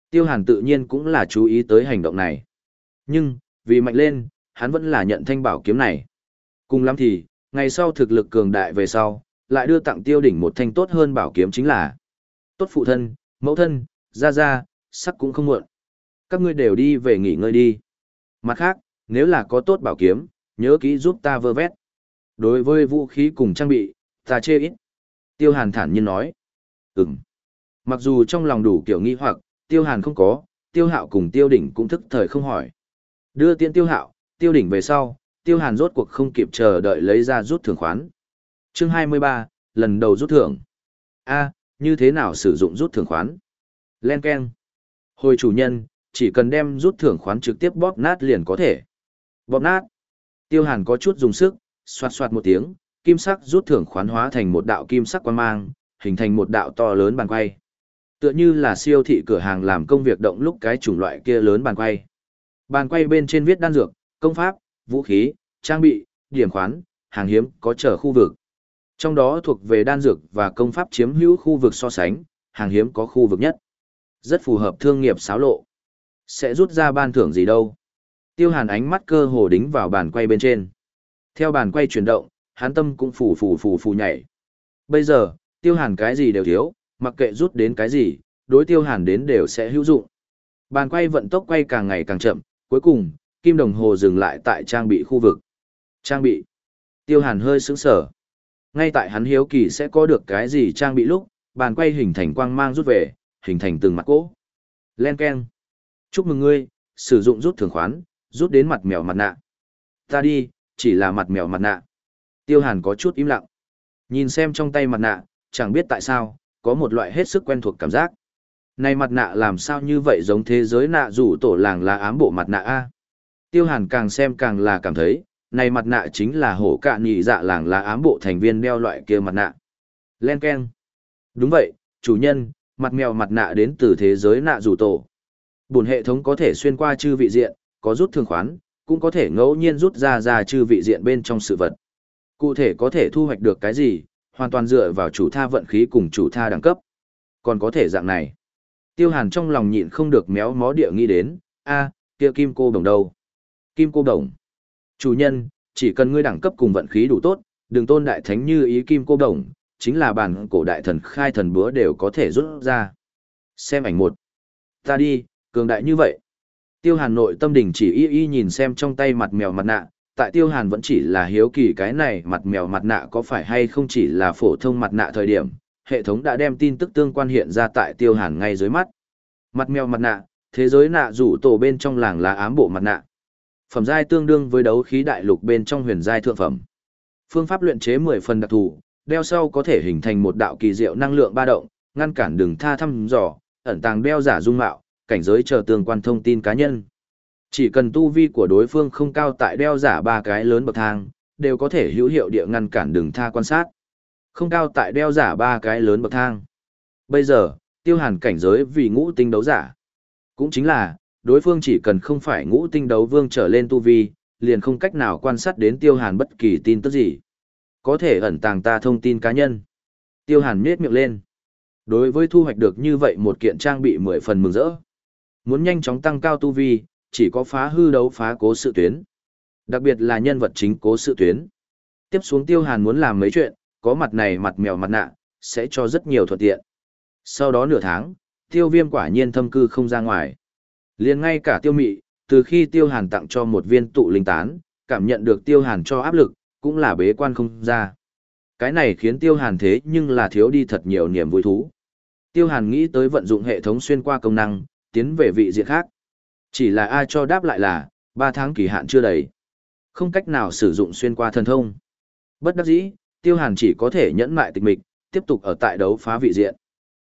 Tiêu hàn tự nhiên cũng là chú ý tới hành động này. Nhưng, vì mạnh lên, hắn vẫn là nhận thanh bảo kiếm này. Cùng lắm thì, ngày sau thực lực cường đại về sau, lại đưa tặng tiêu đỉnh một thanh tốt hơn bảo kiếm chính là tốt phụ thân, mẫu thân, ra ra, sắc cũng không muộn. Các ngươi đều đi về nghỉ ngơi đi. Mặt khác, nếu là có tốt bảo kiếm, nhớ kỹ giúp ta vơ vét. Đối với vũ khí cùng trang bị, ta chê ít. Tiêu hàn thản nhiên nói. Ừm. Mặc dù trong lòng đủ kiểu nghi hoặc, tiêu hàn không có, tiêu hạo cùng tiêu đỉnh cũng thức thời không hỏi. Đưa tiễn tiêu hạo, tiêu đỉnh về sau, tiêu hàn rốt cuộc không kịp chờ đợi lấy ra rút thưởng khoán. Chương 23, lần đầu rút thưởng. A, như thế nào sử dụng rút thưởng khoán? Len Ken. Hồi chủ nhân, chỉ cần đem rút thưởng khoán trực tiếp bóp nát liền có thể. Bóp nát. Tiêu hàn có chút dùng sức, xoạt xoạt một tiếng, kim sắc rút thưởng khoán hóa thành một đạo kim sắc quan mang, hình thành một đạo to lớn bàn quay. Tựa như là siêu thị cửa hàng làm công việc động lúc cái chủng loại kia lớn bàn quay. Bàn quay bên trên viết đan dược, công pháp, vũ khí, trang bị, điểm khoán, hàng hiếm, có trở khu vực. Trong đó thuộc về đan dược và công pháp chiếm hữu khu vực so sánh, hàng hiếm có khu vực nhất. Rất phù hợp thương nghiệp xáo lộ. Sẽ rút ra ban thưởng gì đâu. Tiêu hàn ánh mắt cơ hồ đính vào bàn quay bên trên. Theo bàn quay chuyển động, hán tâm cũng phù phù phù phù nhảy. Bây giờ, tiêu hàn cái gì đều thiếu, mặc kệ rút đến cái gì, đối tiêu hàn đến đều sẽ hữu dụng. Bàn quay vận tốc quay càng ngày càng chậm, cuối cùng, kim đồng hồ dừng lại tại trang bị khu vực. Trang bị. Tiêu hàn hơi sững sở. Ngay tại hắn hiếu kỳ sẽ có được cái gì trang bị lúc, bàn quay hình thành quang mang rút về, hình thành từng mặt cỗ. Len Ken. Chúc mừng ngươi, sử dụng rút thường khoán, rút đến mặt mèo mặt nạ. Ta đi, chỉ là mặt mèo mặt nạ. Tiêu hàn có chút im lặng. Nhìn xem trong tay mặt nạ, chẳng biết tại sao, có một loại hết sức quen thuộc cảm giác. Này mặt nạ làm sao như vậy giống thế giới nạ rủ tổ làng là ám bộ mặt nạ A. Tiêu hàn càng xem càng là cảm thấy, này mặt nạ chính là hổ cạn nhị dạ làng là ám bộ thành viên đeo loại kia mặt nạ. Len Ken. Đúng vậy, chủ nhân, mặt mèo mặt nạ đến từ thế giới nạ rủ tổ. bùn hệ thống có thể xuyên qua chư vị diện, có rút thương khoán, cũng có thể ngẫu nhiên rút ra ra chư vị diện bên trong sự vật. Cụ thể có thể thu hoạch được cái gì, hoàn toàn dựa vào chủ tha vận khí cùng chủ tha đẳng cấp. Còn có thể dạng này. Tiêu hàn trong lòng nhịn không được méo mó địa nghĩ đến, a kia kim cô đồng đâu. Kim cô đồng. Chủ nhân, chỉ cần ngươi đẳng cấp cùng vận khí đủ tốt, đừng tôn đại thánh như ý kim cô đồng, chính là bản cổ đại thần khai thần búa đều có thể rút ra. Xem ảnh một. Ta đi, cường đại như vậy. Tiêu hàn nội tâm đỉnh chỉ y y nhìn xem trong tay mặt mèo mặt nạ, tại tiêu hàn vẫn chỉ là hiếu kỳ cái này mặt mèo mặt nạ có phải hay không chỉ là phổ thông mặt nạ thời điểm, hệ thống đã đem tin tức tương quan hiện ra tại tiêu hàn ngay dưới mắt. Mặt mèo mặt nạ, thế giới nạ rủ tổ bên trong làng là ám bộ mặt nạ. Phẩm giai tương đương với đấu khí đại lục bên trong huyền giai thượng phẩm. Phương pháp luyện chế 10 phần đặc thù, đeo sau có thể hình thành một đạo kỳ diệu năng lượng ba động, ngăn cản đường tha thăm dò, ẩn tàng đeo giả dung mạo, cảnh giới chờ tương quan thông tin cá nhân. Chỉ cần tu vi của đối phương không cao tại đeo giả ba cái lớn bậc thang, đều có thể hữu hiệu địa ngăn cản đường tha quan sát. Không cao tại đeo giả ba cái lớn bậc thang. Bây giờ, tiêu hàn cảnh giới vì ngũ tinh đấu giả. Cũng chính là, đối phương chỉ cần không phải ngũ tinh đấu vương trở lên tu vi, liền không cách nào quan sát đến tiêu hàn bất kỳ tin tức gì. Có thể ẩn tàng ta thông tin cá nhân. Tiêu hàn miết miệng lên. Đối với thu hoạch được như vậy một kiện trang bị mười phần mừng rỡ. Muốn nhanh chóng tăng cao tu vi, chỉ có phá hư đấu phá cố sự tuyến. Đặc biệt là nhân vật chính cố sự tuyến. Tiếp xuống tiêu hàn muốn làm mấy chuyện, có mặt này mặt mèo mặt nạ, sẽ cho rất nhiều thuận tiện. Sau đó nửa tháng, tiêu viêm quả nhiên thâm cư không ra ngoài liền ngay cả tiêu mị, từ khi tiêu hàn tặng cho một viên tụ linh tán, cảm nhận được tiêu hàn cho áp lực, cũng là bế quan không ra. Cái này khiến tiêu hàn thế nhưng là thiếu đi thật nhiều niềm vui thú. Tiêu hàn nghĩ tới vận dụng hệ thống xuyên qua công năng, tiến về vị diện khác. Chỉ là ai cho đáp lại là, 3 tháng kỳ hạn chưa đầy. Không cách nào sử dụng xuyên qua thần thông. Bất đắc dĩ, tiêu hàn chỉ có thể nhẫn mại tịch mịch, tiếp tục ở tại đấu phá vị diện.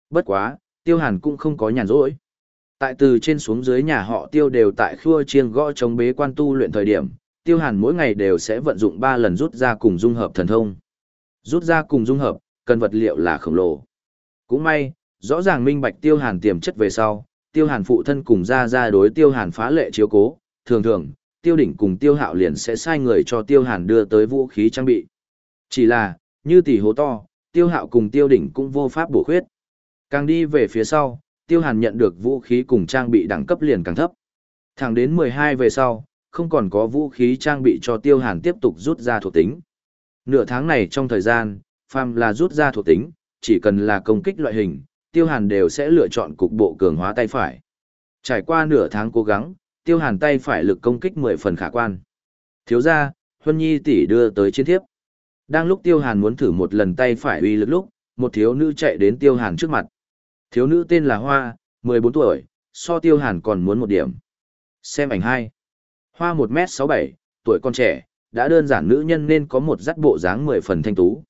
Bất quá, tiêu hàn cũng không có nhàn rỗi. Tại từ trên xuống dưới nhà họ tiêu đều tại khua chiêng gõ chống bế quan tu luyện thời điểm, tiêu hàn mỗi ngày đều sẽ vận dụng 3 lần rút ra cùng dung hợp thần thông. Rút ra cùng dung hợp, cần vật liệu là khổng lồ. Cũng may, rõ ràng minh bạch tiêu hàn tiềm chất về sau, tiêu hàn phụ thân cùng ra ra đối tiêu hàn phá lệ chiếu cố, thường thường, tiêu đỉnh cùng tiêu hạo liền sẽ sai người cho tiêu hàn đưa tới vũ khí trang bị. Chỉ là, như tỷ hố to, tiêu hạo cùng tiêu đỉnh cũng vô pháp bổ khuyết. Càng đi về phía sau, tiêu hàn nhận được vũ khí cùng trang bị đẳng cấp liền càng thấp. Thẳng đến 12 về sau, không còn có vũ khí trang bị cho tiêu hàn tiếp tục rút ra thuộc tính. Nửa tháng này trong thời gian, phàm là rút ra thuộc tính, chỉ cần là công kích loại hình, tiêu hàn đều sẽ lựa chọn cục bộ cường hóa tay phải. Trải qua nửa tháng cố gắng, tiêu hàn tay phải lực công kích 10 phần khả quan. Thiếu ra, Huân Nhi tỷ đưa tới chiến thiếp. Đang lúc tiêu hàn muốn thử một lần tay phải uy lực lúc, một thiếu nữ chạy đến tiêu hàn trước mặt. Thiếu nữ tên là Hoa, 14 tuổi, so tiêu hàn còn muốn một điểm. Xem ảnh 2. Hoa 1m67, tuổi con trẻ, đã đơn giản nữ nhân nên có một dắt bộ dáng 10 phần thanh tú.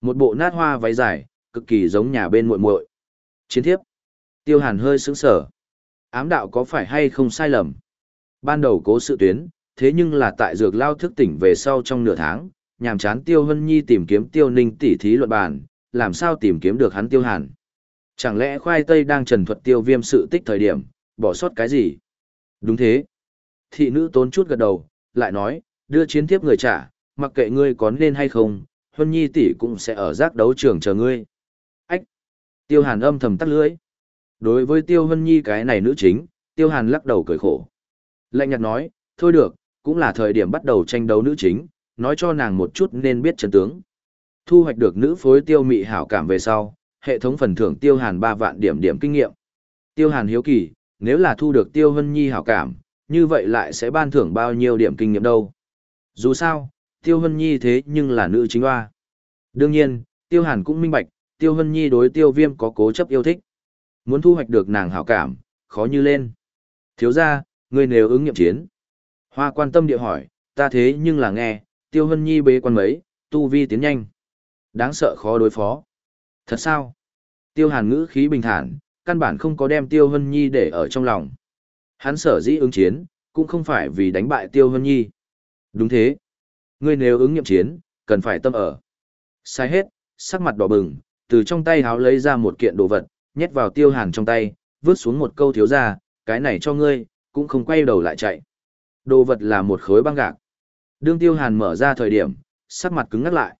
Một bộ nát hoa váy dài, cực kỳ giống nhà bên muội muội. Chiến thiếp. Tiêu hàn hơi sững sở. Ám đạo có phải hay không sai lầm? Ban đầu cố sự tuyến, thế nhưng là tại dược lao thức tỉnh về sau trong nửa tháng, nhàm chán tiêu hân nhi tìm kiếm tiêu ninh tỉ thí luận bàn, làm sao tìm kiếm được hắn tiêu hàn. Chẳng lẽ khoai tây đang trần thuật tiêu viêm sự tích thời điểm, bỏ sót cái gì? Đúng thế. Thị nữ tốn chút gật đầu, lại nói, đưa chiến tiếp người trả, mặc kệ ngươi có nên hay không, Huân Nhi tỷ cũng sẽ ở giác đấu trường chờ ngươi. Ách! Tiêu Hàn âm thầm tắt lưỡi. Đối với Tiêu Huân Nhi cái này nữ chính, Tiêu Hàn lắc đầu cười khổ. Lạnh nhạt nói, thôi được, cũng là thời điểm bắt đầu tranh đấu nữ chính, nói cho nàng một chút nên biết chân tướng. Thu hoạch được nữ phối tiêu mị hảo cảm về sau, hệ thống phần thưởng tiêu hàn ba vạn điểm điểm kinh nghiệm. Tiêu hàn hiếu kỳ, nếu là thu được tiêu hân nhi hảo cảm, như vậy lại sẽ ban thưởng bao nhiêu điểm kinh nghiệm đâu. Dù sao, tiêu hân nhi thế nhưng là nữ chính hoa. Đương nhiên, tiêu hàn cũng minh bạch, tiêu hân nhi đối tiêu viêm có cố chấp yêu thích. Muốn thu hoạch được nàng hảo cảm, khó như lên. Thiếu ra, người nếu ứng nghiệm chiến. Hoa quan tâm địa hỏi, ta thế nhưng là nghe, tiêu hân nhi bế quan mấy, tu vi tiến nhanh. Đáng sợ khó đối phó. Thật sao? Tiêu hàn ngữ khí bình thản, căn bản không có đem tiêu hân nhi để ở trong lòng. Hắn sở dĩ ứng chiến, cũng không phải vì đánh bại tiêu hân nhi. Đúng thế. Ngươi nếu ứng nghiệm chiến, cần phải tâm ở. Sai hết, sắc mặt đỏ bừng, từ trong tay háo lấy ra một kiện đồ vật, nhét vào tiêu hàn trong tay, vứt xuống một câu thiếu ra, cái này cho ngươi, cũng không quay đầu lại chạy. Đồ vật là một khối băng gạc. Đương tiêu hàn mở ra thời điểm, sắc mặt cứng ngắt lại.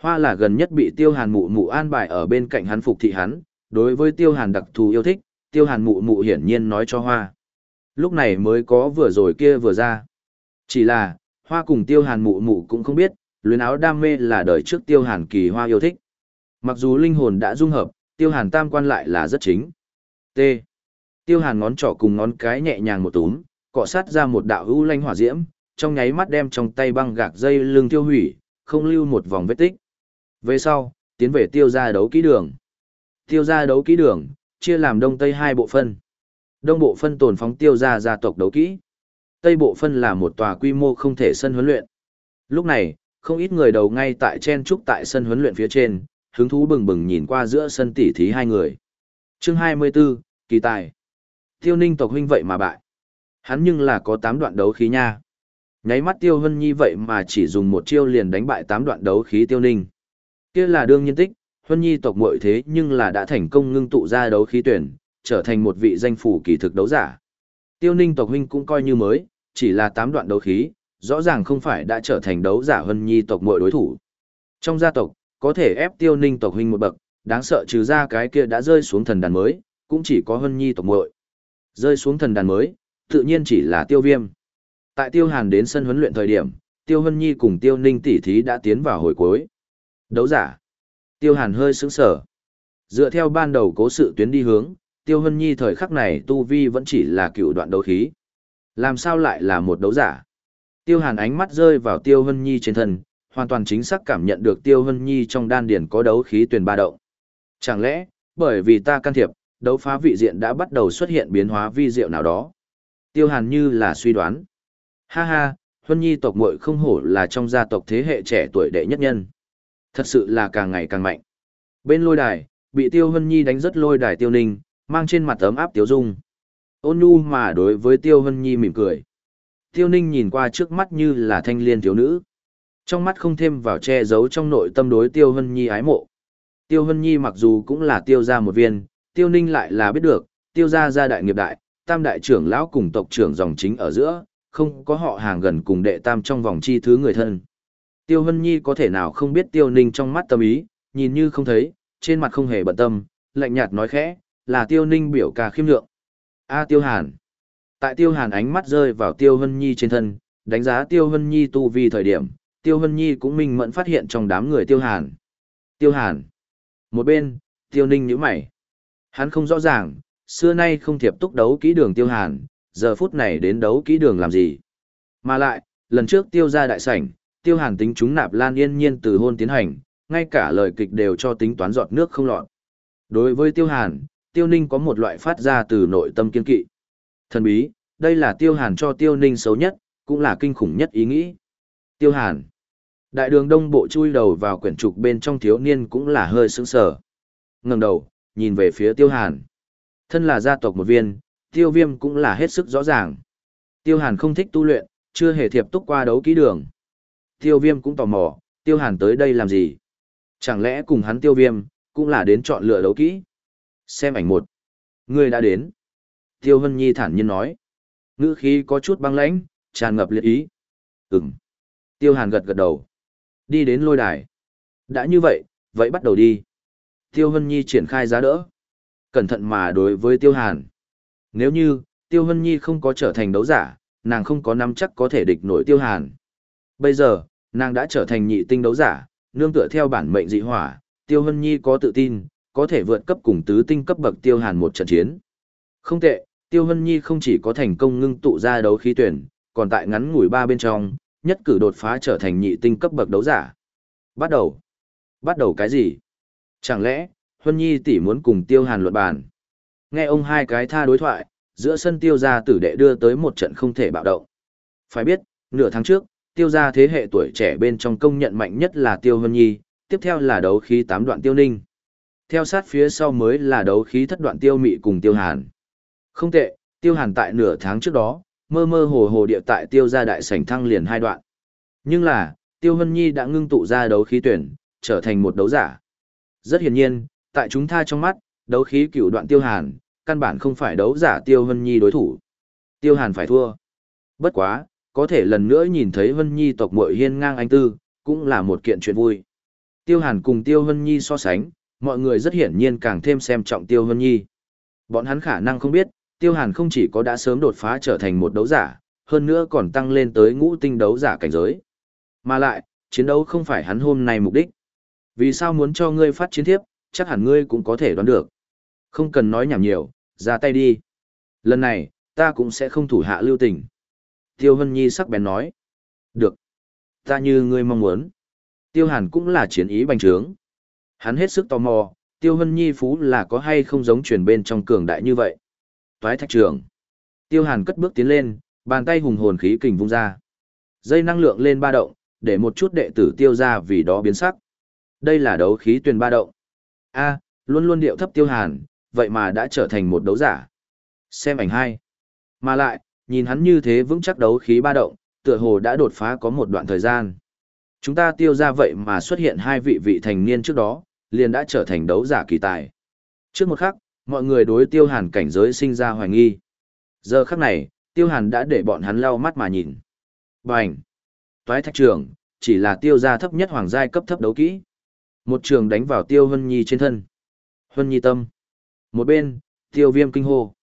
Hoa là gần nhất bị tiêu hàn mụ mụ an bài ở bên cạnh hắn phục thị hắn, đối với tiêu hàn đặc thù yêu thích, tiêu hàn mụ mụ hiển nhiên nói cho hoa. Lúc này mới có vừa rồi kia vừa ra. Chỉ là, hoa cùng tiêu hàn mụ mụ cũng không biết, luyến áo đam mê là đời trước tiêu hàn kỳ hoa yêu thích. Mặc dù linh hồn đã dung hợp, tiêu hàn tam quan lại là rất chính. T. Tiêu hàn ngón trỏ cùng ngón cái nhẹ nhàng một túm, cọ sát ra một đạo hữu lanh hỏa diễm, trong nháy mắt đem trong tay băng gạc dây lưng tiêu hủy, không lưu một vòng vết tích. Về sau, tiến về tiêu gia đấu kỹ đường. Tiêu gia đấu kỹ đường, chia làm đông tây hai bộ phân. Đông bộ phân tồn phóng tiêu gia gia tộc đấu kỹ. Tây bộ phân là một tòa quy mô không thể sân huấn luyện. Lúc này, không ít người đầu ngay tại chen trúc tại sân huấn luyện phía trên, hứng thú bừng bừng nhìn qua giữa sân tỉ thí hai người. Chương 24, kỳ tài. Tiêu ninh tộc huynh vậy mà bại. Hắn nhưng là có 8 đoạn đấu khí nha. Nháy mắt tiêu hân nhi vậy mà chỉ dùng một chiêu liền đánh bại 8 đoạn đấu khí tiêu ninh kia là đương nhiên tích, Huân Nhi tộc muội thế nhưng là đã thành công ngưng tụ ra đấu khí tuyển, trở thành một vị danh phủ kỳ thực đấu giả. Tiêu ninh tộc huynh cũng coi như mới, chỉ là tám đoạn đấu khí, rõ ràng không phải đã trở thành đấu giả huân nhi tộc muội đối thủ. Trong gia tộc, có thể ép tiêu ninh tộc huynh một bậc, đáng sợ trừ ra cái kia đã rơi xuống thần đàn mới, cũng chỉ có huân nhi tộc muội Rơi xuống thần đàn mới, tự nhiên chỉ là tiêu viêm. Tại tiêu hàn đến sân huấn luyện thời điểm, tiêu hân nhi cùng tiêu ninh tỷ thí đã tiến vào hồi cuối. Đấu giả. Tiêu hàn hơi sững sở. Dựa theo ban đầu cố sự tuyến đi hướng, tiêu hân nhi thời khắc này tu vi vẫn chỉ là cựu đoạn đấu khí. Làm sao lại là một đấu giả? Tiêu hàn ánh mắt rơi vào tiêu hân nhi trên thân, hoàn toàn chính xác cảm nhận được tiêu hân nhi trong đan điển có đấu khí tuyển ba động. Chẳng lẽ, bởi vì ta can thiệp, đấu phá vị diện đã bắt đầu xuất hiện biến hóa vi diệu nào đó? Tiêu hàn như là suy đoán. Ha ha, hân Nhi tộc muội không hổ là trong gia tộc thế hệ trẻ tuổi đệ nhất nhân. Thật sự là càng ngày càng mạnh. Bên lôi đài, bị Tiêu Hân Nhi đánh rất lôi đài Tiêu Ninh, mang trên mặt ấm áp Tiêu Dung. Ôn nhu mà đối với Tiêu Hân Nhi mỉm cười. Tiêu Ninh nhìn qua trước mắt như là thanh liên thiếu nữ. Trong mắt không thêm vào che giấu trong nội tâm đối Tiêu Hân Nhi ái mộ. Tiêu Hân Nhi mặc dù cũng là tiêu gia một viên, Tiêu Ninh lại là biết được, tiêu gia gia đại nghiệp đại, tam đại trưởng lão cùng tộc trưởng dòng chính ở giữa, không có họ hàng gần cùng đệ tam trong vòng chi thứ người thân. Tiêu Hân Nhi có thể nào không biết Tiêu Ninh trong mắt tâm ý, nhìn như không thấy, trên mặt không hề bận tâm, lạnh nhạt nói khẽ, là Tiêu Ninh biểu ca khiêm lượng. A à, Tiêu Hàn. Tại Tiêu Hàn ánh mắt rơi vào Tiêu Hân Nhi trên thân, đánh giá Tiêu Hân Nhi tu vi thời điểm, Tiêu Hân Nhi cũng minh mẫn phát hiện trong đám người Tiêu Hàn. Tiêu Hàn. Một bên, Tiêu Ninh nhíu mày. Hắn không rõ ràng, xưa nay không thiệp túc đấu kỹ đường Tiêu Hàn, giờ phút này đến đấu kỹ đường làm gì. Mà lại, lần trước tiêu ra đại sảnh, tiêu hàn tính chúng nạp lan yên nhiên từ hôn tiến hành, ngay cả lời kịch đều cho tính toán giọt nước không lọt. Đối với tiêu hàn, tiêu ninh có một loại phát ra từ nội tâm kiên kỵ. Thần bí, đây là tiêu hàn cho tiêu ninh xấu nhất, cũng là kinh khủng nhất ý nghĩ. Tiêu hàn. Đại đường đông bộ chui đầu vào quyển trục bên trong thiếu niên cũng là hơi sững sờ. ngẩng đầu, nhìn về phía tiêu hàn. Thân là gia tộc một viên, tiêu viêm cũng là hết sức rõ ràng. Tiêu hàn không thích tu luyện, chưa hề thiệp túc qua đấu kỹ đường. Tiêu viêm cũng tò mò, tiêu hàn tới đây làm gì? Chẳng lẽ cùng hắn tiêu viêm, cũng là đến chọn lựa đấu kỹ? Xem ảnh một. Người đã đến. Tiêu Hân Nhi thản nhiên nói. Ngữ khí có chút băng lãnh, tràn ngập liệt ý. Ừm. Tiêu hàn gật gật đầu. Đi đến lôi đài. Đã như vậy, vậy bắt đầu đi. Tiêu Hân Nhi triển khai giá đỡ. Cẩn thận mà đối với Tiêu Hàn. Nếu như, Tiêu Hân Nhi không có trở thành đấu giả, nàng không có nắm chắc có thể địch nổi Tiêu Hàn. Bây giờ, nàng đã trở thành nhị tinh đấu giả, nương tựa theo bản mệnh dị hỏa, Tiêu Hân Nhi có tự tin, có thể vượt cấp cùng tứ tinh cấp bậc Tiêu Hàn một trận chiến. Không tệ, Tiêu Hân Nhi không chỉ có thành công ngưng tụ ra đấu khí tuyển, còn tại ngắn ngủi ba bên trong, nhất cử đột phá trở thành nhị tinh cấp bậc đấu giả. Bắt đầu. Bắt đầu cái gì? Chẳng lẽ, Hân Nhi tỷ muốn cùng Tiêu Hàn luận bàn? Nghe ông hai cái tha đối thoại, giữa sân tiêu gia tử đệ đưa tới một trận không thể bạo động. Phải biết, nửa tháng trước, tiêu gia thế hệ tuổi trẻ bên trong công nhận mạnh nhất là tiêu hân nhi, tiếp theo là đấu khí tám đoạn tiêu ninh. Theo sát phía sau mới là đấu khí thất đoạn tiêu mị cùng tiêu hàn. Không tệ, tiêu hàn tại nửa tháng trước đó, mơ mơ hồ hồ địa tại tiêu gia đại sảnh thăng liền hai đoạn. Nhưng là, tiêu hân nhi đã ngưng tụ ra đấu khí tuyển, trở thành một đấu giả. Rất hiển nhiên, tại chúng ta trong mắt, đấu khí cửu đoạn tiêu hàn, căn bản không phải đấu giả tiêu hân nhi đối thủ. Tiêu hàn phải thua. Bất quá, có thể lần nữa nhìn thấy Vân nhi tộc muội hiên ngang anh tư, cũng là một kiện chuyện vui. Tiêu hàn cùng tiêu Vân nhi so sánh, mọi người rất hiển nhiên càng thêm xem trọng tiêu Vân nhi. Bọn hắn khả năng không biết, tiêu hàn không chỉ có đã sớm đột phá trở thành một đấu giả, hơn nữa còn tăng lên tới ngũ tinh đấu giả cảnh giới. Mà lại, chiến đấu không phải hắn hôm nay mục đích. Vì sao muốn cho ngươi phát chiến thiếp, chắc hẳn ngươi cũng có thể đoán được. Không cần nói nhảm nhiều, ra tay đi. Lần này, ta cũng sẽ không thủ hạ lưu tình. Tiêu Hân Nhi sắc bén nói. Được. Ta như ngươi mong muốn. Tiêu Hàn cũng là chiến ý bành trướng. Hắn hết sức tò mò, Tiêu Hân Nhi phú là có hay không giống truyền bên trong cường đại như vậy. Toái thạch trường. Tiêu Hàn cất bước tiến lên, bàn tay hùng hồn khí kình vung ra. Dây năng lượng lên ba động, để một chút đệ tử tiêu ra vì đó biến sắc. Đây là đấu khí tuyền ba động. A, luôn luôn điệu thấp Tiêu Hàn, vậy mà đã trở thành một đấu giả. Xem ảnh hai. Mà lại, nhìn hắn như thế vững chắc đấu khí ba động, tựa hồ đã đột phá có một đoạn thời gian. Chúng ta tiêu ra vậy mà xuất hiện hai vị vị thành niên trước đó, liền đã trở thành đấu giả kỳ tài. Trước một khắc, mọi người đối tiêu hàn cảnh giới sinh ra hoài nghi. Giờ khắc này, tiêu hàn đã để bọn hắn lau mắt mà nhìn. Bành! Toái thạch trường, chỉ là tiêu gia thấp nhất hoàng giai cấp thấp đấu kỹ. Một trường đánh vào tiêu hân nhi trên thân. Hân nhi tâm. Một bên, tiêu viêm kinh hô.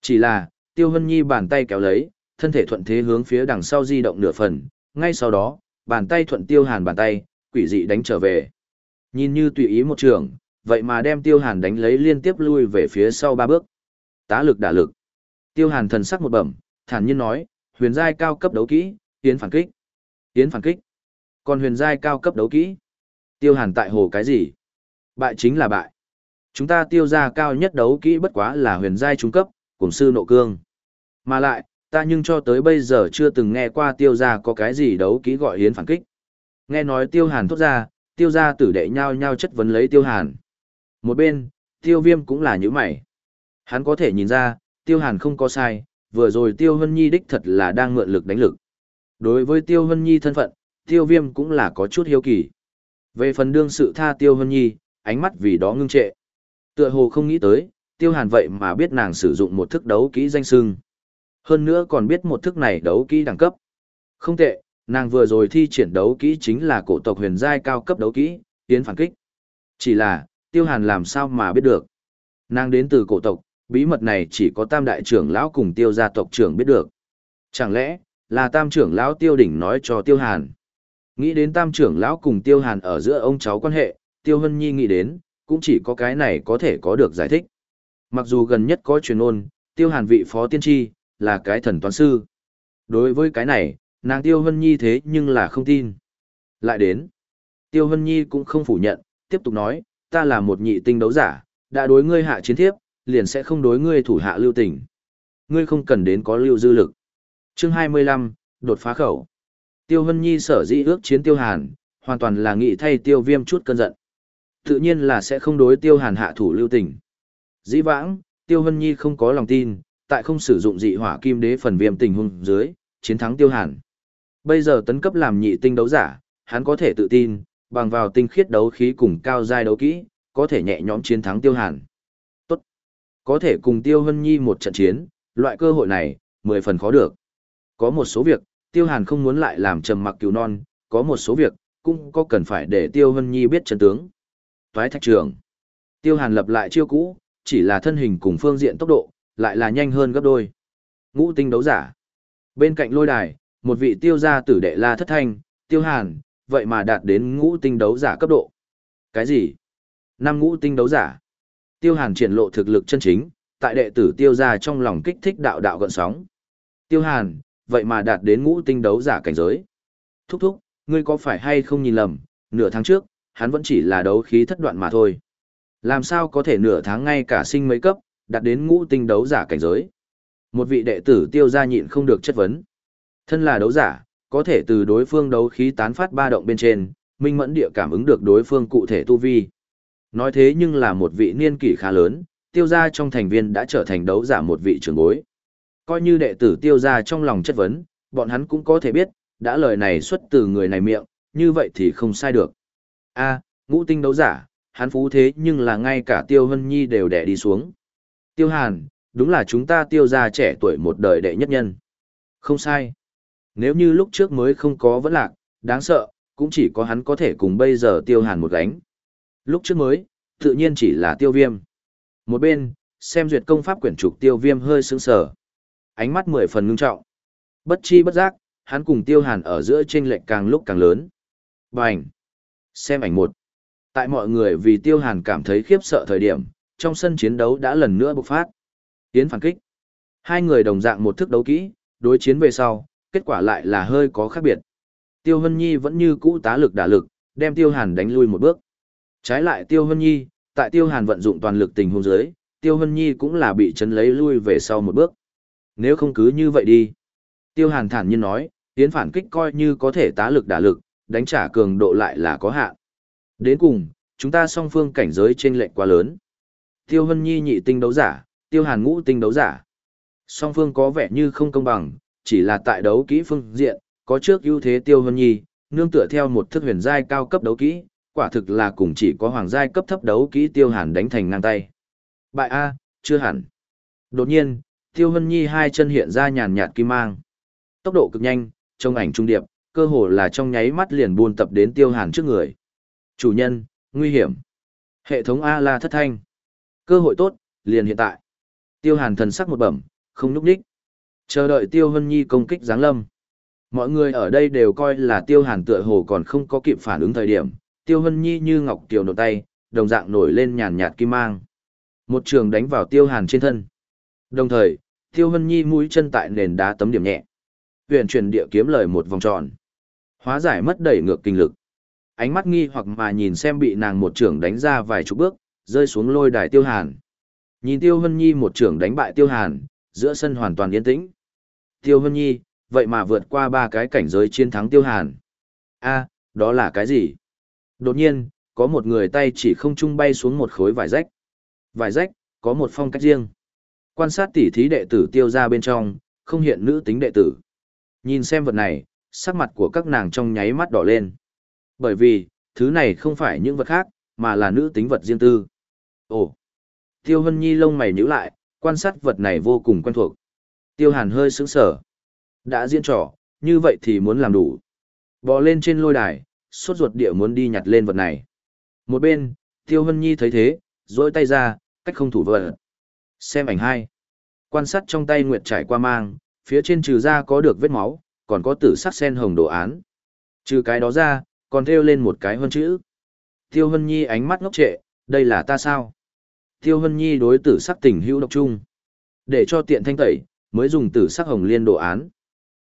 Chỉ là, tiêu hân nhi bàn tay kéo lấy, thân thể thuận thế hướng phía đằng sau di động nửa phần. Ngay sau đó, bàn tay thuận tiêu hàn bàn tay, quỷ dị đánh trở về. Nhìn như tùy ý một trường, vậy mà đem tiêu hàn đánh lấy liên tiếp lui về phía sau ba bước. Tá lực đả lực. Tiêu hàn thần sắc một bẩm, thản nhiên nói, huyền giai cao cấp đấu kỹ, tiến phản kích. Tiến phản kích. Còn huyền giai cao cấp đấu kỹ. Tiêu hàn tại hồ cái gì? Bại chính là bại. Chúng ta tiêu ra cao nhất đấu kỹ bất quá là huyền giai trung cấp, cùng sư nộ cương. Mà lại, ta nhưng cho tới bây giờ chưa từng nghe qua tiêu gia có cái gì đấu kỹ gọi hiến phản kích. Nghe nói tiêu hàn thốt ra, tiêu gia tử đệ nhau nhau chất vấn lấy tiêu hàn. Một bên, tiêu viêm cũng là như mày. Hắn có thể nhìn ra, tiêu hàn không có sai, vừa rồi tiêu hân nhi đích thật là đang mượn lực đánh lực. Đối với tiêu hân nhi thân phận, tiêu viêm cũng là có chút hiếu kỳ. Về phần đương sự tha tiêu hân nhi, ánh mắt vì đó ngưng trệ. Tựa hồ không nghĩ tới, tiêu hàn vậy mà biết nàng sử dụng một thức đấu kỹ danh sưng. Hơn nữa còn biết một thức này đấu kỹ đẳng cấp. Không tệ, nàng vừa rồi thi triển đấu kỹ chính là cổ tộc huyền giai cao cấp đấu kỹ, tiến phản kích. Chỉ là, tiêu hàn làm sao mà biết được. Nàng đến từ cổ tộc, bí mật này chỉ có tam đại trưởng lão cùng tiêu gia tộc trưởng biết được. Chẳng lẽ, là tam trưởng lão tiêu đỉnh nói cho tiêu hàn. Nghĩ đến tam trưởng lão cùng tiêu hàn ở giữa ông cháu quan hệ, tiêu hân nhi nghĩ đến, cũng chỉ có cái này có thể có được giải thích. Mặc dù gần nhất có truyền ôn, tiêu hàn vị phó tiên tri, là cái thần toán sư. Đối với cái này, nàng tiêu hân nhi thế nhưng là không tin. Lại đến, tiêu hân nhi cũng không phủ nhận, tiếp tục nói, ta là một nhị tinh đấu giả, đã đối ngươi hạ chiến thiếp, liền sẽ không đối ngươi thủ hạ lưu tình. Ngươi không cần đến có lưu dư lực. Chương 25, đột phá khẩu. Tiêu Hân Nhi sở dĩ ước chiến Tiêu Hàn, hoàn toàn là nghĩ thay Tiêu Viêm chút cơn giận. Tự nhiên là sẽ không đối Tiêu Hàn hạ thủ lưu tình. Dĩ vãng, Tiêu Hân Nhi không có lòng tin, tại không sử dụng dị hỏa kim đế phần viêm tình huống dưới, chiến thắng Tiêu Hàn. Bây giờ tấn cấp làm nhị tinh đấu giả, hắn có thể tự tin, bằng vào tinh khiết đấu khí cùng cao giai đấu kỹ, có thể nhẹ nhõm chiến thắng Tiêu Hàn. Tốt. Có thể cùng Tiêu Hân Nhi một trận chiến, loại cơ hội này, mười phần khó được. Có một số việc, Tiêu Hàn không muốn lại làm trầm mặc cứu non, có một số việc, cũng có cần phải để Tiêu Hân Nhi biết chân tướng. Toái thạch trường. Tiêu Hàn lập lại chiêu cũ, chỉ là thân hình cùng phương diện tốc độ, lại là nhanh hơn gấp đôi. Ngũ tinh đấu giả. Bên cạnh lôi đài, một vị tiêu gia tử đệ la thất thanh, Tiêu Hàn, vậy mà đạt đến ngũ tinh đấu giả cấp độ. Cái gì? Năm ngũ tinh đấu giả. Tiêu Hàn triển lộ thực lực chân chính, tại đệ tử tiêu gia trong lòng kích thích đạo đạo gợn sóng. Tiêu Hàn, vậy mà đạt đến ngũ tinh đấu giả cảnh giới. Thúc thúc, ngươi có phải hay không nhìn lầm, nửa tháng trước, hắn vẫn chỉ là đấu khí thất đoạn mà thôi. Làm sao có thể nửa tháng ngay cả sinh mấy cấp, đạt đến ngũ tinh đấu giả cảnh giới. Một vị đệ tử tiêu gia nhịn không được chất vấn. Thân là đấu giả, có thể từ đối phương đấu khí tán phát ba động bên trên, minh mẫn địa cảm ứng được đối phương cụ thể tu vi. Nói thế nhưng là một vị niên kỷ khá lớn, tiêu gia trong thành viên đã trở thành đấu giả một vị trưởng bối. Coi như đệ tử tiêu gia trong lòng chất vấn, bọn hắn cũng có thể biết, đã lời này xuất từ người này miệng, như vậy thì không sai được. a ngũ tinh đấu giả, hắn phú thế nhưng là ngay cả tiêu hân nhi đều đẻ đi xuống. Tiêu hàn, đúng là chúng ta tiêu gia trẻ tuổi một đời đệ nhất nhân. Không sai. Nếu như lúc trước mới không có vẫn lạc, đáng sợ, cũng chỉ có hắn có thể cùng bây giờ tiêu hàn một gánh. Lúc trước mới, tự nhiên chỉ là tiêu viêm. Một bên, xem duyệt công pháp quyển trục tiêu viêm hơi sững sờ ánh mắt mười phần ngưng trọng. Bất chi bất giác, hắn cùng tiêu hàn ở giữa chênh lệch càng lúc càng lớn. Bành! Xem ảnh một. Tại mọi người vì tiêu hàn cảm thấy khiếp sợ thời điểm, trong sân chiến đấu đã lần nữa bộc phát. Tiến phản kích. Hai người đồng dạng một thức đấu kỹ, đối chiến về sau, kết quả lại là hơi có khác biệt. Tiêu Hân Nhi vẫn như cũ tá lực đả lực, đem Tiêu Hàn đánh lui một bước. Trái lại Tiêu Hân Nhi, tại Tiêu Hàn vận dụng toàn lực tình huống dưới, Tiêu Hân Nhi cũng là bị chấn lấy lui về sau một bước. Nếu không cứ như vậy đi. Tiêu Hàn thản nhiên nói, tiến phản kích coi như có thể tá lực đả lực, đánh trả cường độ lại là có hạn. Đến cùng, chúng ta song phương cảnh giới trên lệnh quá lớn. Tiêu Hân Nhi nhị tinh đấu giả, Tiêu Hàn ngũ tinh đấu giả. Song phương có vẻ như không công bằng, chỉ là tại đấu kỹ phương diện, có trước ưu thế Tiêu Hân Nhi, nương tựa theo một thức huyền giai cao cấp đấu kỹ, quả thực là cùng chỉ có hoàng giai cấp thấp đấu kỹ Tiêu Hàn đánh thành ngang tay. Bại A, chưa hẳn. Đột nhiên, Tiêu Hân Nhi hai chân hiện ra nhàn nhạt kim mang. Tốc độ cực nhanh, trong ảnh trung điệp, cơ hồ là trong nháy mắt liền buôn tập đến Tiêu Hàn trước người. Chủ nhân, nguy hiểm. Hệ thống A-la thất thanh. Cơ hội tốt, liền hiện tại. Tiêu Hàn thần sắc một bẩm, không núp đích. Chờ đợi Tiêu Hân Nhi công kích giáng lâm. Mọi người ở đây đều coi là Tiêu Hàn tựa hồ còn không có kịp phản ứng thời điểm. Tiêu Hân Nhi như ngọc tiểu nổ tay, đồng dạng nổi lên nhàn nhạt kim mang. Một trường đánh vào Tiêu Hàn trên thân. Đồng thời, Tiêu Hân Nhi mũi chân tại nền đá tấm điểm nhẹ. Huyền truyền địa kiếm lời một vòng tròn. Hóa giải mất đẩy ngược kinh lực. Ánh mắt nghi hoặc mà nhìn xem bị nàng một trưởng đánh ra vài chục bước, rơi xuống lôi đài Tiêu Hàn. Nhìn Tiêu Hân Nhi một trưởng đánh bại Tiêu Hàn, giữa sân hoàn toàn yên tĩnh. Tiêu Hân Nhi, vậy mà vượt qua ba cái cảnh giới chiến thắng Tiêu Hàn. a đó là cái gì? Đột nhiên, có một người tay chỉ không trung bay xuống một khối vải rách. Vải rách, có một phong cách riêng. Quan sát tỉ thí đệ tử tiêu ra bên trong, không hiện nữ tính đệ tử. Nhìn xem vật này, sắc mặt của các nàng trong nháy mắt đỏ lên. Bởi vì, thứ này không phải những vật khác, mà là nữ tính vật riêng tư. Ồ! Tiêu Hân Nhi lông mày nhíu lại, quan sát vật này vô cùng quen thuộc. Tiêu Hàn hơi sững sờ. Đã diễn trò, như vậy thì muốn làm đủ. Bò lên trên lôi đài, sốt ruột địa muốn đi nhặt lên vật này. Một bên, Tiêu Hân Nhi thấy thế, dối tay ra, cách không thủ vật. Xem ảnh hai. Quan sát trong tay Nguyệt trải qua mang, phía trên trừ ra có được vết máu, còn có tử sắc sen hồng đồ án. Trừ cái đó ra, còn thêu lên một cái hơn chữ. Tiêu Hân Nhi ánh mắt ngốc trệ, đây là ta sao? Tiêu Hân Nhi đối tử sắc tình hữu độc trung. Để cho tiện thanh tẩy, mới dùng tử sắc hồng liên đồ án.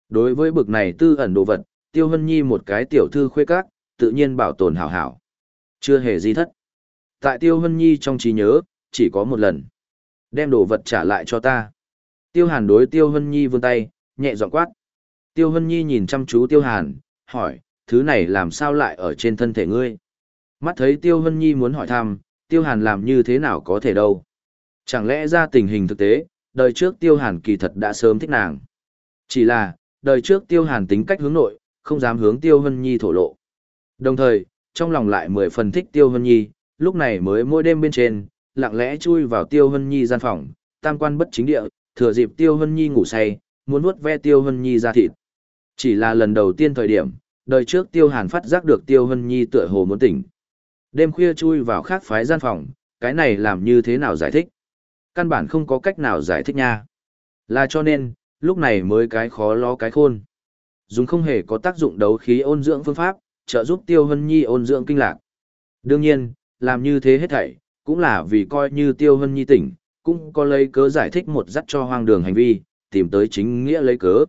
Đối với bực này tư ẩn đồ vật, Tiêu Hân Nhi một cái tiểu thư khuê các, tự nhiên bảo tồn hảo hảo. Chưa hề di thất. Tại Tiêu Hân Nhi trong trí nhớ, chỉ có một lần. Đem đồ vật trả lại cho ta. Tiêu Hàn đối Tiêu Hân Nhi vươn tay, nhẹ giọng quát. Tiêu Hân Nhi nhìn chăm chú Tiêu Hàn, hỏi, thứ này làm sao lại ở trên thân thể ngươi? Mắt thấy Tiêu Hân Nhi muốn hỏi thăm, Tiêu Hàn làm như thế nào có thể đâu? Chẳng lẽ ra tình hình thực tế, đời trước Tiêu Hàn kỳ thật đã sớm thích nàng. Chỉ là, đời trước Tiêu Hàn tính cách hướng nội, không dám hướng Tiêu Hân Nhi thổ lộ. Đồng thời, trong lòng lại mười phần thích Tiêu Hân Nhi, lúc này mới mỗi đêm bên trên, lặng lẽ chui vào Tiêu Hân Nhi gian phòng, tam quan bất chính địa, thừa dịp Tiêu Hân Nhi ngủ say, muốn nuốt ve Tiêu Hân Nhi ra thịt. Chỉ là lần đầu tiên thời điểm, đời trước Tiêu Hàn phát giác được Tiêu Hân Nhi tựa hồ muốn tỉnh. Đêm khuya chui vào khác phái gian phòng, cái này làm như thế nào giải thích? Căn bản không có cách nào giải thích nha. Là cho nên, lúc này mới cái khó lo cái khôn. Dùng không hề có tác dụng đấu khí ôn dưỡng phương pháp, trợ giúp Tiêu Hân Nhi ôn dưỡng kinh lạc. Đương nhiên, làm như thế hết thảy, cũng là vì coi như Tiêu Hân Nhi tỉnh, cũng có lấy cớ giải thích một dắt cho hoang đường hành vi, tìm tới chính nghĩa lấy cớ.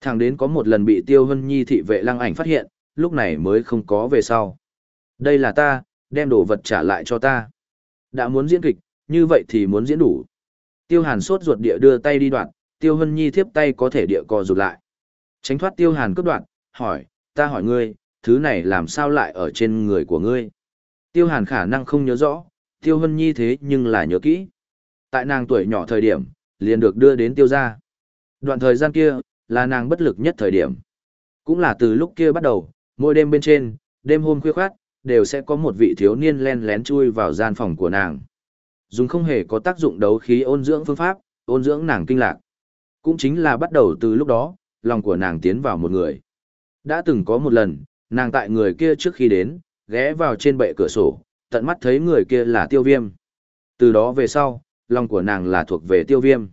Thẳng đến có một lần bị Tiêu Hân Nhi thị vệ lăng ảnh phát hiện, lúc này mới không có về sau. Đây là ta, đem đồ vật trả lại cho ta. Đã muốn diễn kịch, như vậy thì muốn diễn đủ. Tiêu Hàn sốt ruột địa đưa tay đi đoạn, Tiêu Hân Nhi thiếp tay có thể địa co rụt lại. Tránh thoát Tiêu Hàn cướp đoạn, hỏi, ta hỏi ngươi, thứ này làm sao lại ở trên người của ngươi? Tiêu Hàn khả năng không nhớ rõ, Tiêu Hân Nhi thế nhưng là nhớ kỹ. Tại nàng tuổi nhỏ thời điểm, liền được đưa đến Tiêu gia. Đoạn thời gian kia, là nàng bất lực nhất thời điểm. Cũng là từ lúc kia bắt đầu, mỗi đêm bên trên, đêm hôm khuya khoát, đều sẽ có một vị thiếu niên len lén chui vào gian phòng của nàng. Dùng không hề có tác dụng đấu khí ôn dưỡng phương pháp, ôn dưỡng nàng kinh lạc. Cũng chính là bắt đầu từ lúc đó, lòng của nàng tiến vào một người. Đã từng có một lần, nàng tại người kia trước khi đến, ghé vào trên bệ cửa sổ, tận mắt thấy người kia là tiêu viêm. Từ đó về sau, lòng của nàng là thuộc về tiêu viêm.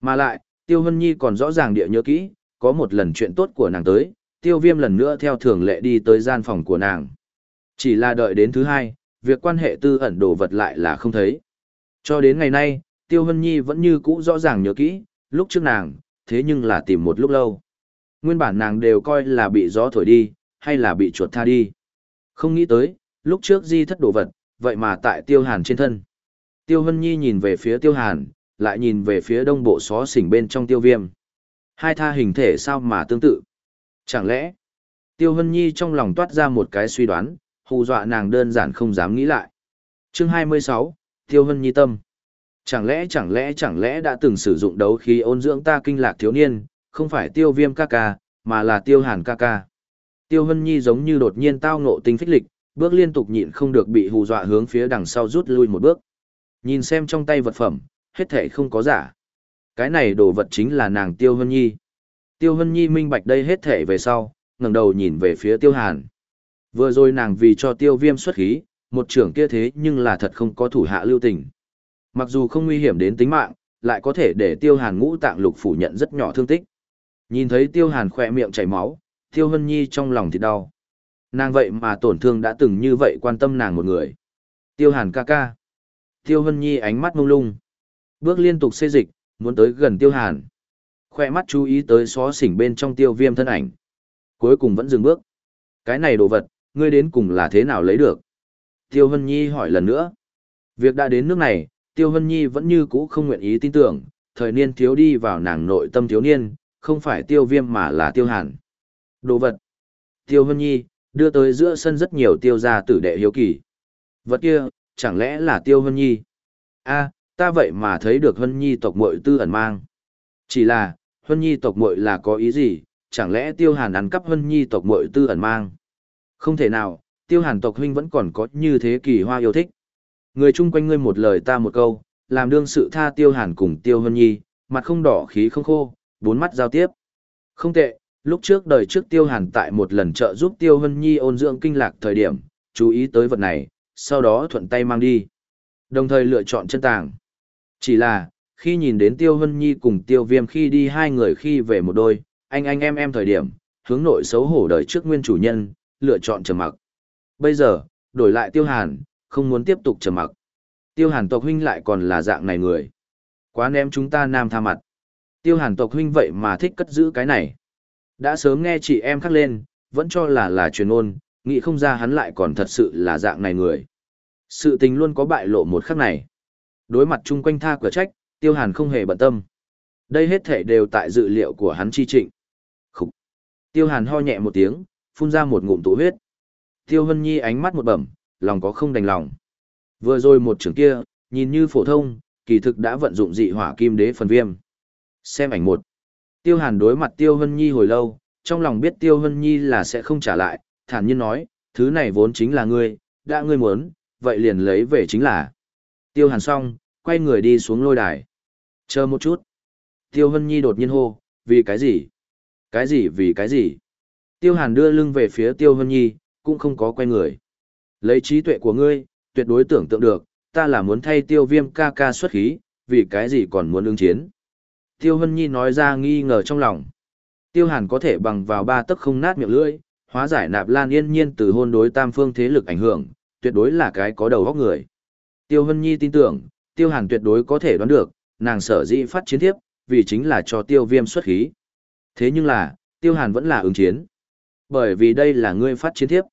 Mà lại, tiêu hân nhi còn rõ ràng địa nhớ kỹ, có một lần chuyện tốt của nàng tới, tiêu viêm lần nữa theo thường lệ đi tới gian phòng của nàng. Chỉ là đợi đến thứ hai, việc quan hệ tư ẩn đồ vật lại là không thấy. Cho đến ngày nay, tiêu hân nhi vẫn như cũ rõ ràng nhớ kỹ, lúc trước nàng, thế nhưng là tìm một lúc lâu. Nguyên bản nàng đều coi là bị gió thổi đi, hay là bị chuột tha đi. Không nghĩ tới, lúc trước di thất đồ vật, vậy mà tại tiêu hàn trên thân. Tiêu Hân Nhi nhìn về phía tiêu hàn, lại nhìn về phía đông bộ xó xỉnh bên trong tiêu viêm. Hai tha hình thể sao mà tương tự. Chẳng lẽ, tiêu Hân Nhi trong lòng toát ra một cái suy đoán, hù dọa nàng đơn giản không dám nghĩ lại. Chương 26, Tiêu Hân Nhi tâm. Chẳng lẽ chẳng lẽ chẳng lẽ đã từng sử dụng đấu khí ôn dưỡng ta kinh lạc thiếu niên, không phải tiêu viêm ca ca, mà là tiêu hàn ca ca. Tiêu Hân Nhi giống như đột nhiên tao ngộ tinh phích lịch, bước liên tục nhịn không được bị hù dọa hướng phía đằng sau rút lui một bước. Nhìn xem trong tay vật phẩm, hết thể không có giả. Cái này đồ vật chính là nàng Tiêu Hân Nhi. Tiêu Hân Nhi minh bạch đây hết thể về sau, ngẩng đầu nhìn về phía Tiêu Hàn. Vừa rồi nàng vì cho Tiêu Viêm xuất khí, một trưởng kia thế nhưng là thật không có thủ hạ lưu tình. Mặc dù không nguy hiểm đến tính mạng, lại có thể để Tiêu Hàn ngũ tạng lục phủ nhận rất nhỏ thương tích. Nhìn thấy Tiêu Hàn khỏe miệng chảy máu, Tiêu Hân Nhi trong lòng thì đau. Nàng vậy mà tổn thương đã từng như vậy quan tâm nàng một người. Tiêu Hàn ca ca. Tiêu Hân Nhi ánh mắt mông lung. Bước liên tục xê dịch, muốn tới gần Tiêu Hàn. Khoe mắt chú ý tới xó xỉnh bên trong tiêu viêm thân ảnh. Cuối cùng vẫn dừng bước. Cái này đồ vật, ngươi đến cùng là thế nào lấy được? Tiêu Hân Nhi hỏi lần nữa. Việc đã đến nước này, Tiêu Hân Nhi vẫn như cũ không nguyện ý tin tưởng, thời niên thiếu đi vào nàng nội tâm thiếu niên, không phải tiêu viêm mà là tiêu hàn. Đồ vật. Tiêu Hân Nhi, đưa tới giữa sân rất nhiều tiêu gia tử đệ hiếu kỳ. Vật kia, chẳng lẽ là tiêu Hân Nhi? a ta vậy mà thấy được Hân Nhi tộc muội tư ẩn mang. Chỉ là, Hân Nhi tộc muội là có ý gì, chẳng lẽ tiêu hàn ăn cắp Hân Nhi tộc muội tư ẩn mang? Không thể nào, tiêu hàn tộc huynh vẫn còn có như thế kỳ hoa yêu thích. Người chung quanh ngươi một lời ta một câu, làm đương sự tha tiêu hàn cùng tiêu hân nhi, mặt không đỏ khí không khô, bốn mắt giao tiếp. Không tệ, lúc trước đời trước tiêu hàn tại một lần trợ giúp tiêu hân nhi ôn dưỡng kinh lạc thời điểm, chú ý tới vật này, sau đó thuận tay mang đi. Đồng thời lựa chọn chân tàng. Chỉ là, khi nhìn đến tiêu hân nhi cùng tiêu viêm khi đi hai người khi về một đôi, anh anh em em thời điểm, hướng nội xấu hổ đời trước nguyên chủ nhân, lựa chọn trầm mặc. Bây giờ, đổi lại tiêu hàn, không muốn tiếp tục trầm mặc. Tiêu hàn tộc huynh lại còn là dạng này người. Quá ném chúng ta nam tha mặt. Tiêu hàn tộc huynh vậy mà thích cất giữ cái này. Đã sớm nghe chị em khắc lên, vẫn cho là là truyền ôn, nghĩ không ra hắn lại còn thật sự là dạng này người. Sự tình luôn có bại lộ một khắc này. Đối mặt chung quanh tha cửa trách, tiêu hàn không hề bận tâm. Đây hết thể đều tại dự liệu của hắn chi trịnh. Khúc. Tiêu hàn ho nhẹ một tiếng, phun ra một ngụm tụ huyết. Tiêu hân nhi ánh mắt một bẩm, lòng có không đành lòng. Vừa rồi một trường kia, nhìn như phổ thông, kỳ thực đã vận dụng dị hỏa kim đế phần viêm. Xem ảnh một. Tiêu Hàn đối mặt Tiêu Hân Nhi hồi lâu, trong lòng biết Tiêu Hân Nhi là sẽ không trả lại, thản nhiên nói, thứ này vốn chính là ngươi, đã ngươi muốn, vậy liền lấy về chính là. Tiêu Hàn xong, quay người đi xuống lôi đài. Chờ một chút. Tiêu Hân Nhi đột nhiên hô, vì cái gì? Cái gì vì cái gì? Tiêu Hàn đưa lưng về phía Tiêu Hân Nhi, cũng không có quay người. Lấy trí tuệ của ngươi, tuyệt đối tưởng tượng được, ta là muốn thay tiêu viêm ca ca xuất khí, vì cái gì còn muốn ứng chiến. Tiêu Hân Nhi nói ra nghi ngờ trong lòng. Tiêu Hàn có thể bằng vào ba tấc không nát miệng lưỡi, hóa giải nạp lan yên nhiên từ hôn đối tam phương thế lực ảnh hưởng, tuyệt đối là cái có đầu óc người. Tiêu Hân Nhi tin tưởng, Tiêu Hàn tuyệt đối có thể đoán được, nàng sở dĩ phát chiến thiếp, vì chính là cho Tiêu Viêm xuất khí. Thế nhưng là, Tiêu Hàn vẫn là ứng chiến. Bởi vì đây là ngươi phát chiến thiếp.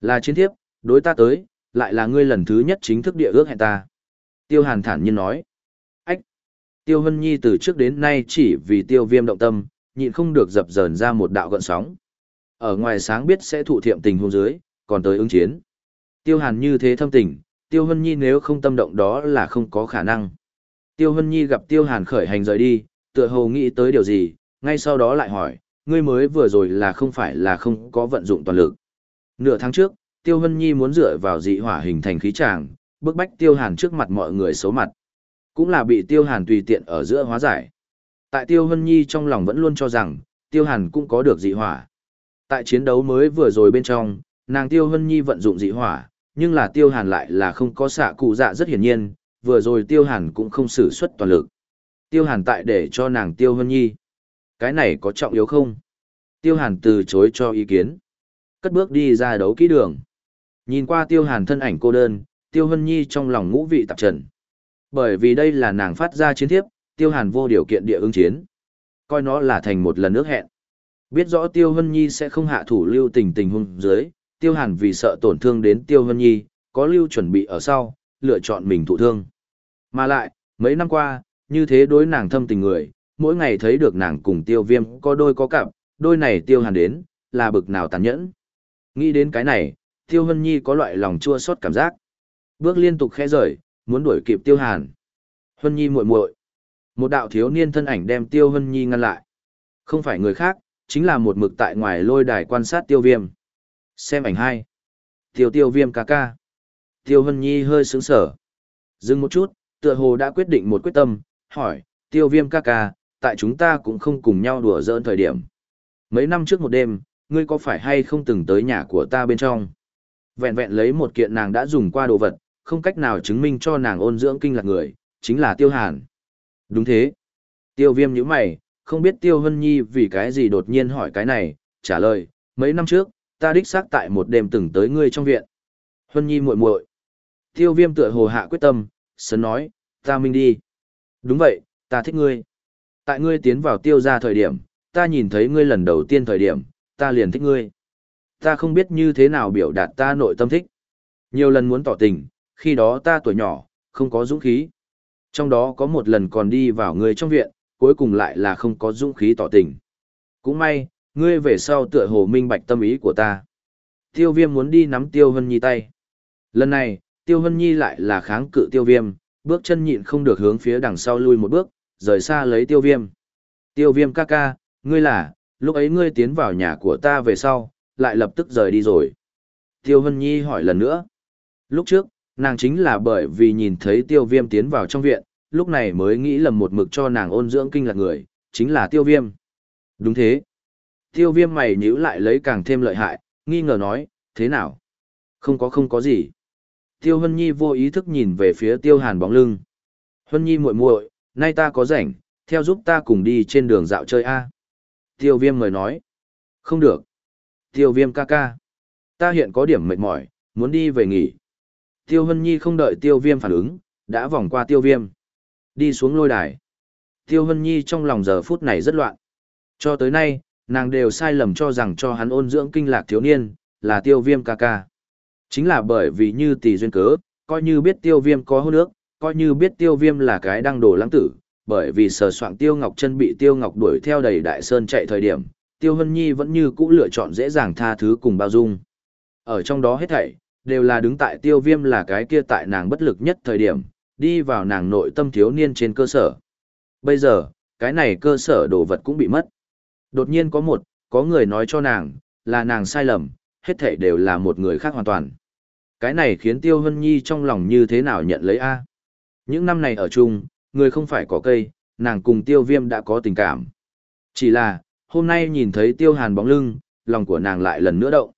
Là chiến thiếp, đối ta tới, lại là ngươi lần thứ nhất chính thức địa ước hẹn ta. Tiêu Hàn thản nhiên nói. Ách! Tiêu Hân Nhi từ trước đến nay chỉ vì tiêu viêm động tâm, nhịn không được dập dờn ra một đạo gợn sóng. Ở ngoài sáng biết sẽ thụ thiệm tình hôn dưới, còn tới ứng chiến. Tiêu Hàn như thế thâm tình, Tiêu Hân Nhi nếu không tâm động đó là không có khả năng. Tiêu Hân Nhi gặp Tiêu Hàn khởi hành rời đi, tựa hồ nghĩ tới điều gì, ngay sau đó lại hỏi, ngươi mới vừa rồi là không phải là không có vận dụng toàn lực. Nửa tháng trước, Tiêu Hân Nhi muốn dựa vào dị hỏa hình thành khí tràng, bức bách Tiêu Hàn trước mặt mọi người xấu mặt. Cũng là bị Tiêu Hàn tùy tiện ở giữa hóa giải. Tại Tiêu Hân Nhi trong lòng vẫn luôn cho rằng, Tiêu Hàn cũng có được dị hỏa. Tại chiến đấu mới vừa rồi bên trong, nàng Tiêu Hân Nhi vận dụng dị hỏa, nhưng là Tiêu Hàn lại là không có xạ cụ dạ rất hiển nhiên, vừa rồi Tiêu Hàn cũng không sử xuất toàn lực. Tiêu Hàn tại để cho nàng Tiêu Hân Nhi. Cái này có trọng yếu không? Tiêu Hàn từ chối cho ý kiến. Cất bước đi ra đấu kỹ đường. Nhìn qua tiêu hàn thân ảnh cô đơn, tiêu hân nhi trong lòng ngũ vị tạp trần. Bởi vì đây là nàng phát ra chiến thiếp, tiêu hàn vô điều kiện địa ứng chiến. Coi nó là thành một lần ước hẹn. Biết rõ tiêu hân nhi sẽ không hạ thủ lưu tình tình hung dưới, tiêu hàn vì sợ tổn thương đến tiêu hân nhi, có lưu chuẩn bị ở sau, lựa chọn mình thụ thương. Mà lại, mấy năm qua, như thế đối nàng thâm tình người, mỗi ngày thấy được nàng cùng tiêu viêm có đôi có cặp, đôi này tiêu hàn đến, là bực nào tàn nhẫn. Nghĩ đến cái này, Tiêu Hân Nhi có loại lòng chua xót cảm giác. Bước liên tục khẽ rời, muốn đuổi kịp Tiêu Hàn. Hân Nhi muội muội. Một đạo thiếu niên thân ảnh đem Tiêu Hân Nhi ngăn lại. Không phải người khác, chính là một mực tại ngoài lôi đài quan sát Tiêu Viêm. Xem ảnh hai. Tiêu Tiêu Viêm ca ca. Tiêu Hân Nhi hơi sướng sở. Dừng một chút, tựa hồ đã quyết định một quyết tâm, hỏi, tiêu viêm ca ca, tại chúng ta cũng không cùng nhau đùa giỡn thời điểm. Mấy năm trước một đêm, ngươi có phải hay không từng tới nhà của ta bên trong? Vẹn vẹn lấy một kiện nàng đã dùng qua đồ vật, không cách nào chứng minh cho nàng ôn dưỡng kinh lạc người, chính là tiêu hàn. Đúng thế. Tiêu viêm như mày, không biết tiêu hân nhi vì cái gì đột nhiên hỏi cái này, trả lời, mấy năm trước, ta đích xác tại một đêm từng tới ngươi trong viện. Hân nhi muội muội. Tiêu viêm tựa hồ hạ quyết tâm, sớm nói, ta minh đi. Đúng vậy, ta thích ngươi. Tại ngươi tiến vào tiêu ra thời điểm, ta nhìn thấy ngươi lần đầu tiên thời điểm, ta liền thích ngươi. Ta không biết như thế nào biểu đạt ta nội tâm thích. Nhiều lần muốn tỏ tình, khi đó ta tuổi nhỏ, không có dũng khí. Trong đó có một lần còn đi vào ngươi trong viện, cuối cùng lại là không có dũng khí tỏ tình. Cũng may, ngươi về sau tựa hồ minh bạch tâm ý của ta. Tiêu viêm muốn đi nắm tiêu hân nhi tay. Lần này, tiêu hân nhi lại là kháng cự tiêu viêm, bước chân nhịn không được hướng phía đằng sau lui một bước, rời xa lấy tiêu viêm. Tiêu viêm ca ca, ngươi là, lúc ấy ngươi tiến vào nhà của ta về sau, lại lập tức rời đi rồi. Tiêu hân nhi hỏi lần nữa. Lúc trước, nàng chính là bởi vì nhìn thấy tiêu viêm tiến vào trong viện, lúc này mới nghĩ lầm một mực cho nàng ôn dưỡng kinh lạc người, chính là tiêu viêm. Đúng thế. Tiêu viêm mày nhíu lại lấy càng thêm lợi hại, nghi ngờ nói, thế nào? Không có không có gì. Tiêu Hân Nhi vô ý thức nhìn về phía Tiêu Hàn bóng lưng. Hân Nhi muội muội, nay ta có rảnh, theo giúp ta cùng đi trên đường dạo chơi a. Tiêu Viêm mời nói. Không được. Tiêu Viêm ca ca. Ta hiện có điểm mệt mỏi, muốn đi về nghỉ. Tiêu Hân Nhi không đợi Tiêu Viêm phản ứng, đã vòng qua Tiêu Viêm. Đi xuống lôi đài. Tiêu Hân Nhi trong lòng giờ phút này rất loạn. Cho tới nay, nàng đều sai lầm cho rằng cho hắn ôn dưỡng kinh lạc thiếu niên, là Tiêu Viêm ca ca. Chính là bởi vì như tỷ duyên cớ, coi như biết tiêu viêm có hôn nước, coi như biết tiêu viêm là cái đang đồ lãng tử, bởi vì sờ soạn tiêu ngọc chân bị tiêu ngọc đuổi theo đầy đại sơn chạy thời điểm, tiêu hân nhi vẫn như cũ lựa chọn dễ dàng tha thứ cùng bao dung. Ở trong đó hết thảy, đều là đứng tại tiêu viêm là cái kia tại nàng bất lực nhất thời điểm, đi vào nàng nội tâm thiếu niên trên cơ sở. Bây giờ, cái này cơ sở đồ vật cũng bị mất. Đột nhiên có một, có người nói cho nàng, là nàng sai lầm, hết thảy đều là một người khác hoàn toàn. Cái này khiến Tiêu Hân Nhi trong lòng như thế nào nhận lấy A. Những năm này ở chung, người không phải có cây, nàng cùng Tiêu Viêm đã có tình cảm. Chỉ là, hôm nay nhìn thấy Tiêu Hàn bóng lưng, lòng của nàng lại lần nữa động.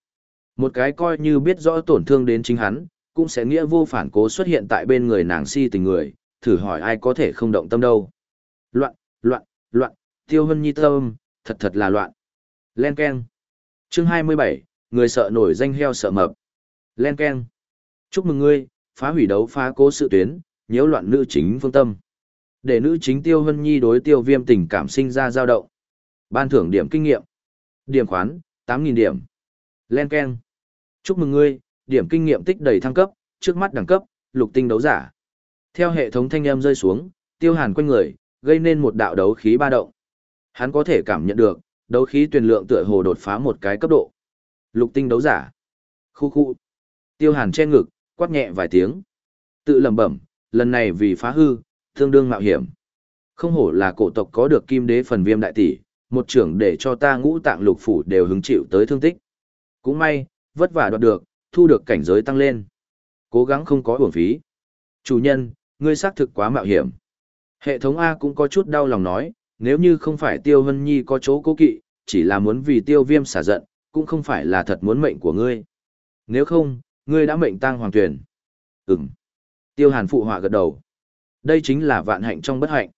Một cái coi như biết rõ tổn thương đến chính hắn, cũng sẽ nghĩa vô phản cố xuất hiện tại bên người nàng si tình người, thử hỏi ai có thể không động tâm đâu. Loạn, loạn, loạn, Tiêu Hân Nhi tâm, thật thật là loạn. Len Ken. Chương 27, người sợ nổi danh heo sợ mập. Len Ken. Chúc mừng ngươi, phá hủy đấu phá cố sự tuyến, nhiễu loạn nữ chính phương tâm. Để nữ chính Tiêu Hân Nhi đối tiêu viêm tình cảm sinh ra dao động. Ban thưởng điểm kinh nghiệm. Điểm khoán, 8.000 điểm. Len Ken. Chúc mừng ngươi, điểm kinh nghiệm tích đầy thăng cấp, trước mắt đẳng cấp, lục tinh đấu giả. Theo hệ thống thanh âm rơi xuống, tiêu hàn quanh người, gây nên một đạo đấu khí ba động. Hắn có thể cảm nhận được, đấu khí tuyển lượng tựa hồ đột phá một cái cấp độ. Lục tinh đấu giả. Khu khu. Tiêu hàn che ngực, quát nhẹ vài tiếng. Tự lẩm bẩm, lần này vì phá hư, tương đương mạo hiểm. Không hổ là cổ tộc có được kim đế phần viêm đại tỷ, một trưởng để cho ta ngũ tạng lục phủ đều hứng chịu tới thương tích. Cũng may, vất vả đoạt được, thu được cảnh giới tăng lên. Cố gắng không có uổng phí. Chủ nhân, ngươi xác thực quá mạo hiểm. Hệ thống A cũng có chút đau lòng nói, nếu như không phải Tiêu Hân Nhi có chỗ cố kỵ, chỉ là muốn vì Tiêu Viêm xả giận, cũng không phải là thật muốn mệnh của ngươi. Nếu không, ngươi đã mệnh tang hoàng tuyển. Ừm. Tiêu Hàn phụ họa gật đầu. Đây chính là vạn hạnh trong bất hạnh.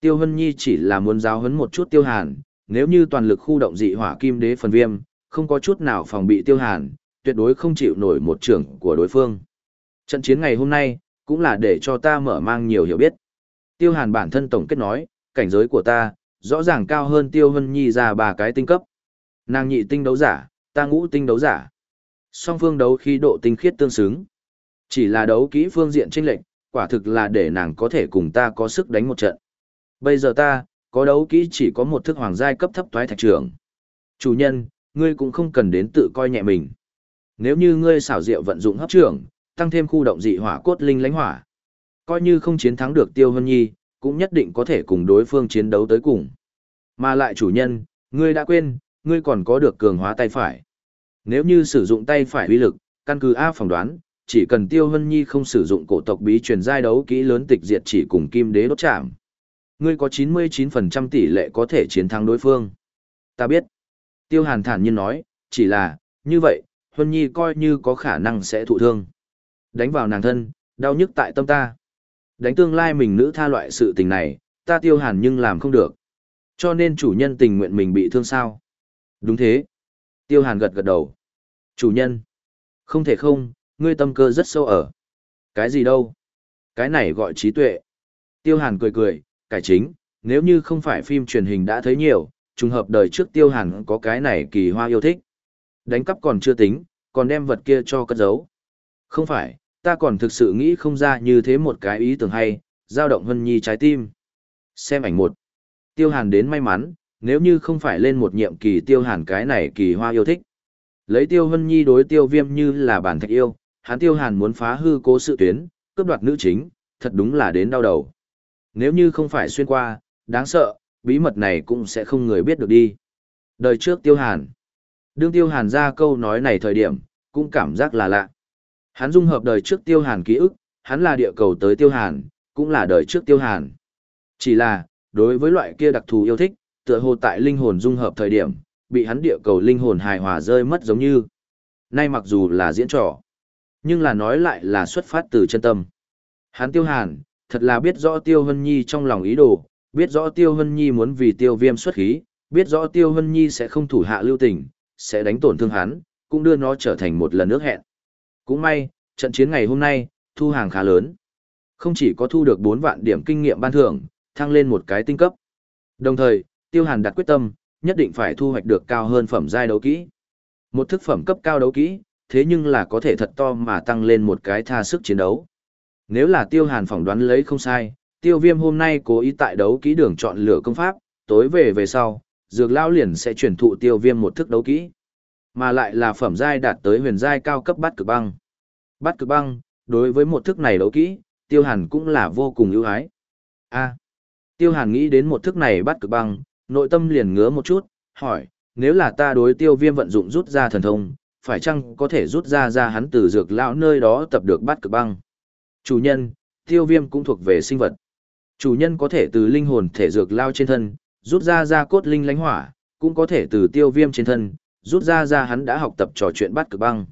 Tiêu Hân Nhi chỉ là muốn giáo huấn một chút Tiêu Hàn, nếu như toàn lực khu động dị hỏa kim đế phần viêm, không có chút nào phòng bị Tiêu Hàn, tuyệt đối không chịu nổi một trưởng của đối phương. Trận chiến ngày hôm nay, cũng là để cho ta mở mang nhiều hiểu biết. Tiêu Hàn bản thân tổng kết nói, cảnh giới của ta, rõ ràng cao hơn Tiêu Hân Nhi ra ba cái tinh cấp. Nàng nhị tinh đấu giả, ta ngũ tinh đấu giả. Song phương đấu khí độ tinh khiết tương xứng. Chỉ là đấu kỹ phương diện chênh lệnh, quả thực là để nàng có thể cùng ta có sức đánh một trận. Bây giờ ta, có đấu kỹ chỉ có một thức hoàng giai cấp thấp toái thạch trưởng. Chủ nhân, ngươi cũng không cần đến tự coi nhẹ mình. Nếu như ngươi xảo diệu vận dụng hấp trưởng, tăng thêm khu động dị hỏa cốt linh lãnh hỏa, coi như không chiến thắng được Tiêu Hân Nhi, cũng nhất định có thể cùng đối phương chiến đấu tới cùng. Mà lại chủ nhân, ngươi đã quên, ngươi còn có được cường hóa tay phải. Nếu như sử dụng tay phải uy lực, căn cứ A phỏng đoán, chỉ cần Tiêu Hân Nhi không sử dụng cổ tộc bí truyền giai đấu kỹ lớn tịch diệt chỉ cùng kim đế đốt chạm. Ngươi có 99% tỷ lệ có thể chiến thắng đối phương. Ta biết. Tiêu Hàn thản nhiên nói, chỉ là, như vậy, hân Nhi coi như có khả năng sẽ thụ thương. Đánh vào nàng thân, đau nhức tại tâm ta. Đánh tương lai mình nữ tha loại sự tình này, ta Tiêu Hàn nhưng làm không được. Cho nên chủ nhân tình nguyện mình bị thương sao? Đúng thế. Tiêu Hàn gật gật đầu. Chủ nhân. Không thể không, ngươi tâm cơ rất sâu ở. Cái gì đâu? Cái này gọi trí tuệ. Tiêu Hàn cười cười, cải chính, nếu như không phải phim truyền hình đã thấy nhiều, trùng hợp đời trước Tiêu Hàn có cái này kỳ hoa yêu thích. Đánh cắp còn chưa tính, còn đem vật kia cho cất giấu. Không phải, ta còn thực sự nghĩ không ra như thế một cái ý tưởng hay, dao động hân nhi trái tim. Xem ảnh một. Tiêu Hàn đến may mắn, nếu như không phải lên một nhiệm kỳ Tiêu Hàn cái này kỳ hoa yêu thích. Lấy Tiêu Hân Nhi đối Tiêu Viêm như là bản thạch yêu, hắn Tiêu Hàn muốn phá hư cố sự tuyến, cướp đoạt nữ chính, thật đúng là đến đau đầu. Nếu như không phải xuyên qua, đáng sợ, bí mật này cũng sẽ không người biết được đi. Đời trước Tiêu Hàn. Đương Tiêu Hàn ra câu nói này thời điểm, cũng cảm giác là lạ. Hắn dung hợp đời trước Tiêu Hàn ký ức, hắn là địa cầu tới Tiêu Hàn, cũng là đời trước Tiêu Hàn. Chỉ là, đối với loại kia đặc thù yêu thích, tựa hồ tại linh hồn dung hợp thời điểm, bị hắn địa cầu linh hồn hài hòa rơi mất giống như. Nay mặc dù là diễn trò, nhưng là nói lại là xuất phát từ chân tâm. Hắn Tiêu Hàn, thật là biết rõ Tiêu Hân Nhi trong lòng ý đồ, biết rõ Tiêu Hân Nhi muốn vì Tiêu Viêm xuất khí, biết rõ Tiêu Hân Nhi sẽ không thủ hạ lưu tình, sẽ đánh tổn thương hắn, cũng đưa nó trở thành một lần nước hẹn. Cũng may, trận chiến ngày hôm nay, thu hàng khá lớn. Không chỉ có thu được 4 vạn điểm kinh nghiệm ban thưởng, thăng lên một cái tinh cấp. Đồng thời, Tiêu Hàn đặt quyết tâm, nhất định phải thu hoạch được cao hơn phẩm giai đấu kỹ. Một thức phẩm cấp cao đấu kỹ, thế nhưng là có thể thật to mà tăng lên một cái tha sức chiến đấu. Nếu là Tiêu Hàn phỏng đoán lấy không sai, Tiêu Viêm hôm nay cố ý tại đấu kỹ đường chọn lửa công pháp, tối về về sau, Dược Lão liền sẽ truyền thụ Tiêu Viêm một thức đấu kỹ, mà lại là phẩm giai đạt tới huyền giai cao cấp bát cực băng. Bát cực băng, đối với một thức này đấu kỹ, Tiêu Hàn cũng là vô cùng ưu ái. A. Tiêu Hàn nghĩ đến một thức này bát cực băng, nội tâm liền ngứa một chút, hỏi, nếu là ta đối Tiêu Viêm vận dụng rút ra thần thông, phải chăng có thể rút ra ra hắn từ dược lão nơi đó tập được bát cực băng? Chủ nhân, tiêu viêm cũng thuộc về sinh vật. Chủ nhân có thể từ linh hồn thể dược lao trên thân, rút ra ra cốt linh lánh hỏa, cũng có thể từ tiêu viêm trên thân, rút ra ra hắn đã học tập trò chuyện bát cực băng.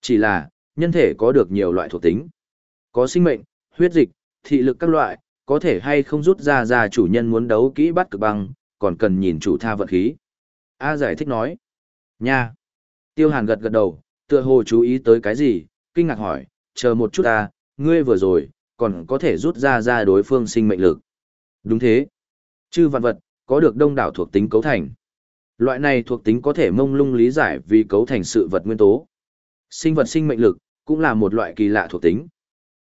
Chỉ là, nhân thể có được nhiều loại thuộc tính. Có sinh mệnh, huyết dịch, thị lực các loại, có thể hay không rút ra ra chủ nhân muốn đấu kỹ bát cực băng, còn cần nhìn chủ tha vận khí. A giải thích nói. Nha. Tiêu hàn gật gật đầu, tựa hồ chú ý tới cái gì, kinh ngạc hỏi, chờ một chút ta, ngươi vừa rồi, còn có thể rút ra ra đối phương sinh mệnh lực. Đúng thế. Chư vạn vật, có được đông đảo thuộc tính cấu thành. Loại này thuộc tính có thể mông lung lý giải vì cấu thành sự vật nguyên tố. Sinh vật sinh mệnh lực, cũng là một loại kỳ lạ thuộc tính.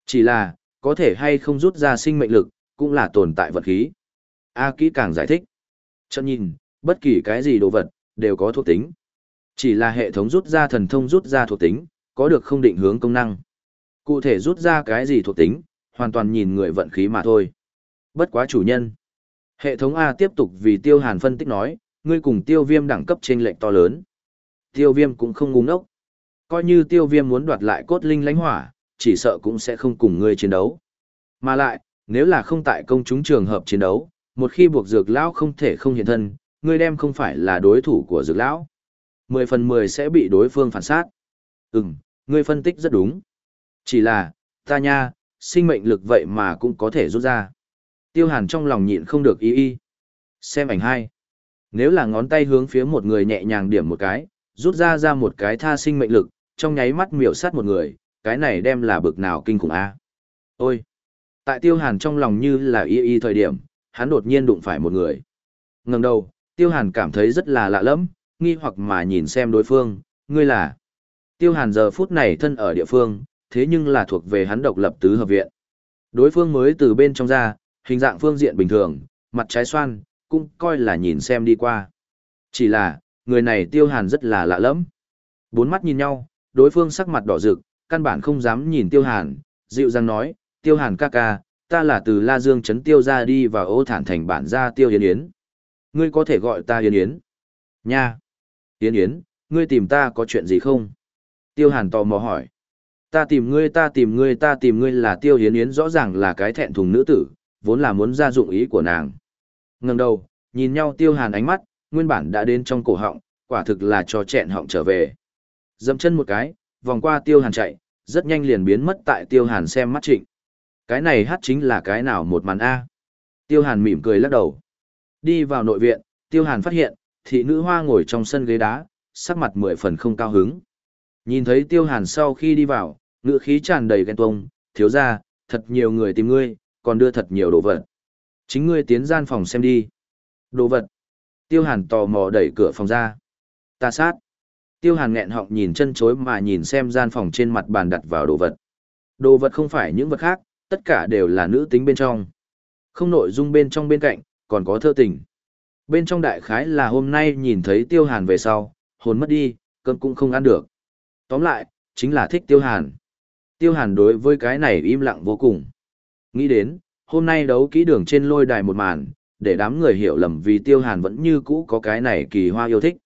Chỉ là, có thể hay không rút ra sinh mệnh lực, cũng là tồn tại vật khí. A kỹ càng giải thích. Chân nhìn, bất kỳ cái gì đồ vật, đều có thuộc tính. Chỉ là hệ thống rút ra thần thông rút ra thuộc tính, có được không định hướng công năng. Cụ thể rút ra cái gì thuộc tính, hoàn toàn nhìn người vận khí mà thôi. Bất quá chủ nhân. Hệ thống A tiếp tục vì tiêu hàn phân tích nói, ngươi cùng tiêu viêm đẳng cấp trên lệnh to lớn. Tiêu viêm cũng không ngu ngốc. Coi như tiêu viêm muốn đoạt lại cốt linh lánh hỏa, chỉ sợ cũng sẽ không cùng ngươi chiến đấu. Mà lại, nếu là không tại công chúng trường hợp chiến đấu, một khi buộc dược lão không thể không hiện thân, ngươi đem không phải là đối thủ của dược lão. Mười phần mười sẽ bị đối phương phản sát. Ừm, ngươi phân tích rất đúng. Chỉ là, ta nha, sinh mệnh lực vậy mà cũng có thể rút ra. Tiêu hàn trong lòng nhịn không được ý y. Xem ảnh hai. Nếu là ngón tay hướng phía một người nhẹ nhàng điểm một cái, rút ra ra một cái tha sinh mệnh lực, trong nháy mắt miểu sát một người, cái này đem là bực nào kinh khủng a. Ôi! Tại tiêu hàn trong lòng như là y y thời điểm, hắn đột nhiên đụng phải một người. ngẩng đầu, tiêu hàn cảm thấy rất là lạ lẫm, nghi hoặc mà nhìn xem đối phương, ngươi là. Tiêu hàn giờ phút này thân ở địa phương, thế nhưng là thuộc về hắn độc lập tứ hợp viện. Đối phương mới từ bên trong ra, hình dạng phương diện bình thường, mặt trái xoan, cũng coi là nhìn xem đi qua. Chỉ là, người này tiêu hàn rất là lạ lẫm. Bốn mắt nhìn nhau, đối phương sắc mặt đỏ rực, căn bản không dám nhìn tiêu hàn, dịu dàng nói, tiêu hàn ca ca, ta là từ La Dương Trấn tiêu ra đi và ô thản thành bản ra tiêu yến yến. Ngươi có thể gọi ta yến yến. Nha! Yến yến, ngươi tìm ta có chuyện gì không? Tiêu hàn tò mò hỏi. Ta tìm ngươi ta tìm ngươi ta tìm ngươi là tiêu Yến yến rõ ràng là cái thẹn thùng nữ tử, vốn là muốn ra dụng ý của nàng. Ngừng đầu, nhìn nhau tiêu hàn ánh mắt, nguyên bản đã đến trong cổ họng, quả thực là cho chẹn họng trở về. Dậm chân một cái, vòng qua tiêu hàn chạy, rất nhanh liền biến mất tại tiêu hàn xem mắt trịnh. Cái này hát chính là cái nào một màn A. Tiêu hàn mỉm cười lắc đầu. Đi vào nội viện, tiêu hàn phát hiện, thị nữ hoa ngồi trong sân ghế đá, sắc mặt mười phần không cao hứng. Nhìn thấy tiêu hàn sau khi đi vào, ngựa khí tràn đầy ghen tuông, thiếu ra, thật nhiều người tìm ngươi, còn đưa thật nhiều đồ vật. Chính ngươi tiến gian phòng xem đi. Đồ vật. Tiêu hàn tò mò đẩy cửa phòng ra. Ta sát. Tiêu hàn nghẹn họng nhìn chân chối mà nhìn xem gian phòng trên mặt bàn đặt vào đồ vật. Đồ vật không phải những vật khác, tất cả đều là nữ tính bên trong. Không nội dung bên trong bên cạnh, còn có thơ tình. Bên trong đại khái là hôm nay nhìn thấy tiêu hàn về sau, hồn mất đi, cơm cũng không ăn được. Tóm lại, chính là thích tiêu hàn. Tiêu hàn đối với cái này im lặng vô cùng. Nghĩ đến, hôm nay đấu kỹ đường trên lôi đài một màn, để đám người hiểu lầm vì tiêu hàn vẫn như cũ có cái này kỳ hoa yêu thích.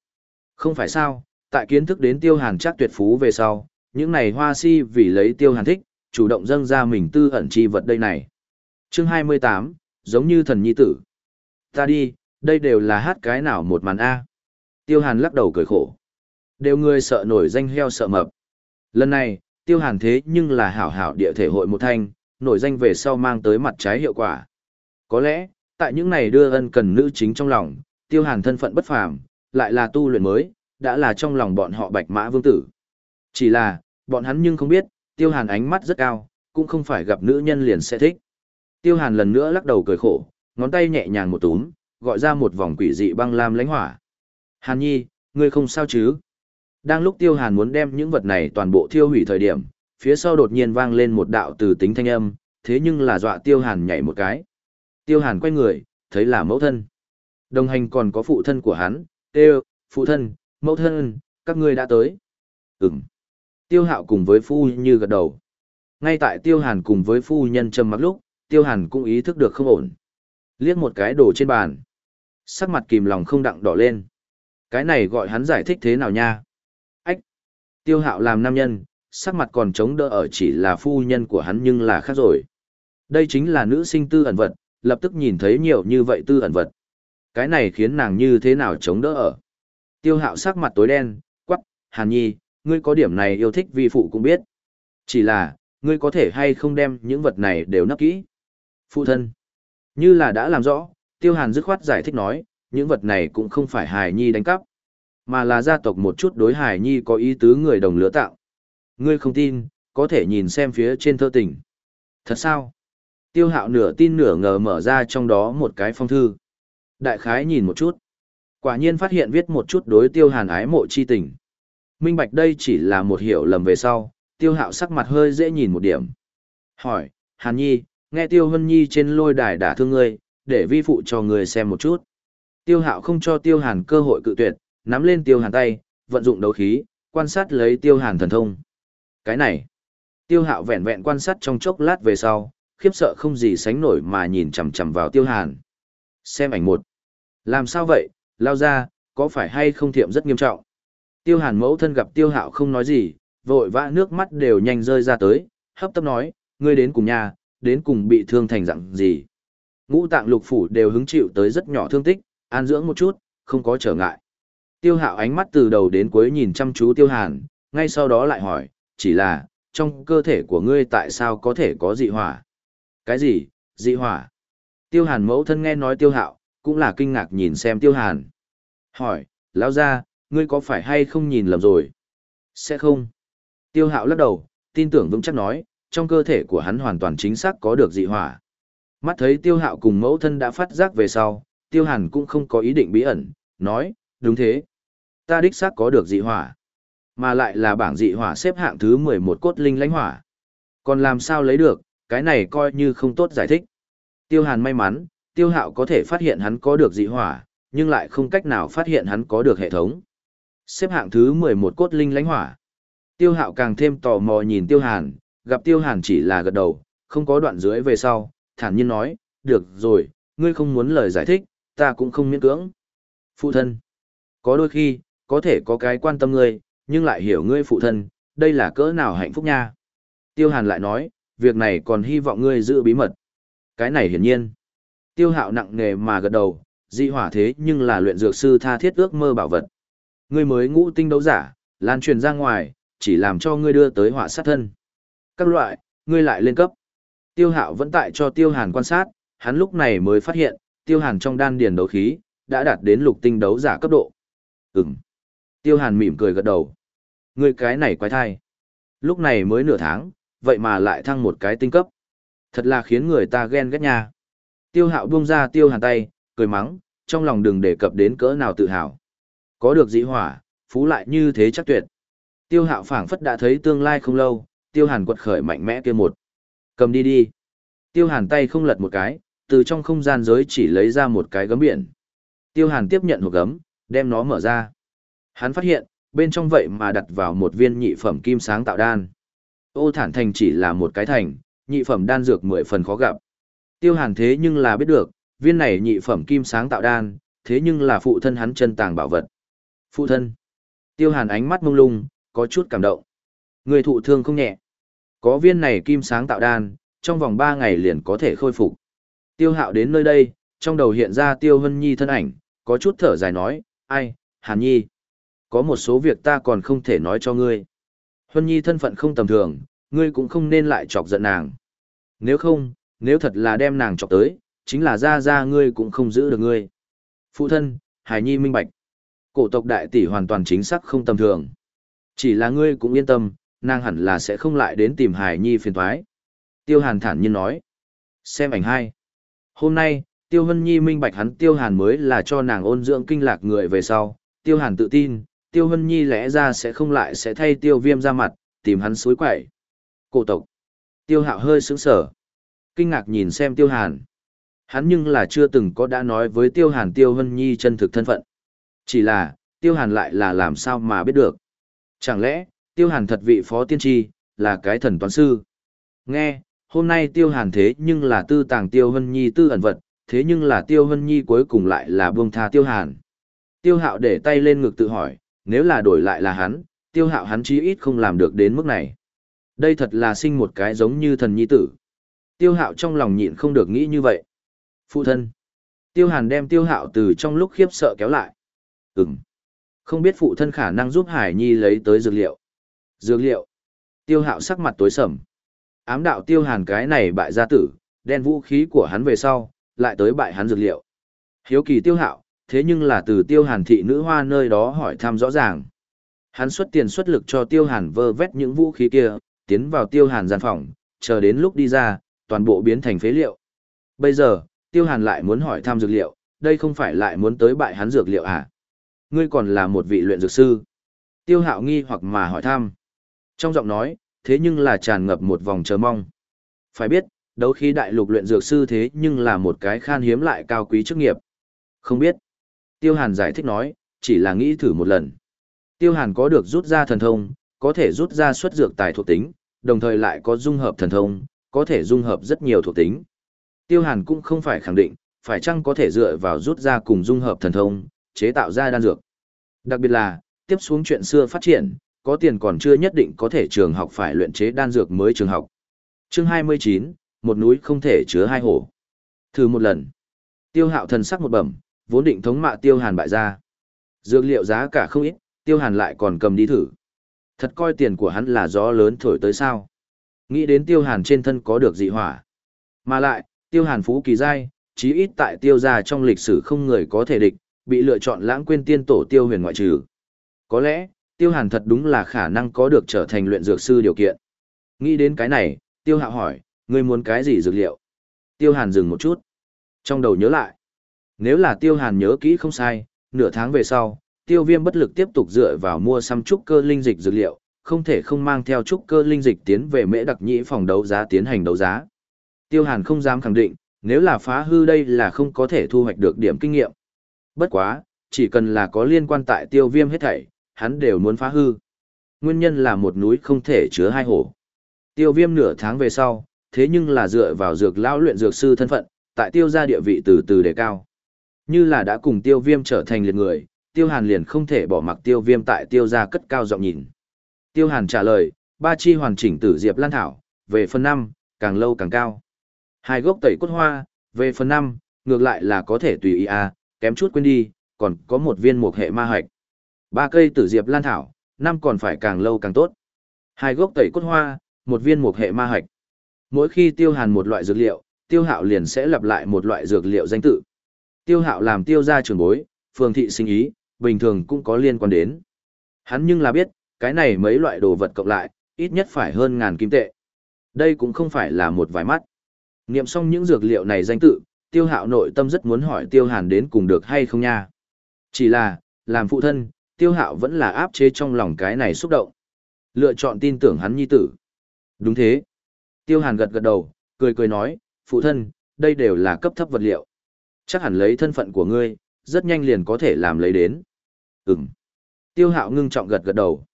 Không phải sao, tại kiến thức đến tiêu hàn chắc tuyệt phú về sau, những này hoa si vì lấy tiêu hàn thích, chủ động dâng ra mình tư ẩn chi vật đây này. Chương 28, giống như thần nhi tử. Ta đi, đây đều là hát cái nào một màn A. Tiêu hàn lắc đầu cười khổ. Đều người sợ nổi danh heo sợ mập. Lần này, tiêu hàn thế nhưng là hảo hảo địa thể hội một thanh, nổi danh về sau mang tới mặt trái hiệu quả. Có lẽ, tại những này đưa ân cần nữ chính trong lòng, tiêu hàn thân phận bất phàm, lại là tu luyện mới, đã là trong lòng bọn họ bạch mã vương tử. Chỉ là, bọn hắn nhưng không biết, tiêu hàn ánh mắt rất cao, cũng không phải gặp nữ nhân liền sẽ thích. Tiêu hàn lần nữa lắc đầu cười khổ, ngón tay nhẹ nhàng một túm, gọi ra một vòng quỷ dị băng lam lánh hỏa. Hàn nhi, ngươi không sao chứ? Đang lúc tiêu hàn muốn đem những vật này toàn bộ thiêu hủy thời điểm, phía sau đột nhiên vang lên một đạo từ tính thanh âm, thế nhưng là dọa tiêu hàn nhảy một cái. Tiêu hàn quay người, thấy là mẫu thân. Đồng hành còn có phụ thân của hắn, tiêu, phụ thân, mẫu thân, các ngươi đã tới. Ừm. Tiêu hạo cùng với phu như gật đầu. Ngay tại tiêu hàn cùng với phu nhân trầm mặc lúc, tiêu hàn cũng ý thức được không ổn. Liếc một cái đồ trên bàn. Sắc mặt kìm lòng không đặng đỏ lên. Cái này gọi hắn giải thích thế nào nha? Ách! Tiêu hạo làm nam nhân, sắc mặt còn chống đỡ ở chỉ là phu nhân của hắn nhưng là khác rồi. Đây chính là nữ sinh tư ẩn vật, lập tức nhìn thấy nhiều như vậy tư ẩn vật. Cái này khiến nàng như thế nào chống đỡ ở. Tiêu hạo sắc mặt tối đen, quắc, hàn nhi, ngươi có điểm này yêu thích vi phụ cũng biết. Chỉ là, ngươi có thể hay không đem những vật này đều nấp kỹ. Phụ thân. Như là đã làm rõ, tiêu hàn dứt khoát giải thích nói, những vật này cũng không phải Hải nhi đánh cắp, mà là gia tộc một chút đối Hải nhi có ý tứ người đồng lứa tạo. Ngươi không tin, có thể nhìn xem phía trên thơ tình. Thật sao? Tiêu hạo nửa tin nửa ngờ mở ra trong đó một cái phong thư. Đại khái nhìn một chút. Quả nhiên phát hiện viết một chút đối tiêu hàn ái mộ chi tình. Minh bạch đây chỉ là một hiểu lầm về sau, tiêu hạo sắc mặt hơi dễ nhìn một điểm. Hỏi, Hàn Nhi, nghe tiêu hân nhi trên lôi đài đả thương ngươi, để vi phụ cho người xem một chút. Tiêu hạo không cho tiêu hàn cơ hội cự tuyệt, nắm lên tiêu hàn tay, vận dụng đấu khí, quan sát lấy tiêu hàn thần thông. Cái này, tiêu hạo vẹn vẹn quan sát trong chốc lát về sau, khiếp sợ không gì sánh nổi mà nhìn chằm chằm vào tiêu hàn. Xem ảnh một. Làm sao vậy, lao ra, có phải hay không thiệm rất nghiêm trọng? Tiêu hàn mẫu thân gặp tiêu hạo không nói gì, vội vã nước mắt đều nhanh rơi ra tới, hấp tấp nói, ngươi đến cùng nhà, đến cùng bị thương thành dạng gì. Ngũ tạng lục phủ đều hứng chịu tới rất nhỏ thương tích, an dưỡng một chút, không có trở ngại. Tiêu hạo ánh mắt từ đầu đến cuối nhìn chăm chú tiêu hàn, ngay sau đó lại hỏi, chỉ là, trong cơ thể của ngươi tại sao có thể có dị hỏa? Cái gì, dị hỏa? Tiêu hàn mẫu thân nghe nói tiêu hạo, cũng là kinh ngạc nhìn xem tiêu hàn. Hỏi, lão ra, ngươi có phải hay không nhìn lầm rồi? Sẽ không. Tiêu hạo lắc đầu, tin tưởng vững chắc nói, trong cơ thể của hắn hoàn toàn chính xác có được dị hỏa. Mắt thấy tiêu hạo cùng mẫu thân đã phát giác về sau, tiêu hàn cũng không có ý định bí ẩn, nói, đúng thế. Ta đích xác có được dị hỏa. Mà lại là bảng dị hỏa xếp hạng thứ 11 cốt linh lãnh hỏa. Còn làm sao lấy được, cái này coi như không tốt giải thích. Tiêu hàn may mắn, tiêu hạo có thể phát hiện hắn có được dị hỏa, nhưng lại không cách nào phát hiện hắn có được hệ thống. Xếp hạng thứ 11 cốt linh lãnh hỏa. Tiêu hạo càng thêm tò mò nhìn tiêu hàn, gặp tiêu hàn chỉ là gật đầu, không có đoạn dưới về sau, thản nhiên nói, được rồi, ngươi không muốn lời giải thích, ta cũng không miễn cưỡng. Phụ thân, có đôi khi, có thể có cái quan tâm ngươi, nhưng lại hiểu ngươi phụ thân, đây là cỡ nào hạnh phúc nha. Tiêu hàn lại nói, việc này còn hy vọng ngươi giữ bí mật. Cái này hiển nhiên. Tiêu hạo nặng nề mà gật đầu, dị hỏa thế nhưng là luyện dược sư tha thiết ước mơ bảo vật. Ngươi mới ngũ tinh đấu giả, lan truyền ra ngoài, chỉ làm cho ngươi đưa tới hỏa sát thân. Các loại, ngươi lại lên cấp. Tiêu hạo vẫn tại cho tiêu hàn quan sát, hắn lúc này mới phát hiện, tiêu hàn trong đan điền đấu khí, đã đạt đến lục tinh đấu giả cấp độ. Ừm. Tiêu hàn mỉm cười gật đầu. người cái này quái thai. Lúc này mới nửa tháng, vậy mà lại thăng một cái tinh cấp. Thật là khiến người ta ghen ghét nha. Tiêu hạo buông ra tiêu hàn tay, cười mắng, trong lòng đừng đề cập đến cỡ nào tự hào. Có được dĩ hỏa, phú lại như thế chắc tuyệt. Tiêu hạo phảng phất đã thấy tương lai không lâu, tiêu hàn quật khởi mạnh mẽ kia một. Cầm đi đi. Tiêu hàn tay không lật một cái, từ trong không gian giới chỉ lấy ra một cái gấm biển. Tiêu hàn tiếp nhận hộp gấm, đem nó mở ra. Hắn phát hiện, bên trong vậy mà đặt vào một viên nhị phẩm kim sáng tạo đan. Ô thản thành chỉ là một cái thành, nhị phẩm đan dược mười phần khó gặp. Tiêu hàn thế nhưng là biết được, viên này nhị phẩm kim sáng tạo đan, thế nhưng là phụ thân hắn chân tàng bảo vật. Phụ thân. Tiêu hàn ánh mắt mông lung, có chút cảm động. Người thụ thương không nhẹ. Có viên này kim sáng tạo đan, trong vòng 3 ngày liền có thể khôi phục. Tiêu hạo đến nơi đây, trong đầu hiện ra Tiêu Hân Nhi thân ảnh, có chút thở dài nói, ai, Hàn Nhi. Có một số việc ta còn không thể nói cho ngươi. Hân Nhi thân phận không tầm thường, ngươi cũng không nên lại chọc giận nàng. Nếu không, nếu thật là đem nàng chọc tới, chính là ra ra ngươi cũng không giữ được ngươi. Phụ thân, Hải Nhi minh bạch. Cổ tộc đại tỷ hoàn toàn chính xác không tầm thường. Chỉ là ngươi cũng yên tâm, nàng hẳn là sẽ không lại đến tìm Hải Nhi phiền thoái. Tiêu Hàn thản nhiên nói. Xem ảnh hai. Hôm nay, Tiêu Hân Nhi minh bạch hắn Tiêu Hàn mới là cho nàng ôn dưỡng kinh lạc người về sau. Tiêu Hàn tự tin, Tiêu Hân Nhi lẽ ra sẽ không lại sẽ thay Tiêu Viêm ra mặt, tìm hắn suối quậy. Cổ tộc. Tiêu Hạo hơi sững sở. Kinh ngạc nhìn xem Tiêu Hàn. Hắn nhưng là chưa từng có đã nói với Tiêu Hàn Tiêu Hân Nhi chân thực thân phận. Chỉ là, Tiêu Hàn lại là làm sao mà biết được. Chẳng lẽ, Tiêu Hàn thật vị phó tiên tri, là cái thần toán sư. Nghe, hôm nay Tiêu Hàn thế nhưng là tư tàng Tiêu Hân Nhi tư ẩn vật, thế nhưng là Tiêu Hân Nhi cuối cùng lại là buông tha Tiêu Hàn. Tiêu Hạo để tay lên ngực tự hỏi, nếu là đổi lại là hắn, Tiêu Hạo hắn chí ít không làm được đến mức này. Đây thật là sinh một cái giống như thần nhi tử. Tiêu Hạo trong lòng nhịn không được nghĩ như vậy. Phụ thân. Tiêu Hàn đem Tiêu Hạo từ trong lúc khiếp sợ kéo lại. Ừm. Không biết phụ thân khả năng giúp Hải Nhi lấy tới dược liệu. Dược liệu. Tiêu Hạo sắc mặt tối sầm. Ám đạo Tiêu Hàn cái này bại gia tử, đen vũ khí của hắn về sau, lại tới bại hắn dược liệu. Hiếu kỳ Tiêu Hạo, thế nhưng là từ Tiêu Hàn thị nữ hoa nơi đó hỏi thăm rõ ràng. Hắn xuất tiền xuất lực cho Tiêu Hàn vơ vét những vũ khí kia, tiến vào Tiêu Hàn gian phòng, chờ đến lúc đi ra, toàn bộ biến thành phế liệu. Bây giờ, Tiêu Hàn lại muốn hỏi thăm dược liệu, đây không phải lại muốn tới bại hắn dược liệu à? Ngươi còn là một vị luyện dược sư. Tiêu Hạo nghi hoặc mà hỏi thăm. Trong giọng nói, thế nhưng là tràn ngập một vòng chờ mong. Phải biết, đấu khí đại lục luyện dược sư thế nhưng là một cái khan hiếm lại cao quý chức nghiệp. Không biết. Tiêu Hàn giải thích nói, chỉ là nghĩ thử một lần. Tiêu Hàn có được rút ra thần thông, có thể rút ra xuất dược tài thuộc tính, đồng thời lại có dung hợp thần thông, có thể dung hợp rất nhiều thuộc tính. Tiêu Hàn cũng không phải khẳng định, phải chăng có thể dựa vào rút ra cùng dung hợp thần thông, chế tạo ra đan dược. Đặc biệt là, tiếp xuống chuyện xưa phát triển, có tiền còn chưa nhất định có thể trường học phải luyện chế đan dược mới trường học. Chương 29, một núi không thể chứa hai hổ. Thử một lần. Tiêu Hạo thần sắc một bẩm, vốn định thống mạ Tiêu Hàn bại ra. Dược liệu giá cả không ít, Tiêu Hàn lại còn cầm đi thử. Thật coi tiền của hắn là gió lớn thổi tới sao. Nghĩ đến Tiêu Hàn trên thân có được dị hỏa. Mà lại, Tiêu Hàn phú kỳ giai, chí ít tại Tiêu gia trong lịch sử không người có thể địch, bị lựa chọn lãng quên tiên tổ Tiêu Huyền ngoại trừ. Có lẽ, Tiêu Hàn thật đúng là khả năng có được trở thành luyện dược sư điều kiện. Nghĩ đến cái này, Tiêu Hạo hỏi, ngươi muốn cái gì dược liệu? Tiêu Hàn dừng một chút. Trong đầu nhớ lại. Nếu là Tiêu Hàn nhớ kỹ không sai, nửa tháng về sau, Tiêu Viêm bất lực tiếp tục dựa vào mua xăm trúc cơ linh dịch dược liệu, không thể không mang theo trúc cơ linh dịch tiến về mễ đặc nhĩ phòng đấu giá tiến hành đấu giá. Tiêu Hàn không dám khẳng định, nếu là phá hư đây là không có thể thu hoạch được điểm kinh nghiệm. Bất quá, chỉ cần là có liên quan tại tiêu viêm hết thảy, hắn đều muốn phá hư. Nguyên nhân là một núi không thể chứa hai hổ. Tiêu viêm nửa tháng về sau, thế nhưng là dựa vào dược lão luyện dược sư thân phận, tại tiêu gia địa vị từ từ đề cao. Như là đã cùng tiêu viêm trở thành liệt người, tiêu hàn liền không thể bỏ mặc tiêu viêm tại tiêu gia cất cao giọng nhìn. Tiêu hàn trả lời, ba chi hoàn chỉnh tử diệp lan thảo, về phần năm, càng lâu càng cao. Hai gốc tẩy cốt hoa, về phần năm, ngược lại là có thể tùy ý à, kém chút quên đi, còn có một viên mục hệ ma hạch. Ba cây tử diệp lan thảo, năm còn phải càng lâu càng tốt. Hai gốc tẩy cốt hoa, một viên mục hệ ma hạch. Mỗi khi tiêu hàn một loại dược liệu, tiêu hạo liền sẽ lặp lại một loại dược liệu danh tự. Tiêu hạo làm tiêu gia trường bối, phường thị sinh ý, bình thường cũng có liên quan đến. Hắn nhưng là biết, cái này mấy loại đồ vật cộng lại, ít nhất phải hơn ngàn kim tệ. Đây cũng không phải là một vài mắt. Niệm xong những dược liệu này danh tự, tiêu hạo nội tâm rất muốn hỏi tiêu hàn đến cùng được hay không nha. Chỉ là, làm phụ thân, tiêu hạo vẫn là áp chế trong lòng cái này xúc động. Lựa chọn tin tưởng hắn nhi tử. Đúng thế. Tiêu hàn gật gật đầu, cười cười nói, phụ thân, đây đều là cấp thấp vật liệu. Chắc hẳn lấy thân phận của ngươi, rất nhanh liền có thể làm lấy đến. Ừm. Tiêu hạo ngưng trọng gật gật đầu.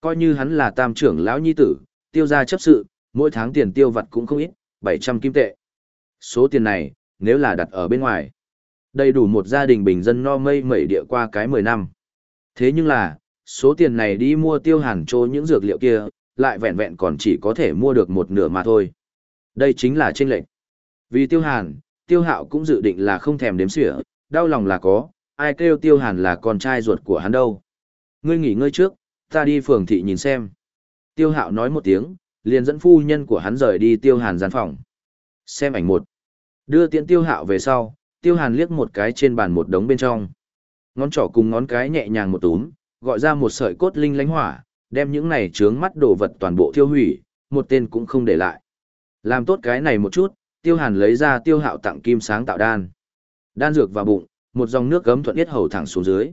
Coi như hắn là tam trưởng lão nhi tử, tiêu gia chấp sự, mỗi tháng tiền tiêu vặt cũng không ít, 700 kim tệ. Số tiền này, nếu là đặt ở bên ngoài, đầy đủ một gia đình bình dân no mây mẩy địa qua cái 10 năm. Thế nhưng là, số tiền này đi mua tiêu hàn trô những dược liệu kia, lại vẹn vẹn còn chỉ có thể mua được một nửa mà thôi. Đây chính là chênh lệnh. Vì tiêu hàn, tiêu hạo cũng dự định là không thèm đếm xỉa, đau lòng là có, ai kêu tiêu hàn là con trai ruột của hắn đâu. Ngươi nghỉ ngơi trước, ta đi phường thị nhìn xem. Tiêu hạo nói một tiếng, liền dẫn phu nhân của hắn rời đi tiêu hàn gian phòng. Xem ảnh một. Đưa tiễn tiêu hạo về sau, tiêu hàn liếc một cái trên bàn một đống bên trong. Ngón trỏ cùng ngón cái nhẹ nhàng một túm, gọi ra một sợi cốt linh lánh hỏa, đem những này trướng mắt đồ vật toàn bộ tiêu hủy, một tên cũng không để lại. Làm tốt cái này một chút, tiêu hàn lấy ra tiêu hạo tặng kim sáng tạo đan. Đan dược vào bụng, một dòng nước gấm thuận yết hầu thẳng xuống dưới.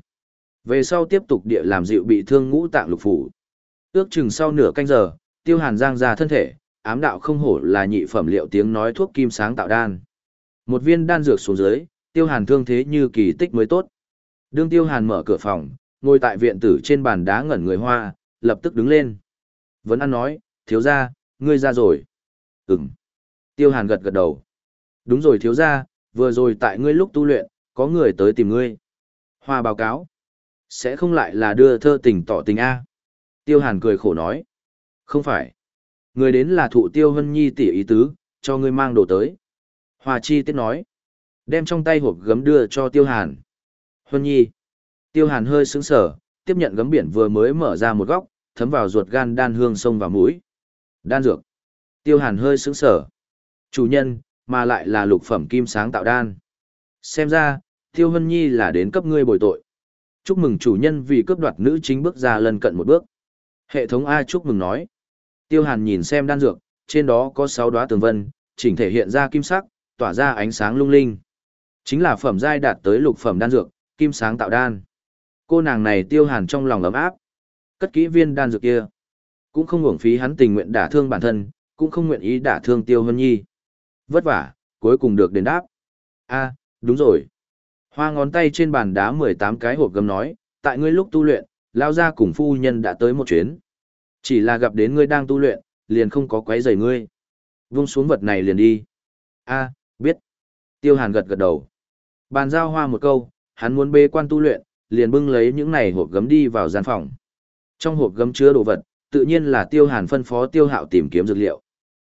Về sau tiếp tục địa làm dịu bị thương ngũ tạng lục phủ. Ước chừng sau nửa canh giờ, tiêu hàn giang ra thân thể, ám đạo không hổ là nhị phẩm liệu tiếng nói thuốc kim sáng tạo đan. Một viên đan dược xuống dưới, tiêu hàn thương thế như kỳ tích mới tốt. Đương tiêu hàn mở cửa phòng, ngồi tại viện tử trên bàn đá ngẩn người hoa, lập tức đứng lên. Vẫn ăn nói, thiếu gia, ngươi ra rồi. Ừm. Tiêu hàn gật gật đầu. Đúng rồi thiếu gia, vừa rồi tại ngươi lúc tu luyện, có người tới tìm ngươi. Hoa báo cáo. Sẽ không lại là đưa thơ tình tỏ tình A. Tiêu hàn cười khổ nói. Không phải. Người đến là thụ tiêu hân nhi tỉ ý tứ, cho ngươi mang đồ tới. Hoa chi tiết nói. Đem trong tay hộp gấm đưa cho tiêu hàn. Huân nhi. Tiêu hàn hơi sững sở, tiếp nhận gấm biển vừa mới mở ra một góc, thấm vào ruột gan đan hương sông vào mũi. Đan dược. Tiêu hàn hơi sững sở. Chủ nhân, mà lại là lục phẩm kim sáng tạo đan. Xem ra, Tiêu Hân Nhi là đến cấp ngươi bồi tội. Chúc mừng chủ nhân vì cướp đoạt nữ chính bước ra lần cận một bước. Hệ thống A chúc mừng nói. Tiêu Hàn nhìn xem đan dược, trên đó có 6 đóa tường vân, chỉnh thể hiện ra kim sắc, tỏa ra ánh sáng lung linh. Chính là phẩm giai đạt tới lục phẩm đan dược, kim sáng tạo đan. Cô nàng này Tiêu Hàn trong lòng ấm áp. Cất kỹ viên đan dược kia. Cũng không uổng phí hắn tình nguyện đả thương bản thân, cũng không nguyện ý đả thương Tiêu Hân Nhi. Vất vả, cuối cùng được đền đáp. A, đúng rồi. Hoa ngón tay trên bàn đá 18 cái hộp gấm nói, tại ngươi lúc tu luyện, lao ra cùng phu nhân đã tới một chuyến. Chỉ là gặp đến ngươi đang tu luyện, liền không có quấy rầy ngươi. Vung xuống vật này liền đi. A, biết. Tiêu Hàn gật gật đầu. Bàn giao hoa một câu, hắn muốn bê quan tu luyện, liền bưng lấy những này hộp gấm đi vào gian phòng. Trong hộp gấm chứa đồ vật, tự nhiên là Tiêu Hàn phân phó Tiêu Hạo tìm kiếm dược liệu.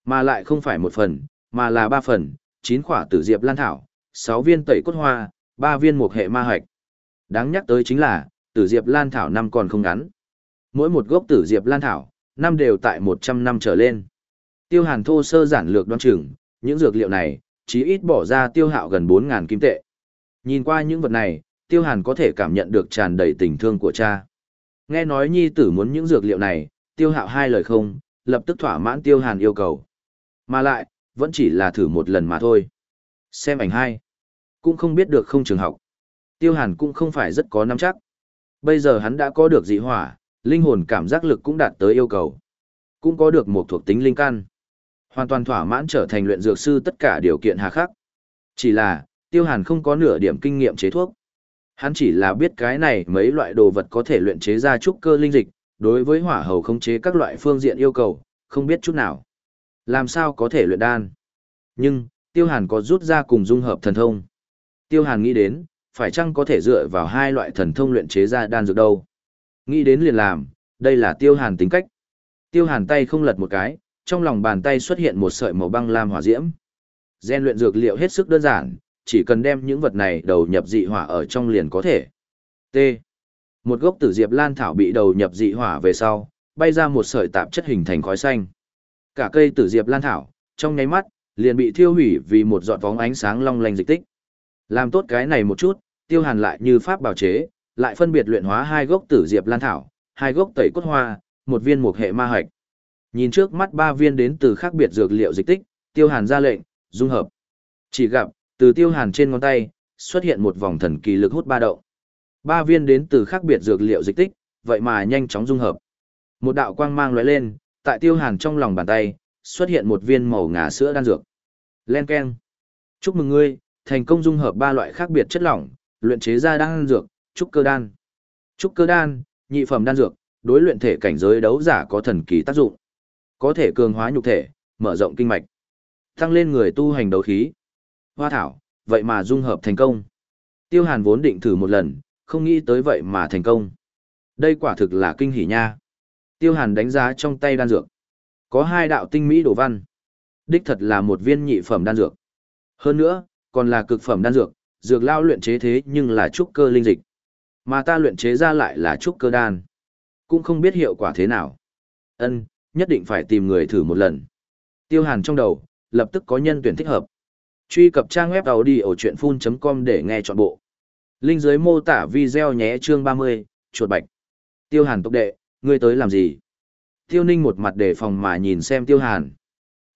Mà lại không phải một phần, mà là ba phần, chín quả tử diệp lan thảo, sáu viên tẩy cốt hoa, ba viên mục hệ ma hạch. Đáng nhắc tới chính là, tử diệp lan thảo năm còn không ngắn. Mỗi một gốc tử diệp lan thảo, năm đều tại 100 năm trở lên. Tiêu hàn thô sơ giản lược đoan chừng, những dược liệu này, chí ít bỏ ra tiêu hạo gần 4.000 kim tệ. Nhìn qua những vật này, tiêu hàn có thể cảm nhận được tràn đầy tình thương của cha. Nghe nói nhi tử muốn những dược liệu này, tiêu hạo hai lời không, lập tức thỏa mãn tiêu hàn yêu cầu. Mà lại, vẫn chỉ là thử một lần mà thôi. Xem ảnh hai, cũng không biết được không trường học. Tiêu hàn cũng không phải rất có nắm chắc. Bây giờ hắn đã có được dị hỏa, linh hồn cảm giác lực cũng đạt tới yêu cầu. Cũng có được một thuộc tính linh căn. Hoàn toàn thỏa mãn trở thành luyện dược sư tất cả điều kiện hà khắc. Chỉ là, tiêu hàn không có nửa điểm kinh nghiệm chế thuốc. Hắn chỉ là biết cái này mấy loại đồ vật có thể luyện chế ra trúc cơ linh dịch, đối với hỏa hầu khống chế các loại phương diện yêu cầu, không biết chút nào. Làm sao có thể luyện đan? Nhưng, Tiêu Hàn có rút ra cùng dung hợp thần thông. Tiêu Hàn nghĩ đến, phải chăng có thể dựa vào hai loại thần thông luyện chế ra đan dược đâu? Nghĩ đến liền làm, đây là Tiêu Hàn tính cách. Tiêu Hàn tay không lật một cái, trong lòng bàn tay xuất hiện một sợi màu băng lam hỏa diễm. Gen luyện dược liệu hết sức đơn giản, chỉ cần đem những vật này đầu nhập dị hỏa ở trong liền có thể. T. Một gốc tử diệp lan thảo bị đầu nhập dị hỏa về sau, bay ra một sợi tạp chất hình thành khói xanh. Cả cây tử diệp lan thảo, trong nháy mắt, liền bị thiêu hủy vì một giọt vóng ánh sáng long lanh dịch tích. Làm tốt cái này một chút, tiêu hàn lại như pháp bào chế, lại phân biệt luyện hóa hai gốc tử diệp lan thảo, hai gốc tẩy cốt hoa, một viên mục hệ ma hạch. Nhìn trước mắt ba viên đến từ khác biệt dược liệu dịch tích, tiêu hàn ra lệnh, dung hợp. Chỉ gặp, từ tiêu hàn trên ngón tay, xuất hiện một vòng thần kỳ lực hút ba động. Ba viên đến từ khác biệt dược liệu dịch tích, vậy mà nhanh chóng dung hợp. Một đạo quang mang lóe lên, tại tiêu hàn trong lòng bàn tay, xuất hiện một viên màu ngà sữa đan dược. Len Ken. Chúc mừng ngươi, thành công dung hợp ba loại khác biệt chất lỏng, luyện chế ra đan dược, trúc cơ đan. Trúc cơ đan, nhị phẩm đan dược, đối luyện thể cảnh giới đấu giả có thần kỳ tác dụng. Có thể cường hóa nhục thể, mở rộng kinh mạch, tăng lên người tu hành đấu khí. Hoa thảo, vậy mà dung hợp thành công. Tiêu Hàn vốn định thử một lần, không nghĩ tới vậy mà thành công. Đây quả thực là kinh hỉ nha. Tiêu Hàn đánh giá trong tay đan dược. Có hai đạo tinh mỹ đồ văn. Đích thật là một viên nhị phẩm đan dược. Hơn nữa, còn là cực phẩm đan dược, dược lao luyện chế thế nhưng là trúc cơ linh dịch. Mà ta luyện chế ra lại là trúc cơ đan. Cũng không biết hiệu quả thế nào. Ân, nhất định phải tìm người thử một lần. Tiêu Hàn trong đầu, lập tức có nhân tuyển thích hợp. Truy cập trang web đầu đi ở chuyện full.com để nghe trọn bộ. Linh dưới mô tả video nhé chương 30, chuột bạch. Tiêu Hàn tốc đệ, ngươi tới làm gì? Tiêu Ninh một mặt đề phòng mà nhìn xem Tiêu Hàn.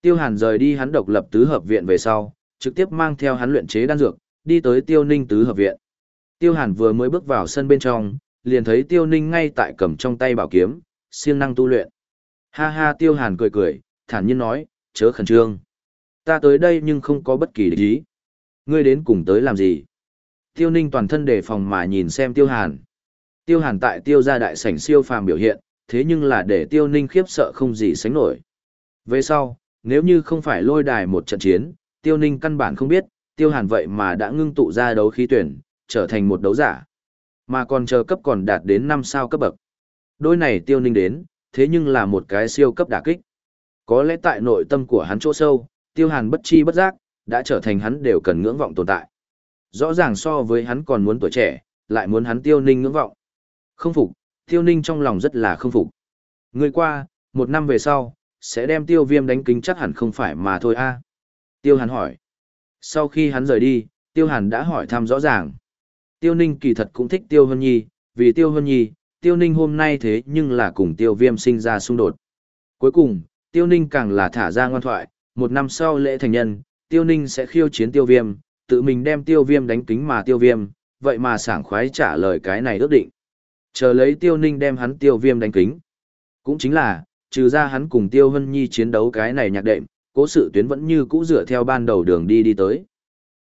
Tiêu Hàn rời đi hắn độc lập tứ hợp viện về sau, trực tiếp mang theo hắn luyện chế đan dược, đi tới Tiêu Ninh tứ hợp viện. Tiêu Hàn vừa mới bước vào sân bên trong, liền thấy Tiêu Ninh ngay tại cầm trong tay bảo kiếm, siêng năng tu luyện. Ha ha Tiêu Hàn cười cười, thản nhiên nói, chớ khẩn trương. Ta tới đây nhưng không có bất kỳ lý. ý. Ngươi đến cùng tới làm gì? Tiêu Ninh toàn thân đề phòng mà nhìn xem Tiêu Hàn. Tiêu Hàn tại Tiêu gia đại sảnh siêu phàm biểu hiện, thế nhưng là để Tiêu Ninh khiếp sợ không gì sánh nổi. Về sau, nếu như không phải lôi đài một trận chiến, Tiêu Ninh căn bản không biết, Tiêu Hàn vậy mà đã ngưng tụ ra đấu khí tuyển, trở thành một đấu giả. Mà còn chờ cấp còn đạt đến 5 sao cấp bậc. Đôi này Tiêu Ninh đến, thế nhưng là một cái siêu cấp đả kích. Có lẽ tại nội tâm của hắn chỗ sâu, Tiêu Hàn bất chi bất giác, đã trở thành hắn đều cần ngưỡng vọng tồn tại. Rõ ràng so với hắn còn muốn tuổi trẻ, lại muốn hắn Tiêu Ninh ngưỡng vọng. Không phục, Tiêu Ninh trong lòng rất là không phục. Người qua, một năm về sau, sẽ đem Tiêu Viêm đánh kính chắc hẳn không phải mà thôi a. Tiêu Hàn hỏi. Sau khi hắn rời đi, Tiêu Hàn đã hỏi thăm rõ ràng. Tiêu Ninh kỳ thật cũng thích Tiêu Hân Nhi, vì Tiêu Hân Nhi, Tiêu Ninh hôm nay thế nhưng là cùng Tiêu Viêm sinh ra xung đột. Cuối cùng, Tiêu Ninh càng là thả ra ngoan thoại, một năm sau lễ thành nhân, Tiêu Ninh sẽ khiêu chiến Tiêu Viêm, tự mình đem Tiêu Viêm đánh kính mà Tiêu Viêm, vậy mà sảng khoái trả lời cái này ước định. Chờ lấy Tiêu Ninh đem hắn Tiêu Viêm đánh kính. Cũng chính là, trừ ra hắn cùng Tiêu Hân Nhi chiến đấu cái này nhạc đệm, cố sự tuyến vẫn như cũ dựa theo ban đầu đường đi đi tới.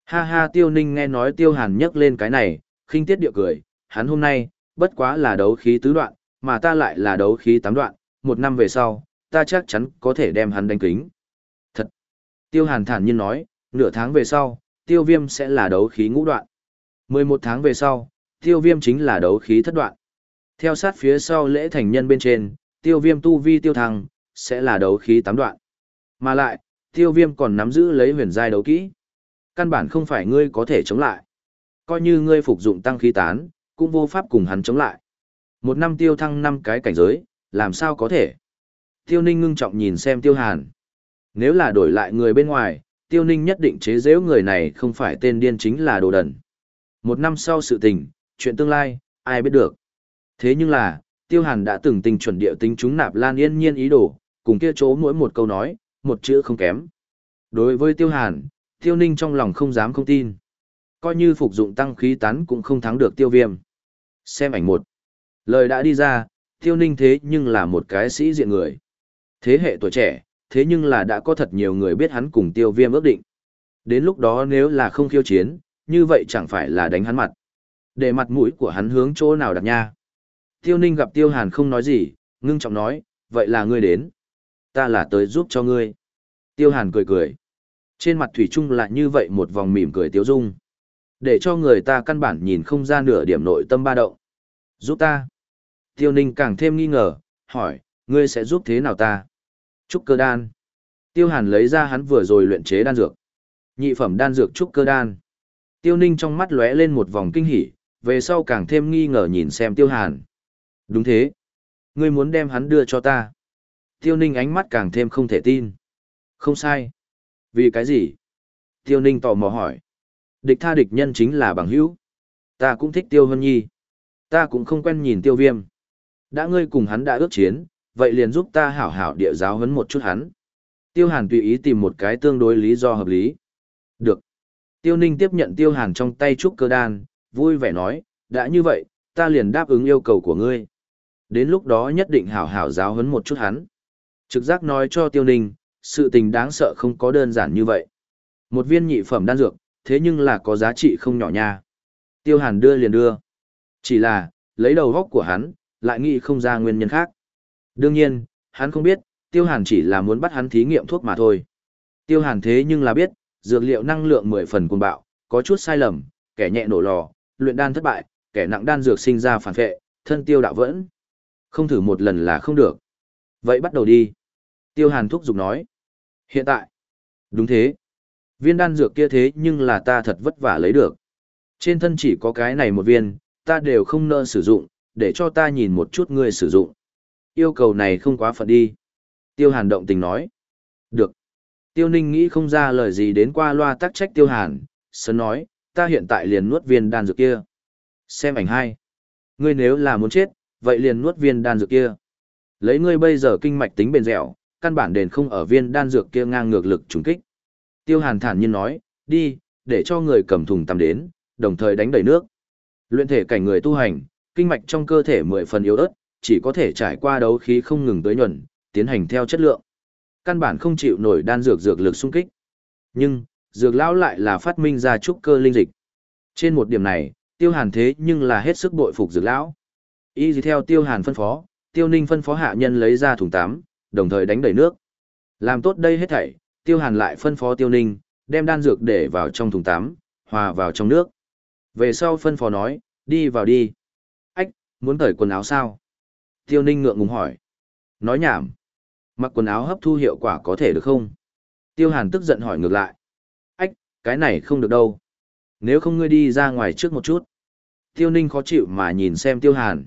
Ha ha Tiêu Ninh nghe nói Tiêu Hàn nhắc lên cái này, khinh tiết điệu cười, hắn hôm nay, bất quá là đấu khí tứ đoạn, mà ta lại là đấu khí tám đoạn, một năm về sau, ta chắc chắn có thể đem hắn đánh kính. Tiêu Hàn thản nhiên nói, nửa tháng về sau, tiêu viêm sẽ là đấu khí ngũ đoạn. 11 tháng về sau, tiêu viêm chính là đấu khí thất đoạn. Theo sát phía sau lễ thành nhân bên trên, tiêu viêm tu vi tiêu thăng, sẽ là đấu khí tám đoạn. Mà lại, tiêu viêm còn nắm giữ lấy huyền giai đấu kỹ. Căn bản không phải ngươi có thể chống lại. Coi như ngươi phục dụng tăng khí tán, cũng vô pháp cùng hắn chống lại. Một năm tiêu thăng năm cái cảnh giới, làm sao có thể? Tiêu ninh ngưng trọng nhìn xem tiêu hàn. Nếu là đổi lại người bên ngoài, tiêu ninh nhất định chế giễu người này không phải tên điên chính là đồ đần. Một năm sau sự tình, chuyện tương lai, ai biết được. Thế nhưng là, tiêu hàn đã từng tình chuẩn địa tính chúng nạp lan yên nhiên ý đồ, cùng kia chỗ mỗi một câu nói, một chữ không kém. Đối với tiêu hàn, tiêu ninh trong lòng không dám không tin. Coi như phục dụng tăng khí tán cũng không thắng được tiêu viêm. Xem ảnh một. Lời đã đi ra, tiêu ninh thế nhưng là một cái sĩ diện người. Thế hệ tuổi trẻ, thế nhưng là đã có thật nhiều người biết hắn cùng tiêu viêm ước định. Đến lúc đó nếu là không khiêu chiến, như vậy chẳng phải là đánh hắn mặt. Để mặt mũi của hắn hướng chỗ nào đặt nha. Tiêu ninh gặp tiêu hàn không nói gì, ngưng trọng nói, vậy là ngươi đến. Ta là tới giúp cho ngươi. Tiêu hàn cười cười. Trên mặt Thủy Trung lại như vậy một vòng mỉm cười tiêu dung. Để cho người ta căn bản nhìn không ra nửa điểm nội tâm ba động. Giúp ta. Tiêu ninh càng thêm nghi ngờ, hỏi, ngươi sẽ giúp thế nào ta? Trúc cơ đan. Tiêu hàn lấy ra hắn vừa rồi luyện chế đan dược. Nhị phẩm đan dược trúc cơ đan. Tiêu Ninh trong mắt lóe lên một vòng kinh hỉ, về sau càng thêm nghi ngờ nhìn xem Tiêu Hàn. Đúng thế. Ngươi muốn đem hắn đưa cho ta. Tiêu Ninh ánh mắt càng thêm không thể tin. Không sai. Vì cái gì? Tiêu Ninh tò mò hỏi. Địch tha địch nhân chính là bằng hữu. Ta cũng thích Tiêu Hân Nhi. Ta cũng không quen nhìn Tiêu Viêm. Đã ngươi cùng hắn đã ước chiến, vậy liền giúp ta hảo hảo địa giáo huấn một chút hắn. Tiêu Hàn tùy ý tìm một cái tương đối lý do hợp lý. Được. Tiêu Ninh tiếp nhận Tiêu Hàn trong tay trúc cơ đan, vui vẻ nói, đã như vậy, ta liền đáp ứng yêu cầu của ngươi. Đến lúc đó nhất định hảo hảo giáo huấn một chút hắn. Trực giác nói cho Tiêu Ninh, sự tình đáng sợ không có đơn giản như vậy. Một viên nhị phẩm đan dược, thế nhưng là có giá trị không nhỏ nha. Tiêu Hàn đưa liền đưa. Chỉ là, lấy đầu góc của hắn, lại nghĩ không ra nguyên nhân khác. Đương nhiên, hắn không biết, Tiêu Hàn chỉ là muốn bắt hắn thí nghiệm thuốc mà thôi. Tiêu Hàn thế nhưng là biết, dược liệu năng lượng 10 phần cuồng bạo, có chút sai lầm, kẻ nhẹ nổ lò, luyện đan thất bại, kẻ nặng đan dược sinh ra phản vệ, thân tiêu đạo vẫn. Không thử một lần là không được. Vậy bắt đầu đi. Tiêu Hàn thúc giục nói. Hiện tại. Đúng thế. Viên đan dược kia thế nhưng là ta thật vất vả lấy được. Trên thân chỉ có cái này một viên, ta đều không nỡ sử dụng, để cho ta nhìn một chút ngươi sử dụng. Yêu cầu này không quá phận đi. Tiêu Hàn động tình nói. Được. Tiêu Ninh nghĩ không ra lời gì đến qua loa tắc trách Tiêu Hàn, sớm nói, ta hiện tại liền nuốt viên đan dược kia. Xem ảnh hai. Ngươi nếu là muốn chết, vậy liền nuốt viên đan dược kia. Lấy ngươi bây giờ kinh mạch tính bền dẻo, căn bản đền không ở viên đan dược kia ngang ngược lực trùng kích. Tiêu Hàn thản nhiên nói, đi, để cho người cầm thùng tắm đến, đồng thời đánh đầy nước. Luyện thể cảnh người tu hành, kinh mạch trong cơ thể mười phần yếu ớt, chỉ có thể trải qua đấu khí không ngừng tới nhuận, tiến hành theo chất lượng. Căn bản không chịu nổi đan dược dược lực xung kích. Nhưng, dược lão lại là phát minh ra trúc cơ linh dịch. Trên một điểm này, Tiêu Hàn thế nhưng là hết sức bội phục dược lão. Y gì theo Tiêu Hàn phân phó, Tiêu Ninh phân phó hạ nhân lấy ra thùng tám đồng thời đánh đầy nước. Làm tốt đây hết thảy, Tiêu Hàn lại phân phó Tiêu Ninh, đem đan dược để vào trong thùng tám hòa vào trong nước. Về sau phân phó nói, đi vào đi. Ách, muốn cởi quần áo sao? Tiêu Ninh ngượng ngùng hỏi. Nói nhảm. Mặc quần áo hấp thu hiệu quả có thể được không? Tiêu Hàn tức giận hỏi ngược lại. Ách, cái này không được đâu. Nếu không ngươi đi ra ngoài trước một chút. Tiêu Ninh khó chịu mà nhìn xem Tiêu Hàn.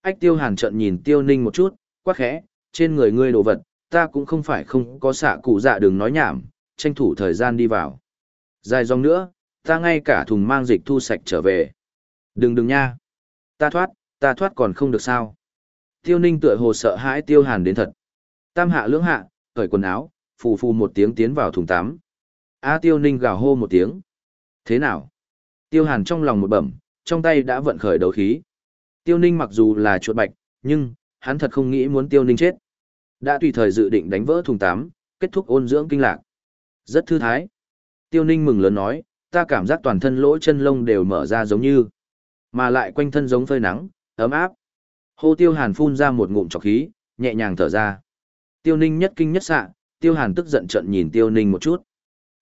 Ách Tiêu Hàn trận nhìn Tiêu Ninh một chút, quá khẽ, trên người ngươi đồ vật, ta cũng không phải không có xạ cụ dạ đừng nói nhảm, tranh thủ thời gian đi vào. Dài dòng nữa, ta ngay cả thùng mang dịch thu sạch trở về. Đừng đừng nha. Ta thoát, ta thoát còn không được sao. Tiêu ninh tựa hồ sợ hãi tiêu hàn đến thật. Tam hạ lưỡng hạ, cởi quần áo, phù phù một tiếng tiến vào thùng tắm. A tiêu ninh gào hô một tiếng. Thế nào? Tiêu hàn trong lòng một bẩm, trong tay đã vận khởi đấu khí. Tiêu ninh mặc dù là chuột bạch, nhưng, hắn thật không nghĩ muốn tiêu ninh chết. Đã tùy thời dự định đánh vỡ thùng tám, kết thúc ôn dưỡng kinh lạc. Rất thư thái. Tiêu ninh mừng lớn nói, ta cảm giác toàn thân lỗ chân lông đều mở ra giống như, mà lại quanh thân giống phơi nắng, ấm áp. Hô tiêu hàn phun ra một ngụm trọc khí, nhẹ nhàng thở ra. Tiêu ninh nhất kinh nhất xạ, tiêu hàn tức giận trận nhìn tiêu ninh một chút.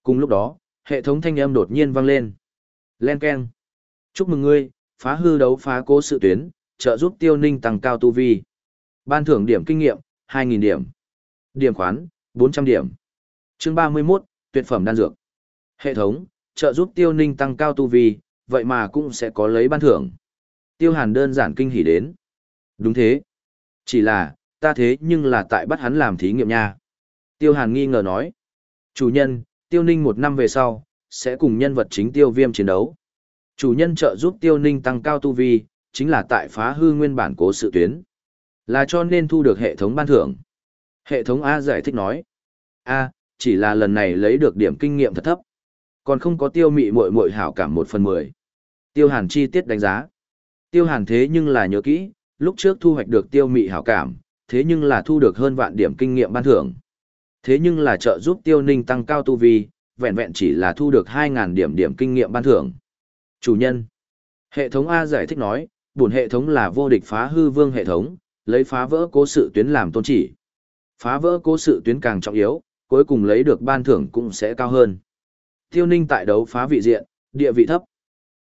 Cùng lúc đó, hệ thống thanh âm đột nhiên vang lên. Len keng. Chúc mừng ngươi, phá hư đấu phá cố sự tuyến, trợ giúp tiêu ninh tăng cao tu vi. Ban thưởng điểm kinh nghiệm, 2.000 điểm. Điểm khoán, 400 điểm. Chương 31, tuyệt phẩm đan dược. Hệ thống, trợ giúp tiêu ninh tăng cao tu vi, vậy mà cũng sẽ có lấy ban thưởng. Tiêu hàn đơn giản kinh hỉ đến. Đúng thế. Chỉ là, ta thế nhưng là tại bắt hắn làm thí nghiệm nha. Tiêu hàn nghi ngờ nói. Chủ nhân, tiêu ninh một năm về sau, sẽ cùng nhân vật chính tiêu viêm chiến đấu. Chủ nhân trợ giúp tiêu ninh tăng cao tu vi, chính là tại phá hư nguyên bản cố sự tuyến. Là cho nên thu được hệ thống ban thưởng. Hệ thống A giải thích nói. A, chỉ là lần này lấy được điểm kinh nghiệm thật thấp. Còn không có tiêu mị muội muội hảo cảm một phần mười. Tiêu hàn chi tiết đánh giá. Tiêu hàn thế nhưng là nhớ kỹ, lúc trước thu hoạch được tiêu mị hảo cảm, thế nhưng là thu được hơn vạn điểm kinh nghiệm ban thưởng. Thế nhưng là trợ giúp tiêu ninh tăng cao tu vi, vẹn vẹn chỉ là thu được 2.000 điểm điểm kinh nghiệm ban thưởng. Chủ nhân. Hệ thống A giải thích nói, buồn hệ thống là vô địch phá hư vương hệ thống, lấy phá vỡ cố sự tuyến làm tôn chỉ. Phá vỡ cố sự tuyến càng trọng yếu, cuối cùng lấy được ban thưởng cũng sẽ cao hơn. Tiêu ninh tại đấu phá vị diện, địa vị thấp.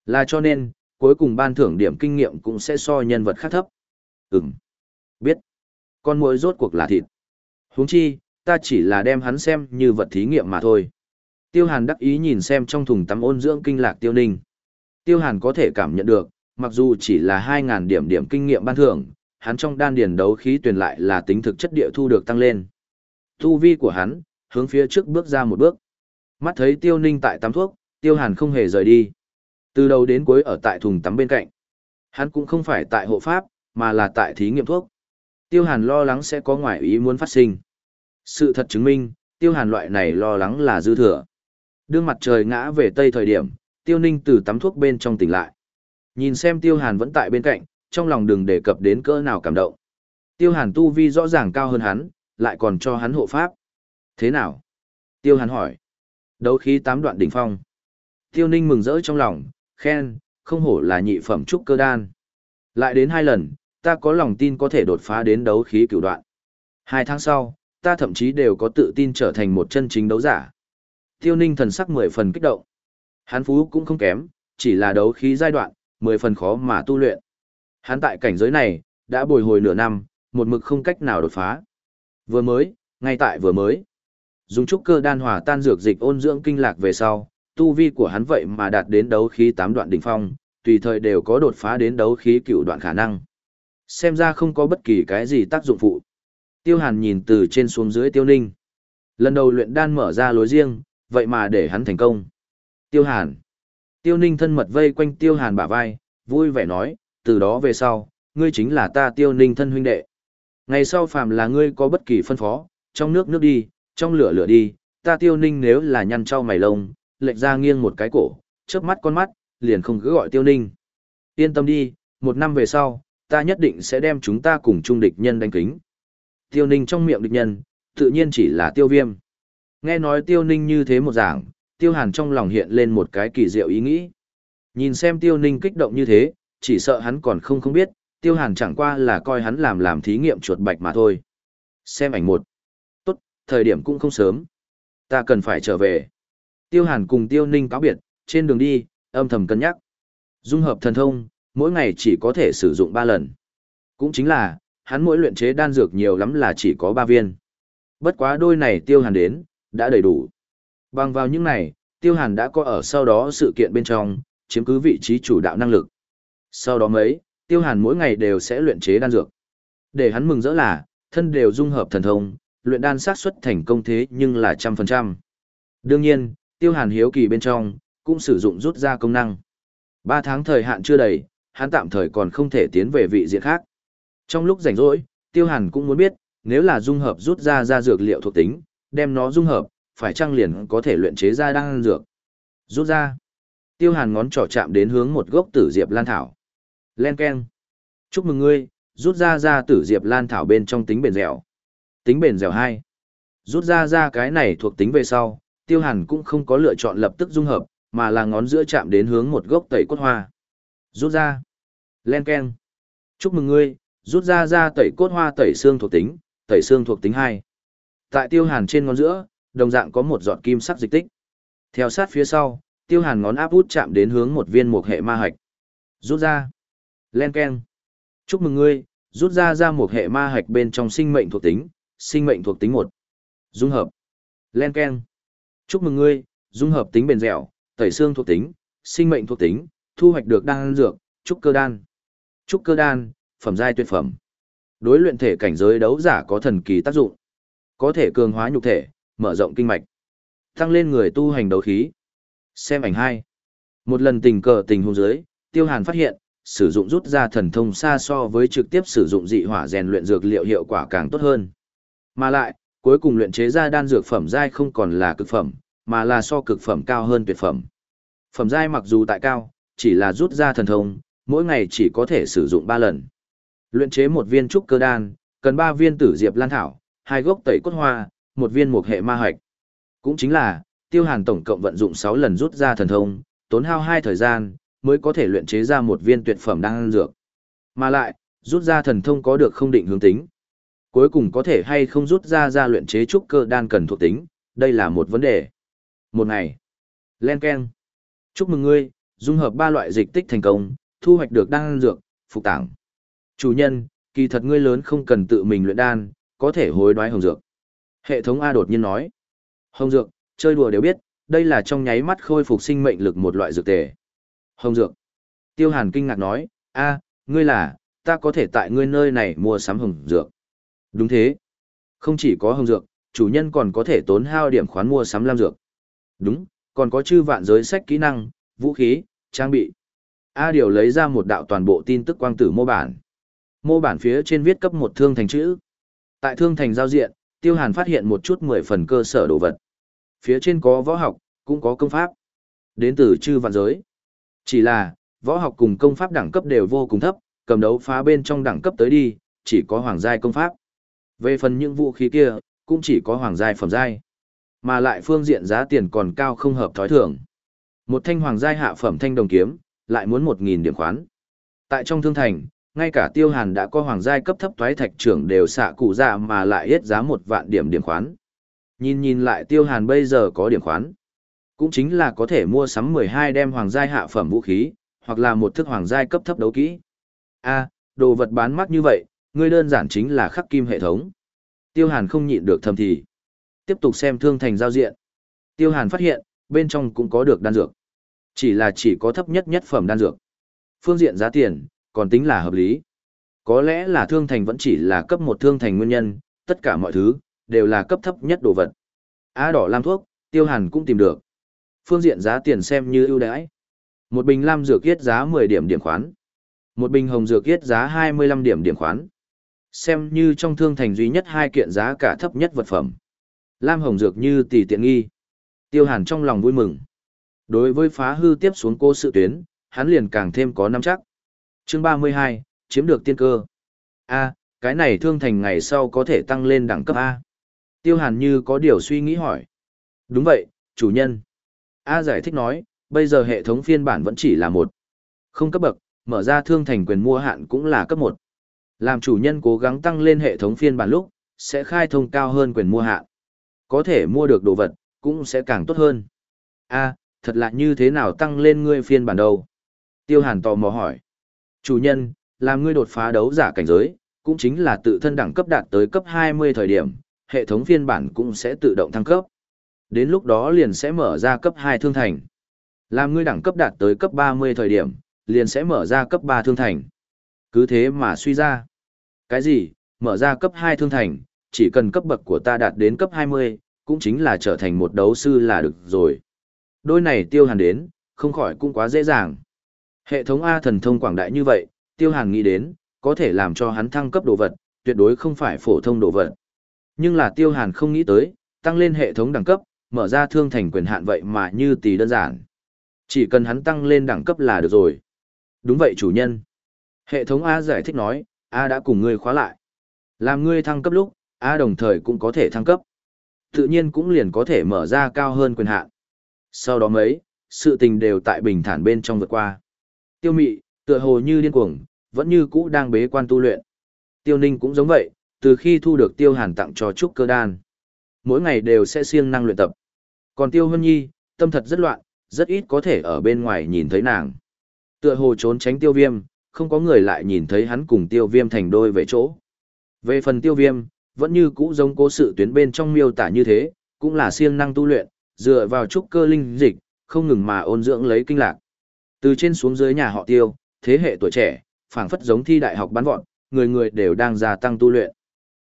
Là cho nên, cuối cùng ban thưởng điểm kinh nghiệm cũng sẽ so nhân vật khác thấp. Ừm. Biết. Con muỗi rốt cuộc là thịt. huống chi, ta chỉ là đem hắn xem như vật thí nghiệm mà thôi. Tiêu Hàn đắc ý nhìn xem trong thùng tắm ôn dưỡng kinh lạc Tiêu Ninh. Tiêu Hàn có thể cảm nhận được, mặc dù chỉ là 2.000 điểm điểm kinh nghiệm ban thưởng, hắn trong đan điền đấu khí truyền lại là tính thực chất địa thu được tăng lên. Tu vi của hắn, hướng phía trước bước ra một bước. Mắt thấy Tiêu Ninh tại tắm thuốc, Tiêu Hàn không hề rời đi. Từ đầu đến cuối ở tại thùng tắm bên cạnh. Hắn cũng không phải tại hộ pháp, mà là tại thí nghiệm thuốc. Tiêu Hàn lo lắng sẽ có ngoại ý muốn phát sinh. Sự thật chứng minh, Tiêu Hàn loại này lo lắng là dư thừa. Đương mặt trời ngã về tây thời điểm, Tiêu Ninh từ tắm thuốc bên trong tỉnh lại. Nhìn xem Tiêu Hàn vẫn tại bên cạnh, trong lòng đừng đề cập đến cỡ nào cảm động. Tiêu Hàn tu vi rõ ràng cao hơn hắn, lại còn cho hắn hộ pháp. Thế nào? Tiêu Hàn hỏi. Đấu khí tám đoạn đỉnh phong. Tiêu Ninh mừng rỡ trong lòng, khen, không hổ là nhị phẩm trúc cơ đan. Lại đến hai lần, ta có lòng tin có thể đột phá đến đấu khí cửu đoạn. Hai tháng sau, ta thậm chí đều có tự tin trở thành một chân chính đấu giả. Tiêu Ninh thần sắc mười phần kích động. Hán phú cũng không kém, chỉ là đấu khí giai đoạn, mười phần khó mà tu luyện. Hắn tại cảnh giới này, đã bồi hồi nửa năm, một mực không cách nào đột phá. Vừa mới, ngay tại vừa mới. Dùng trúc cơ đan hòa tan dược dịch ôn dưỡng kinh lạc về sau, tu vi của hắn vậy mà đạt đến đấu khí tám đoạn đỉnh phong, tùy thời đều có đột phá đến đấu khí cửu đoạn khả năng. Xem ra không có bất kỳ cái gì tác dụng phụ. Tiêu Hàn nhìn từ trên xuống dưới Tiêu Ninh. Lần đầu luyện đan mở ra lối riêng, vậy mà để hắn thành công. Tiêu Hàn. Tiêu Ninh thân mật vây quanh Tiêu Hàn bả vai, vui vẻ nói, từ đó về sau, ngươi chính là ta Tiêu Ninh thân huynh đệ. Ngày sau phàm là ngươi có bất kỳ phân phó, trong nước nước đi, trong lửa lửa đi, ta Tiêu Ninh nếu là nhăn trao mày lông, lệch ra nghiêng một cái cổ, chớp mắt con mắt, liền không cứ gọi Tiêu Ninh. Yên tâm đi, một năm về sau, ta nhất định sẽ đem chúng ta cùng chung địch nhân đánh kính. Tiêu Ninh trong miệng địch nhân, tự nhiên chỉ là Tiêu Viêm. Nghe nói Tiêu Ninh như thế một giảng, Tiêu Hàn trong lòng hiện lên một cái kỳ diệu ý nghĩ. Nhìn xem Tiêu Ninh kích động như thế, chỉ sợ hắn còn không không biết, Tiêu Hàn chẳng qua là coi hắn làm làm thí nghiệm chuột bạch mà thôi. Xem ảnh một. Tốt, thời điểm cũng không sớm. Ta cần phải trở về. Tiêu Hàn cùng Tiêu Ninh cáo biệt, trên đường đi, âm thầm cân nhắc. Dung hợp thần thông, mỗi ngày chỉ có thể sử dụng 3 lần. Cũng chính là, hắn mỗi luyện chế đan dược nhiều lắm là chỉ có 3 viên. Bất quá đôi này Tiêu Hàn đến, đã đầy đủ. Bằng vào những này, Tiêu Hàn đã có ở sau đó sự kiện bên trong, chiếm cứ vị trí chủ đạo năng lực. Sau đó mấy, Tiêu Hàn mỗi ngày đều sẽ luyện chế đan dược. Để hắn mừng rỡ là, thân đều dung hợp thần thông, luyện đan xác suất thành công thế nhưng là trăm phần trăm. Đương nhiên, Tiêu Hàn hiếu kỳ bên trong, cũng sử dụng rút ra công năng. Ba tháng thời hạn chưa đầy, hắn tạm thời còn không thể tiến về vị diện khác. Trong lúc rảnh rỗi, Tiêu Hàn cũng muốn biết, nếu là dung hợp rút ra ra dược liệu thuộc tính, đem nó dung hợp, phải chăng liền có thể luyện chế ra đan dược. Rút ra. Tiêu Hàn ngón trỏ chạm đến hướng một gốc tử diệp lan thảo. Len keng. Chúc mừng ngươi, rút ra ra tử diệp lan thảo bên trong tính bền dẻo. Tính bền dẻo 2. Rút ra ra cái này thuộc tính về sau, Tiêu Hàn cũng không có lựa chọn lập tức dung hợp, mà là ngón giữa chạm đến hướng một gốc tẩy cốt hoa. Rút ra. Len keng. Chúc mừng ngươi, rút ra ra tẩy cốt hoa tẩy xương thuộc tính, tẩy xương thuộc tính hai. Tại tiêu hàn trên ngón giữa, đồng dạng có một giọt kim sắc dịch tích. Theo sát phía sau, tiêu hàn ngón áp út chạm đến hướng một viên một hệ ma hạch. Rút ra. Len keng. Chúc mừng ngươi, rút ra ra một hệ ma hạch bên trong sinh mệnh thuộc tính, sinh mệnh thuộc tính một. Dung hợp. Len keng. Chúc mừng ngươi, dung hợp tính bền dẻo, tẩy xương thuộc tính, sinh mệnh thuộc tính, thu hoạch được đan dược, trúc cơ đan. Trúc cơ đan, phẩm giai tuyệt phẩm. Đối luyện thể cảnh giới đấu giả có thần kỳ tác dụng. Có thể cường hóa nhục thể, mở rộng kinh mạch, tăng lên người tu hành đấu khí. Xem ảnh 2. Một lần tình cờ tình huống dưới, Tiêu Hàn phát hiện, sử dụng rút ra thần thông xa so với trực tiếp sử dụng dị hỏa rèn luyện dược liệu hiệu quả càng tốt hơn. Mà lại, cuối cùng luyện chế ra đan dược phẩm giai không còn là cực phẩm, mà là so cực phẩm cao hơn tuyệt phẩm. Phẩm giai mặc dù tại cao, chỉ là rút ra thần thông, mỗi ngày chỉ có thể sử dụng 3 lần. Luyện chế một viên trúc cơ đan, cần 3 viên tử diệp lan thảo, hai gốc tẩy cốt hoa, một viên mục hệ ma hạch. Cũng chính là, Tiêu Hàn tổng cộng vận dụng 6 lần rút ra thần thông, tốn hao 2 thời gian, mới có thể luyện chế ra một viên tuyệt phẩm đan dược. Mà lại, rút ra thần thông có được không định hướng tính. Cuối cùng có thể hay không rút ra ra luyện chế trúc cơ đan cần thuộc tính, đây là một vấn đề. Một ngày. Len Ken. Chúc mừng ngươi, dung hợp ba loại dịch tích thành công, thu hoạch được đan dược, phục tảng. Chủ nhân, kỳ thật ngươi lớn không cần tự mình luyện đan, có thể hối đoái hồng dược. Hệ thống A đột nhiên nói. Hồng dược, chơi đùa đều biết, đây là trong nháy mắt khôi phục sinh mệnh lực một loại dược tề. Hồng dược. Tiêu Hàn kinh ngạc nói, a, ngươi là, ta có thể tại ngươi nơi này mua sắm hồng dược. Đúng thế. Không chỉ có hồng dược, chủ nhân còn có thể tốn hao điểm khoán mua sắm lam dược. Đúng, còn có chư vạn giới sách kỹ năng, vũ khí, trang bị. A Điều lấy ra một đạo toàn bộ tin tức quang tử mô bản. Mô bản phía trên viết cấp một thương thành chữ. Tại thương thành giao diện, Tiêu Hàn phát hiện một chút mười phần cơ sở đồ vật. Phía trên có võ học, cũng có công pháp. Đến từ chư vạn giới. Chỉ là, võ học cùng công pháp đẳng cấp đều vô cùng thấp, cầm đấu phá bên trong đẳng cấp tới đi, chỉ có hoàng giai công pháp. Về phần những vũ khí kia, cũng chỉ có hoàng giai phẩm giai. Mà lại phương diện giá tiền còn cao không hợp thói thường. Một thanh hoàng giai hạ phẩm thanh đồng kiếm, lại muốn 1.000 điểm khoán. Tại trong thương thành, ngay cả tiêu hàn đã có hoàng giai cấp thấp thoái thạch trưởng đều xạ cụ dạ mà lại hết giá một vạn điểm điểm khoán. Nhìn nhìn lại tiêu hàn bây giờ có điểm khoán. Cũng chính là có thể mua sắm 12 đem hoàng giai hạ phẩm vũ khí, hoặc là một thức hoàng giai cấp thấp đấu kỹ. A, đồ vật bán mắc như vậy, ngươi đơn giản chính là khắc kim hệ thống. Tiêu hàn không nhịn được thầm thì. Tiếp tục xem thương thành giao diện. Tiêu hàn phát hiện, bên trong cũng có được đan dược. Chỉ là chỉ có thấp nhất nhất phẩm đan dược. Phương diện giá tiền, còn tính là hợp lý. Có lẽ là thương thành vẫn chỉ là cấp một thương thành nguyên nhân, tất cả mọi thứ, đều là cấp thấp nhất đồ vật. Á đỏ lam thuốc, tiêu hàn cũng tìm được. Phương diện giá tiền xem như ưu đãi. Một bình lam dược yết giá 10 điểm điểm khoán. Một bình hồng dược yết giá 25 điểm điểm khoán. Xem như trong thương thành duy nhất hai kiện giá cả thấp nhất vật phẩm. Lam hồng dược như tỷ tiện nghi. Tiêu hàn trong lòng vui mừng. Đối với phá hư tiếp xuống cô sự tuyến, hắn liền càng thêm có năm chắc. Chương 32, chiếm được tiên cơ. A, cái này thương thành ngày sau có thể tăng lên đẳng cấp A. Tiêu hàn như có điều suy nghĩ hỏi. Đúng vậy, chủ nhân. A giải thích nói, bây giờ hệ thống phiên bản vẫn chỉ là một. Không cấp bậc, mở ra thương thành quyền mua hạn cũng là cấp một. Làm chủ nhân cố gắng tăng lên hệ thống phiên bản lúc, sẽ khai thông cao hơn quyền mua hạn. Có thể mua được đồ vật, cũng sẽ càng tốt hơn. A, thật lạ như thế nào tăng lên ngươi phiên bản đầu. Tiêu Hàn tò mò hỏi. Chủ nhân, làm ngươi đột phá đấu giả cảnh giới, cũng chính là tự thân đẳng cấp đạt tới cấp 20 thời điểm, hệ thống phiên bản cũng sẽ tự động thăng cấp. Đến lúc đó liền sẽ mở ra cấp 2 thương thành. Làm ngươi đẳng cấp đạt tới cấp 30 thời điểm, liền sẽ mở ra cấp 3 thương thành. Cứ thế mà suy ra. Cái gì, mở ra cấp 2 thương thành, chỉ cần cấp bậc của ta đạt đến cấp 20, cũng chính là trở thành một đấu sư là được rồi. Đôi này tiêu hàn đến, không khỏi cũng quá dễ dàng. Hệ thống A thần thông quảng đại như vậy, tiêu hàn nghĩ đến, có thể làm cho hắn thăng cấp đồ vật, tuyệt đối không phải phổ thông đồ vật. Nhưng là tiêu hàn không nghĩ tới, tăng lên hệ thống đẳng cấp, mở ra thương thành quyền hạn vậy mà như tỷ đơn giản. Chỉ cần hắn tăng lên đẳng cấp là được rồi. Đúng vậy chủ nhân. Hệ thống A giải thích nói, A đã cùng ngươi khóa lại. Làm ngươi thăng cấp lúc, A đồng thời cũng có thể thăng cấp. Tự nhiên cũng liền có thể mở ra cao hơn quyền hạn. Sau đó mấy, sự tình đều tại bình thản bên trong vượt qua. Tiêu mị, tựa hồ như điên cuồng, vẫn như cũ đang bế quan tu luyện. Tiêu ninh cũng giống vậy, từ khi thu được tiêu hàn tặng cho trúc cơ đan. Mỗi ngày đều sẽ siêng năng luyện tập. Còn tiêu hân nhi, tâm thật rất loạn, rất ít có thể ở bên ngoài nhìn thấy nàng. Tựa hồ trốn tránh tiêu viêm, không có người lại nhìn thấy hắn cùng tiêu viêm thành đôi về chỗ. Về phần tiêu viêm, vẫn như cũ giống cố sự tuyến bên trong miêu tả như thế, cũng là siêng năng tu luyện, dựa vào trúc cơ linh dịch, không ngừng mà ôn dưỡng lấy kinh lạc. Từ trên xuống dưới nhà họ tiêu, thế hệ tuổi trẻ, phảng phất giống thi đại học bắn vọt, người người đều đang gia tăng tu luyện.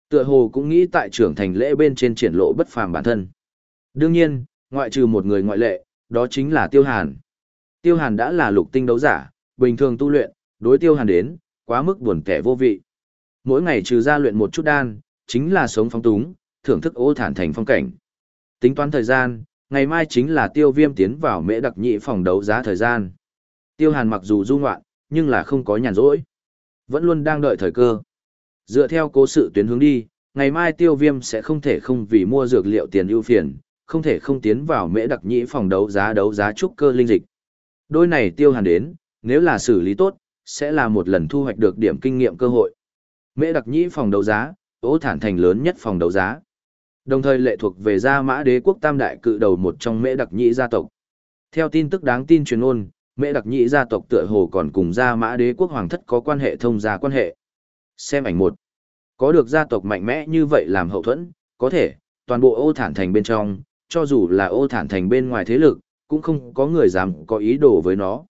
Tựa hồ cũng nghĩ tại trưởng thành lễ bên trên triển lộ bất phàm bản thân. Đương nhiên, ngoại trừ một người ngoại lệ, đó chính là Tiêu Hàn. Tiêu Hàn đã là lục tinh đấu giả, bình thường tu luyện, đối Tiêu Hàn đến, quá mức buồn kẻ vô vị. Mỗi ngày trừ ra luyện một chút đan, chính là sống phong túng, thưởng thức ô thản thành phong cảnh. Tính toán thời gian, ngày mai chính là tiêu viêm tiến vào mễ đặc nhị phòng đấu giá thời gian. Tiêu hàn mặc dù du ngoạn, nhưng là không có nhàn rỗi. Vẫn luôn đang đợi thời cơ. Dựa theo cố sự tuyến hướng đi, ngày mai tiêu viêm sẽ không thể không vì mua dược liệu tiền ưu phiền, không thể không tiến vào mễ đặc nhị phòng đấu giá đấu giá trúc cơ linh dịch. Đôi này tiêu hàn đến, nếu là xử lý tốt, sẽ là một lần thu hoạch được điểm kinh nghiệm cơ hội. Mễ đặc nhị phòng đấu giá, ố thản thành lớn nhất phòng đấu giá. Đồng thời lệ thuộc về gia mã đế quốc tam đại cự đầu một trong mễ đặc Nhĩ gia tộc. Theo tin tức đáng tin truyền ôn, mễ đặc Nhĩ gia tộc tựa hồ còn cùng gia mã đế quốc hoàng thất có quan hệ thông gia quan hệ. Xem ảnh một. Có được gia tộc mạnh mẽ như vậy làm hậu thuẫn, có thể, toàn bộ ô thản thành bên trong, cho dù là ô thản thành bên ngoài thế lực, cũng không có người dám có ý đồ với nó.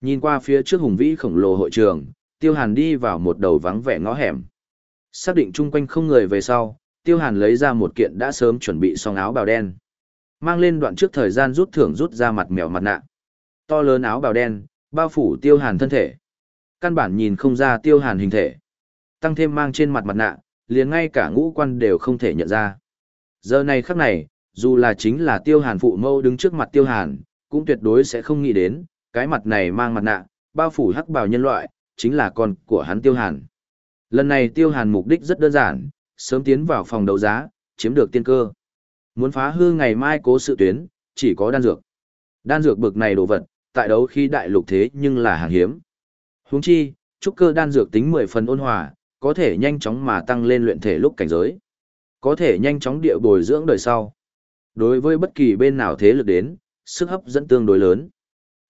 Nhìn qua phía trước hùng vĩ khổng lồ hội trường, Tiêu Hàn đi vào một đầu vắng vẻ ngõ hẻm. Xác định chung quanh không người về sau, Tiêu Hàn lấy ra một kiện đã sớm chuẩn bị xong áo bào đen. Mang lên đoạn trước thời gian rút thưởng rút ra mặt mèo mặt nạ. To lớn áo bào đen, bao phủ Tiêu Hàn thân thể. Căn bản nhìn không ra Tiêu Hàn hình thể. Tăng thêm mang trên mặt mặt nạ, liền ngay cả ngũ quan đều không thể nhận ra. Giờ này khắc này, dù là chính là Tiêu Hàn phụ mâu đứng trước mặt Tiêu Hàn, cũng tuyệt đối sẽ không nghĩ đến, cái mặt này mang mặt nạ, bao phủ hắc bào nhân loại, chính là con của hắn Tiêu Hàn. Lần này Tiêu Hàn mục đích rất đơn giản, sớm tiến vào phòng đấu giá, chiếm được tiên cơ. Muốn phá hư ngày mai cố sự tuyến, chỉ có đan dược. Đan dược bực này đồ vật, tại đấu khi đại lục thế nhưng là hàng hiếm. Huống chi, trúc cơ đan dược tính 10 phần ôn hòa, có thể nhanh chóng mà tăng lên luyện thể lúc cảnh giới. Có thể nhanh chóng địa bồi dưỡng đời sau. Đối với bất kỳ bên nào thế lực đến, sức hấp dẫn tương đối lớn.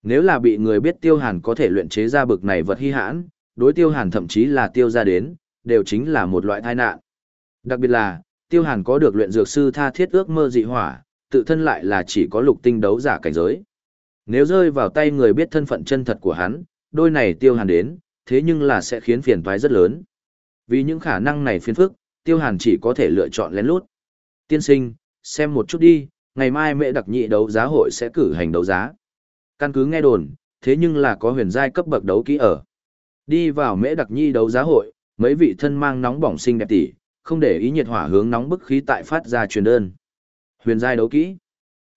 Nếu là bị người biết tiêu hàn có thể luyện chế ra bực này vật hy hãn, đối tiêu hàn thậm chí là tiêu ra đến, đều chính là một loại tai nạn. Đặc biệt là, tiêu hàn có được luyện dược sư tha thiết ước mơ dị hỏa, tự thân lại là chỉ có lục tinh đấu giả cảnh giới. Nếu rơi vào tay người biết thân phận chân thật của hắn, đôi này tiêu hàn đến, thế nhưng là sẽ khiến phiền toái rất lớn. Vì những khả năng này phiền phức, tiêu hàn chỉ có thể lựa chọn lén lút. Tiên sinh, xem một chút đi, ngày mai mẹ đặc nhị đấu giá hội sẽ cử hành đấu giá. Căn cứ nghe đồn, thế nhưng là có huyền giai cấp bậc đấu kỹ ở. Đi vào mễ đặc nhi đấu giá hội, mấy vị thân mang nóng bỏng xinh đẹp tỷ, không để ý nhiệt hỏa hướng nóng bức khí tại phát ra truyền đơn. Huyền giai đấu kỹ.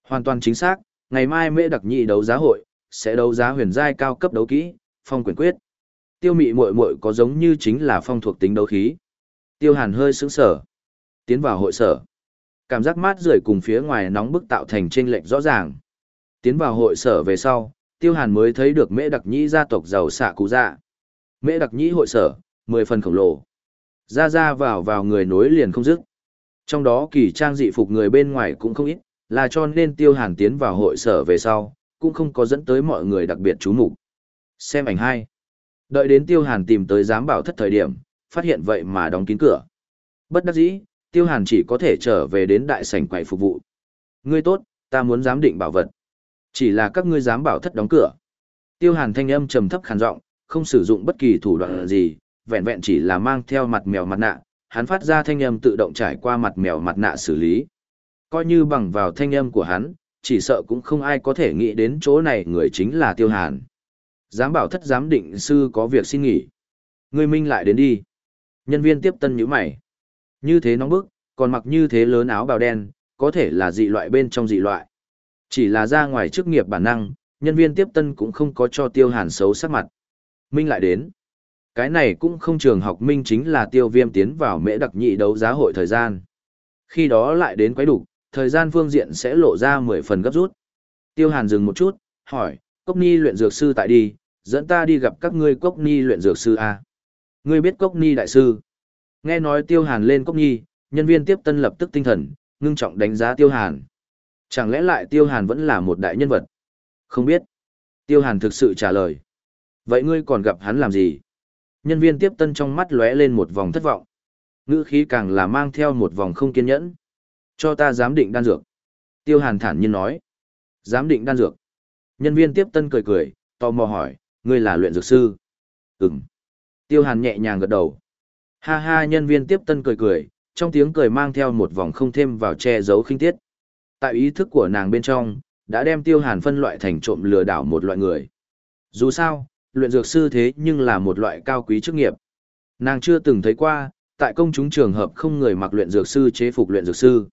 Hoàn toàn chính xác, ngày mai mễ đặc nhi đấu giá hội sẽ đấu giá huyền giai cao cấp đấu kỹ, phong quyền quyết. Tiêu mị muội muội có giống như chính là phong thuộc tính đấu khí. Tiêu Hàn hơi sững sờ, tiến vào hội sở. Cảm giác mát rượi cùng phía ngoài nóng bức tạo thành chênh lệch rõ ràng. Tiến vào hội sở về sau, Tiêu Hàn mới thấy được Mễ Đặc Nhi gia tộc giàu xạ cụ dạ. Mễ Đặc Nhĩ hội sở, mười phần khổng lồ. Ra ra vào vào người nối liền không dứt. Trong đó kỳ trang dị phục người bên ngoài cũng không ít, là cho nên Tiêu Hàn tiến vào hội sở về sau, cũng không có dẫn tới mọi người đặc biệt chú mục. Xem ảnh hai. Đợi đến Tiêu Hàn tìm tới giám bảo thất thời điểm, phát hiện vậy mà đóng kín cửa. Bất đắc dĩ, Tiêu Hàn chỉ có thể trở về đến đại sảnh quầy phục vụ. Ngươi tốt, ta muốn giám định bảo vật. Chỉ là các ngươi giám bảo thất đóng cửa. Tiêu Hàn thanh âm trầm thấp khàn giọng, không sử dụng bất kỳ thủ đoạn gì, vẹn vẹn chỉ là mang theo mặt mèo mặt nạ, hắn phát ra thanh âm tự động trải qua mặt mèo mặt nạ xử lý. Coi như bằng vào thanh âm của hắn, chỉ sợ cũng không ai có thể nghĩ đến chỗ này người chính là Tiêu Hàn. Giám bảo thất giám định sư có việc xin nghỉ. Ngươi minh lại đến đi. Nhân viên tiếp tân nhíu mày. Như thế nóng bức, còn mặc như thế lớn áo bào đen, có thể là dị loại bên trong dị loại. Chỉ là ra ngoài chức nghiệp bản năng, nhân viên tiếp tân cũng không có cho tiêu hàn xấu sắc mặt. Minh lại đến. Cái này cũng không trường học Minh chính là tiêu viêm tiến vào mễ đặc nhị đấu giá hội thời gian. Khi đó lại đến quấy đủ, thời gian phương diện sẽ lộ ra 10 phần gấp rút. Tiêu hàn dừng một chút, hỏi, Cốc Ni luyện dược sư tại đi, dẫn ta đi gặp các ngươi Cốc Ni luyện dược sư A. Ngươi biết Cốc Ni đại sư. Nghe nói Tiêu Hàn lên Cốc Ni, nhân viên tiếp tân lập tức tinh thần, ngưng trọng đánh giá Tiêu Hàn. Chẳng lẽ lại Tiêu Hàn vẫn là một đại nhân vật? Không biết. Tiêu Hàn thực sự trả lời. Vậy ngươi còn gặp hắn làm gì? Nhân viên tiếp tân trong mắt lóe lên một vòng thất vọng. Ngữ khí càng là mang theo một vòng không kiên nhẫn. Cho ta giám định đan dược. Tiêu Hàn thản nhiên nói. Giám định đan dược. Nhân viên tiếp tân cười cười, tò mò hỏi, ngươi là luyện dược sư? Ừm. Tiêu Hàn nhẹ nhàng gật đầu. Ha ha nhân viên tiếp tân cười cười, trong tiếng cười mang theo một vòng không thêm vào che giấu khinh tiết. Tại ý thức của nàng bên trong, đã đem tiêu hàn phân loại thành trộm lừa đảo một loại người. Dù sao, luyện dược sư thế nhưng là một loại cao quý chức nghiệp. Nàng chưa từng thấy qua, tại công chúng trường hợp không người mặc luyện dược sư chế phục luyện dược sư.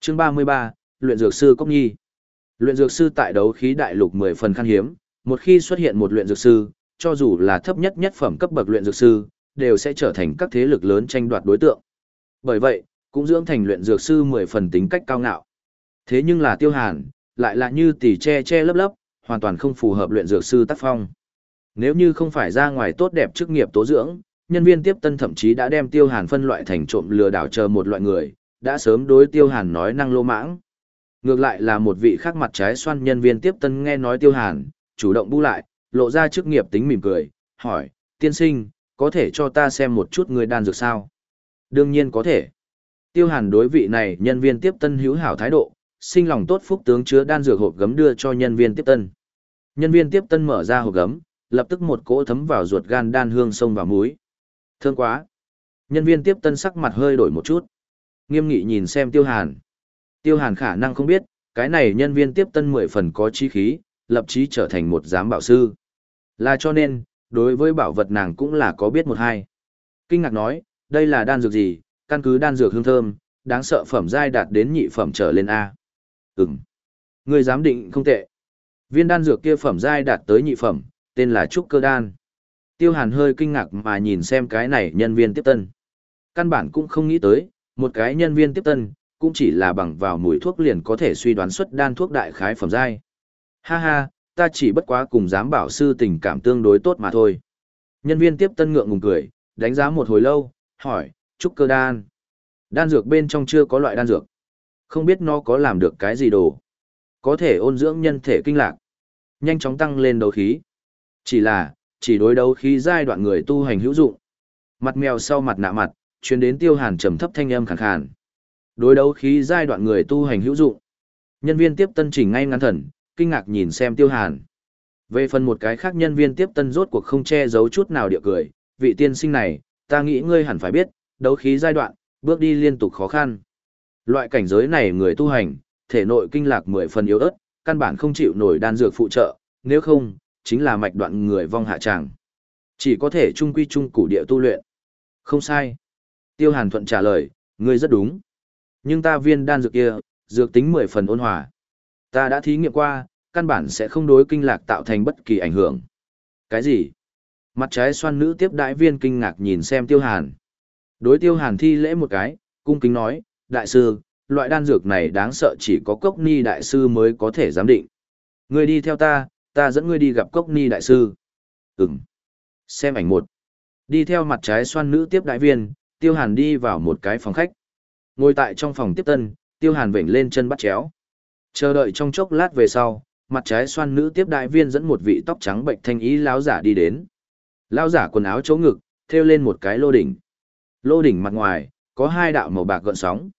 Chương 33, luyện dược sư Cốc Nhi. Luyện dược sư tại đấu khí đại lục 10 phần khan hiếm, một khi xuất hiện một luyện dược sư, cho dù là thấp nhất nhất phẩm cấp bậc luyện dược sư, đều sẽ trở thành các thế lực lớn tranh đoạt đối tượng. Bởi vậy, cũng dưỡng thành luyện dược sư 10 phần tính cách cao ngạo. Thế nhưng là tiêu hàn, lại là như tỷ che che lấp lấp, hoàn toàn không phù hợp luyện dược sư tác phong. Nếu như không phải ra ngoài tốt đẹp chức nghiệp tố dưỡng, nhân viên tiếp tân thậm chí đã đem tiêu hàn phân loại thành trộm lừa đảo chờ một loại người, đã sớm đối tiêu hàn nói năng lô mãng. Ngược lại là một vị khác mặt trái xoan nhân viên tiếp tân nghe nói tiêu hàn, chủ động bu lại, lộ ra chức nghiệp tính mỉm cười, hỏi, tiên sinh, có thể cho ta xem một chút người đan dược sao? Đương nhiên có thể. Tiêu hàn đối vị này nhân viên tiếp tân hữu hảo thái độ, sinh lòng tốt phúc tướng chứa đan dược hộp gấm đưa cho nhân viên tiếp tân. Nhân viên tiếp tân mở ra hộp gấm, lập tức một cỗ thấm vào ruột gan đan hương sông vào muối. Thương quá. Nhân viên tiếp tân sắc mặt hơi đổi một chút. Nghiêm nghị nhìn xem Tiêu Hàn. Tiêu Hàn khả năng không biết, cái này nhân viên tiếp tân mười phần có trí khí, lập chí trở thành một giám bảo sư. Là cho nên, đối với bảo vật nàng cũng là có biết một hai. Kinh ngạc nói, đây là đan dược gì, căn cứ đan dược hương thơm, đáng sợ phẩm giai đạt đến nhị phẩm trở lên A. Ừm. Người giám định không tệ. Viên đan dược kia phẩm giai đạt tới nhị phẩm, tên là Trúc Cơ Đan. Tiêu Hàn hơi kinh ngạc mà nhìn xem cái này nhân viên tiếp tân. Căn bản cũng không nghĩ tới, một cái nhân viên tiếp tân, cũng chỉ là bằng vào mùi thuốc liền có thể suy đoán xuất đan thuốc đại khái phẩm giai. Ha ha, ta chỉ bất quá cùng giám bảo sư tình cảm tương đối tốt mà thôi. Nhân viên tiếp tân ngượng ngùng cười, đánh giá một hồi lâu, hỏi, Trúc Cơ Đan. Đan dược bên trong chưa có loại đan dược. Không biết nó có làm được cái gì đồ. Có thể ôn dưỡng nhân thể kinh lạc. Nhanh chóng tăng lên đấu khí. Chỉ là, chỉ đối đấu khí giai đoạn người tu hành hữu dụng. Mặt mèo sau mặt nạ mặt, truyền đến tiêu hàn trầm thấp thanh âm khàn khàn. Đối đấu khí giai đoạn người tu hành hữu dụng. Nhân viên tiếp tân chỉnh ngay ngắn thần, kinh ngạc nhìn xem tiêu hàn. Về phần một cái khác nhân viên tiếp tân rốt cuộc không che giấu chút nào địa cười, vị tiên sinh này, ta nghĩ ngươi hẳn phải biết, đấu khí giai đoạn, bước đi liên tục khó khăn. Loại cảnh giới này người tu hành, thể nội kinh lạc mười phần yếu ớt, căn bản không chịu nổi đan dược phụ trợ, nếu không, chính là mạch đoạn người vong hạ tràng. Chỉ có thể trung quy trung củ địa tu luyện. Không sai. Tiêu Hàn Thuận trả lời, ngươi rất đúng. Nhưng ta viên đan dược kia, dược tính mười phần ôn hòa. Ta đã thí nghiệm qua, căn bản sẽ không đối kinh lạc tạo thành bất kỳ ảnh hưởng. Cái gì? Mặt trái xoan nữ tiếp đại viên kinh ngạc nhìn xem Tiêu Hàn. Đối Tiêu Hàn thi lễ một cái, cung kính nói, đại sư, loại đan dược này đáng sợ chỉ có cốc ni đại sư mới có thể giám định. Ngươi đi theo ta, ta dẫn ngươi đi gặp cốc ni đại sư. Ừm. Xem ảnh một. Đi theo mặt trái xoan nữ tiếp đại viên, Tiêu Hàn đi vào một cái phòng khách. Ngồi tại trong phòng tiếp tân, Tiêu Hàn vểnh lên chân bắt chéo. Chờ đợi trong chốc lát về sau, mặt trái xoan nữ tiếp đại viên dẫn một vị tóc trắng bệnh thanh ý lão giả đi đến. Lão giả quần áo chỗ ngực, thêu lên một cái lô đỉnh. Lô đỉnh mặt ngoài, có hai đạo màu bạc gợn sóng.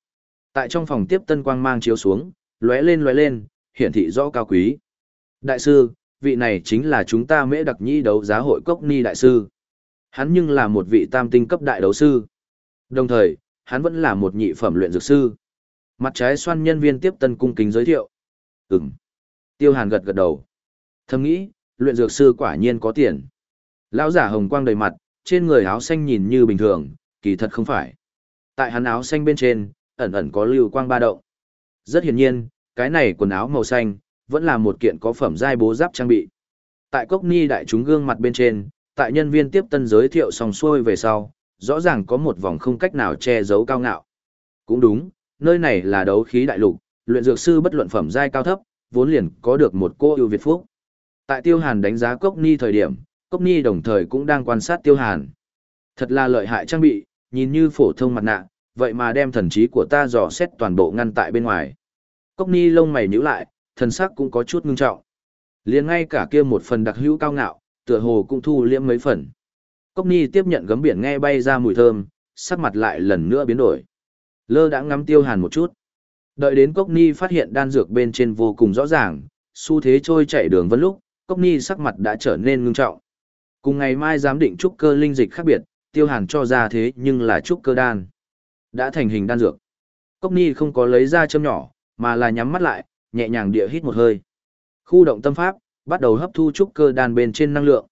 Tại trong phòng tiếp tân quang mang chiếu xuống, lóe lên lóe lên, hiển thị rõ cao quý. Đại sư, vị này chính là chúng ta mễ đặc nhĩ đấu giá hội cốc ni đại sư. Hắn nhưng là một vị tam tinh cấp đại đấu sư. Đồng thời, hắn vẫn là một nhị phẩm luyện dược sư. Mặt trái xoan nhân viên tiếp tân cung kính giới thiệu. Ừm. Tiêu hàn gật gật đầu. Thầm nghĩ, luyện dược sư quả nhiên có tiền. Lão giả hồng quang đầy mặt, trên người áo xanh nhìn như bình thường, kỳ thật không phải. Tại hắn áo xanh bên trên, ẩn ẩn có lưu quang ba động. Rất hiển nhiên, cái này quần áo màu xanh, vẫn là một kiện có phẩm giai bố giáp trang bị. Tại cốc ni đại chúng gương mặt bên trên, tại nhân viên tiếp tân giới thiệu xong xuôi về sau, rõ ràng có một vòng không cách nào che giấu cao ngạo. Cũng đúng, nơi này là đấu khí đại lục, luyện dược sư bất luận phẩm giai cao thấp, vốn liền có được một cô ưu việt phúc. Tại Tiêu Hàn đánh giá Cốc Ni thời điểm, Cốc Ni đồng thời cũng đang quan sát Tiêu Hàn. Thật là lợi hại trang bị, nhìn như phổ thông mặt nạ, vậy mà đem thần trí của ta dò xét toàn bộ ngăn tại bên ngoài. Cốc Ni lông mày nhíu lại, thần sắc cũng có chút ngưng trọng. Liền ngay cả kia một phần đặc hữu cao ngạo, tựa hồ cũng thu liễm mấy phần. Cốc Ni tiếp nhận gấm biển nghe bay ra mùi thơm, sắc mặt lại lần nữa biến đổi. Lơ đã ngắm tiêu hàn một chút. Đợi đến Cốc Ni phát hiện đan dược bên trên vô cùng rõ ràng, xu thế trôi chảy đường vân lúc, Cốc Ni sắc mặt đã trở nên ngưng trọng. Cùng ngày mai giám định trúc cơ linh dịch khác biệt, tiêu hàn cho ra thế nhưng là trúc cơ đan. Đã thành hình đan dược. Cốc Ni không có lấy ra châm nhỏ, mà là nhắm mắt lại, nhẹ nhàng địa hít một hơi. Khu động tâm pháp, bắt đầu hấp thu trúc cơ đan bên trên năng lượng.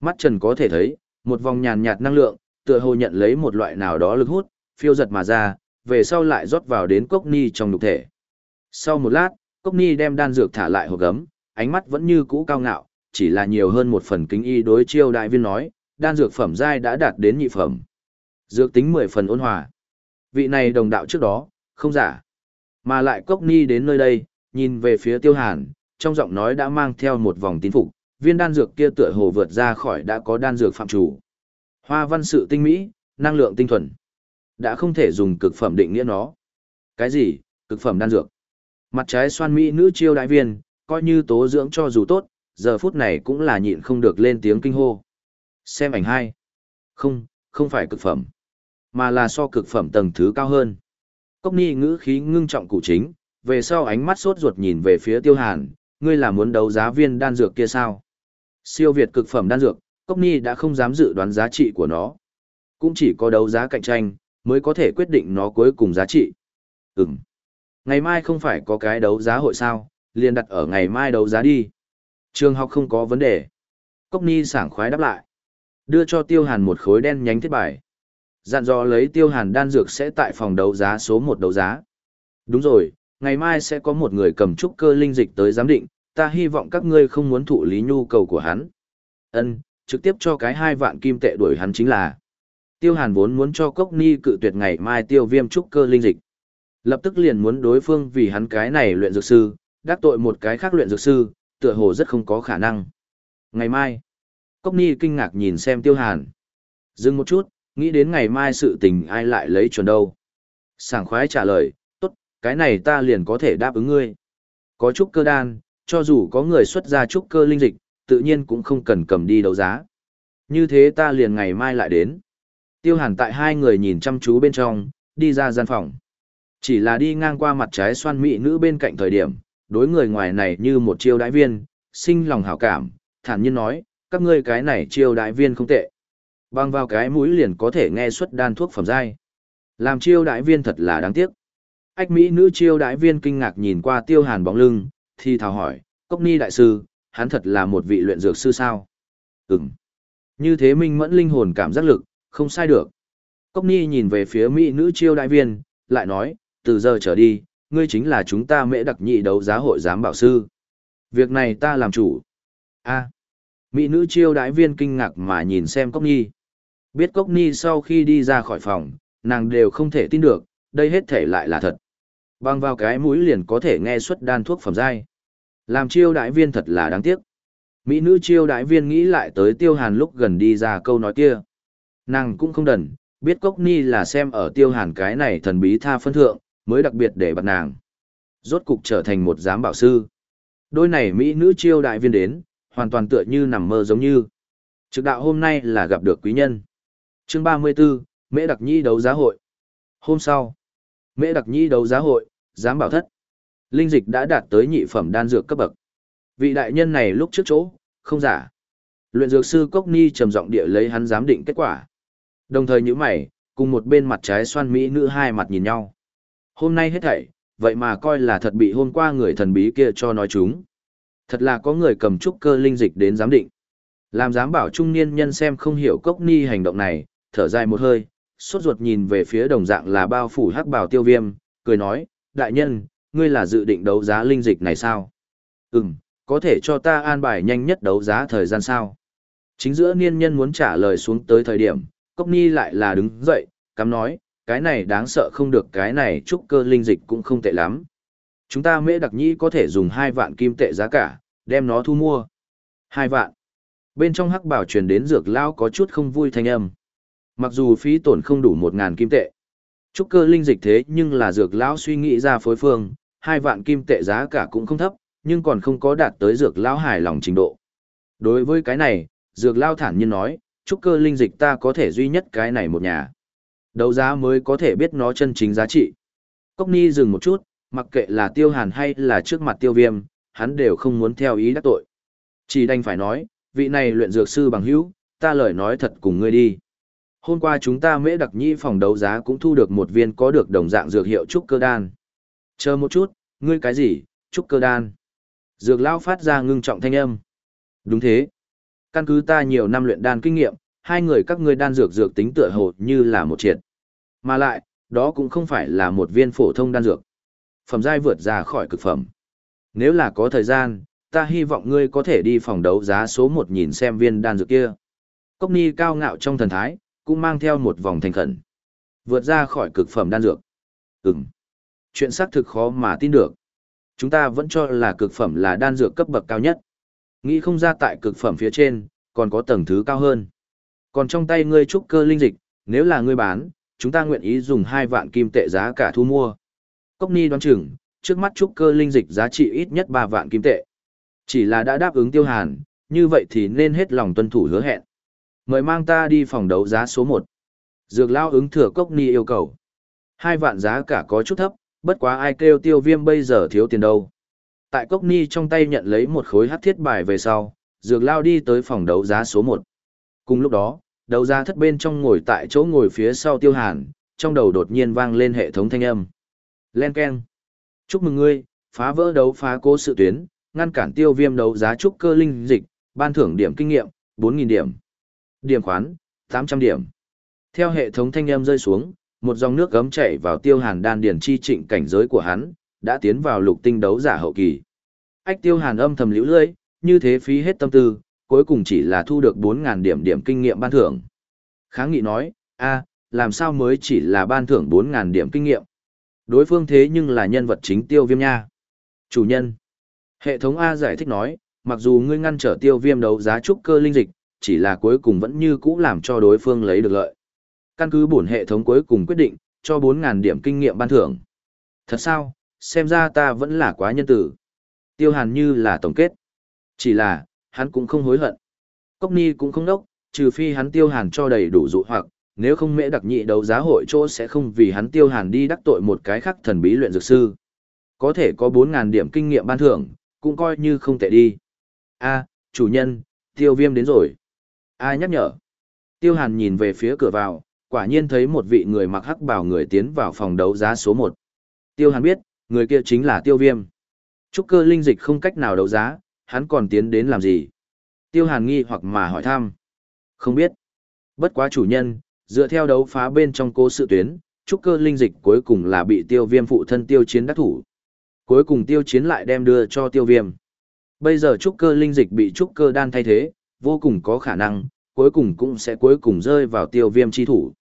Mắt Trần có thể thấy, một vòng nhàn nhạt năng lượng, tựa hồ nhận lấy một loại nào đó lực hút, phiêu giật mà ra, về sau lại rót vào đến cốc ni trong lục thể. Sau một lát, cốc ni đem đan dược thả lại hộp gấm, ánh mắt vẫn như cũ cao ngạo, chỉ là nhiều hơn một phần kính y đối chiêu đại viên nói, đan dược phẩm giai đã đạt đến nhị phẩm. Dược tính 10 phần ôn hòa. Vị này đồng đạo trước đó, không giả. Mà lại cốc ni đến nơi đây, nhìn về phía tiêu hàn, trong giọng nói đã mang theo một vòng tín phục, viên đan dược kia tựa hồ vượt ra khỏi đã có đan dược phạm chủ. Hoa văn sự tinh mỹ, năng lượng tinh thuần. Đã không thể dùng cực phẩm định nghĩa nó. Cái gì, cực phẩm đan dược? Mặt trái xoan mỹ nữ chiêu đại viên, coi như tố dưỡng cho dù tốt, giờ phút này cũng là nhịn không được lên tiếng kinh hô. Xem ảnh hai. Không, không phải cực phẩm, mà là so cực phẩm tầng thứ cao hơn. Cốc ni ngữ khí ngưng trọng cụ chính, về sau ánh mắt sốt ruột nhìn về phía tiêu hàn, ngươi là muốn đấu giá viên đan dược kia sao? Siêu việt cực phẩm đan dược, Cốc Ni đã không dám dự đoán giá trị của nó. Cũng chỉ có đấu giá cạnh tranh, mới có thể quyết định nó cuối cùng giá trị. Ừm. Ngày mai không phải có cái đấu giá hội sao, liền đặt ở ngày mai đấu giá đi. Trường học không có vấn đề. Cốc Ni sảng khoái đáp lại. Đưa cho Tiêu Hàn một khối đen nhánh thiết bài. Dặn dò lấy Tiêu Hàn đan dược sẽ tại phòng đấu giá số một đấu giá. Đúng rồi, ngày mai sẽ có một người cầm trúc cơ linh dịch tới giám định, ta hy vọng các ngươi không muốn thụ lý nhu cầu của hắn. Ân, trực tiếp cho cái hai vạn kim tệ đuổi hắn chính là. Tiêu Hàn vốn muốn cho Cốc Ni cự tuyệt ngày mai tiêu viêm trúc cơ linh dịch. Lập tức liền muốn đối phương vì hắn cái này luyện dược sư, đắc tội một cái khác luyện dược sư, tựa hồ rất không có khả năng. Ngày mai, Cốc Ni kinh ngạc nhìn xem Tiêu Hàn. Dừng một chút, nghĩ đến ngày mai sự tình ai lại lấy chuẩn đâu. Sảng khoái trả lời, cái này ta liền có thể đáp ứng ngươi. Có trúc cơ đan, cho dù có người xuất ra trúc cơ linh dịch, tự nhiên cũng không cần cầm đi đấu giá. Như thế ta liền ngày mai lại đến. Tiêu hàn tại hai người nhìn chăm chú bên trong, đi ra gian phòng. Chỉ là đi ngang qua mặt trái xoan mỹ nữ bên cạnh thời điểm, đối người ngoài này như một chiêu đại viên, sinh lòng hảo cảm, thản nhiên nói, các ngươi cái này chiêu đại viên không tệ. Băng vào cái mũi liền có thể nghe xuất đan thuốc phẩm giai. Làm chiêu đại viên thật là đáng tiếc. Ách Mỹ nữ chiêu đại viên kinh ngạc nhìn qua tiêu hàn bóng lưng, thì thào hỏi, Cốc Ni đại sư, hắn thật là một vị luyện dược sư sao? Ừm. Như thế minh mẫn linh hồn cảm giác lực, không sai được. Cốc Ni nhìn về phía Mỹ nữ chiêu đại viên, lại nói, từ giờ trở đi, ngươi chính là chúng ta mễ đặc nhị đấu giá hội giám bảo sư. Việc này ta làm chủ. a Mỹ nữ chiêu đại viên kinh ngạc mà nhìn xem Cốc Ni. Biết Cốc Ni sau khi đi ra khỏi phòng, nàng đều không thể tin được, đây hết thể lại là thật. Băng vào cái mũi liền có thể nghe xuất đan thuốc phẩm giai. Làm chiêu đại viên thật là đáng tiếc. Mỹ nữ chiêu đại viên nghĩ lại tới tiêu hàn lúc gần đi ra câu nói kia. Nàng cũng không đần, biết cốc ni là xem ở tiêu hàn cái này thần bí tha phân thượng, mới đặc biệt để bật nàng. Rốt cục trở thành một giám bảo sư. Đôi này Mỹ nữ chiêu đại viên đến, hoàn toàn tựa như nằm mơ giống như. Trực đạo hôm nay là gặp được quý nhân. chương 34, Mễ Đặc Nhi đấu giá hội. Hôm sau, Mễ Đặc Nhi đấu giá hội, dám bảo thất. Linh dịch đã đạt tới nhị phẩm đan dược cấp bậc. Vị đại nhân này lúc trước chỗ, không giả. Luyện dược sư Cốc Ni trầm giọng địa lấy hắn giám định kết quả. Đồng thời nhíu mày, cùng một bên mặt trái xoan mỹ nữ hai mặt nhìn nhau. Hôm nay hết thảy, vậy mà coi là thật bị hôm qua người thần bí kia cho nói chúng. Thật là có người cầm trúc cơ linh dịch đến giám định. Làm giám bảo trung niên nhân xem không hiểu Cốc Ni hành động này, thở dài một hơi, sốt ruột nhìn về phía đồng dạng là bao phủ hắc bào tiêu viêm, cười nói, đại nhân, ngươi là dự định đấu giá linh dịch này sao? Ừm, có thể cho ta an bài nhanh nhất đấu giá thời gian sao? Chính giữa niên nhân muốn trả lời xuống tới thời điểm, Cốc Ni lại là đứng dậy, cắm nói, cái này đáng sợ không được cái này trúc cơ linh dịch cũng không tệ lắm. Chúng ta mễ đặc nhĩ có thể dùng hai vạn kim tệ giá cả, đem nó thu mua. Hai vạn. Bên trong hắc bảo truyền đến dược lao có chút không vui thanh âm. Mặc dù phí tổn không đủ một ngàn kim tệ. Trúc cơ linh dịch thế nhưng là dược lão suy nghĩ ra phối phương, hai vạn kim tệ giá cả cũng không thấp, nhưng còn không có đạt tới dược lão hài lòng trình độ. Đối với cái này, dược lão thản nhiên nói, trúc cơ linh dịch ta có thể duy nhất cái này một nhà. Đấu giá mới có thể biết nó chân chính giá trị. Cốc Ni dừng một chút, mặc kệ là tiêu hàn hay là trước mặt tiêu viêm, hắn đều không muốn theo ý đắc tội. Chỉ đành phải nói, vị này luyện dược sư bằng hữu, ta lời nói thật cùng ngươi đi. Hôm qua chúng ta mễ đặc Nhi phòng đấu giá cũng thu được một viên có được đồng dạng dược hiệu trúc cơ đan. Chờ một chút, ngươi cái gì, trúc cơ đan. Dược lão phát ra ngưng trọng thanh âm. Đúng thế. Căn cứ ta nhiều năm luyện đan kinh nghiệm, hai người các ngươi đan dược dược tính tựa hồ như là một triệt. Mà lại, đó cũng không phải là một viên phổ thông đan dược. Phẩm giai vượt ra khỏi cực phẩm. Nếu là có thời gian, ta hy vọng ngươi có thể đi phòng đấu giá số một nhìn xem viên đan dược kia. Cốc Ni cao ngạo trong thần thái, cũng mang theo một vòng thành khẩn. Vượt ra khỏi cực phẩm đan dược. Ừm. Chuyện xác thực khó mà tin được. Chúng ta vẫn cho là cực phẩm là đan dược cấp bậc cao nhất. Nghĩ không ra tại cực phẩm phía trên, còn có tầng thứ cao hơn. Còn trong tay ngươi trúc cơ linh dịch, nếu là ngươi bán, chúng ta nguyện ý dùng hai vạn kim tệ giá cả thu mua. Cốc Ni đoán chừng, trước mắt trúc cơ linh dịch giá trị ít nhất 3 vạn kim tệ. Chỉ là đã đáp ứng tiêu hàn, như vậy thì nên hết lòng tuân thủ hứa hẹn. Mời mang ta đi phòng đấu giá số 1. Dược lao ứng thừa cốc ni yêu cầu. Hai vạn giá cả có chút thấp, Bất quá ai kêu tiêu viêm bây giờ thiếu tiền đâu. Tại cốc ni trong tay nhận lấy một khối hắc thiết bài về sau, dược lao đi tới phòng đấu giá số 1. Cùng lúc đó, đấu giá thất bên trong ngồi tại chỗ ngồi phía sau tiêu hàn, trong đầu đột nhiên vang lên hệ thống thanh âm. Len Ken. Chúc mừng ngươi, phá vỡ đấu phá cố sự tuyến, ngăn cản tiêu viêm đấu giá trúc cơ linh dịch, ban thưởng điểm kinh nghiệm, 4.000 điểm. Điểm khoán, 800 điểm. Theo hệ thống thanh âm rơi xuống, một dòng nước gấm chảy vào tiêu hàn đan điển chi trịnh cảnh giới của hắn, đã tiến vào lục tinh đấu giả hậu kỳ. Ách tiêu hàn âm thầm liễu lưỡi, như thế phí hết tâm tư, cuối cùng chỉ là thu được 4.000 điểm điểm kinh nghiệm ban thưởng. Kháng nghị nói, a làm sao mới chỉ là ban thưởng 4.000 điểm kinh nghiệm. Đối phương thế nhưng là nhân vật chính tiêu viêm nha. Chủ nhân. Hệ thống A giải thích nói, mặc dù ngươi ngăn trở tiêu viêm đấu giá trúc cơ linh dịch, chỉ là cuối cùng vẫn như cũ làm cho đối phương lấy được lợi. Căn cứ bổn hệ thống cuối cùng quyết định, cho 4.000 điểm kinh nghiệm ban thưởng. Thật sao, xem ra ta vẫn là quá nhân tử. Tiêu hàn như là tổng kết. Chỉ là, hắn cũng không hối hận. Cốc ni cũng không đốc, trừ phi hắn tiêu hàn cho đầy đủ dụ hoặc, nếu không mễ đặc nhị đấu giá hội chỗ sẽ không vì hắn tiêu hàn đi đắc tội một cái khác thần bí luyện dược sư. Có thể có 4.000 điểm kinh nghiệm ban thưởng, cũng coi như không tệ đi. a chủ nhân, tiêu viêm đến rồi. Ai nhắc nhở? Tiêu hàn nhìn về phía cửa vào, quả nhiên thấy một vị người mặc hắc bào người tiến vào phòng đấu giá số 1. Tiêu hàn biết, người kia chính là tiêu viêm. Trúc cơ linh dịch không cách nào đấu giá, hắn còn tiến đến làm gì? Tiêu hàn nghi hoặc mà hỏi thăm. Không biết. Bất quá chủ nhân, dựa theo đấu phá bên trong cố sự tuyến, trúc cơ linh dịch cuối cùng là bị tiêu viêm phụ thân tiêu chiến đắc thủ. Cuối cùng tiêu chiến lại đem đưa cho tiêu viêm. Bây giờ trúc cơ linh dịch bị trúc cơ đan thay thế, vô cùng có khả năng, cuối cùng cũng sẽ cuối cùng rơi vào tiêu viêm chi thủ.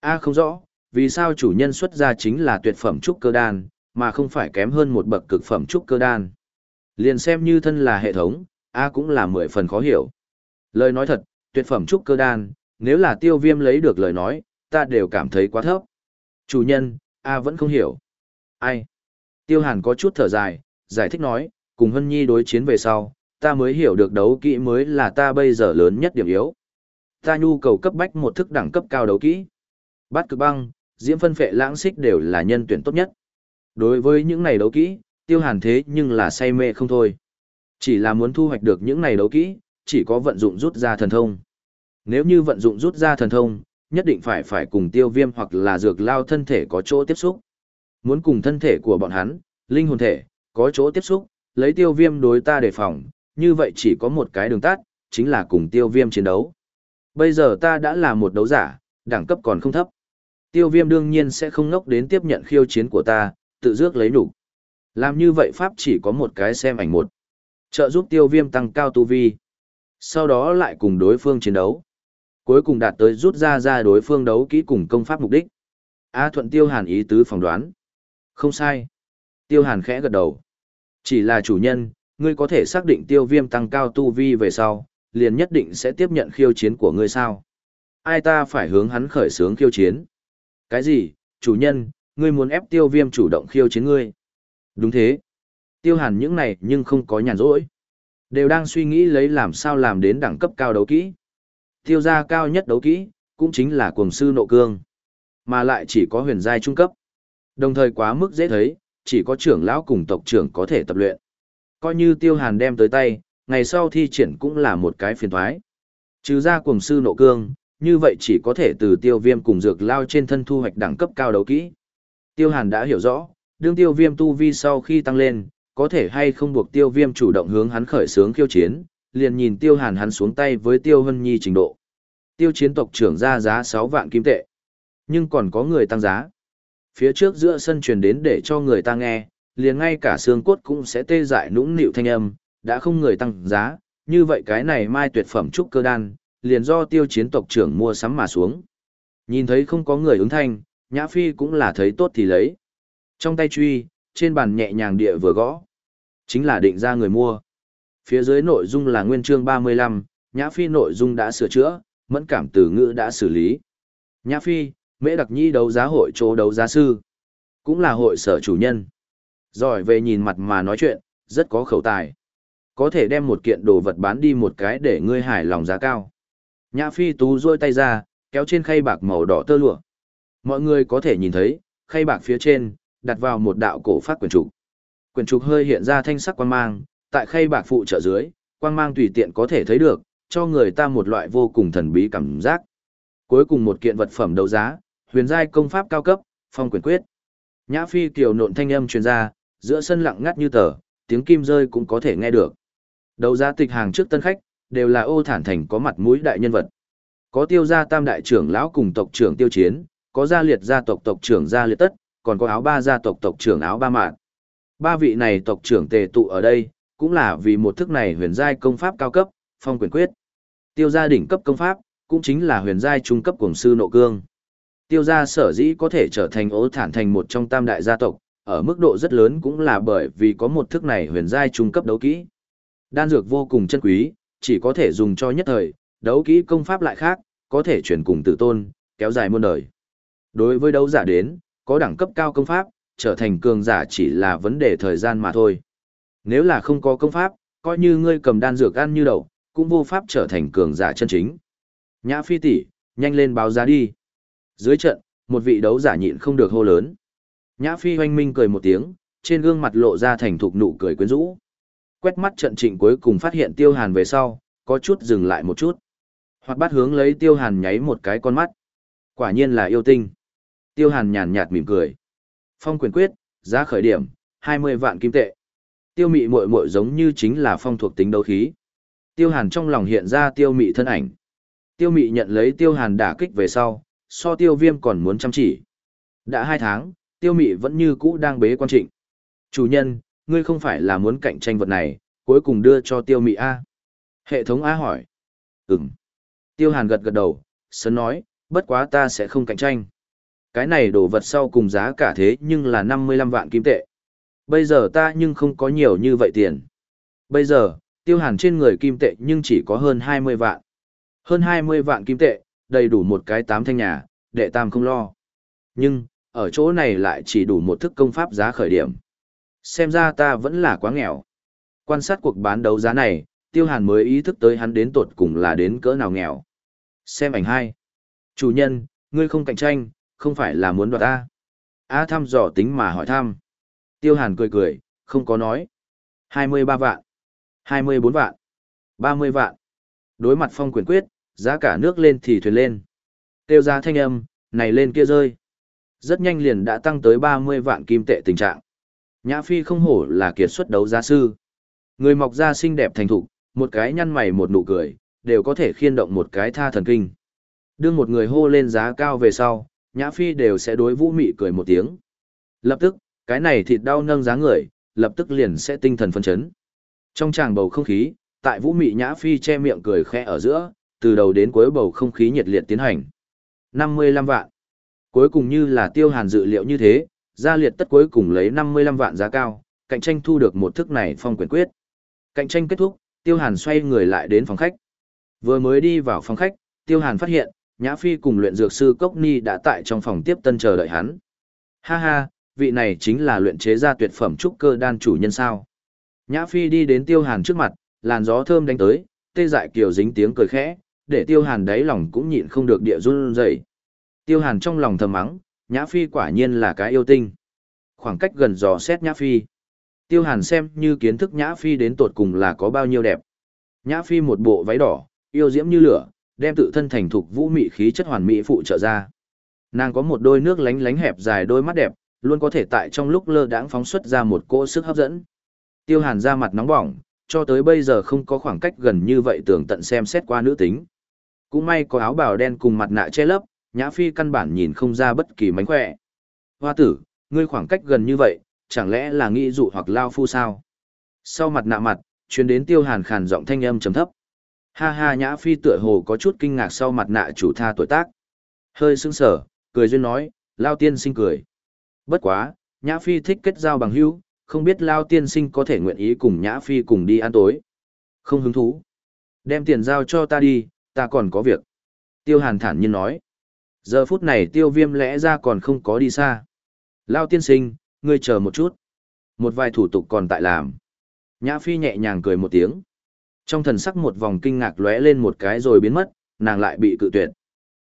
A không rõ, vì sao chủ nhân xuất ra chính là tuyệt phẩm trúc cơ đan, mà không phải kém hơn một bậc cực phẩm trúc cơ đan. Liền xem như thân là hệ thống, A cũng là mười phần khó hiểu. Lời nói thật, tuyệt phẩm trúc cơ đan, nếu là tiêu viêm lấy được lời nói, ta đều cảm thấy quá thấp. Chủ nhân, A vẫn không hiểu. Ai? Tiêu hàn có chút thở dài, giải thích nói, cùng Hân Nhi đối chiến về sau, ta mới hiểu được đấu kỹ mới là ta bây giờ lớn nhất điểm yếu. Ta nhu cầu cấp bách một thức đẳng cấp cao đấu kỹ. Bát cực băng, diễm phân phệ lãng xích đều là nhân tuyển tốt nhất. Đối với những này đấu kỹ, tiêu hàn thế nhưng là say mê không thôi. Chỉ là muốn thu hoạch được những này đấu kỹ, chỉ có vận dụng rút ra thần thông. Nếu như vận dụng rút ra thần thông, nhất định phải phải cùng tiêu viêm hoặc là dược lao thân thể có chỗ tiếp xúc. Muốn cùng thân thể của bọn hắn, linh hồn thể, có chỗ tiếp xúc, lấy tiêu viêm đối ta đề phòng, như vậy chỉ có một cái đường tắt, chính là cùng tiêu viêm chiến đấu. Bây giờ ta đã là một đấu giả, đẳng cấp còn không thấp. Tiêu viêm đương nhiên sẽ không ngốc đến tiếp nhận khiêu chiến của ta, tự dước lấy đủ. Làm như vậy Pháp chỉ có một cái xem ảnh một. Trợ giúp tiêu viêm tăng cao tu vi. Sau đó lại cùng đối phương chiến đấu. Cuối cùng đạt tới rút ra ra đối phương đấu kỹ cùng công pháp mục đích. A thuận tiêu hàn ý tứ phỏng đoán. Không sai. Tiêu hàn khẽ gật đầu. Chỉ là chủ nhân, ngươi có thể xác định tiêu viêm tăng cao tu vi về sau, liền nhất định sẽ tiếp nhận khiêu chiến của ngươi sao? Ai ta phải hướng hắn khởi sướng khiêu chiến? Cái gì, chủ nhân, ngươi muốn ép tiêu viêm chủ động khiêu chiến ngươi? Đúng thế. Tiêu hàn những này nhưng không có nhàn rỗi. Đều đang suy nghĩ lấy làm sao làm đến đẳng cấp cao đấu kỹ. Tiêu gia cao nhất đấu kỹ, cũng chính là cuồng sư nộ cương. Mà lại chỉ có huyền giai trung cấp. Đồng thời quá mức dễ thấy, chỉ có trưởng lão cùng tộc trưởng có thể tập luyện. Coi như tiêu hàn đem tới tay, ngày sau thi triển cũng là một cái phiền thoái. Trừ ra cuồng sư nộ cương, như vậy chỉ có thể từ tiêu viêm cùng dược lao trên thân thu hoạch đẳng cấp cao đấu kỹ. Tiêu hàn đã hiểu rõ, đương tiêu viêm tu vi sau khi tăng lên, có thể hay không buộc tiêu viêm chủ động hướng hắn khởi sướng khiêu chiến, liền nhìn tiêu hàn hắn xuống tay với tiêu hân nhi trình độ. Tiêu chiến tộc trưởng ra giá sáu vạn kim tệ. Nhưng còn có người tăng giá. Phía trước giữa sân truyền đến để cho người ta nghe, liền ngay cả xương cốt cũng sẽ tê dại nũng nịu thanh âm, đã không người tăng giá, như vậy cái này mai tuyệt phẩm trúc cơ đan, liền do tiêu chiến tộc trưởng mua sắm mà xuống. Nhìn thấy không có người ứng thanh, Nhã Phi cũng là thấy tốt thì lấy. Trong tay truy, trên bàn nhẹ nhàng địa vừa gõ. Chính là định ra người mua. Phía dưới nội dung là nguyên chương 35, Nhã Phi nội dung đã sửa chữa, mẫn cảm từ ngữ đã xử lý. Nhã Phi, mễ đặc nhi đấu giá hội chỗ đấu giá sư. Cũng là hội sở chủ nhân. Giỏi về nhìn mặt mà nói chuyện, rất có khẩu tài. Có thể đem một kiện đồ vật bán đi một cái để ngươi hài lòng giá cao. Nhã Phi tú rôi tay ra, kéo trên khay bạc màu đỏ tơ lụa. Mọi người có thể nhìn thấy, khay bạc phía trên, đặt vào một đạo cổ phát quyển trục. Quyển trục hơi hiện ra thanh sắc quang mang, tại khay bạc phụ trợ dưới, quang mang tùy tiện có thể thấy được, cho người ta một loại vô cùng thần bí cảm giác. Cuối cùng một kiện vật phẩm đấu giá, huyền giai công pháp cao cấp, phong quyền quyết. Nhã phi kiều nộn thanh âm truyền ra, giữa sân lặng ngắt như tờ, tiếng kim rơi cũng có thể nghe được. Đầu giá tịch hàng trước tân khách, đều là ô thản thành có mặt mũi đại nhân vật. Có tiêu gia tam đại trưởng lão cùng tộc trưởng tiêu chiến, có gia liệt gia tộc tộc trưởng gia liệt tất, còn có áo ba gia tộc tộc trưởng áo ba mạn. Ba vị này tộc trưởng tề tụ ở đây, cũng là vì một thức này huyền giai công pháp cao cấp, phong quyền quyết. Tiêu gia đỉnh cấp công pháp, cũng chính là huyền giai trung cấp cùng sư nộ cương. Tiêu gia sở dĩ có thể trở thành ố thản thành một trong tam đại gia tộc, ở mức độ rất lớn cũng là bởi vì có một thức này huyền giai trung cấp đấu kỹ. Đan dược vô cùng chân quý, chỉ có thể dùng cho nhất thời, đấu kỹ công pháp lại khác, có thể chuyển cùng tự tôn, kéo dài muôn đời. Đối với đấu giả đến, có đẳng cấp cao công pháp, trở thành cường giả chỉ là vấn đề thời gian mà thôi. Nếu là không có công pháp, coi như ngươi cầm đan dược ăn như đậu, cũng vô pháp trở thành cường giả chân chính. Nhã phi tỷ, nhanh lên báo giá đi. Dưới trận, một vị đấu giả nhịn không được hô lớn. Nhã phi hoanh minh cười một tiếng, trên gương mặt lộ ra thành thục nụ cười quyến rũ. Quét mắt trận trịnh cuối cùng phát hiện tiêu hàn về sau, có chút dừng lại một chút. Hoặc bắt hướng lấy tiêu hàn nháy một cái con mắt. Quả nhiên là yêu tinh. Tiêu hàn nhàn nhạt mỉm cười. Phong quyền quyết, giá khởi điểm, 20 vạn kim tệ. Tiêu mị muội muội giống như chính là phong thuộc tính đấu khí. Tiêu hàn trong lòng hiện ra tiêu mị thân ảnh. Tiêu mị nhận lấy tiêu hàn đả kích về sau, so tiêu viêm còn muốn chăm chỉ. Đã hai tháng, tiêu mị vẫn như cũ đang bế quan trịnh. Chủ nhân, ngươi không phải là muốn cạnh tranh vật này, cuối cùng đưa cho tiêu mị A. Hệ thống A hỏi. Ừm. Tiêu hàn gật gật đầu, sớm nói, bất quá ta sẽ không cạnh tranh. Cái này đổ vật sau cùng giá cả thế nhưng là 55 vạn kim tệ. Bây giờ ta nhưng không có nhiều như vậy tiền. Bây giờ, tiêu hàn trên người kim tệ nhưng chỉ có hơn 20 vạn. Hơn 20 vạn kim tệ, đầy đủ một cái tám thanh nhà, đệ tam không lo. Nhưng, ở chỗ này lại chỉ đủ một thức công pháp giá khởi điểm. Xem ra ta vẫn là quá nghèo. Quan sát cuộc bán đấu giá này, tiêu hàn mới ý thức tới hắn đến tột cùng là đến cỡ nào nghèo. Xem ảnh hai. Chủ nhân, ngươi không cạnh tranh, không phải là muốn đoạt ta. A thăm dò tính mà hỏi thăm. Tiêu hàn cười cười, không có nói. 23 vạn, 24 vạn, 30 vạn. Đối mặt phong quyền quyết, giá cả nước lên thì thuyền lên. Tiêu ra thanh âm, này lên kia rơi. Rất nhanh liền đã tăng tới 30 vạn kim tệ tình trạng. Nhã Phi không hổ là kiệt xuất đấu giá sư. Người mọc da xinh đẹp thành thục, một cái nhăn mày một nụ cười, đều có thể khiên động một cái tha thần kinh. đưa một người hô lên giá cao về sau, Nhã Phi đều sẽ đối Vũ Mị cười một tiếng. Lập tức, cái này thịt đau nâng giá người, lập tức liền sẽ tinh thần phân chấn. Trong tràng bầu không khí, tại Vũ Mị Nhã Phi che miệng cười khẽ ở giữa, từ đầu đến cuối bầu không khí nhiệt liệt tiến hành. 55 vạn. Cuối cùng như là tiêu hàn dự liệu như thế, gia liệt tất cuối cùng lấy 55 vạn giá cao, cạnh tranh thu được một thức này phong quyền quyết. Cạnh tranh kết thúc, tiêu hàn xoay người lại đến phòng khách. Vừa mới đi vào phòng khách, tiêu hàn phát hiện, Nhã Phi cùng luyện dược sư Cốc Ni đã tại trong phòng tiếp tân chờ đợi hắn. Ha ha, vị này chính là luyện chế ra tuyệt phẩm trúc cơ đan chủ nhân sao. Nhã Phi đi đến tiêu hàn trước mặt, làn gió thơm đánh tới, tê dại kiều dính tiếng cười khẽ, để tiêu hàn đáy lòng cũng nhịn không được địa run rẩy. Tiêu hàn trong lòng thầm mắng, Nhã Phi quả nhiên là cái yêu tinh. Khoảng cách gần dò xét Nhã Phi. Tiêu hàn xem như kiến thức Nhã Phi đến tột cùng là có bao nhiêu đẹp. Nhã Phi một bộ váy đỏ, yêu diễm như lửa, đem tự thân thành thục vũ mị khí chất hoàn mỹ phụ trợ ra. Nàng có một đôi nước lánh lánh hẹp dài đôi mắt đẹp, luôn có thể tại trong lúc lơ đãng phóng xuất ra một cỗ sức hấp dẫn. Tiêu Hàn ra mặt nóng bỏng, cho tới bây giờ không có khoảng cách gần như vậy tưởng tận xem xét qua nữ tính. Cũng may có áo bào đen cùng mặt nạ che lấp, Nhã Phi căn bản nhìn không ra bất kỳ mánh khỏe. Hoa tử, ngươi khoảng cách gần như vậy, chẳng lẽ là nghĩ dụ hoặc lao phu sao? Sau mặt nạ mặt, chuyến đến Tiêu Hàn khàn giọng thanh âm trầm thấp. Ha ha Nhã Phi tựa hồ có chút kinh ngạc sau mặt nạ chủ tha tuổi tác. Hơi sững sở, cười duyên nói, Lao tiên sinh cười. Bất quá, Nhã Phi thích kết giao bằng hữu, không biết Lao tiên sinh có thể nguyện ý cùng Nhã Phi cùng đi ăn tối. Không hứng thú. Đem tiền giao cho ta đi, ta còn có việc. Tiêu Hàn thản nhiên nói. Giờ phút này tiêu viêm lẽ ra còn không có đi xa. Lao tiên sinh, ngươi chờ một chút. Một vài thủ tục còn tại làm. Nhã Phi nhẹ nhàng cười một tiếng. Trong thần sắc một vòng kinh ngạc lóe lên một cái rồi biến mất, nàng lại bị cự tuyệt.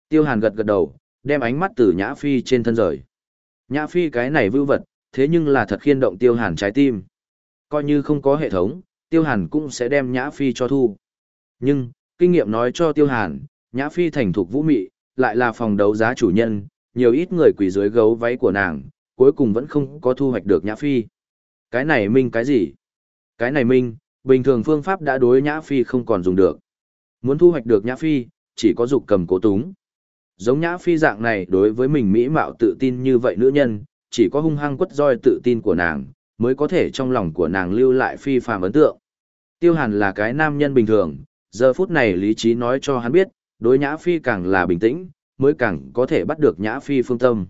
Tiêu Hàn gật gật đầu, đem ánh mắt từ Nhã Phi trên thân rời. Nhã Phi cái này vưu vật, thế nhưng là thật khiên động tiêu hàn trái tim. Coi như không có hệ thống, tiêu hàn cũng sẽ đem nhã phi cho thu. Nhưng, kinh nghiệm nói cho tiêu hàn, nhã phi thành thục vũ mị, lại là phòng đấu giá chủ nhân, nhiều ít người quỳ dưới gấu váy của nàng, cuối cùng vẫn không có thu hoạch được nhã phi. Cái này minh cái gì? Cái này minh, bình thường phương pháp đã đối nhã phi không còn dùng được. Muốn thu hoạch được nhã phi, chỉ có dục cầm cố túng. Giống nhã phi dạng này đối với mình mỹ mạo tự tin như vậy nữ nhân, chỉ có hung hăng quất roi tự tin của nàng, mới có thể trong lòng của nàng lưu lại phi phàm ấn tượng. Tiêu hàn là cái nam nhân bình thường, giờ phút này lý trí nói cho hắn biết, đối nhã phi càng là bình tĩnh, mới càng có thể bắt được nhã phi phương tâm.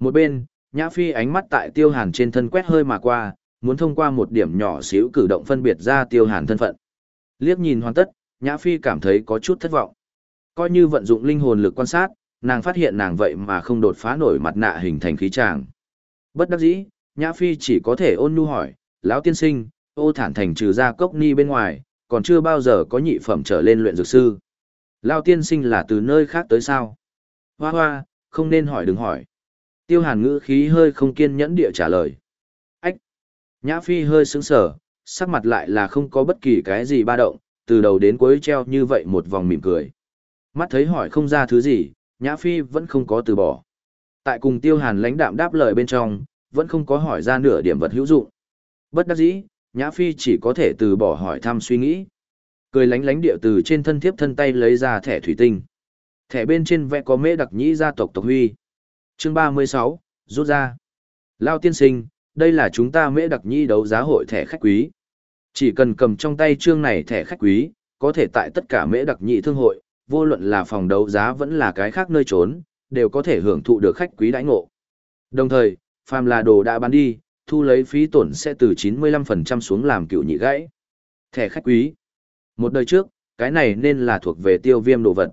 Một bên, nhã phi ánh mắt tại tiêu hàn trên thân quét hơi mà qua, muốn thông qua một điểm nhỏ xíu cử động phân biệt ra tiêu hàn thân phận. Liếc nhìn hoàn tất, nhã phi cảm thấy có chút thất vọng. Coi như vận dụng linh hồn lực quan sát, nàng phát hiện nàng vậy mà không đột phá nổi mặt nạ hình thành khí tràng. Bất đắc dĩ, Nhã Phi chỉ có thể ôn nhu hỏi, lão tiên sinh, ô thản thành trừ ra cốc ni bên ngoài, còn chưa bao giờ có nhị phẩm trở lên luyện dược sư. Lão tiên sinh là từ nơi khác tới sao? Hoa hoa, không nên hỏi đừng hỏi. Tiêu hàn ngữ khí hơi không kiên nhẫn địa trả lời. Ách! Nhã Phi hơi sững sờ, sắc mặt lại là không có bất kỳ cái gì ba động, từ đầu đến cuối treo như vậy một vòng mỉm cười. Mắt thấy hỏi không ra thứ gì, Nhã Phi vẫn không có từ bỏ. Tại cùng Tiêu Hàn lãnh đạm đáp lời bên trong, vẫn không có hỏi ra nửa điểm vật hữu dụng. Bất đắc dĩ, Nhã Phi chỉ có thể từ bỏ hỏi thăm suy nghĩ. Cười lánh lánh địa từ trên thân thiếp thân tay lấy ra thẻ thủy tinh. Thẻ bên trên vẽ có mễ đặc nhĩ gia tộc tộc huy. Chương 36, rút ra. Lao tiên sinh, đây là chúng ta mễ đặc nhĩ đấu giá hội thẻ khách quý. Chỉ cần cầm trong tay chương này thẻ khách quý, có thể tại tất cả mễ đặc nhĩ thương hội, vô luận là phòng đấu giá vẫn là cái khác nơi trốn, đều có thể hưởng thụ được khách quý đãi ngộ. Đồng thời, phàm là đồ đã bán đi, thu lấy phí tổn sẽ từ 95% xuống làm cựu nhị gãy. Thẻ khách quý. Một đời trước, cái này nên là thuộc về tiêu viêm đồ vật.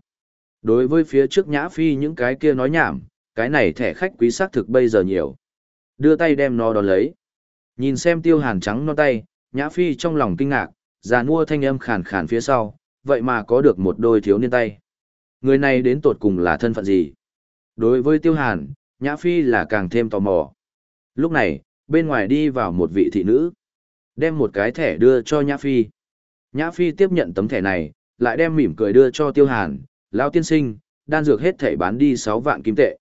Đối với phía trước nhã phi những cái kia nói nhảm, cái này thẻ khách quý xác thực bây giờ nhiều. Đưa tay đem nó đón lấy. Nhìn xem tiêu hàn trắng non tay, nhã phi trong lòng kinh ngạc, già nua thanh âm khàn khàn phía sau, vậy mà có được một đôi thiếu niên tay. Người này đến tột cùng là thân phận gì? Đối với tiêu hàn, Nhã Phi là càng thêm tò mò. Lúc này, bên ngoài đi vào một vị thị nữ. Đem một cái thẻ đưa cho Nhã Phi. Nhã Phi tiếp nhận tấm thẻ này, lại đem mỉm cười đưa cho tiêu hàn. Lão tiên sinh, đan dược hết thẻ bán đi 6 vạn kim tệ.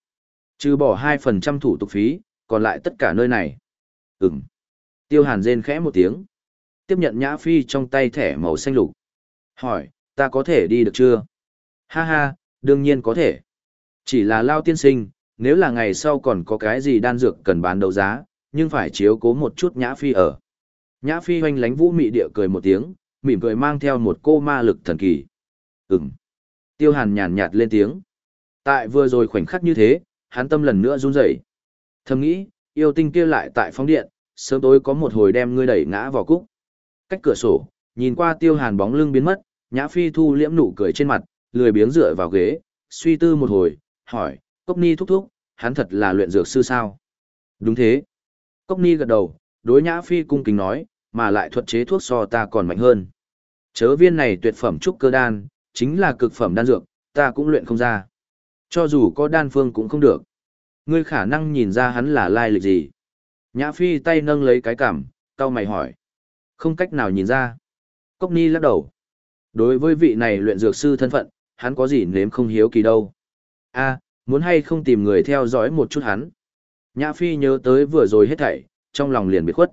Trừ bỏ 2% thủ tục phí, còn lại tất cả nơi này. Ừm. Tiêu hàn rên khẽ một tiếng. Tiếp nhận Nhã Phi trong tay thẻ màu xanh lục. Hỏi, ta có thể đi được chưa? Ha ha, đương nhiên có thể. Chỉ là lao tiên sinh, nếu là ngày sau còn có cái gì đan dược cần bán đấu giá, nhưng phải chiếu cố một chút Nhã Phi ở. Nhã Phi hoanh lánh vũ mị địa cười một tiếng, mỉm cười mang theo một cô ma lực thần kỳ. Ừm. Tiêu hàn nhàn nhạt lên tiếng. Tại vừa rồi khoảnh khắc như thế, hắn tâm lần nữa run rẩy. Thầm nghĩ, yêu tinh kia lại tại phóng điện, sớm tối có một hồi đem ngươi đẩy ngã vào cúc. Cách cửa sổ, nhìn qua tiêu hàn bóng lưng biến mất, Nhã Phi thu liễm nụ cười trên mặt, lười biếng dựa vào ghế, suy tư một hồi, hỏi, Cốc Ni thúc thúc, hắn thật là luyện dược sư sao? Đúng thế. Cốc Ni gật đầu, đối Nhã Phi cung kính nói, mà lại thuật chế thuốc so ta còn mạnh hơn. Chớ viên này tuyệt phẩm trúc cơ đan, chính là cực phẩm đan dược, ta cũng luyện không ra. Cho dù có đan phương cũng không được. Ngươi khả năng nhìn ra hắn là lai lịch gì. Nhã Phi tay nâng lấy cái cảm, cau mày hỏi. Không cách nào nhìn ra. Cốc Ni lắc đầu. Đối với vị này luyện dược sư thân phận, hắn có gì nếm không hiếu kỳ đâu. a muốn hay không tìm người theo dõi một chút hắn. Nhã Phi nhớ tới vừa rồi hết thảy, trong lòng liền biệt khuất.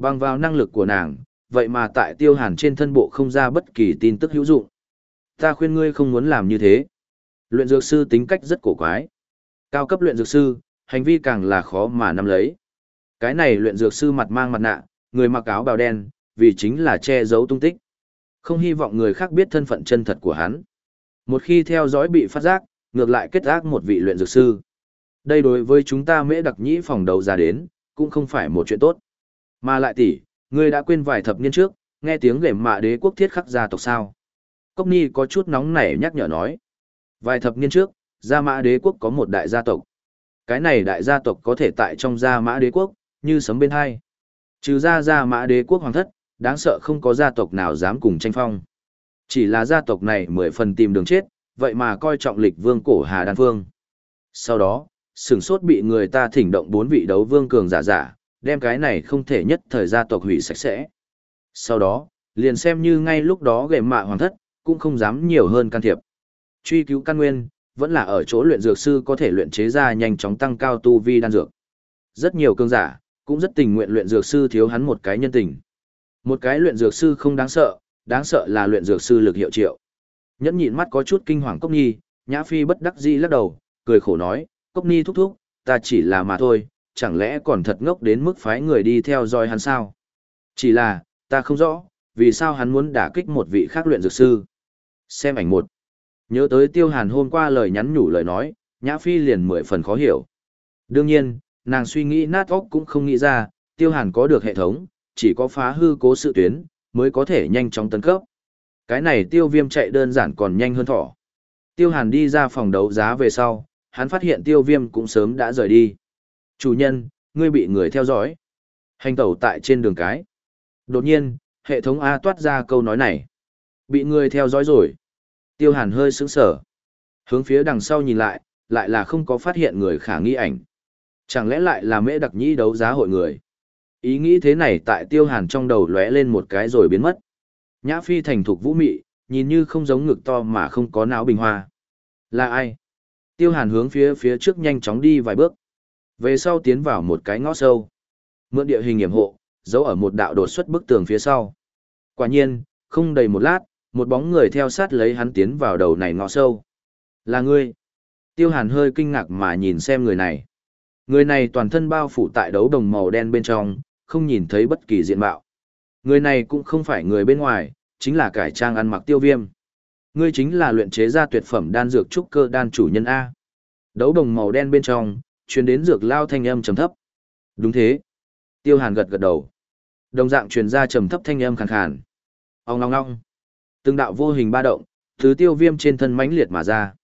Bằng vào năng lực của nàng, vậy mà tại tiêu hàn trên thân bộ không ra bất kỳ tin tức hữu dụng. Ta khuyên ngươi không muốn làm như thế. Luyện dược sư tính cách rất cổ quái. Cao cấp luyện dược sư, hành vi càng là khó mà nắm lấy. Cái này luyện dược sư mặt mang mặt nạ, người mặc áo bào đen, vì chính là che giấu tung tích. Không hy vọng người khác biết thân phận chân thật của hắn. Một khi theo dõi bị phát giác, ngược lại kết ác một vị luyện dược sư. Đây đối với chúng ta mễ đặc nhĩ phòng đầu ra đến, cũng không phải một chuyện tốt. Mà lại tỷ, ngươi đã quên vài thập niên trước, nghe tiếng gệm mạ đế quốc thiết khắc gia tộc sao. Cốc Ni có chút nóng nảy nhắc nhở nói. Vài thập niên trước, Gia Mã Đế quốc có một đại gia tộc. Cái này đại gia tộc có thể tại trong Gia Mã Đế quốc, như sấm bên hai. Trừ ra Gia Mã Đế quốc hoàng thất, đáng sợ không có gia tộc nào dám cùng tranh phong. Chỉ là gia tộc này mười phần tìm đường chết, vậy mà coi trọng lịch vương cổ Hà Đan Vương. Sau đó, sừng sốt bị người ta thỉnh động bốn vị đấu vương cường giả giả, đem cái này không thể nhất thời gia tộc hủy sạch sẽ. Sau đó, liền xem như ngay lúc đó gệm mạ hoàng thất, cũng không dám nhiều hơn can thiệp. Truy cứu căn nguyên, vẫn là ở chỗ luyện dược sư có thể luyện chế ra nhanh chóng tăng cao tu vi đan dược. Rất nhiều cương giả, cũng rất tình nguyện luyện dược sư thiếu hắn một cái nhân tình. Một cái luyện dược sư không đáng sợ, đáng sợ là luyện dược sư lực hiệu triệu. Nhẫn nhịn mắt có chút kinh hoàng Cốc Nhi, Nhã Phi bất đắc dĩ lắc đầu, cười khổ nói, Cốc Nhi thúc thúc, ta chỉ là mà thôi, chẳng lẽ còn thật ngốc đến mức phái người đi theo dõi hắn sao? Chỉ là, ta không rõ, vì sao hắn muốn đả kích một vị khác luyện dược sư. Xem ảnh một. Nhớ tới Tiêu Hàn hôm qua lời nhắn nhủ lời nói, Nhã Phi liền mười phần khó hiểu. Đương nhiên, nàng suy nghĩ nát óc cũng không nghĩ ra, Tiêu Hàn có được hệ thống, chỉ có phá hư cố sự tuyến, mới có thể nhanh chóng tấn cấp. Cái này tiêu viêm chạy đơn giản còn nhanh hơn thỏ. Tiêu hàn đi ra phòng đấu giá về sau, hắn phát hiện tiêu viêm cũng sớm đã rời đi. Chủ nhân, ngươi bị người theo dõi. Hành tẩu tại trên đường cái. Đột nhiên, hệ thống A toát ra câu nói này. Bị người theo dõi rồi. Tiêu hàn hơi sững sở. Hướng phía đằng sau nhìn lại, lại là không có phát hiện người khả nghi ảnh. Chẳng lẽ lại là mễ đặc nhĩ đấu giá hội người? Ý nghĩ thế này tại tiêu hàn trong đầu lóe lên một cái rồi biến mất. Nhã phi thành thục vũ mị, nhìn như không giống ngực to mà không có não bình hoa. Là ai? Tiêu hàn hướng phía phía trước nhanh chóng đi vài bước. Về sau tiến vào một cái ngõ sâu. Mượn địa hình hiểm hộ, giấu ở một đạo đột xuất bức tường phía sau. Quả nhiên, không đầy một lát, một bóng người theo sát lấy hắn tiến vào đầu này ngõ sâu. Là ngươi. Tiêu hàn hơi kinh ngạc mà nhìn xem người này. Người này toàn thân bao phủ tại đấu đồng màu đen bên trong, không nhìn thấy bất kỳ diện mạo. Người này cũng không phải người bên ngoài, chính là cải trang ăn mặc tiêu viêm. Ngươi chính là luyện chế ra tuyệt phẩm đan dược trúc cơ đan chủ nhân A. Đấu đồng màu đen bên trong, truyền đến dược lao thanh âm trầm thấp. Đúng thế. Tiêu hàn gật gật đầu. Đồng dạng truyền ra trầm thấp thanh âm khàn khàn. ong long ngong. Từng đạo vô hình ba động, thứ tiêu viêm trên thân mãnh liệt mà ra.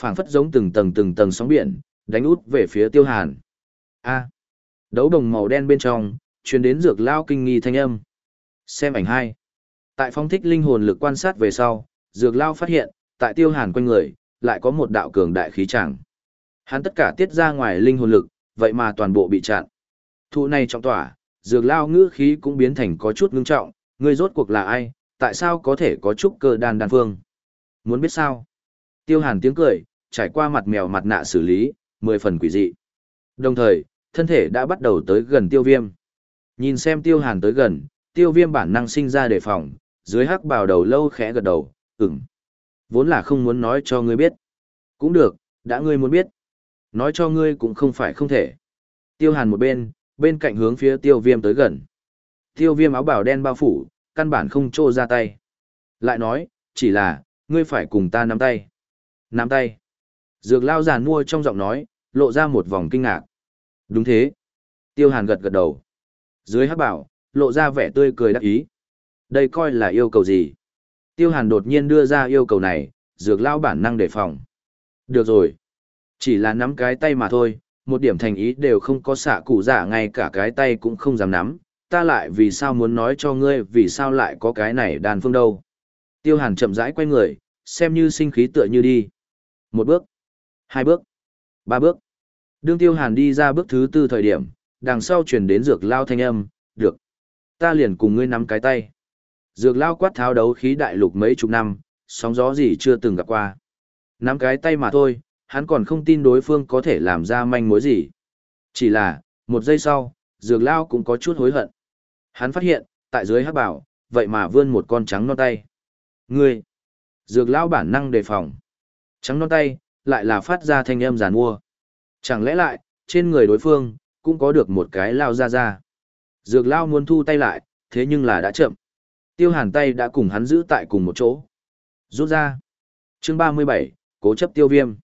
phảng phất giống từng tầng từng tầng sóng biển, đánh út về phía tiêu hàn. A. Đấu đồng màu đen bên trong, truyền đến dược lao kinh nghi thanh âm. Xem ảnh hai. Tại phong thích linh hồn lực quan sát về sau, dược lao phát hiện, tại tiêu hàn quanh người, lại có một đạo cường đại khí tràng. Hắn tất cả tiết ra ngoài linh hồn lực, vậy mà toàn bộ bị chặn. Thụ này trong tỏa, dược lao ngữ khí cũng biến thành có chút ngưng trọng, người rốt cuộc là ai, tại sao có thể có chút cơ đan đan phương. Muốn biết sao? Tiêu hàn tiếng cười, trải qua mặt mèo mặt nạ xử lý, mười phần quỷ dị. Đồng thời, thân thể đã bắt đầu tới gần tiêu viêm. Nhìn xem tiêu hàn tới gần, tiêu viêm bản năng sinh ra đề phòng, dưới hắc bào đầu lâu khẽ gật đầu, ừm. Vốn là không muốn nói cho ngươi biết. Cũng được, đã ngươi muốn biết. Nói cho ngươi cũng không phải không thể. Tiêu hàn một bên, bên cạnh hướng phía tiêu viêm tới gần. Tiêu viêm áo bảo đen bao phủ, căn bản không trô ra tay. Lại nói, chỉ là, ngươi phải cùng ta nắm tay. Nắm tay. Dược lao giàn mua trong giọng nói, lộ ra một vòng kinh ngạc. Đúng thế. Tiêu hàn gật gật đầu. Dưới hát bảo, lộ ra vẻ tươi cười đắc ý. Đây coi là yêu cầu gì? Tiêu hàn đột nhiên đưa ra yêu cầu này, dược lao bản năng đề phòng. Được rồi. Chỉ là nắm cái tay mà thôi, một điểm thành ý đều không có xạ cụ giả ngay cả cái tay cũng không dám nắm. Ta lại vì sao muốn nói cho ngươi vì sao lại có cái này đàn phương đâu. Tiêu hàn chậm rãi quay người, xem như sinh khí tựa như đi. Một bước, hai bước, ba bước. Đương tiêu hàn đi ra bước thứ tư thời điểm, đằng sau truyền đến dược lao thanh âm, được. Ta liền cùng ngươi nắm cái tay. Dược lao quát tháo đấu khí đại lục mấy chục năm, sóng gió gì chưa từng gặp qua. Nắm cái tay mà thôi, hắn còn không tin đối phương có thể làm ra manh mối gì. Chỉ là, một giây sau, dược lao cũng có chút hối hận. Hắn phát hiện, tại dưới hắc bảo, vậy mà vươn một con trắng non tay. Ngươi! Dược lao bản năng đề phòng. Trắng non tay, lại là phát ra thanh âm giàn mua. Chẳng lẽ lại, trên người đối phương, cũng có được một cái lao ra ra. Dược lao muốn thu tay lại, thế nhưng là đã chậm. Tiêu hàn tay đã cùng hắn giữ tại cùng một chỗ. Rút ra. chương 37, cố chấp tiêu viêm.